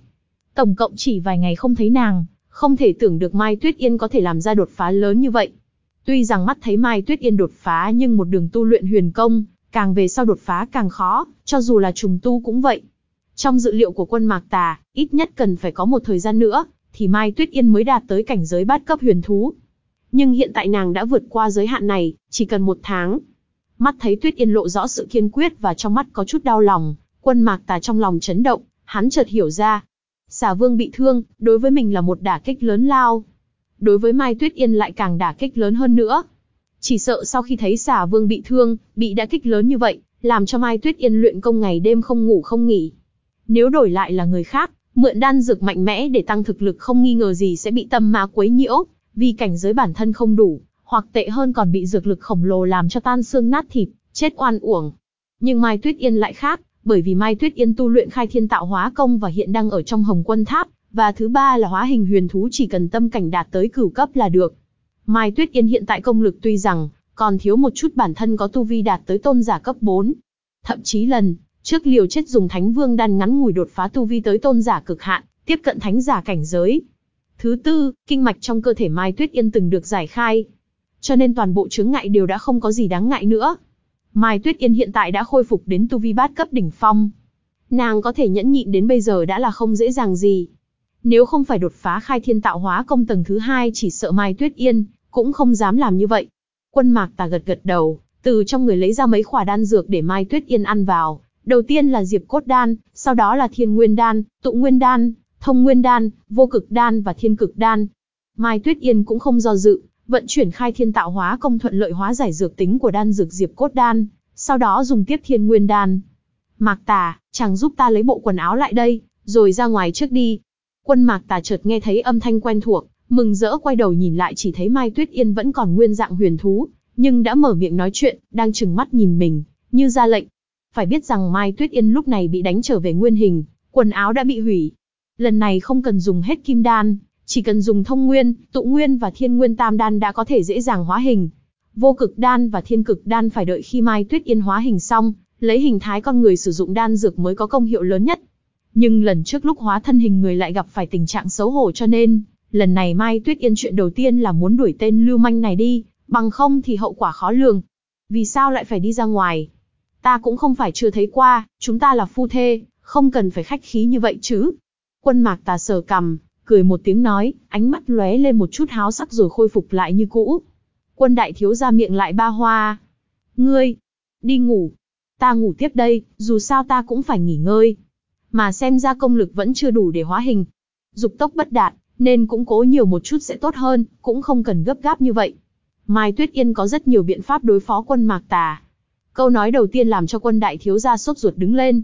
Tổng cộng chỉ vài ngày không thấy nàng, không thể tưởng được Mai Tuyết Yên có thể làm ra đột phá lớn như vậy. Tuy rằng mắt thấy Mai Tuyết Yên đột phá nhưng một đường tu luyện huyền công, càng về sau đột phá càng khó, cho dù là trùng tu cũng vậy. Trong dự liệu của quân Mạc Tà, ít nhất cần phải có một thời gian nữa, thì Mai Tuyết Yên mới đạt tới cảnh giới bát cấp huyền thú. Nhưng hiện tại nàng đã vượt qua giới hạn này, chỉ cần một tháng. Mắt thấy Tuyết Yên lộ rõ sự kiên quyết và trong mắt có chút đau lòng, quân Mạc Tà trong lòng chấn động, hắn chợt hiểu ra, Xà Vương bị thương, đối với mình là một đả kích lớn lao. Đối với Mai Tuyết Yên lại càng đả kích lớn hơn nữa. Chỉ sợ sau khi thấy Xà Vương bị thương, bị đả kích lớn như vậy, làm cho Mai Tuyết Yên luyện công ngày đêm không ngủ không nghỉ. Nếu đổi lại là người khác, mượn đan dược mạnh mẽ để tăng thực lực không nghi ngờ gì sẽ bị tâm ma quấy nhiễu, vì cảnh giới bản thân không đủ, hoặc tệ hơn còn bị dược lực khổng lồ làm cho tan xương nát thịt, chết oan uổng. Nhưng Mai Tuyết Yên lại khác, bởi vì Mai Tuyết Yên tu luyện khai thiên tạo hóa công và hiện đang ở trong hồng quân tháp, và thứ ba là hóa hình huyền thú chỉ cần tâm cảnh đạt tới cửu cấp là được. Mai Tuyết Yên hiện tại công lực tuy rằng còn thiếu một chút bản thân có tu vi đạt tới tôn giả cấp 4. Thậm chí lần trước liều chết dùng thánh vương đan ngắn ngủi đột phá tu vi tới tôn giả cực hạn, tiếp cận thánh giả cảnh giới. Thứ tư, kinh mạch trong cơ thể Mai Tuyết Yên từng được giải khai. Cho nên toàn bộ chướng ngại đều đã không có gì đáng ngại nữa. Mai Tuyết Yên hiện tại đã khôi phục đến tu vi bát cấp đỉnh phong. Nàng có thể nhẫn nhịn đến bây giờ đã là không dễ dàng gì. Nếu không phải đột phá khai thiên tạo hóa công tầng thứ hai chỉ sợ Mai Tuyết Yên, cũng không dám làm như vậy. Quân mạc tà gật gật đầu, từ trong người lấy ra mấy khỏa đan dược để Mai Tuyết Yên ăn vào. Đầu tiên là diệp cốt đan, sau đó là thiên nguyên đan, tụ nguyên đan, thông nguyên đan, vô cực đan và thiên cực đan. Mai Tuyết Yên cũng không do dự, vận chuyển khai thiên tạo hóa công thuận lợi hóa giải dược tính của đan dược diệp cốt đan, sau đó dùng tiếp thiên nguyên đan. Mạc Tà, chàng giúp ta lấy bộ quần áo lại đây, rồi ra ngoài trước đi. Quân Mạc Tà chợt nghe thấy âm thanh quen thuộc, mừng rỡ quay đầu nhìn lại chỉ thấy Mai Tuyết Yên vẫn còn nguyên dạng huyền thú, nhưng đã mở miệng nói chuyện, đang chừng mắt nhìn mình, như ra lệnh. Phải biết rằng Mai Tuyết Yên lúc này bị đánh trở về nguyên hình, quần áo đã bị hủy. Lần này không cần dùng hết kim đan, chỉ cần dùng thông nguyên, tụ nguyên và thiên nguyên tam đan đã có thể dễ dàng hóa hình. Vô cực đan và thiên cực đan phải đợi khi Mai Tuyết Yên hóa hình xong, lấy hình thái con người sử dụng đan dược mới có công hiệu lớn nhất. Nhưng lần trước lúc hóa thân hình người lại gặp phải tình trạng xấu hổ cho nên, lần này Mai Tuyết Yên chuyện đầu tiên là muốn đuổi tên lưu manh này đi, bằng không thì hậu quả khó lường. Vì sao lại phải đi ra ngoài? Ta cũng không phải chưa thấy qua, chúng ta là phu thê, không cần phải khách khí như vậy chứ. Quân mạc tà sờ cầm, cười một tiếng nói, ánh mắt lóe lên một chút háo sắc rồi khôi phục lại như cũ. Quân đại thiếu ra miệng lại ba hoa. Ngươi, đi ngủ. Ta ngủ tiếp đây, dù sao ta cũng phải nghỉ ngơi. Mà xem ra công lực vẫn chưa đủ để hóa hình. Dục tốc bất đạt, nên cũng cố nhiều một chút sẽ tốt hơn, cũng không cần gấp gáp như vậy. Mai Tuyết Yên có rất nhiều biện pháp đối phó quân mạc tà. Câu nói đầu tiên làm cho quân đại thiếu gia sốt ruột đứng lên.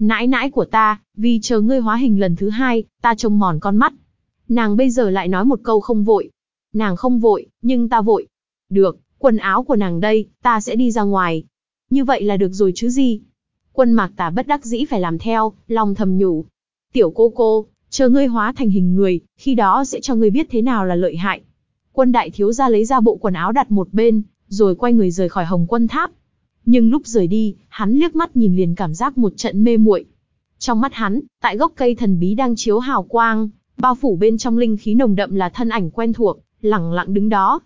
Nãi nãi của ta, vì chờ ngươi hóa hình lần thứ hai, ta trông mòn con mắt. Nàng bây giờ lại nói một câu không vội. Nàng không vội, nhưng ta vội. Được, quần áo của nàng đây, ta sẽ đi ra ngoài. Như vậy là được rồi chứ gì. Quân mạc tà bất đắc dĩ phải làm theo, lòng thầm nhủ. Tiểu cô cô, chờ ngươi hóa thành hình người, khi đó sẽ cho ngươi biết thế nào là lợi hại. Quân đại thiếu gia lấy ra bộ quần áo đặt một bên, rồi quay người rời khỏi hồng quân tháp. Nhưng lúc rời đi, hắn liếc mắt nhìn liền cảm giác một trận mê muội. Trong mắt hắn, tại gốc cây thần bí đang chiếu hào quang, bao phủ bên trong linh khí nồng đậm là thân ảnh quen thuộc, lẳng lặng đứng đó.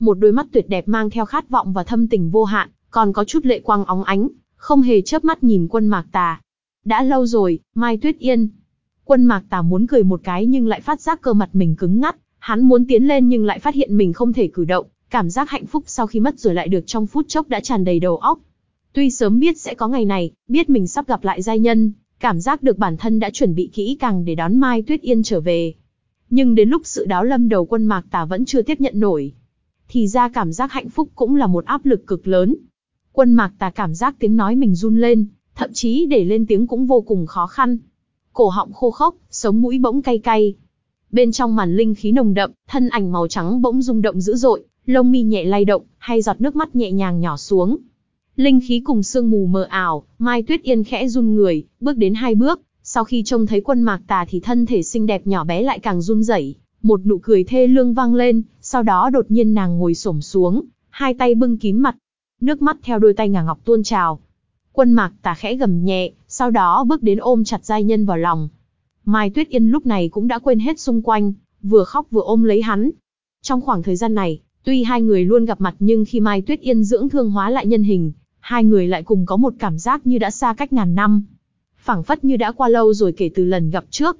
Một đôi mắt tuyệt đẹp mang theo khát vọng và thâm tình vô hạn, còn có chút lệ quang óng ánh, không hề chớp mắt nhìn quân mạc tà. Đã lâu rồi, Mai Tuyết Yên. Quân mạc tà muốn cười một cái nhưng lại phát giác cơ mặt mình cứng ngắt, hắn muốn tiến lên nhưng lại phát hiện mình không thể cử động, cảm giác hạnh phúc sau khi mất rồi lại được trong phút chốc đã tràn đầy đầu óc. Tuy sớm biết sẽ có ngày này, biết mình sắp gặp lại giai nhân, cảm giác được bản thân đã chuẩn bị kỹ càng để đón Mai Tuyết Yên trở về. Nhưng đến lúc sự đáo lâm đầu quân mạc tà vẫn chưa tiếp nhận nổi. Thì ra cảm giác hạnh phúc cũng là một áp lực cực lớn. Quân mạc tà cảm giác tiếng nói mình run lên, thậm chí để lên tiếng cũng vô cùng khó khăn. Cổ họng khô khốc, sống mũi bỗng cay cay. Bên trong màn linh khí nồng đậm, thân ảnh màu trắng bỗng rung động dữ dội, lông mi nhẹ lay động, hay giọt nước mắt nhẹ nhàng nhỏ xuống. Linh khí cùng sương mù mờ ảo, Mai Tuyết Yên khẽ run người, bước đến hai bước, sau khi trông thấy quân mạc tà thì thân thể xinh đẹp nhỏ bé lại càng run rẩy, một nụ cười thê lương vang lên, sau đó đột nhiên nàng ngồi xổm xuống, hai tay bưng kín mặt, nước mắt theo đôi tay ngà ngọc tuôn trào. Quân mạc tà khẽ gầm nhẹ, sau đó bước đến ôm chặt giai nhân vào lòng. Mai Tuyết Yên lúc này cũng đã quên hết xung quanh, vừa khóc vừa ôm lấy hắn. Trong khoảng thời gian này, tuy hai người luôn gặp mặt nhưng khi Mai Tuyết Yên dưỡng thương hóa lại nhân hình, hai người lại cùng có một cảm giác như đã xa cách ngàn năm. phảng phất như đã qua lâu rồi kể từ lần gặp trước.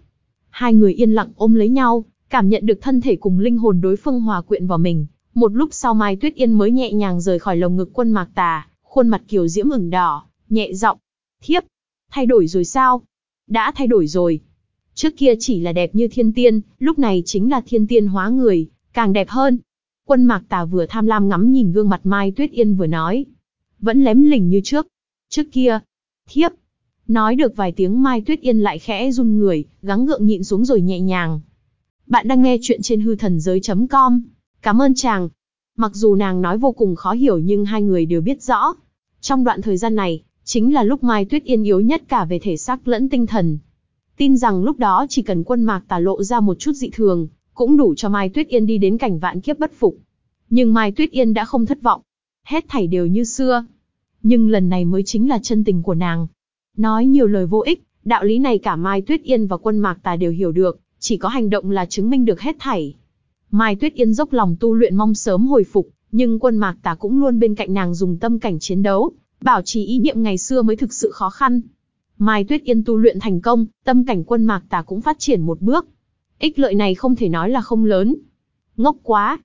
Hai người yên lặng ôm lấy nhau, cảm nhận được thân thể cùng linh hồn đối phương hòa quyện vào mình. Một lúc sau Mai Tuyết Yên mới nhẹ nhàng rời khỏi lồng ngực quân mạc tà, khuôn mặt kiều diễm ửng đỏ, nhẹ giọng, thiếp, thay đổi rồi sao? Đã thay đổi rồi. Trước kia chỉ là đẹp như thiên tiên, lúc này chính là thiên tiên hóa người, càng đẹp hơn. Quân mạc tà vừa tham lam ngắm nhìn gương mặt Mai Tuyết Yên vừa nói, vẫn lém lỉnh như trước. Trước kia, thiếp, nói được vài tiếng Mai Tuyết Yên lại khẽ run người, gắng gượng nhịn xuống rồi nhẹ nhàng. Bạn đang nghe chuyện trên hư thần giới.com. Cảm ơn chàng. Mặc dù nàng nói vô cùng khó hiểu nhưng hai người đều biết rõ. Trong đoạn thời gian này, chính là lúc Mai Tuyết Yên yếu nhất cả về thể xác lẫn tinh thần. Tin rằng lúc đó chỉ cần quân mạc tà lộ ra một chút dị thường, cũng đủ cho Mai Tuyết Yên đi đến cảnh vạn kiếp bất phục. Nhưng Mai Tuyết Yên đã không thất vọng. Hết thảy đều như xưa. Nhưng lần này mới chính là chân tình của nàng. Nói nhiều lời vô ích, đạo lý này cả Mai Tuyết Yên và quân mạc tà đều hiểu được, chỉ có hành động là chứng minh được hết thảy. Mai Tuyết Yên dốc lòng tu luyện mong sớm hồi phục, nhưng quân mạc tà cũng luôn bên cạnh nàng dùng tâm cảnh chiến đấu, bảo trì ý niệm ngày xưa mới thực sự khó khăn. Mai Tuyết Yên tu luyện thành công, tâm cảnh quân mạc tà cũng phát triển một bước. Ích lợi này không thể nói là không lớn. Ngốc quá!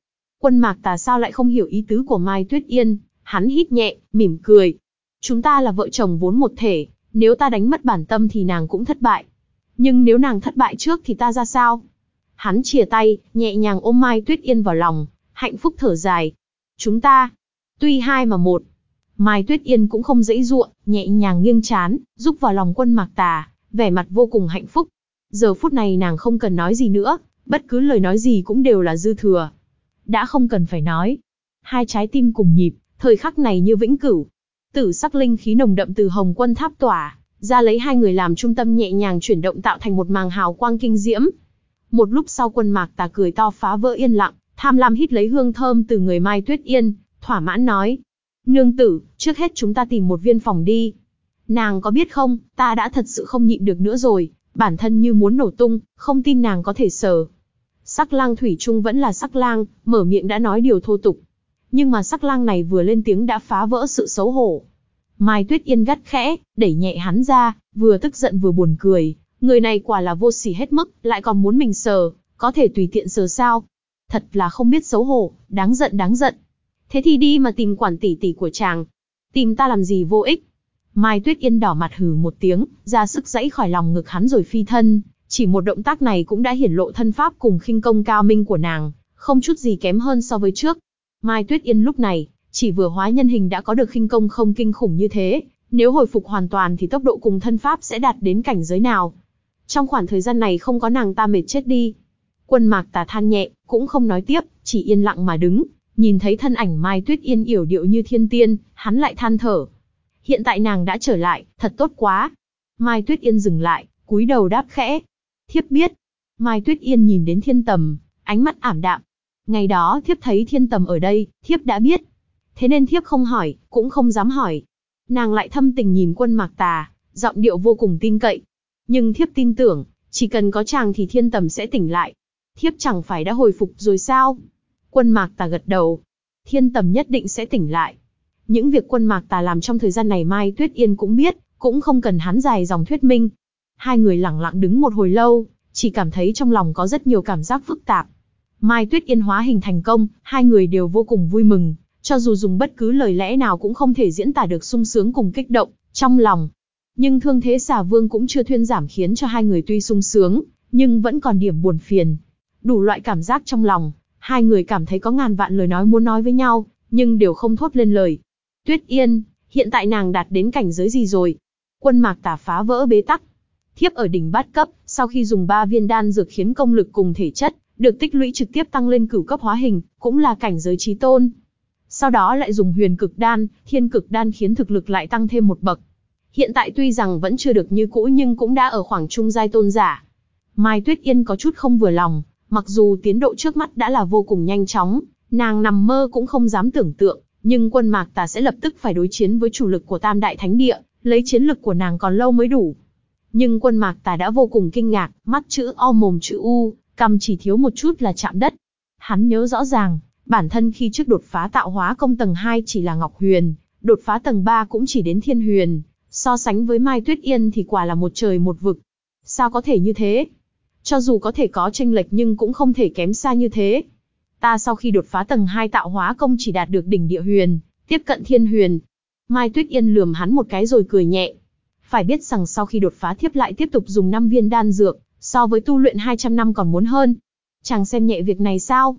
Quân mạc tà sao lại không hiểu ý tứ của Mai Tuyết Yên, hắn hít nhẹ, mỉm cười. Chúng ta là vợ chồng vốn một thể, nếu ta đánh mất bản tâm thì nàng cũng thất bại. Nhưng nếu nàng thất bại trước thì ta ra sao? Hắn chìa tay, nhẹ nhàng ôm Mai Tuyết Yên vào lòng, hạnh phúc thở dài. Chúng ta, tuy hai mà một. Mai Tuyết Yên cũng không dễ dụa, nhẹ nhàng nghiêng chán, giúp vào lòng quân mạc tà, vẻ mặt vô cùng hạnh phúc. Giờ phút này nàng không cần nói gì nữa, bất cứ lời nói gì cũng đều là dư thừa. Đã không cần phải nói. Hai trái tim cùng nhịp, thời khắc này như vĩnh cửu. Tử sắc linh khí nồng đậm từ hồng quân tháp tỏa, ra lấy hai người làm trung tâm nhẹ nhàng chuyển động tạo thành một màng hào quang kinh diễm. Một lúc sau quân mạc tà cười to phá vỡ yên lặng, tham lam hít lấy hương thơm từ người Mai Tuyết Yên, thỏa mãn nói. Nương tử, trước hết chúng ta tìm một viên phòng đi. Nàng có biết không, ta đã thật sự không nhịn được nữa rồi, bản thân như muốn nổ tung, không tin nàng có thể sờ. Sắc lang thủy trung vẫn là sắc lang, mở miệng đã nói điều thô tục. Nhưng mà sắc lang này vừa lên tiếng đã phá vỡ sự xấu hổ. Mai Tuyết Yên gắt khẽ, đẩy nhẹ hắn ra, vừa tức giận vừa buồn cười. Người này quả là vô sỉ hết mức, lại còn muốn mình sờ, có thể tùy tiện sờ sao. Thật là không biết xấu hổ, đáng giận đáng giận. Thế thì đi mà tìm quản tỷ tỷ của chàng. Tìm ta làm gì vô ích. Mai Tuyết Yên đỏ mặt hừ một tiếng, ra sức dãy khỏi lòng ngực hắn rồi phi thân. Chỉ một động tác này cũng đã hiển lộ thân pháp cùng khinh công cao minh của nàng, không chút gì kém hơn so với trước. Mai Tuyết Yên lúc này, chỉ vừa hóa nhân hình đã có được khinh công không kinh khủng như thế, nếu hồi phục hoàn toàn thì tốc độ cùng thân pháp sẽ đạt đến cảnh giới nào. Trong khoảng thời gian này không có nàng ta mệt chết đi. Quân mạc tà than nhẹ, cũng không nói tiếp, chỉ yên lặng mà đứng, nhìn thấy thân ảnh Mai Tuyết Yên yểu điệu như thiên tiên, hắn lại than thở. Hiện tại nàng đã trở lại, thật tốt quá. Mai Tuyết Yên dừng lại, cúi đầu đáp khẽ. Thiếp biết. Mai Tuyết Yên nhìn đến thiên tầm, ánh mắt ảm đạm. Ngày đó thiếp thấy thiên tầm ở đây, thiếp đã biết. Thế nên thiếp không hỏi, cũng không dám hỏi. Nàng lại thâm tình nhìn quân mạc tà, giọng điệu vô cùng tin cậy. Nhưng thiếp tin tưởng, chỉ cần có chàng thì thiên tầm sẽ tỉnh lại. Thiếp chẳng phải đã hồi phục rồi sao? Quân mạc tà gật đầu. Thiên tầm nhất định sẽ tỉnh lại. Những việc quân mạc tà làm trong thời gian này Mai Tuyết Yên cũng biết, cũng không cần hắn dài dòng thuyết minh. Hai người lặng lặng đứng một hồi lâu, chỉ cảm thấy trong lòng có rất nhiều cảm giác phức tạp. Mai Tuyết Yên hóa hình thành công, hai người đều vô cùng vui mừng, cho dù dùng bất cứ lời lẽ nào cũng không thể diễn tả được sung sướng cùng kích động, trong lòng. Nhưng thương thế xà vương cũng chưa thuyên giảm khiến cho hai người tuy sung sướng, nhưng vẫn còn điểm buồn phiền. Đủ loại cảm giác trong lòng, hai người cảm thấy có ngàn vạn lời nói muốn nói với nhau, nhưng đều không thốt lên lời. Tuyết Yên, hiện tại nàng đạt đến cảnh giới gì rồi? Quân mạc tả phá vỡ bế tắc. Thiếp ở đỉnh bát cấp, sau khi dùng ba viên đan dược khiến công lực cùng thể chất, được tích lũy trực tiếp tăng lên cửu cấp hóa hình, cũng là cảnh giới trí tôn. Sau đó lại dùng huyền cực đan, thiên cực đan khiến thực lực lại tăng thêm một bậc. Hiện tại tuy rằng vẫn chưa được như cũ nhưng cũng đã ở khoảng trung giai tôn giả. Mai Tuyết Yên có chút không vừa lòng, mặc dù tiến độ trước mắt đã là vô cùng nhanh chóng, nàng nằm mơ cũng không dám tưởng tượng, nhưng quân mạc tà sẽ lập tức phải đối chiến với chủ lực của Tam Đại Thánh Địa, lấy chiến lực của nàng còn lâu mới đủ. Nhưng quân mạc tà đã vô cùng kinh ngạc, mắt chữ O mồm chữ U, cầm chỉ thiếu một chút là chạm đất. Hắn nhớ rõ ràng, bản thân khi trước đột phá tạo hóa công tầng 2 chỉ là Ngọc Huyền, đột phá tầng 3 cũng chỉ đến Thiên Huyền, so sánh với Mai Tuyết Yên thì quả là một trời một vực. Sao có thể như thế? Cho dù có thể có tranh lệch nhưng cũng không thể kém xa như thế. Ta sau khi đột phá tầng 2 tạo hóa công chỉ đạt được đỉnh địa huyền, tiếp cận thiên huyền. Mai Tuyết Yên lườm hắn một cái rồi cười nhẹ. Phải biết rằng sau khi đột phá thiếp lại tiếp tục dùng 5 viên đan dược, so với tu luyện 200 năm còn muốn hơn. Chàng xem nhẹ việc này sao?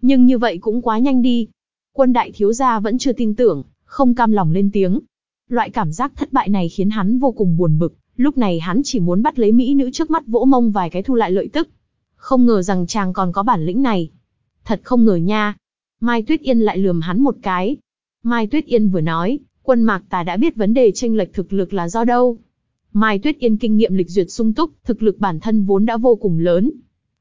Nhưng như vậy cũng quá nhanh đi. Quân đại thiếu gia vẫn chưa tin tưởng, không cam lòng lên tiếng. Loại cảm giác thất bại này khiến hắn vô cùng buồn bực, lúc này hắn chỉ muốn bắt lấy mỹ nữ trước mắt vỗ mông vài cái thu lại lợi tức. Không ngờ rằng chàng còn có bản lĩnh này. Thật không ngờ nha. Mai Tuyết Yên lại lườm hắn một cái. Mai Tuyết Yên vừa nói, quân mạc tà đã biết vấn đề tranh lệch thực lực là do đâu. Mai Tuyết Yên kinh nghiệm lịch duyệt sung túc, thực lực bản thân vốn đã vô cùng lớn.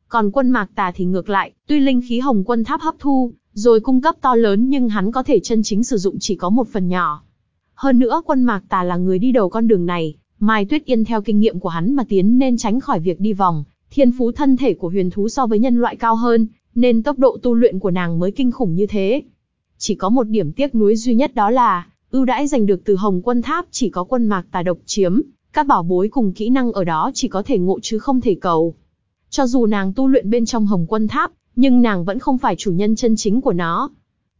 Còn quân mạc tà thì ngược lại, tuy linh khí hồng quân tháp hấp thu, rồi cung cấp to lớn nhưng hắn có thể chân chính sử dụng chỉ có một phần nhỏ. Hơn nữa quân mạc tà là người đi đầu con đường này, Mai Tuyết Yên theo kinh nghiệm của hắn mà tiến nên tránh khỏi việc đi vòng, thiên phú thân thể của huyền thú so với nhân loại cao hơn, nên tốc độ tu luyện của nàng mới kinh khủng như thế. Chỉ có một điểm tiếc nuối duy nhất đó là, ưu đãi giành được từ Hồng Quân Tháp chỉ có quân mạc tà độc chiếm, các bảo bối cùng kỹ năng ở đó chỉ có thể ngộ chứ không thể cầu. Cho dù nàng tu luyện bên trong Hồng Quân Tháp, nhưng nàng vẫn không phải chủ nhân chân chính của nó.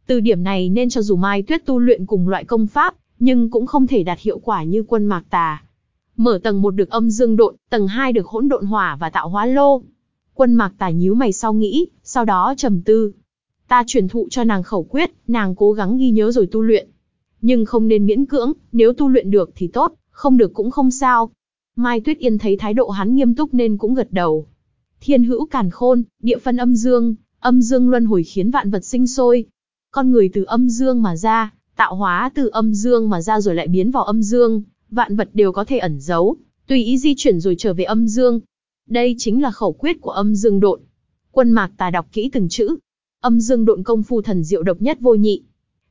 Từ điểm này nên cho dù Mai Tuyết tu luyện cùng loại công pháp, nhưng cũng không thể đạt hiệu quả như quân mạc tà. Mở tầng 1 được âm dương độn, tầng 2 được hỗn độn hỏa và tạo hóa lô. Quân mạc tà nhíu mày sau nghĩ, sau đó trầm tư. Ta truyền thụ cho nàng khẩu quyết, nàng cố gắng ghi nhớ rồi tu luyện. Nhưng không nên miễn cưỡng, nếu tu luyện được thì tốt, không được cũng không sao. Mai Tuyết Yên thấy thái độ hắn nghiêm túc nên cũng gật đầu. Thiên hữu càn khôn, địa phân âm dương, âm dương luân hồi khiến vạn vật sinh sôi. Con người từ âm dương mà ra, tạo hóa từ âm dương mà ra rồi lại biến vào âm dương, vạn vật đều có thể ẩn giấu, tùy ý di chuyển rồi trở về âm dương. Đây chính là khẩu quyết của âm dương độn. Quân mạc tà đọc kỹ từng chữ. Âm dương độn công phu thần diệu độc nhất vô nhị.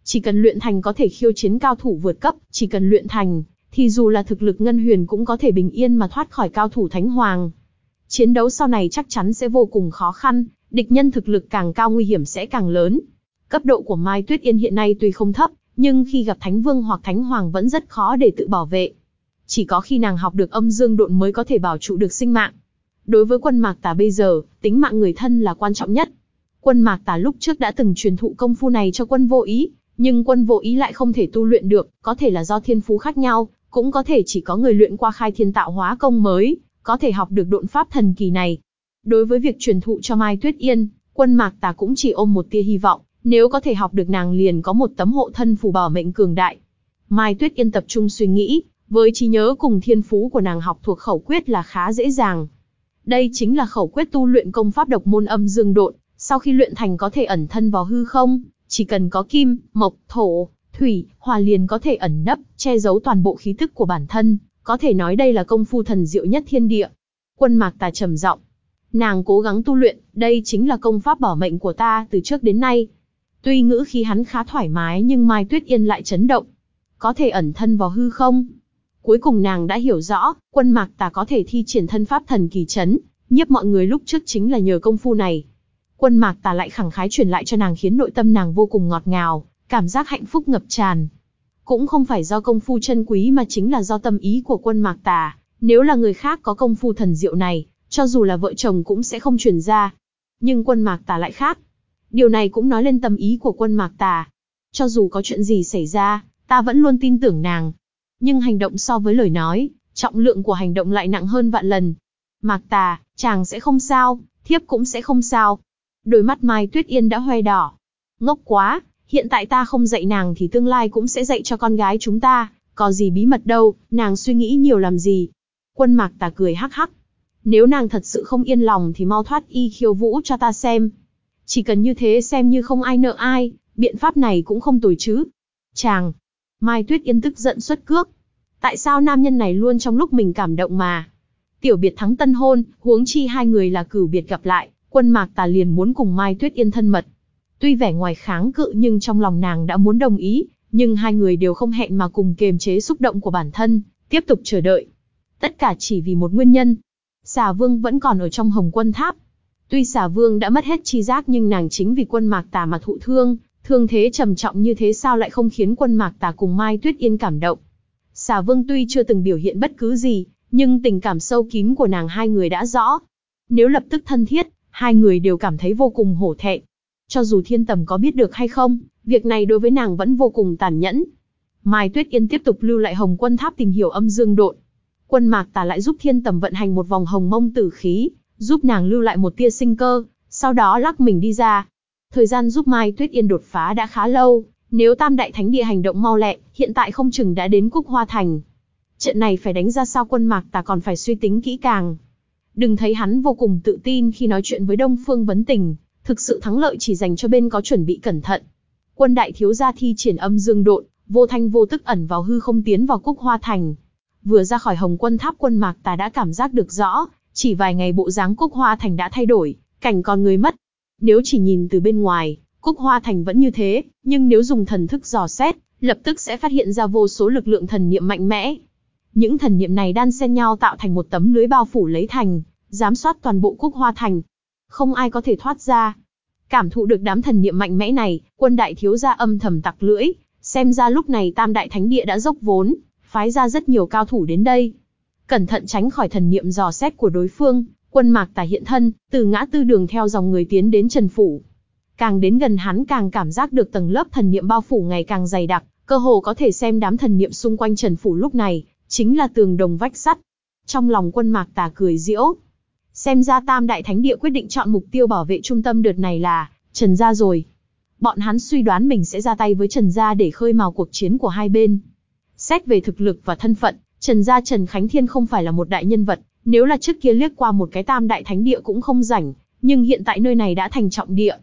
Chỉ cần luyện thành có thể khiêu chiến cao thủ vượt cấp, chỉ cần luyện thành, thì dù là thực lực ngân huyền cũng có thể bình yên mà thoát khỏi cao thủ thánh hoàng. Chiến đấu sau này chắc chắn sẽ vô cùng khó khăn, địch nhân thực lực càng cao nguy hiểm sẽ càng lớn. Cấp độ của Mai Tuyết Yên hiện nay tuy không thấp, nhưng khi gặp Thánh Vương hoặc Thánh Hoàng vẫn rất khó để tự bảo vệ. Chỉ có khi nàng học được âm dương độn mới có thể bảo trụ được sinh mạng. Đối với quân mạc tà bây giờ, tính mạng người thân là quan trọng nhất. Quân mạc tà lúc trước đã từng truyền thụ công phu này cho quân vô ý, nhưng quân vô ý lại không thể tu luyện được, có thể là do thiên phú khác nhau, cũng có thể chỉ có người luyện qua khai thiên tạo hóa công mới, có thể học được độn pháp thần kỳ này. Đối với việc truyền thụ cho Mai Tuyết Yên, quân mạc tà cũng chỉ ôm một tia hy vọng, nếu có thể học được nàng liền có một tấm hộ thân phù bảo mệnh cường đại. Mai Tuyết Yên tập trung suy nghĩ, với trí nhớ cùng thiên phú của nàng học thuộc khẩu quyết là khá dễ dàng. Đây chính là khẩu quyết tu luyện công pháp độc môn âm dương độn, sau khi luyện thành có thể ẩn thân vào hư không, chỉ cần có kim, mộc, thổ, thủy, hỏa liền có thể ẩn nấp, che giấu toàn bộ khí tức của bản thân, có thể nói đây là công phu thần diệu nhất thiên địa. Quân Mạc Tà trầm giọng, nàng cố gắng tu luyện, đây chính là công pháp bảo mệnh của ta từ trước đến nay. Tuy ngữ khí hắn khá thoải mái nhưng Mai Tuyết Yên lại chấn động. Có thể ẩn thân vào hư không? Cuối cùng nàng đã hiểu rõ, quân mạc tà có thể thi triển thân pháp thần kỳ chấn, nhiếp mọi người lúc trước chính là nhờ công phu này. Quân mạc tà lại khẳng khái truyền lại cho nàng khiến nội tâm nàng vô cùng ngọt ngào, cảm giác hạnh phúc ngập tràn. Cũng không phải do công phu chân quý mà chính là do tâm ý của quân mạc tà, nếu là người khác có công phu thần diệu này, cho dù là vợ chồng cũng sẽ không truyền ra. Nhưng quân mạc tà lại khác. Điều này cũng nói lên tâm ý của quân mạc tà. Cho dù có chuyện gì xảy ra, ta vẫn luôn tin tưởng nàng. Nhưng hành động so với lời nói, trọng lượng của hành động lại nặng hơn vạn lần. Mạc tà, chàng sẽ không sao, thiếp cũng sẽ không sao. Đôi mắt Mai Tuyết Yên đã hoe đỏ. Ngốc quá, hiện tại ta không dạy nàng thì tương lai cũng sẽ dạy cho con gái chúng ta, có gì bí mật đâu, nàng suy nghĩ nhiều làm gì. Quân mạc tà cười hắc hắc. Nếu nàng thật sự không yên lòng thì mau thoát y khiêu vũ cho ta xem. Chỉ cần như thế xem như không ai nợ ai, biện pháp này cũng không tồi chứ. Chàng. Mai Tuyết Yên tức giận xuất cước. Tại sao nam nhân này luôn trong lúc mình cảm động mà? Tiểu biệt thắng tân hôn, huống chi hai người là cửu biệt gặp lại, quân mạc tà liền muốn cùng Mai Tuyết Yên thân mật. Tuy vẻ ngoài kháng cự nhưng trong lòng nàng đã muốn đồng ý, nhưng hai người đều không hẹn mà cùng kiềm chế xúc động của bản thân, tiếp tục chờ đợi. Tất cả chỉ vì một nguyên nhân. Xà vương vẫn còn ở trong hồng quân tháp. Tuy xà vương đã mất hết chi giác nhưng nàng chính vì quân mạc tà mà thụ thương, thương thế trầm trọng như thế sao lại không khiến quân mạc tà cùng Mai Tuyết Yên cảm động. Xà vương tuy chưa từng biểu hiện bất cứ gì, nhưng tình cảm sâu kín của nàng hai người đã rõ. Nếu lập tức thân thiết, hai người đều cảm thấy vô cùng hổ thẹn. Cho dù thiên tầm có biết được hay không, việc này đối với nàng vẫn vô cùng tàn nhẫn. Mai Tuyết Yên tiếp tục lưu lại Hồng Quân Tháp tìm hiểu âm dương độn. Quân Mạc Tà lại giúp Thiên Tầm vận hành một vòng hồng mông tử khí, giúp nàng lưu lại một tia sinh cơ, sau đó lắc mình đi ra. Thời gian giúp Mai Tuyết Yên đột phá đã khá lâu, nếu Tam Đại Thánh Địa hành động mau lẹ, hiện tại không chừng đã đến Cúc Hoa Thành. Trận này phải đánh ra sao quân Mạc Tà còn phải suy tính kỹ càng đừng thấy hắn vô cùng tự tin khi nói chuyện với Đông Phương Vấn Tình, thực sự thắng lợi chỉ dành cho bên có chuẩn bị cẩn thận. Quân đại thiếu gia thi triển âm dương độn, vô thanh vô tức ẩn vào hư không tiến vào Cúc Hoa Thành. Vừa ra khỏi Hồng Quân Tháp quân Mạc Tà đã cảm giác được rõ, chỉ vài ngày bộ dáng Cúc Hoa Thành đã thay đổi, cảnh còn người mất. Nếu chỉ nhìn từ bên ngoài, Cúc Hoa Thành vẫn như thế, nhưng nếu dùng thần thức dò xét, lập tức sẽ phát hiện ra vô số lực lượng thần niệm mạnh mẽ. Những thần niệm này đan xen nhau tạo thành một tấm lưới bao phủ lấy thành, giám soát toàn bộ Cúc Hoa Thành. Không ai có thể thoát ra. Cảm thụ được đám thần niệm mạnh mẽ này, quân đại thiếu gia âm thầm tặc lưỡi, xem ra lúc này Tam Đại Thánh Địa đã dốc vốn, phái ra rất nhiều cao thủ đến đây. Cẩn thận tránh khỏi thần niệm dò xét của đối phương, quân mạc tà hiện thân, từ ngã tư đường theo dòng người tiến đến Trần Phủ. Càng đến gần hắn càng cảm giác được tầng lớp thần niệm bao phủ ngày càng dày đặc, cơ hồ có thể xem đám thần niệm xung quanh Trần Phủ lúc này, chính là tường đồng vách sắt. Trong lòng quân mạc tà cười diễu. Xem ra Tam Đại Thánh Địa quyết định chọn mục tiêu bảo vệ trung tâm đợt này là Trần Gia rồi. Bọn hắn suy đoán mình sẽ ra tay với Trần Gia để khơi mào cuộc chiến của hai bên. Xét về thực lực và thân phận, Trần Gia Trần Khánh Thiên không phải là một đại nhân vật, nếu là trước kia liếc qua một cái tam đại thánh địa cũng không rảnh, nhưng hiện tại nơi này đã thành trọng địa.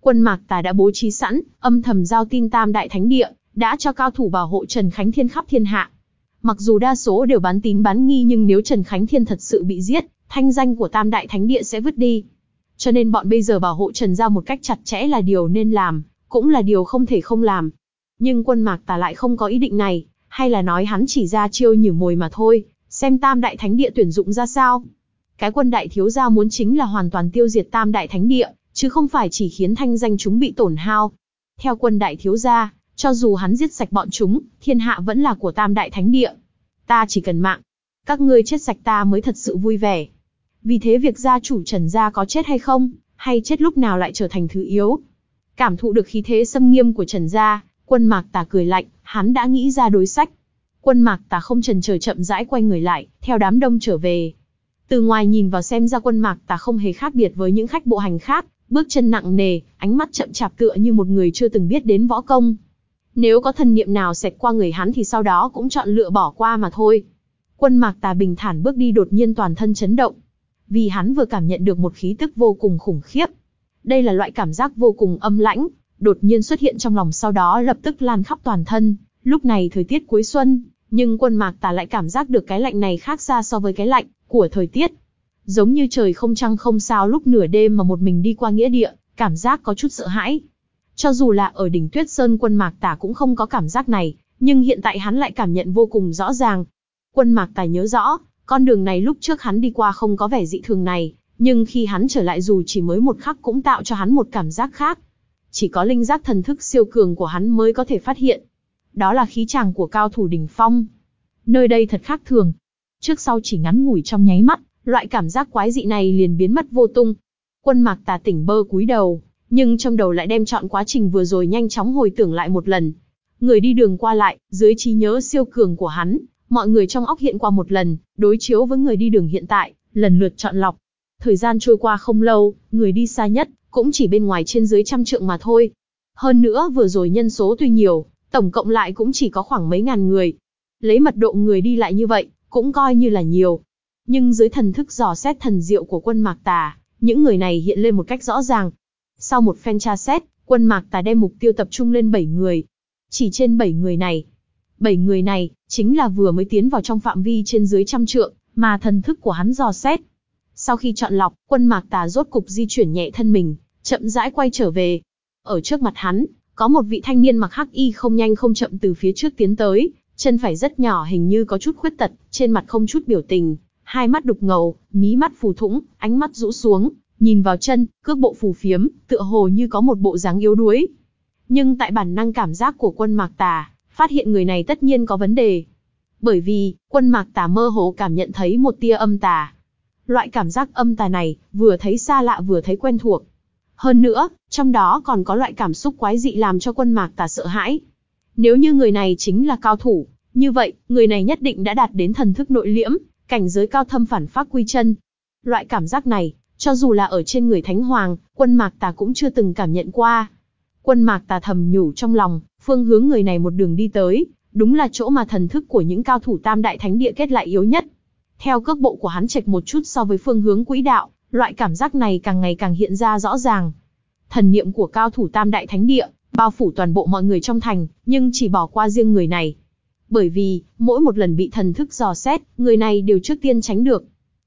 Quân Mạc Tà đã bố trí sẵn, âm thầm giao tin tam đại thánh địa, đã cho cao thủ bảo hộ Trần Khánh Thiên khắp thiên hạ. Mặc dù đa số đều bán tín bán nghi nhưng nếu Trần Khánh Thiên thật sự bị giết, thanh danh của tam đại thánh địa sẽ vứt đi. Cho nên bọn bây giờ bảo hộ Trần Gia một cách chặt chẽ là điều nên làm, cũng là điều không thể không làm. Nhưng quân Mạc Tà lại không có ý định này, hay là nói hắn chỉ ra chiêu nhử mồi mà thôi, xem tam đại thánh địa tuyển dụng ra sao. Cái quân đại thiếu gia muốn chính là hoàn toàn tiêu diệt tam đại thánh địa, chứ không phải chỉ khiến thanh danh chúng bị tổn hao. Theo quân đại thiếu gia, cho dù hắn giết sạch bọn chúng, thiên hạ vẫn là của tam đại thánh địa. Ta chỉ cần mạng. Các ngươi chết sạch ta mới thật sự vui vẻ. Vì thế việc gia chủ Trần Gia có chết hay không, hay chết lúc nào lại trở thành thứ yếu. Cảm thụ được khí thế xâm nghiêm của Trần Gia, quân mạc tà cười lạnh, hắn đã nghĩ ra đối sách. Quân mạc tà không trần chờ chậm rãi quay người lại, theo đám đông trở về. Từ ngoài nhìn vào xem ra quân mạc tà không hề khác biệt với những khách bộ hành khác, bước chân nặng nề, ánh mắt chậm chạp tựa như một người chưa từng biết đến võ công. Nếu có thần niệm nào xẹt qua người hắn thì sau đó cũng chọn lựa bỏ qua mà thôi. Quân mạc tà bình thản bước đi đột nhiên toàn thân chấn động. Vì hắn vừa cảm nhận được một khí tức vô cùng khủng khiếp. Đây là loại cảm giác vô cùng âm lãnh, đột nhiên xuất hiện trong lòng sau đó lập tức lan khắp toàn thân. Lúc này thời tiết cuối xuân, nhưng quân mạc tà lại cảm giác được cái lạnh này khác xa so với cái lạnh của thời tiết. Giống như trời không trăng không sao lúc nửa đêm mà một mình đi qua nghĩa địa, cảm giác có chút sợ hãi. Cho dù là ở đỉnh tuyết sơn quân mạc Tả cũng không có cảm giác này, nhưng hiện tại hắn lại cảm nhận vô cùng rõ ràng. Quân mạc Tả nhớ rõ, con đường này lúc trước hắn đi qua không có vẻ dị thường này, nhưng khi hắn trở lại dù chỉ mới một khắc cũng tạo cho hắn một cảm giác khác. Chỉ có linh giác thần thức siêu cường của hắn mới có thể phát hiện. Đó là khí chàng của cao thủ đỉnh phong. Nơi đây thật khác thường. Trước sau chỉ ngắn ngủi trong nháy mắt, loại cảm giác quái dị này liền biến mất vô tung. Quân mạc tà tỉnh bơ cúi đầu, nhưng trong đầu lại đem chọn quá trình vừa rồi nhanh chóng hồi tưởng lại một lần. Người đi đường qua lại, dưới trí nhớ siêu cường của hắn, mọi người trong óc hiện qua một lần, đối chiếu với người đi đường hiện tại, lần lượt chọn lọc. Thời gian trôi qua không lâu, người đi xa nhất, cũng chỉ bên ngoài trên dưới trăm trượng mà thôi. Hơn nữa vừa rồi nhân số tuy nhiều, tổng cộng lại cũng chỉ có khoảng mấy ngàn người. Lấy mật độ người đi lại như vậy, cũng coi như là nhiều. Nhưng dưới thần thức dò xét thần diệu của quân Mạc Tà, những người này hiện lên một cách rõ ràng. Sau một phen tra xét, quân Mạc Tà đem mục tiêu tập trung lên 7 người. Chỉ trên 7 người này. 7 người này, chính là vừa mới tiến vào trong phạm vi trên dưới trăm trượng, mà thần thức của hắn dò xét. Sau khi chọn lọc, quân Mạc Tà rốt cục di chuyển nhẹ thân mình, chậm rãi quay trở về. Ở trước mặt hắn, có một vị thanh niên mặc hắc y không nhanh không chậm từ phía trước tiến tới, chân phải rất nhỏ hình như có chút khuyết tật, trên mặt không chút biểu tình, hai mắt đục ngầu, mí mắt phù thủng, ánh mắt rũ xuống, nhìn vào chân, cước bộ phù phiếm, tựa hồ như có một bộ dáng yếu đuối. Nhưng tại bản năng cảm giác của quân mạc tà, phát hiện người này tất nhiên có vấn đề. Bởi vì, quân mạc tà mơ hồ cảm nhận thấy một tia âm tà. Loại cảm giác âm tà này, vừa thấy xa lạ vừa thấy quen thuộc. Hơn nữa, trong đó còn có loại cảm xúc quái dị làm cho quân mạc tà sợ hãi. Nếu như người này chính là cao thủ, như vậy, người này nhất định đã đạt đến thần thức nội liễm, cảnh giới cao thâm phản pháp quy chân. Loại cảm giác này, cho dù là ở trên người Thánh Hoàng, quân mạc tà cũng chưa từng cảm nhận qua. Quân mạc tà thầm nhủ trong lòng, phương hướng người này một đường đi tới, đúng là chỗ mà thần thức của những cao thủ tam đại thánh địa kết lại yếu nhất. Theo cước bộ của hắn chệch một chút so với phương hướng quỹ đạo, loại cảm giác này càng ngày càng hiện ra rõ ràng. Thần niệm của cao thủ Tam Đại Thánh Địa, bao phủ toàn bộ mọi người trong thành, nhưng chỉ bỏ qua riêng người này. Bởi vì, mỗi một lần bị thần thức dò xét, người này đều trước tiên tránh được.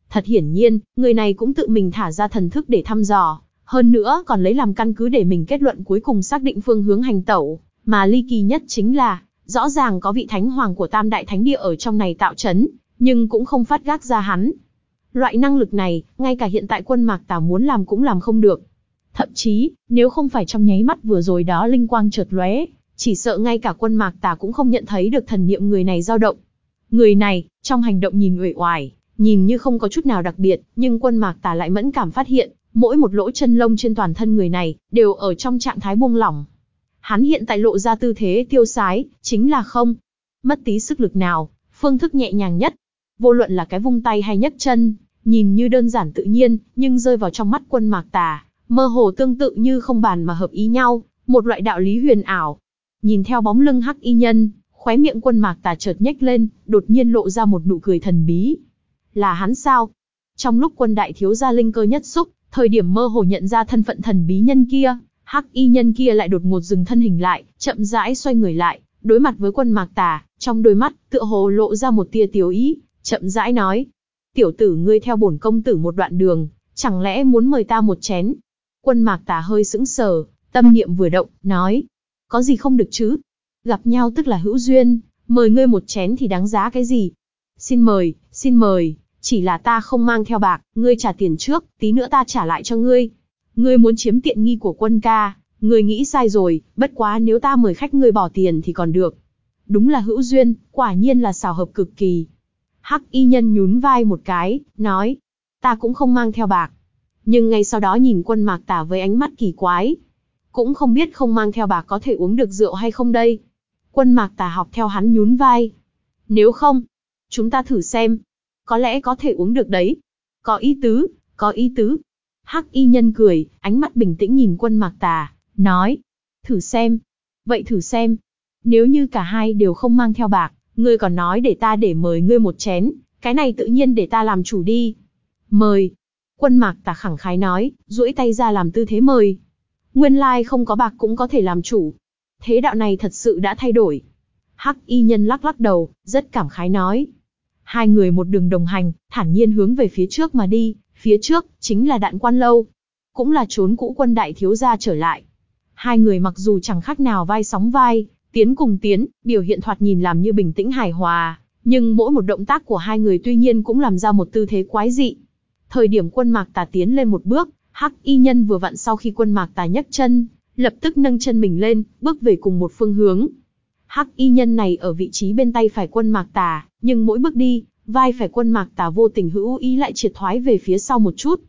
Thật hiển nhiên, người này cũng tự mình thả ra thần thức để thăm dò, hơn nữa còn lấy làm căn cứ để mình kết luận cuối cùng xác định phương hướng hành tẩu, mà ly kỳ nhất chính là, rõ ràng có vị thánh hoàng của Tam Đại Thánh Địa ở trong này tạo chấn, nhưng cũng không phát gác ra hắn. Loại năng lực này, ngay cả hiện tại quân mạc tà muốn làm cũng làm không được. Thậm chí, nếu không phải trong nháy mắt vừa rồi đó linh quang chợt lóe, chỉ sợ ngay cả quân mạc tà cũng không nhận thấy được thần niệm người này dao động. Người này, trong hành động nhìn uể oải, nhìn như không có chút nào đặc biệt, nhưng quân mạc tà lại mẫn cảm phát hiện, mỗi một lỗ chân lông trên toàn thân người này, đều ở trong trạng thái buông lỏng. Hắn hiện tại lộ ra tư thế tiêu sái, chính là không. Mất tí sức lực nào, phương thức nhẹ nhàng nhất. Vô luận là cái vung tay hay nhấc chân, nhìn như đơn giản tự nhiên, nhưng rơi vào trong mắt quân mạc tà, mơ hồ tương tự như không bàn mà hợp ý nhau, một loại đạo lý huyền ảo. Nhìn theo bóng lưng hắc y nhân, khóe miệng quân mạc tà chợt nhếch lên, đột nhiên lộ ra một nụ cười thần bí. Là hắn sao? Trong lúc quân đại thiếu gia linh cơ nhất xúc, thời điểm mơ hồ nhận ra thân phận thần bí nhân kia, hắc y nhân kia lại đột ngột dừng thân hình lại, chậm rãi xoay người lại, đối mặt với quân mạc tà, trong đôi mắt, tựa hồ lộ ra một tia tiểu ý, chậm rãi nói. Tiểu tử ngươi theo bổn công tử một đoạn đường, chẳng lẽ muốn mời ta một chén? Quân mạc tà hơi sững sờ, tâm niệm vừa động, nói. Có gì không được chứ? Gặp nhau tức là hữu duyên, mời ngươi một chén thì đáng giá cái gì? Xin mời, xin mời, chỉ là ta không mang theo bạc, ngươi trả tiền trước, tí nữa ta trả lại cho ngươi. Ngươi muốn chiếm tiện nghi của quân ca, ngươi nghĩ sai rồi, bất quá nếu ta mời khách ngươi bỏ tiền thì còn được. Đúng là hữu duyên, quả nhiên là xào hợp cực kỳ. Hắc y nhân nhún vai một cái, nói, ta cũng không mang theo bạc. Nhưng ngay sau đó nhìn quân mạc tả với ánh mắt kỳ quái. Cũng không biết không mang theo bạc có thể uống được rượu hay không đây. Quân mạc tả học theo hắn nhún vai. Nếu không, chúng ta thử xem. Có lẽ có thể uống được đấy. Có ý tứ, có ý tứ. Hắc y nhân cười, ánh mắt bình tĩnh nhìn quân mạc tà, nói. Thử xem. Vậy thử xem. Nếu như cả hai đều không mang theo bạc, ngươi còn nói để ta để mời ngươi một chén, cái này tự nhiên để ta làm chủ đi. Mời. Quân mạc tà khẳng khái nói, duỗi tay ra làm tư thế mời. Nguyên lai không có bạc cũng có thể làm chủ. Thế đạo này thật sự đã thay đổi. Hắc y nhân lắc lắc đầu, rất cảm khái nói. Hai người một đường đồng hành, thản nhiên hướng về phía trước mà đi, phía trước, chính là đạn quan lâu. Cũng là trốn cũ quân đại thiếu gia trở lại. Hai người mặc dù chẳng khác nào vai sóng vai, tiến cùng tiến, biểu hiện thoạt nhìn làm như bình tĩnh hài hòa, nhưng mỗi một động tác của hai người tuy nhiên cũng làm ra một tư thế quái dị. Thời điểm quân mạc tà tiến lên một bước, hắc y nhân vừa vặn sau khi quân mạc tà nhấc chân, lập tức nâng chân mình lên, bước về cùng một phương hướng. Hắc y nhân này ở vị trí bên tay phải quân mạc tà, nhưng mỗi bước đi, vai phải quân mạc tà vô tình hữu ý lại triệt thoái về phía sau một chút.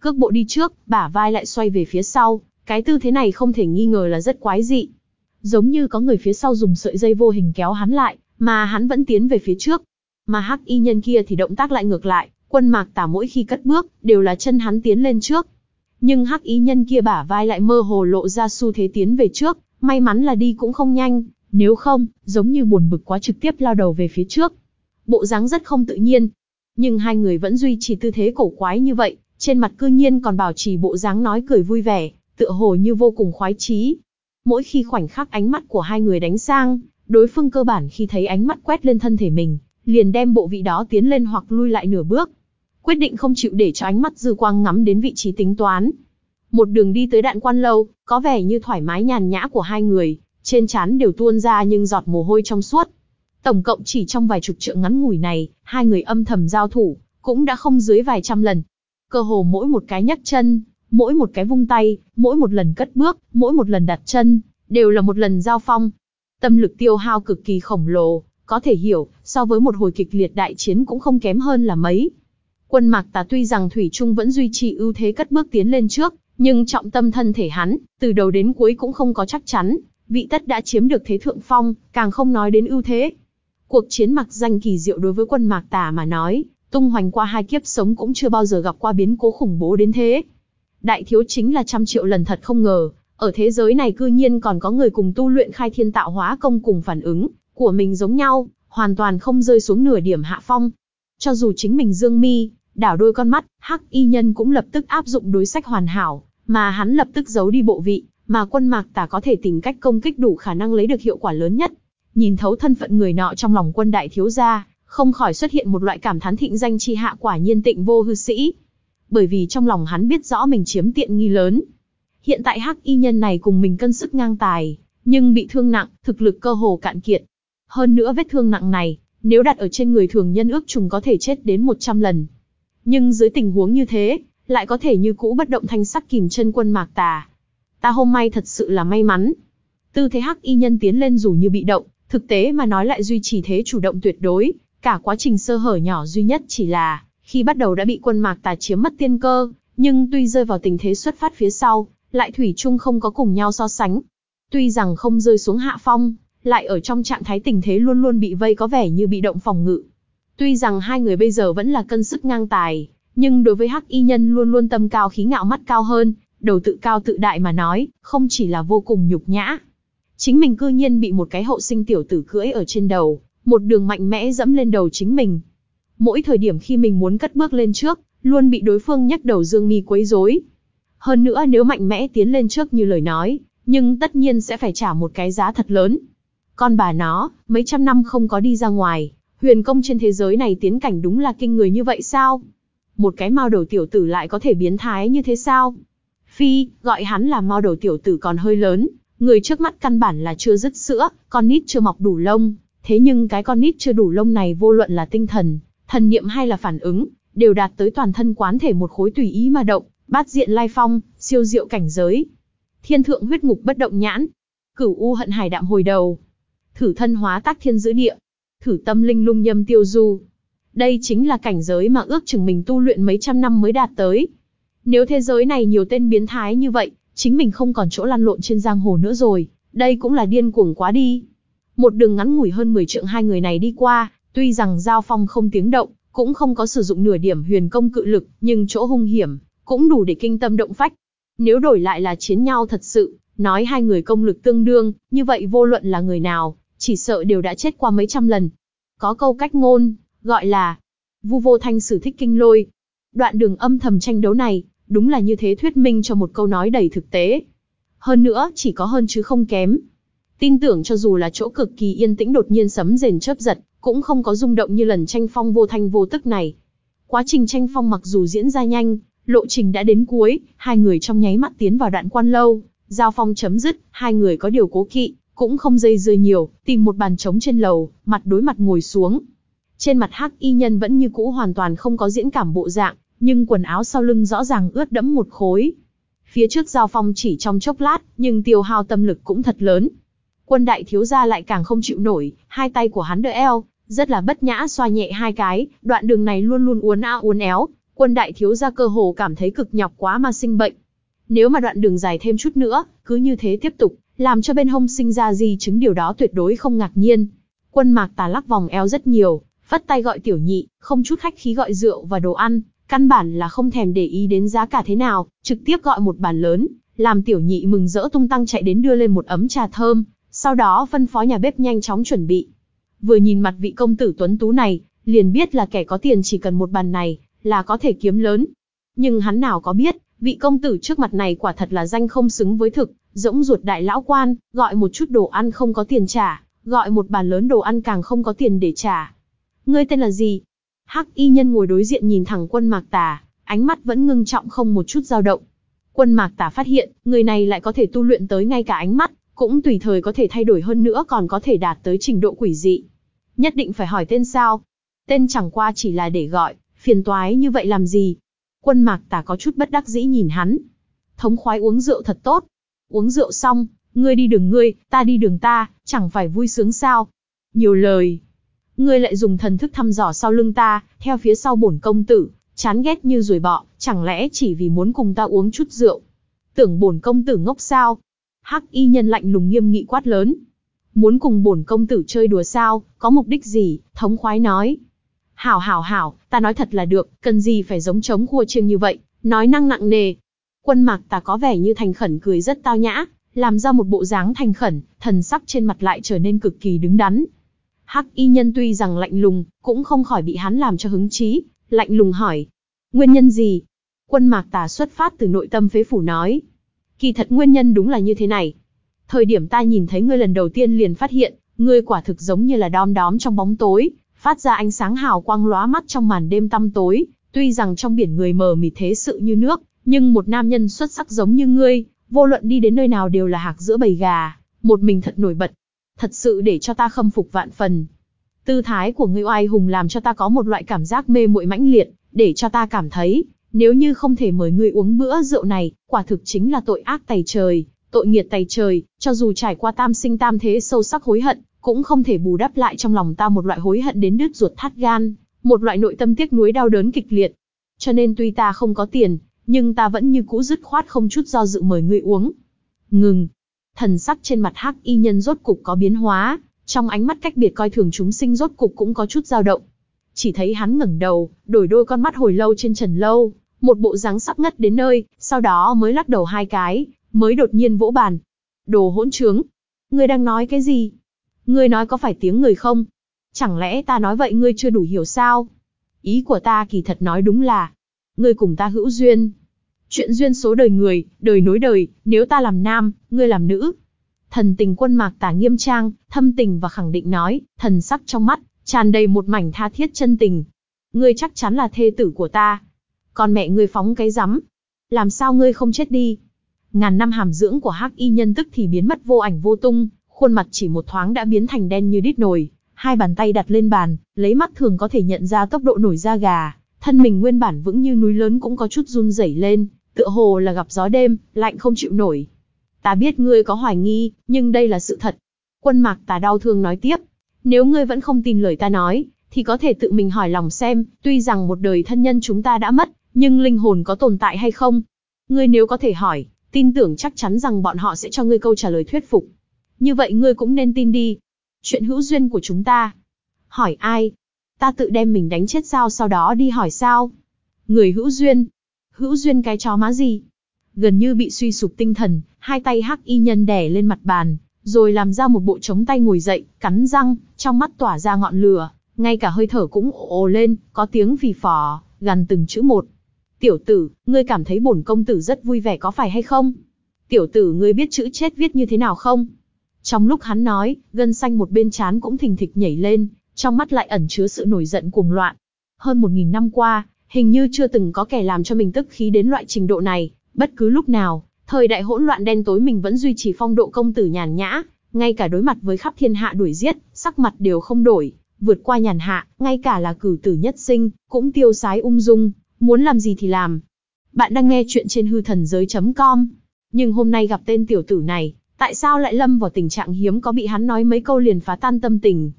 Cước bộ đi trước, bả vai lại xoay về phía sau, cái tư thế này không thể nghi ngờ là rất quái dị. Giống như có người phía sau dùng sợi dây vô hình kéo hắn lại, mà hắn vẫn tiến về phía trước. Mà hắc y nhân kia thì động tác lại ngược lại, quân mạc tà mỗi khi cất bước, đều là chân hắn tiến lên trước. Nhưng hắc y nhân kia bả vai lại mơ hồ lộ ra xu thế tiến về trước, may mắn là đi cũng không nhanh, nếu không, giống như buồn bực quá trực tiếp lao đầu về phía trước. Bộ dáng rất không tự nhiên. Nhưng hai người vẫn duy trì tư thế cổ quái như vậy, trên mặt cư nhiên còn bảo trì bộ dáng nói cười vui vẻ, tựa hồ như vô cùng khoái chí. Mỗi khi khoảnh khắc ánh mắt của hai người đánh sang, đối phương cơ bản khi thấy ánh mắt quét lên thân thể mình, liền đem bộ vị đó tiến lên hoặc lui lại nửa bước. Quyết định không chịu để cho ánh mắt dư quang ngắm đến vị trí tính toán. Một đường đi tới đạn quan lâu, có vẻ như thoải mái nhàn nhã của hai người, trên trán đều tuôn ra nhưng giọt mồ hôi trong suốt. Tổng cộng chỉ trong vài chục trượng ngắn ngủi này, hai người âm thầm giao thủ, cũng đã không dưới vài trăm lần. Cơ hồ mỗi một cái nhấc chân, mỗi một cái vung tay, mỗi một lần cất bước, mỗi một lần đặt chân, đều là một lần giao phong. Tâm lực tiêu hao cực kỳ khổng lồ, có thể hiểu, so với một hồi kịch liệt đại chiến cũng không kém hơn là mấy. Quân Mạc Tà tuy rằng Thủy Trung vẫn duy trì ưu thế cất bước tiến lên trước, nhưng trọng tâm thân thể hắn, từ đầu đến cuối cũng không có chắc chắn, vị tất đã chiếm được thế thượng phong, càng không nói đến ưu thế. Cuộc chiến mặc danh kỳ diệu đối với quân Mạc Tà mà nói, tung hoành qua hai kiếp sống cũng chưa bao giờ gặp qua biến cố khủng bố đến thế. Đại thiếu chính là trăm triệu lần thật không ngờ, ở thế giới này cư nhiên còn có người cùng tu luyện khai thiên tạo hóa công cùng phản ứng của mình giống nhau, hoàn toàn không rơi xuống nửa điểm hạ phong. Cho dù chính mình dương mi, đảo đôi con mắt, hắc y nhân cũng lập tức áp dụng đối sách hoàn hảo, mà hắn lập tức giấu đi bộ vị, mà quân mạc tả có thể tìm cách công kích đủ khả năng lấy được hiệu quả lớn nhất. Nhìn thấu thân phận người nọ trong lòng quân đại thiếu gia, không khỏi xuất hiện một loại cảm thán thịnh danh chi hạ quả nhiên tịnh vô hư sĩ. Bởi vì trong lòng hắn biết rõ mình chiếm tiện nghi lớn. Hiện tại hắc y nhân này cùng mình cân sức ngang tài, nhưng bị thương nặng, thực lực cơ hồ cạn kiệt. Hơn nữa vết thương nặng này, nếu đặt ở trên người thường nhân ước trùng có thể chết đến 100 lần. Nhưng dưới tình huống như thế, lại có thể như cũ bất động thanh sắc kìm chân quân mạc tà. Ta hôm nay thật sự là may mắn. Tư thế hắc y nhân tiến lên dù như bị động, thực tế mà nói lại duy trì thế chủ động tuyệt đối, cả quá trình sơ hở nhỏ duy nhất chỉ là, khi bắt đầu đã bị quân mạc tà chiếm mất tiên cơ, nhưng tuy rơi vào tình thế xuất phát phía sau, lại thủy chung không có cùng nhau so sánh. Tuy rằng không rơi xuống hạ phong, lại ở trong trạng thái tình thế luôn luôn bị vây có vẻ như bị động phòng ngự. Tuy rằng hai người bây giờ vẫn là cân sức ngang tài, nhưng đối với hắc y nhân luôn luôn tâm cao khí ngạo mắt cao hơn, đầu tự cao tự đại mà nói, không chỉ là vô cùng nhục nhã. Chính mình cư nhiên bị một cái hậu sinh tiểu tử cưỡi ở trên đầu, một đường mạnh mẽ dẫm lên đầu chính mình. Mỗi thời điểm khi mình muốn cất bước lên trước, luôn bị đối phương nhắc đầu dương mi quấy rối. Hơn nữa nếu mạnh mẽ tiến lên trước như lời nói, nhưng tất nhiên sẽ phải trả một cái giá thật lớn. Con bà nó, mấy trăm năm không có đi ra ngoài, huyền công trên thế giới này tiến cảnh đúng là kinh người như vậy sao? Một cái mao đầu tiểu tử lại có thể biến thái như thế sao? Phi, gọi hắn là mao đầu tiểu tử còn hơi lớn, người trước mắt căn bản là chưa dứt sữa, con nít chưa mọc đủ lông, thế nhưng cái con nít chưa đủ lông này vô luận là tinh thần, thần niệm hay là phản ứng, đều đạt tới toàn thân quán thể một khối tùy ý mà động, bát diện lai phong, siêu diệu cảnh giới. Thiên thượng huyết ngục bất động nhãn, cửu u hận hải đạm hồi đầu, thử thân hóa tác thiên giữ địa, thử tâm linh lung nhâm tiêu du. Đây chính là cảnh giới mà ước chừng mình tu luyện mấy trăm năm mới đạt tới. Nếu thế giới này nhiều tên biến thái như vậy, chính mình không còn chỗ lăn lộn trên giang hồ nữa rồi, đây cũng là điên cuồng quá đi. Một đường ngắn ngủi hơn 10 trượng hai người này đi qua, tuy rằng giao phong không tiếng động, cũng không có sử dụng nửa điểm huyền công cự lực, nhưng chỗ hung hiểm, cũng đủ để kinh tâm động phách. Nếu đổi lại là chiến nhau thật sự, nói hai người công lực tương đương, như vậy vô luận là người nào, chỉ sợ đều đã chết qua mấy trăm lần. Có câu cách ngôn, gọi là vu vô thanh sử thích kinh lôi. Đoạn đường âm thầm tranh đấu này, đúng là như thế thuyết minh cho một câu nói đầy thực tế. Hơn nữa, chỉ có hơn chứ không kém. Tin tưởng cho dù là chỗ cực kỳ yên tĩnh đột nhiên sấm rền chớp giật, cũng không có rung động như lần tranh phong vô thanh vô tức này. Quá trình tranh phong mặc dù diễn ra nhanh, lộ trình đã đến cuối, hai người trong nháy mắt tiến vào đoạn quan lâu, giao phong chấm dứt, hai người có điều cố kỵ, cũng không dây dưa nhiều, tìm một bàn trống trên lầu, mặt đối mặt ngồi xuống. Trên mặt hắc y nhân vẫn như cũ hoàn toàn không có diễn cảm bộ dạng, nhưng quần áo sau lưng rõ ràng ướt đẫm một khối. Phía trước giao phong chỉ trong chốc lát, nhưng tiêu hao tâm lực cũng thật lớn. Quân đại thiếu gia lại càng không chịu nổi, hai tay của hắn đỡ eo, rất là bất nhã xoa nhẹ hai cái, đoạn đường này luôn luôn uốn a uốn éo, quân đại thiếu gia cơ hồ cảm thấy cực nhọc quá mà sinh bệnh. Nếu mà đoạn đường dài thêm chút nữa, cứ như thế tiếp tục, làm cho bên hông sinh ra di chứng điều đó tuyệt đối không ngạc nhiên. Quân mạc tà lắc vòng eo rất nhiều, vắt tay gọi tiểu nhị, không chút khách khí gọi rượu và đồ ăn, căn bản là không thèm để ý đến giá cả thế nào, trực tiếp gọi một bàn lớn, làm tiểu nhị mừng rỡ tung tăng chạy đến đưa lên một ấm trà thơm, sau đó phân phó nhà bếp nhanh chóng chuẩn bị. Vừa nhìn mặt vị công tử tuấn tú này, liền biết là kẻ có tiền chỉ cần một bàn này, là có thể kiếm lớn. Nhưng hắn nào có biết, vị công tử trước mặt này quả thật là danh không xứng với thực, rỗng ruột đại lão quan, gọi một chút đồ ăn không có tiền trả, gọi một bàn lớn đồ ăn càng không có tiền để trả. Ngươi tên là gì? Hắc y nhân ngồi đối diện nhìn thẳng quân mạc tà, ánh mắt vẫn ngưng trọng không một chút dao động. Quân mạc tà phát hiện, người này lại có thể tu luyện tới ngay cả ánh mắt, cũng tùy thời có thể thay đổi hơn nữa còn có thể đạt tới trình độ quỷ dị. Nhất định phải hỏi tên sao? Tên chẳng qua chỉ là để gọi, phiền toái như vậy làm gì? Quân mạc tà có chút bất đắc dĩ nhìn hắn. Thống khoái uống rượu thật tốt, Uống rượu xong, ngươi đi đường ngươi, ta đi đường ta, chẳng phải vui sướng sao? Nhiều lời. Ngươi lại dùng thần thức thăm dò sau lưng ta, theo phía sau bổn công tử, chán ghét như ruồi bọ, chẳng lẽ chỉ vì muốn cùng ta uống chút rượu? Tưởng bổn công tử ngốc sao? Hắc y nhân lạnh lùng nghiêm nghị quát lớn. Muốn cùng bổn công tử chơi đùa sao, có mục đích gì, thống khoái nói. Hảo hảo hảo, ta nói thật là được, cần gì phải giống chống khua trương như vậy, nói năng nặng nề, Quân mạc ta có vẻ như thành khẩn cười rất tao nhã, làm ra một bộ dáng thành khẩn, thần sắc trên mặt lại trở nên cực kỳ đứng đắn. Hắc y nhân tuy rằng lạnh lùng, cũng không khỏi bị hắn làm cho hứng chí, lạnh lùng hỏi. Nguyên nhân gì? Quân mạc tà xuất phát từ nội tâm phế phủ nói. Kỳ thật nguyên nhân đúng là như thế này. Thời điểm ta nhìn thấy ngươi lần đầu tiên liền phát hiện, ngươi quả thực giống như là đom đóm trong bóng tối, phát ra ánh sáng hào quang lóa mắt trong màn đêm tăm tối, tuy rằng trong biển người mờ mịt thế sự như nước, nhưng một nam nhân xuất sắc giống như ngươi, vô luận đi đến nơi nào đều là hạc giữa bầy gà, một mình thật nổi bật. Thật sự để cho ta khâm phục vạn phần. Tư thái của ngươi oai hùng làm cho ta có một loại cảm giác mê muội mãnh liệt, để cho ta cảm thấy, nếu như không thể mời ngươi uống bữa rượu này, quả thực chính là tội ác tày trời, tội nghiệt tày trời, cho dù trải qua tam sinh tam thế sâu sắc hối hận, cũng không thể bù đắp lại trong lòng ta một loại hối hận đến đứt ruột thắt gan, một loại nội tâm tiếc nuối đau đớn kịch liệt. Cho nên tuy ta không có tiền, nhưng ta vẫn như cũ dứt khoát không chút do dự mời ngươi uống. Ngừng. Thần sắc trên mặt hắc y nhân rốt cục có biến hóa, trong ánh mắt cách biệt coi thường chúng sinh rốt cục cũng có chút dao động. Chỉ thấy hắn ngẩng đầu, đổi đôi con mắt hồi lâu trên trần lâu, một bộ dáng sắp ngất đến nơi, sau đó mới lắc đầu hai cái, mới đột nhiên vỗ bàn. Đồ hỗn trướng! Ngươi đang nói cái gì? Ngươi nói có phải tiếng người không? Chẳng lẽ ta nói vậy ngươi chưa đủ hiểu sao? Ý của ta kỳ thật nói đúng là, ngươi cùng ta hữu duyên. Chuyện duyên số đời người, đời nối đời, nếu ta làm nam, ngươi làm nữ. Thần tình quân mạc tả nghiêm trang, thâm tình và khẳng định nói, thần sắc trong mắt, tràn đầy một mảnh tha thiết chân tình. Ngươi chắc chắn là thê tử của ta. Còn mẹ ngươi phóng cái rắm. Làm sao ngươi không chết đi? Ngàn năm hàm dưỡng của hắc y nhân tức thì biến mất vô ảnh vô tung, khuôn mặt chỉ một thoáng đã biến thành đen như đít nồi, hai bàn tay đặt lên bàn, lấy mắt thường có thể nhận ra tốc độ nổi da gà, thân mình nguyên bản vững như núi lớn cũng có chút run rẩy lên, tựa hồ là gặp gió đêm, lạnh không chịu nổi. Ta biết ngươi có hoài nghi, nhưng đây là sự thật. Quân mạc tà đau thương nói tiếp. Nếu ngươi vẫn không tin lời ta nói, thì có thể tự mình hỏi lòng xem, tuy rằng một đời thân nhân chúng ta đã mất, nhưng linh hồn có tồn tại hay không? Ngươi nếu có thể hỏi, tin tưởng chắc chắn rằng bọn họ sẽ cho ngươi câu trả lời thuyết phục. Như vậy ngươi cũng nên tin đi. Chuyện hữu duyên của chúng ta. Hỏi ai? Ta tự đem mình đánh chết sao sau đó đi hỏi sao? Người hữu duyên. Hữu duyên cái chó má gì? Gần như bị suy sụp tinh thần, hai tay hắc y nhân đè lên mặt bàn, rồi làm ra một bộ chống tay ngồi dậy, cắn răng, trong mắt tỏa ra ngọn lửa, ngay cả hơi thở cũng ồ, ồ lên, có tiếng phì phò, gần từng chữ một. Tiểu tử, ngươi cảm thấy bổn công tử rất vui vẻ có phải hay không? Tiểu tử ngươi biết chữ chết viết như thế nào không? Trong lúc hắn nói, gân xanh một bên chán cũng thình thịch nhảy lên, trong mắt lại ẩn chứa sự nổi giận cuồng loạn. Hơn một nghìn năm qua, hình như chưa từng có kẻ làm cho mình tức khí đến loại trình độ này, bất cứ lúc nào, thời đại hỗn loạn đen tối mình vẫn duy trì phong độ công tử nhàn nhã, ngay cả đối mặt với khắp thiên hạ đuổi giết, sắc mặt đều không đổi, vượt qua nhàn hạ, ngay cả là cử tử nhất sinh, cũng tiêu sái ung dung, muốn làm gì thì làm. Bạn đang nghe chuyện trên hư thần giới.com, nhưng hôm nay gặp tên tiểu tử này, tại sao lại lâm vào tình trạng hiếm có bị hắn nói mấy câu liền phá tan tâm tình.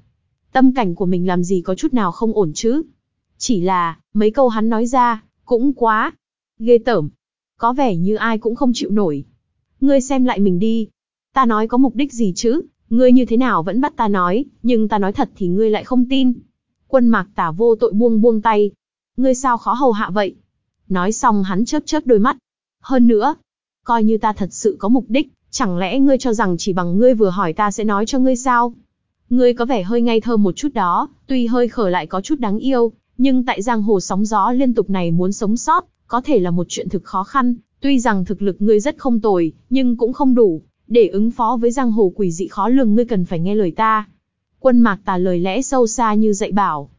Tâm cảnh của mình làm gì có chút nào không ổn chứ. Chỉ là, mấy câu hắn nói ra, cũng quá. Ghê tởm. Có vẻ như ai cũng không chịu nổi. Ngươi xem lại mình đi. Ta nói có mục đích gì chứ, ngươi như thế nào vẫn bắt ta nói, nhưng ta nói thật thì ngươi lại không tin. Quân mạc tả vô tội buông buông tay. Ngươi sao khó hầu hạ vậy? Nói xong hắn chớp chớp đôi mắt. Hơn nữa, coi như ta thật sự có mục đích, chẳng lẽ ngươi cho rằng chỉ bằng ngươi vừa hỏi ta sẽ nói cho ngươi sao? Ngươi có vẻ hơi ngây thơ một chút đó, tuy hơi khở lại có chút đáng yêu, nhưng tại giang hồ sóng gió liên tục này muốn sống sót, có thể là một chuyện thực khó khăn, tuy rằng thực lực ngươi rất không tồi, nhưng cũng không đủ, để ứng phó với giang hồ quỷ dị khó lường ngươi cần phải nghe lời ta. Quân mạc tà lời lẽ sâu xa như dạy bảo.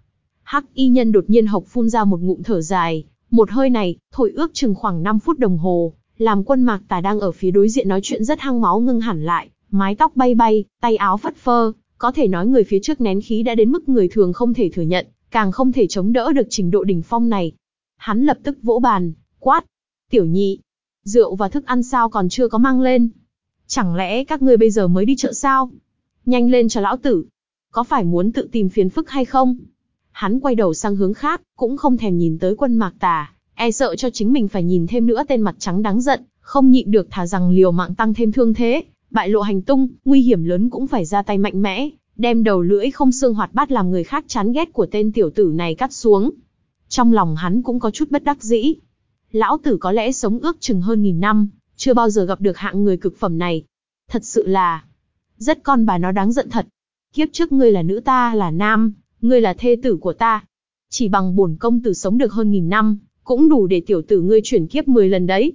Hắc y nhân đột nhiên hộc phun ra một ngụm thở dài, một hơi này, thổi ước chừng khoảng 5 phút đồng hồ, làm quân mạc tà đang ở phía đối diện nói chuyện rất hăng máu ngưng hẳn lại, mái tóc bay bay, tay áo phất phơ, có thể nói người phía trước nén khí đã đến mức người thường không thể thừa nhận, càng không thể chống đỡ được trình độ đỉnh phong này. Hắn lập tức vỗ bàn, quát. Tiểu nhị, rượu và thức ăn sao còn chưa có mang lên? Chẳng lẽ các ngươi bây giờ mới đi chợ sao? Nhanh lên cho lão tử. Có phải muốn tự tìm phiền phức hay không? Hắn quay đầu sang hướng khác, cũng không thèm nhìn tới quân mạc tà, e sợ cho chính mình phải nhìn thêm nữa tên mặt trắng đáng giận, không nhịn được thả rằng liều mạng tăng thêm thương thế, bại lộ hành tung, nguy hiểm lớn cũng phải ra tay mạnh mẽ, đem đầu lưỡi không xương hoạt bát làm người khác chán ghét của tên tiểu tử này cắt xuống. Trong lòng hắn cũng có chút bất đắc dĩ. Lão tử có lẽ sống ước chừng hơn nghìn năm, chưa bao giờ gặp được hạng người cực phẩm này. Thật sự là, rất con bà nó đáng giận thật. Kiếp trước ngươi là nữ ta là nam, ngươi là thê tử của ta. Chỉ bằng bổn công tử sống được hơn nghìn năm, cũng đủ để tiểu tử ngươi chuyển kiếp 10 lần đấy.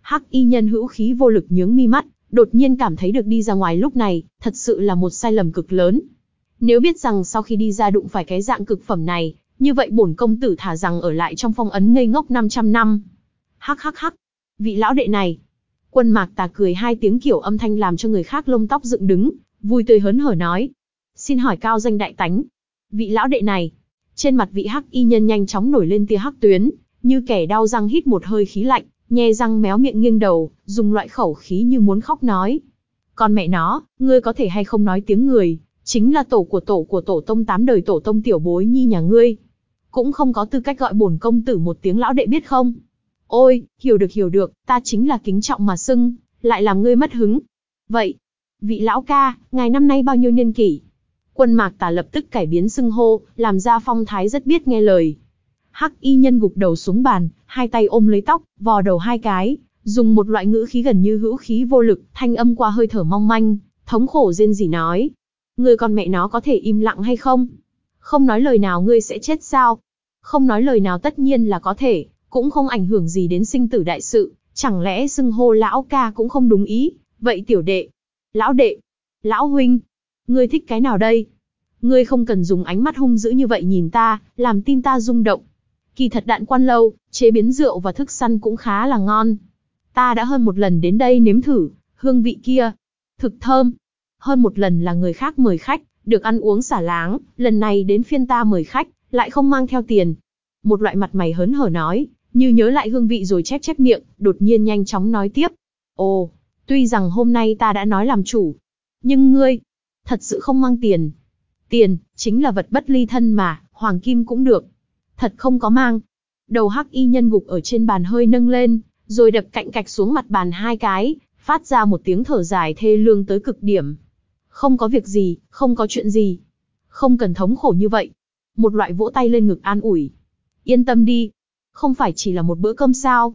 Hắc y nhân hữu khí vô lực nhướng mi mắt, đột nhiên cảm thấy được đi ra ngoài lúc này, thật sự là một sai lầm cực lớn. Nếu biết rằng sau khi đi ra đụng phải cái dạng cực phẩm này, như vậy bổn công tử thả rằng ở lại trong phong ấn ngây ngốc 500 năm. Hắc hắc hắc, vị lão đệ này. Quân mạc tà cười hai tiếng kiểu âm thanh làm cho người khác lông tóc dựng đứng, vui tươi hớn hở nói. Xin hỏi cao danh đại tánh. Vị lão đệ này. Trên mặt vị hắc y nhân nhanh chóng nổi lên tia hắc tuyến, như kẻ đau răng hít một hơi khí lạnh, nhe răng méo miệng nghiêng đầu, dùng loại khẩu khí như muốn khóc nói. Con mẹ nó, ngươi có thể hay không nói tiếng người, chính là tổ của tổ của tổ tông tám đời tổ tông tiểu bối nhi nhà ngươi. Cũng không có tư cách gọi bổn công tử một tiếng lão đệ biết không? Ôi, hiểu được hiểu được, ta chính là kính trọng mà xưng, lại làm ngươi mất hứng. Vậy, vị lão ca, ngài năm nay bao nhiêu niên kỷ? Quân mạc tà lập tức cải biến xưng hô, làm ra phong thái rất biết nghe lời. Hắc y nhân gục đầu xuống bàn, hai tay ôm lấy tóc, vò đầu hai cái, dùng một loại ngữ khí gần như hữu khí vô lực, thanh âm qua hơi thở mong manh, thống khổ rên rỉ nói. Ngươi con mẹ nó có thể im lặng hay không? Không nói lời nào ngươi sẽ chết sao? Không nói lời nào tất nhiên là có thể, cũng không ảnh hưởng gì đến sinh tử đại sự, chẳng lẽ xưng hô lão ca cũng không đúng ý, vậy tiểu đệ, lão đệ, lão huynh, ngươi thích cái nào đây? Ngươi không cần dùng ánh mắt hung dữ như vậy nhìn ta, làm tin ta rung động. Kỳ thật đạn quan lâu, chế biến rượu và thức săn cũng khá là ngon. Ta đã hơn một lần đến đây nếm thử, hương vị kia, thực thơm. Hơn một lần là người khác mời khách, được ăn uống xả láng, lần này đến phiên ta mời khách, lại không mang theo tiền. Một loại mặt mày hớn hở nói, như nhớ lại hương vị rồi chép chép miệng, đột nhiên nhanh chóng nói tiếp. Ồ, tuy rằng hôm nay ta đã nói làm chủ, nhưng ngươi, thật sự không mang tiền. Tiền, chính là vật bất ly thân mà, hoàng kim cũng được. Thật không có mang. Đầu hắc y nhân gục ở trên bàn hơi nâng lên, rồi đập cạnh cạch xuống mặt bàn hai cái, phát ra một tiếng thở dài thê lương tới cực điểm. Không có việc gì, không có chuyện gì. Không cần thống khổ như vậy. Một loại vỗ tay lên ngực an ủi. Yên tâm đi. Không phải chỉ là một bữa cơm sao.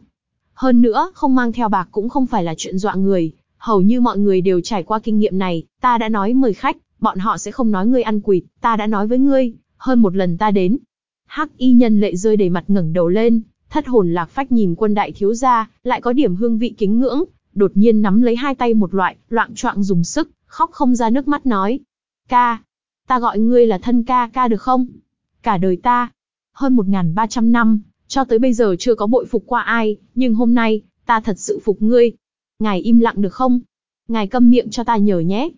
Hơn nữa, không mang theo bạc cũng không phải là chuyện dọa người. Hầu như mọi người đều trải qua kinh nghiệm này, ta đã nói mời khách, bọn họ sẽ không nói ngươi ăn quỵt, ta đã nói với ngươi, hơn một lần ta đến. Hắc y nhân lệ rơi đầy mặt ngẩng đầu lên, thất hồn lạc phách nhìn quân đại thiếu gia, lại có điểm hương vị kính ngưỡng, đột nhiên nắm lấy hai tay một loại, loạn choạng dùng sức, khóc không ra nước mắt nói. Ca, ta gọi ngươi là thân ca ca được không? Cả đời ta, hơn 1.300 năm, cho tới bây giờ chưa có bội phục qua ai, nhưng hôm nay, ta thật sự phục ngươi. Ngài im lặng được không? Ngài câm miệng cho ta nhờ nhé.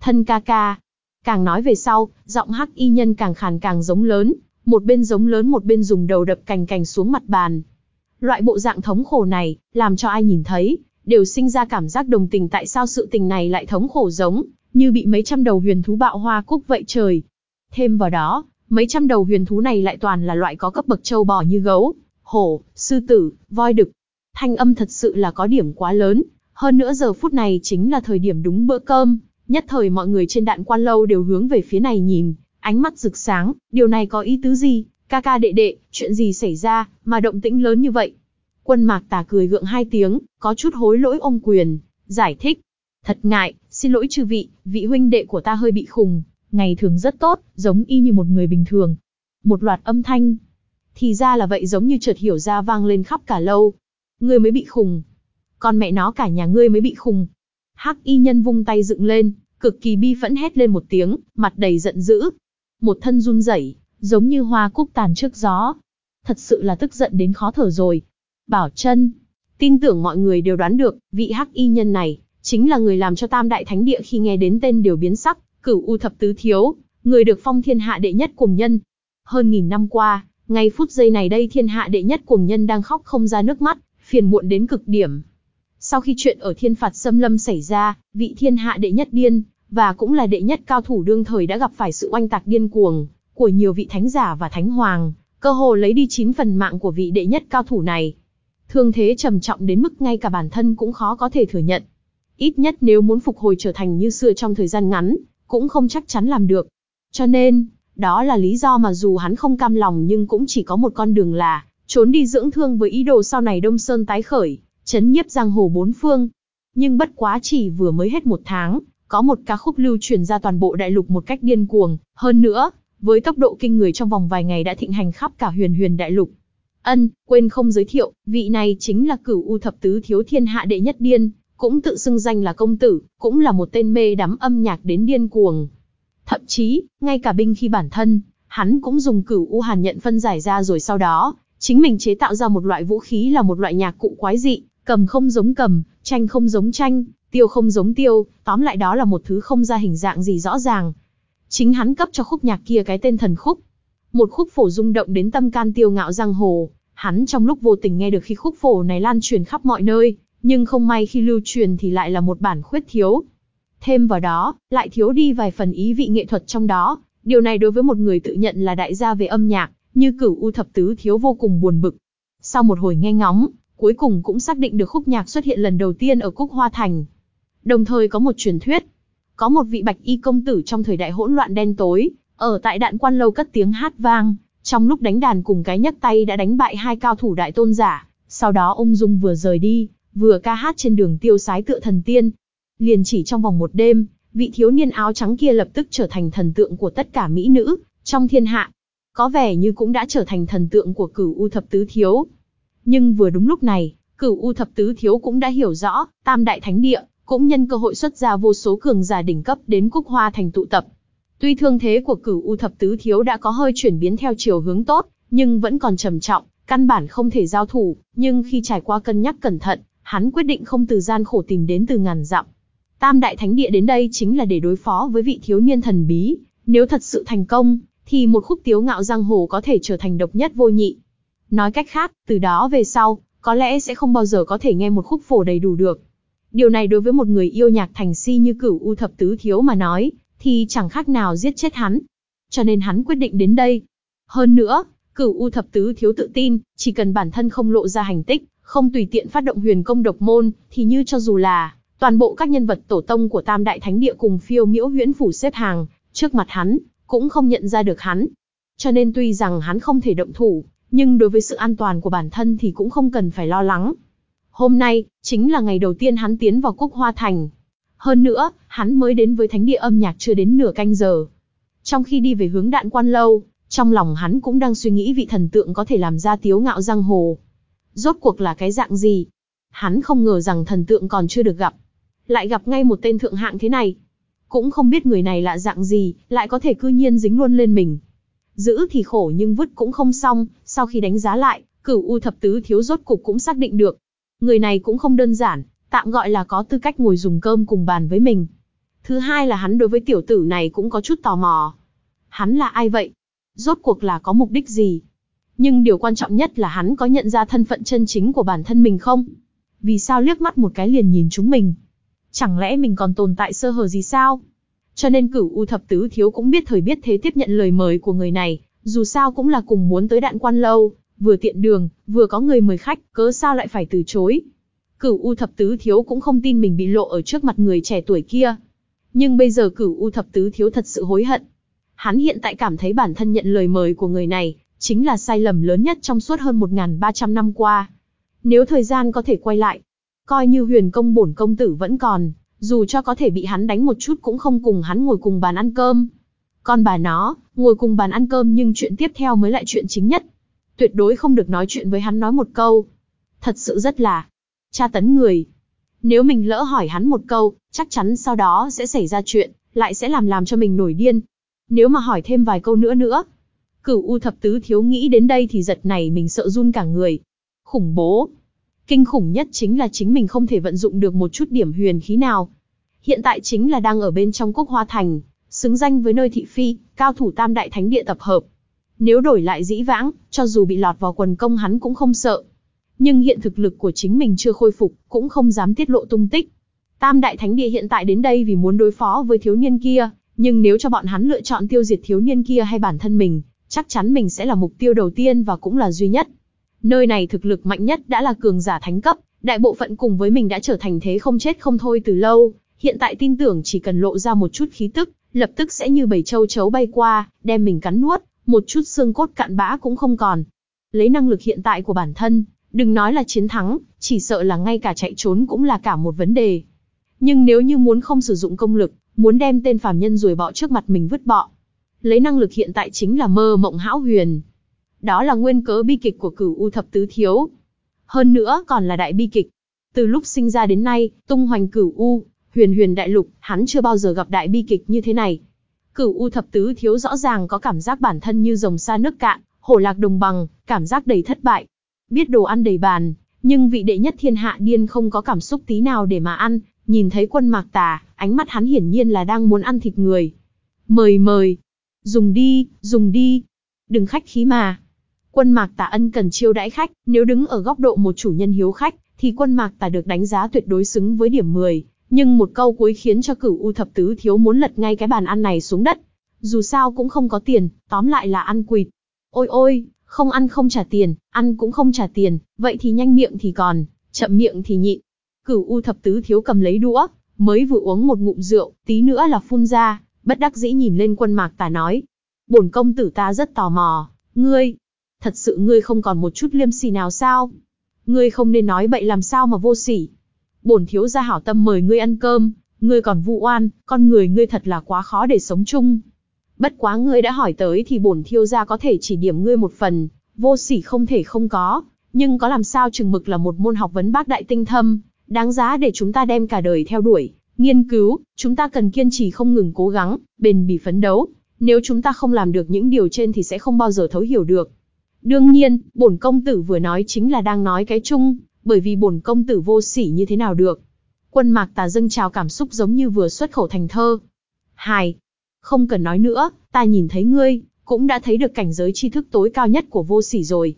Thân ca ca. Càng nói về sau, giọng hắc y nhân càng khàn càng giống lớn, một bên giống lớn một bên dùng đầu đập cành cành xuống mặt bàn. Loại bộ dạng thống khổ này, làm cho ai nhìn thấy, đều sinh ra cảm giác đồng tình tại sao sự tình này lại thống khổ giống, như bị mấy trăm đầu huyền thú bạo hoa cúc vậy trời. Thêm vào đó, mấy trăm đầu huyền thú này lại toàn là loại có cấp bậc châu bò như gấu, hổ, sư tử, voi đực. Thanh âm thật sự là có điểm quá lớn, hơn nữa giờ phút này chính là thời điểm đúng bữa cơm, nhất thời mọi người trên đạn quan lâu đều hướng về phía này nhìn, ánh mắt rực sáng, điều này có ý tứ gì, ca ca đệ đệ, chuyện gì xảy ra, mà động tĩnh lớn như vậy. Quân mạc tà cười gượng hai tiếng, có chút hối lỗi ông quyền, giải thích. Thật ngại, xin lỗi chư vị, vị huynh đệ của ta hơi bị khùng, ngày thường rất tốt, giống y như một người bình thường. Một loạt âm thanh. Thì ra là vậy giống như chợt hiểu ra vang lên khắp cả lâu. Ngươi mới bị khùng. Con mẹ nó cả nhà ngươi mới bị khùng. Hắc y nhân vung tay dựng lên, cực kỳ bi phẫn hét lên một tiếng, mặt đầy giận dữ. Một thân run rẩy, giống như hoa cúc tàn trước gió. Thật sự là tức giận đến khó thở rồi. Bảo chân, tin tưởng mọi người đều đoán được, vị hắc y nhân này, chính là người làm cho tam đại thánh địa khi nghe đến tên đều biến sắc, cửu u thập tứ thiếu, người được phong thiên hạ đệ nhất cùng nhân. Hơn nghìn năm qua, ngay phút giây này đây thiên hạ đệ nhất cùng nhân đang khóc không ra nước mắt, phiền muộn đến cực điểm. Sau khi chuyện ở thiên phạt xâm lâm xảy ra, vị thiên hạ đệ nhất điên, và cũng là đệ nhất cao thủ đương thời đã gặp phải sự oanh tạc điên cuồng, của nhiều vị thánh giả và thánh hoàng, cơ hồ lấy đi 9 phần mạng của vị đệ nhất cao thủ này. Thương thế trầm trọng đến mức ngay cả bản thân cũng khó có thể thừa nhận. Ít nhất nếu muốn phục hồi trở thành như xưa trong thời gian ngắn, cũng không chắc chắn làm được. Cho nên, đó là lý do mà dù hắn không cam lòng nhưng cũng chỉ có một con đường là trốn đi dưỡng thương với ý đồ sau này Đông Sơn tái khởi, chấn nhiếp giang hồ bốn phương. Nhưng bất quá chỉ vừa mới hết một tháng, có một ca khúc lưu truyền ra toàn bộ đại lục một cách điên cuồng, hơn nữa, với tốc độ kinh người trong vòng vài ngày đã thịnh hành khắp cả huyền huyền đại lục. Ân, quên không giới thiệu, vị này chính là cửu u thập tứ thiếu thiên hạ đệ nhất điên, cũng tự xưng danh là công tử, cũng là một tên mê đắm âm nhạc đến điên cuồng. Thậm chí, ngay cả binh khi bản thân, hắn cũng dùng cửu u hàn nhận phân giải ra rồi sau đó, chính mình chế tạo ra một loại vũ khí là một loại nhạc cụ quái dị, cầm không giống cầm, tranh không giống tranh, tiêu không giống tiêu, tóm lại đó là một thứ không ra hình dạng gì rõ ràng. Chính hắn cấp cho khúc nhạc kia cái tên thần khúc. Một khúc phổ rung động đến tâm can tiêu ngạo giang hồ, hắn trong lúc vô tình nghe được khi khúc phổ này lan truyền khắp mọi nơi, nhưng không may khi lưu truyền thì lại là một bản khuyết thiếu. Thêm vào đó, lại thiếu đi vài phần ý vị nghệ thuật trong đó, điều này đối với một người tự nhận là đại gia về âm nhạc, như cửu u thập tứ thiếu vô cùng buồn bực. Sau một hồi nghe ngóng, cuối cùng cũng xác định được khúc nhạc xuất hiện lần đầu tiên ở Cúc Hoa Thành. Đồng thời có một truyền thuyết, có một vị bạch y công tử trong thời đại hỗn loạn đen tối, ở tại đạn quan lâu cất tiếng hát vang, trong lúc đánh đàn cùng cái nhấc tay đã đánh bại hai cao thủ đại tôn giả, sau đó ung dung vừa rời đi, vừa ca hát trên đường tiêu sái tựa thần tiên. Liền chỉ trong vòng một đêm, vị thiếu niên áo trắng kia lập tức trở thành thần tượng của tất cả mỹ nữ, trong thiên hạ. Có vẻ như cũng đã trở thành thần tượng của cửu U thập tứ thiếu. Nhưng vừa đúng lúc này, cửu U thập tứ thiếu cũng đã hiểu rõ, tam đại thánh địa, cũng nhân cơ hội xuất ra vô số cường giả đỉnh cấp đến Cúc Hoa thành tụ tập. Tuy thương thế của cửu U thập tứ thiếu đã có hơi chuyển biến theo chiều hướng tốt, nhưng vẫn còn trầm trọng, căn bản không thể giao thủ, nhưng khi trải qua cân nhắc cẩn thận, hắn quyết định không từ gian khổ tìm đến từ ngàn dặm. Tam đại thánh địa đến đây chính là để đối phó với vị thiếu niên thần bí, nếu thật sự thành công, thì một khúc tiếu ngạo giang hồ có thể trở thành độc nhất vô nhị. Nói cách khác, từ đó về sau, có lẽ sẽ không bao giờ có thể nghe một khúc phổ đầy đủ được. Điều này đối với một người yêu nhạc thành si như cửu u thập tứ thiếu mà nói, thì chẳng khác nào giết chết hắn. Cho nên hắn quyết định đến đây. Hơn nữa, cửu u thập tứ thiếu tự tin, chỉ cần bản thân không lộ ra hành tích, không tùy tiện phát động huyền công độc môn, thì như cho dù là toàn bộ các nhân vật tổ tông của Tam Đại Thánh Địa cùng phiêu miễu huyễn phủ xếp hàng, trước mặt hắn, cũng không nhận ra được hắn. Cho nên tuy rằng hắn không thể động thủ, nhưng đối với sự an toàn của bản thân thì cũng không cần phải lo lắng. Hôm nay, chính là ngày đầu tiên hắn tiến vào Cúc Hoa Thành. Hơn nữa, hắn mới đến với thánh địa âm nhạc chưa đến nửa canh giờ. Trong khi đi về hướng đạn quan lâu, trong lòng hắn cũng đang suy nghĩ vị thần tượng có thể làm ra tiếu ngạo giang hồ. Rốt cuộc là cái dạng gì? Hắn không ngờ rằng thần tượng còn chưa được gặp. Lại gặp ngay một tên thượng hạng thế này. Cũng không biết người này là dạng gì, lại có thể cư nhiên dính luôn lên mình. Giữ thì khổ nhưng vứt cũng không xong, sau khi đánh giá lại, cửu u thập tứ thiếu rốt cục cũng xác định được. Người này cũng không đơn giản, tạm gọi là có tư cách ngồi dùng cơm cùng bàn với mình. Thứ hai là hắn đối với tiểu tử này cũng có chút tò mò. Hắn là ai vậy? Rốt cuộc là có mục đích gì? Nhưng điều quan trọng nhất là hắn có nhận ra thân phận chân chính của bản thân mình không? Vì sao liếc mắt một cái liền nhìn chúng mình? Chẳng lẽ mình còn tồn tại sơ hở gì sao? Cho nên cửu U thập tứ thiếu cũng biết thời biết thế tiếp nhận lời mời của người này, dù sao cũng là cùng muốn tới đạn quan lâu, vừa tiện đường, vừa có người mời khách, cớ sao lại phải từ chối. Cửu U thập tứ thiếu cũng không tin mình bị lộ ở trước mặt người trẻ tuổi kia. Nhưng bây giờ cửu U thập tứ thiếu thật sự hối hận. Hắn hiện tại cảm thấy bản thân nhận lời mời của người này, chính là sai lầm lớn nhất trong suốt hơn 1.300 năm qua. Nếu thời gian có thể quay lại, coi như huyền công bổn công tử vẫn còn, dù cho có thể bị hắn đánh một chút cũng không cùng hắn ngồi cùng bàn ăn cơm. Con bà nó, ngồi cùng bàn ăn cơm nhưng chuyện tiếp theo mới lại chuyện chính nhất. Tuyệt đối không được nói chuyện với hắn nói một câu. Thật sự rất là tra tấn người. Nếu mình lỡ hỏi hắn một câu, chắc chắn sau đó sẽ xảy ra chuyện, lại sẽ làm làm cho mình nổi điên. Nếu mà hỏi thêm vài câu nữa nữa, Cửu U thập tứ thiếu nghĩ đến đây thì giật này mình sợ run cả người. Khủng bố. Kinh khủng nhất chính là chính mình không thể vận dụng được một chút điểm huyền khí nào. Hiện tại chính là đang ở bên trong quốc hoa thành, xứng danh với nơi thị phi, cao thủ tam đại thánh địa tập hợp. Nếu đổi lại dĩ vãng, cho dù bị lọt vào quần công hắn cũng không sợ. Nhưng hiện thực lực của chính mình chưa khôi phục, cũng không dám tiết lộ tung tích. Tam đại thánh địa hiện tại đến đây vì muốn đối phó với thiếu niên kia, nhưng nếu cho bọn hắn lựa chọn tiêu diệt thiếu niên kia hay bản thân mình, chắc chắn mình sẽ là mục tiêu đầu tiên và cũng là duy nhất. Nơi này thực lực mạnh nhất đã là cường giả thánh cấp, đại bộ phận cùng với mình đã trở thành thế không chết không thôi từ lâu, hiện tại tin tưởng chỉ cần lộ ra một chút khí tức, lập tức sẽ như bầy châu chấu bay qua, đem mình cắn nuốt, một chút xương cốt cạn bã cũng không còn. Lấy năng lực hiện tại của bản thân, đừng nói là chiến thắng, chỉ sợ là ngay cả chạy trốn cũng là cả một vấn đề. Nhưng nếu như muốn không sử dụng công lực, muốn đem tên phàm nhân rồi bọ trước mặt mình vứt bỏ. Lấy năng lực hiện tại chính là mơ mộng hão huyền. Đó là nguyên cớ bi kịch của cửu U thập tứ thiếu. Hơn nữa còn là đại bi kịch. Từ lúc sinh ra đến nay, tung hoành cửu U, huyền huyền đại lục, hắn chưa bao giờ gặp đại bi kịch như thế này. Cửu U thập tứ thiếu rõ ràng có cảm giác bản thân như rồng xa nước cạn, hổ lạc đồng bằng, cảm giác đầy thất bại. Biết đồ ăn đầy bàn, nhưng vị đệ nhất thiên hạ điên không có cảm xúc tí nào để mà ăn, nhìn thấy quân mạc tà, ánh mắt hắn hiển nhiên là đang muốn ăn thịt người. Mời mời, dùng đi, dùng đi, đừng khách khí mà. Quân mạc tà ân cần chiêu đãi khách, nếu đứng ở góc độ một chủ nhân hiếu khách, thì quân mạc tà được đánh giá tuyệt đối xứng với điểm 10, nhưng một câu cuối khiến cho cửu u thập tứ thiếu muốn lật ngay cái bàn ăn này xuống đất. Dù sao cũng không có tiền, tóm lại là ăn quỵt. Ôi ôi, không ăn không trả tiền, ăn cũng không trả tiền, vậy thì nhanh miệng thì còn, chậm miệng thì nhịn. Cửu U thập tứ thiếu cầm lấy đũa, mới vừa uống một ngụm rượu, tí nữa là phun ra, bất đắc dĩ nhìn lên quân mạc tà nói. Bổn công tử ta rất tò mò, ngươi, thật sự ngươi không còn một chút liêm sỉ nào sao? Ngươi không nên nói bậy làm sao mà vô sỉ. Bổn thiếu gia hảo tâm mời ngươi ăn cơm, ngươi còn vụ oan, con người ngươi thật là quá khó để sống chung. Bất quá ngươi đã hỏi tới thì bổn thiếu gia có thể chỉ điểm ngươi một phần, vô sỉ không thể không có, nhưng có làm sao chừng mực là một môn học vấn bác đại tinh thâm, đáng giá để chúng ta đem cả đời theo đuổi, nghiên cứu, chúng ta cần kiên trì không ngừng cố gắng, bền bỉ phấn đấu, nếu chúng ta không làm được những điều trên thì sẽ không bao giờ thấu hiểu được. Đương nhiên, bổn công tử vừa nói chính là đang nói cái chung, bởi vì bổn công tử vô sỉ như thế nào được. Quân mạc tà dâng trào cảm xúc giống như vừa xuất khẩu thành thơ. Hài, không cần nói nữa, ta nhìn thấy ngươi, cũng đã thấy được cảnh giới tri thức tối cao nhất của vô sỉ rồi.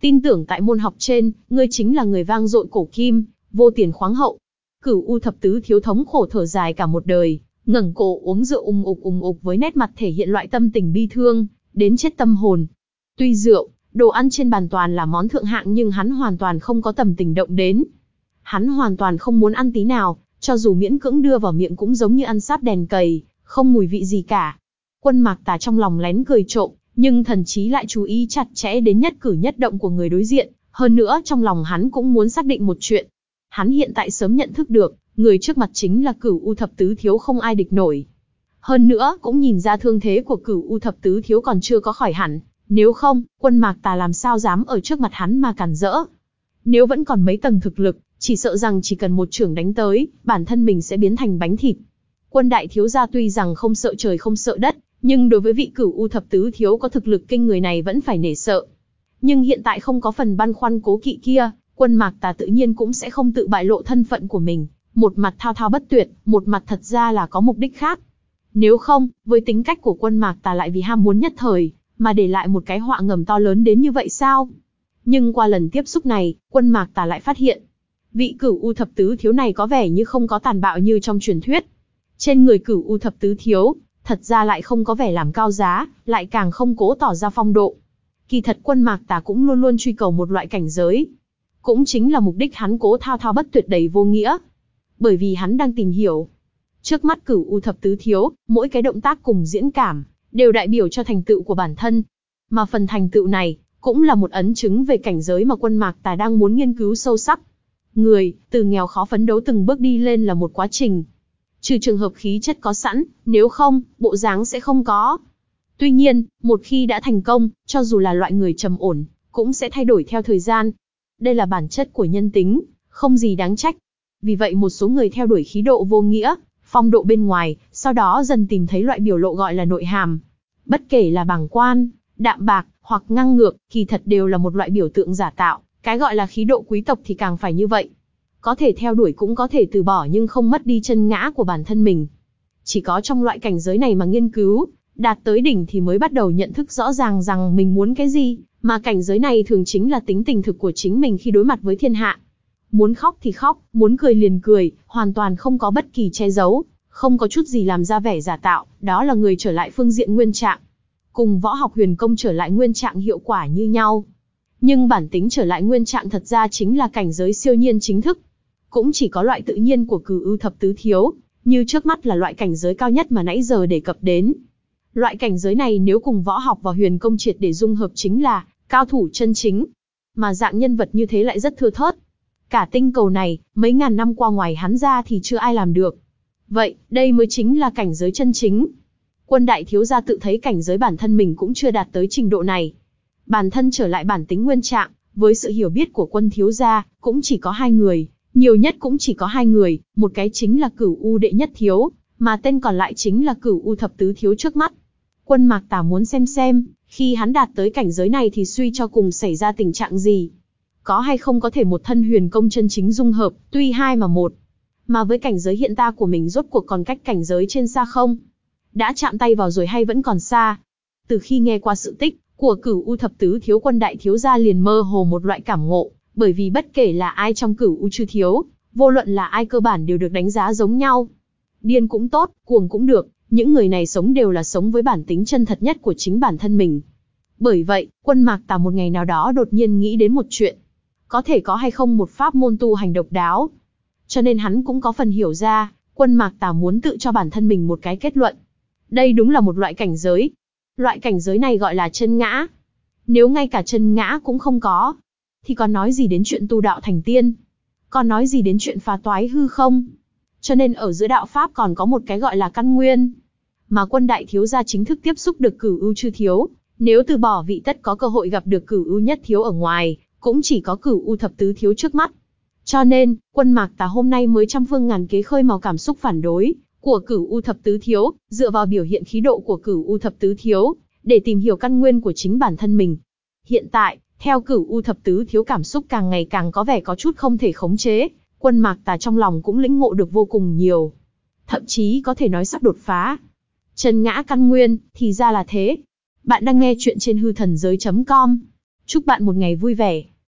Tin tưởng tại môn học trên, ngươi chính là người vang dội cổ kim, vô tiền khoáng hậu. Cửu U thập tứ thiếu thống khổ thở dài cả một đời, ngẩng cổ uống rượu ung ục ung ục với nét mặt thể hiện loại tâm tình bi thương, đến chết tâm hồn. Tuy rượu, đồ ăn trên bàn toàn là món thượng hạng nhưng hắn hoàn toàn không có tầm tình động đến. Hắn hoàn toàn không muốn ăn tí nào, cho dù miễn cưỡng đưa vào miệng cũng giống như ăn sáp đèn cầy, không mùi vị gì cả. Quân mạc tà trong lòng lén cười trộm, nhưng thần trí lại chú ý chặt chẽ đến nhất cử nhất động của người đối diện, hơn nữa trong lòng hắn cũng muốn xác định một chuyện. Hắn hiện tại sớm nhận thức được, người trước mặt chính là cửu U thập tứ thiếu không ai địch nổi. Hơn nữa, cũng nhìn ra thương thế của cửu U thập tứ thiếu còn chưa có khỏi hẳn, nếu không, quân mạc tà làm sao dám ở trước mặt hắn mà cản rỡ. Nếu vẫn còn mấy tầng thực lực, chỉ sợ rằng chỉ cần một trưởng đánh tới, bản thân mình sẽ biến thành bánh thịt. Quân đại thiếu gia tuy rằng không sợ trời không sợ đất, nhưng đối với vị cửu U thập tứ thiếu có thực lực kinh người này vẫn phải nể sợ. Nhưng hiện tại không có phần băn khoăn cố kỵ kia, quân mạc tà tự nhiên cũng sẽ không tự bại lộ thân phận của mình, một mặt thao thao bất tuyệt, một mặt thật ra là có mục đích khác. Nếu không, với tính cách của quân mạc tà lại vì ham muốn nhất thời, mà để lại một cái họa ngầm to lớn đến như vậy sao? Nhưng qua lần tiếp xúc này, quân mạc tà lại phát hiện, vị cửu U thập tứ thiếu này có vẻ như không có tàn bạo như trong truyền thuyết. Trên người cửu U thập tứ thiếu, thật ra lại không có vẻ làm cao giá, lại càng không cố tỏ ra phong độ. Kỳ thật quân mạc tà cũng luôn luôn truy cầu một loại cảnh giới. Cũng chính là mục đích hắn cố thao thao bất tuyệt đầy vô nghĩa. Bởi vì hắn đang tìm hiểu. Trước mắt cửu U thập tứ thiếu, mỗi cái động tác cùng diễn cảm, đều đại biểu cho thành tựu của bản thân. Mà phần thành tựu này, cũng là một ấn chứng về cảnh giới mà quân mạc tà đang muốn nghiên cứu sâu sắc. Người, từ nghèo khó phấn đấu từng bước đi lên là một quá trình, Trừ trường hợp khí chất có sẵn, nếu không, bộ dáng sẽ không có. Tuy nhiên, một khi đã thành công, cho dù là loại người trầm ổn, cũng sẽ thay đổi theo thời gian. Đây là bản chất của nhân tính, không gì đáng trách. Vì vậy một số người theo đuổi khí độ vô nghĩa, phong độ bên ngoài, sau đó dần tìm thấy loại biểu lộ gọi là nội hàm. Bất kể là bảng quan, đạm bạc, hoặc ngang ngược, kỳ thật đều là một loại biểu tượng giả tạo. Cái gọi là khí độ quý tộc thì càng phải như vậy. Có thể theo đuổi cũng có thể từ bỏ nhưng không mất đi chân ngã của bản thân mình. Chỉ có trong loại cảnh giới này mà nghiên cứu, đạt tới đỉnh thì mới bắt đầu nhận thức rõ ràng rằng mình muốn cái gì, mà cảnh giới này thường chính là tính tình thực của chính mình khi đối mặt với thiên hạ. Muốn khóc thì khóc, muốn cười liền cười, hoàn toàn không có bất kỳ che giấu, không có chút gì làm ra vẻ giả tạo, đó là người trở lại phương diện nguyên trạng. Cùng võ học huyền công trở lại nguyên trạng hiệu quả như nhau. Nhưng bản tính trở lại nguyên trạng thật ra chính là cảnh giới siêu nhiên chính thức, cũng chỉ có loại tự nhiên của cửu ưu thập tứ thiếu, như trước mắt là loại cảnh giới cao nhất mà nãy giờ đề cập đến. Loại cảnh giới này nếu cùng võ học và huyền công triệt để dung hợp chính là cao thủ chân chính. Mà dạng nhân vật như thế lại rất thưa thớt. Cả tinh cầu này, mấy ngàn năm qua ngoài hắn ra thì chưa ai làm được. Vậy, đây mới chính là cảnh giới chân chính. Quân đại thiếu gia tự thấy cảnh giới bản thân mình cũng chưa đạt tới trình độ này. Bản thân trở lại bản tính nguyên trạng, với sự hiểu biết của quân thiếu gia, cũng chỉ có hai người, nhiều nhất cũng chỉ có hai người, một cái chính là cửu u đệ nhất thiếu, mà tên còn lại chính là cửu u thập tứ thiếu trước mắt. Quân mạc tả muốn xem xem, khi hắn đạt tới cảnh giới này thì suy cho cùng xảy ra tình trạng gì. Có hay không có thể một thân huyền công chân chính dung hợp, tuy hai mà một. Mà với cảnh giới hiện ta của mình rốt cuộc còn cách cảnh giới trên xa không? Đã chạm tay vào rồi hay vẫn còn xa? Từ khi nghe qua sự tích của cửu u thập tứ thiếu quân đại thiếu gia liền mơ hồ một loại cảm ngộ, bởi vì bất kể là ai trong cửu u chư thiếu, vô luận là ai cơ bản đều được đánh giá giống nhau. Điên cũng tốt, cuồng cũng được, những người này sống đều là sống với bản tính chân thật nhất của chính bản thân mình. Bởi vậy, quân mạc tà một ngày nào đó đột nhiên nghĩ đến một chuyện. Có thể có hay không một pháp môn tu hành độc đáo. Cho nên hắn cũng có phần hiểu ra, quân mạc tà muốn tự cho bản thân mình một cái kết luận. Đây đúng là một loại cảnh giới. Loại cảnh giới này gọi là chân ngã. Nếu ngay cả chân ngã cũng không có, thì còn nói gì đến chuyện tu đạo thành tiên? Còn nói gì đến chuyện phá toái hư không? Cho nên ở giữa đạo Pháp còn có một cái gọi là căn nguyên. Mà quân đại thiếu gia chính thức tiếp xúc được cửu ưu chư thiếu, nếu từ bỏ vị tất có cơ hội gặp được cửu ưu nhất thiếu ở ngoài, cũng chỉ có cửu u thập tứ thiếu trước mắt. Cho nên, quân mạc tà hôm nay mới trăm phương ngàn kế khơi màu cảm xúc phản đối của cửu u thập tứ thiếu, dựa vào biểu hiện khí độ của cửu u thập tứ thiếu, để tìm hiểu căn nguyên của chính bản thân mình. Hiện tại, theo cửu u thập tứ thiếu cảm xúc càng ngày càng có vẻ có chút không thể khống chế, quân mạc tà trong lòng cũng lĩnh ngộ được vô cùng nhiều. Thậm chí có thể nói sắp đột phá. Chân ngã căn nguyên, thì ra là thế. Bạn đang nghe chuyện trên hư thần giới.com. Chúc bạn một ngày vui vẻ.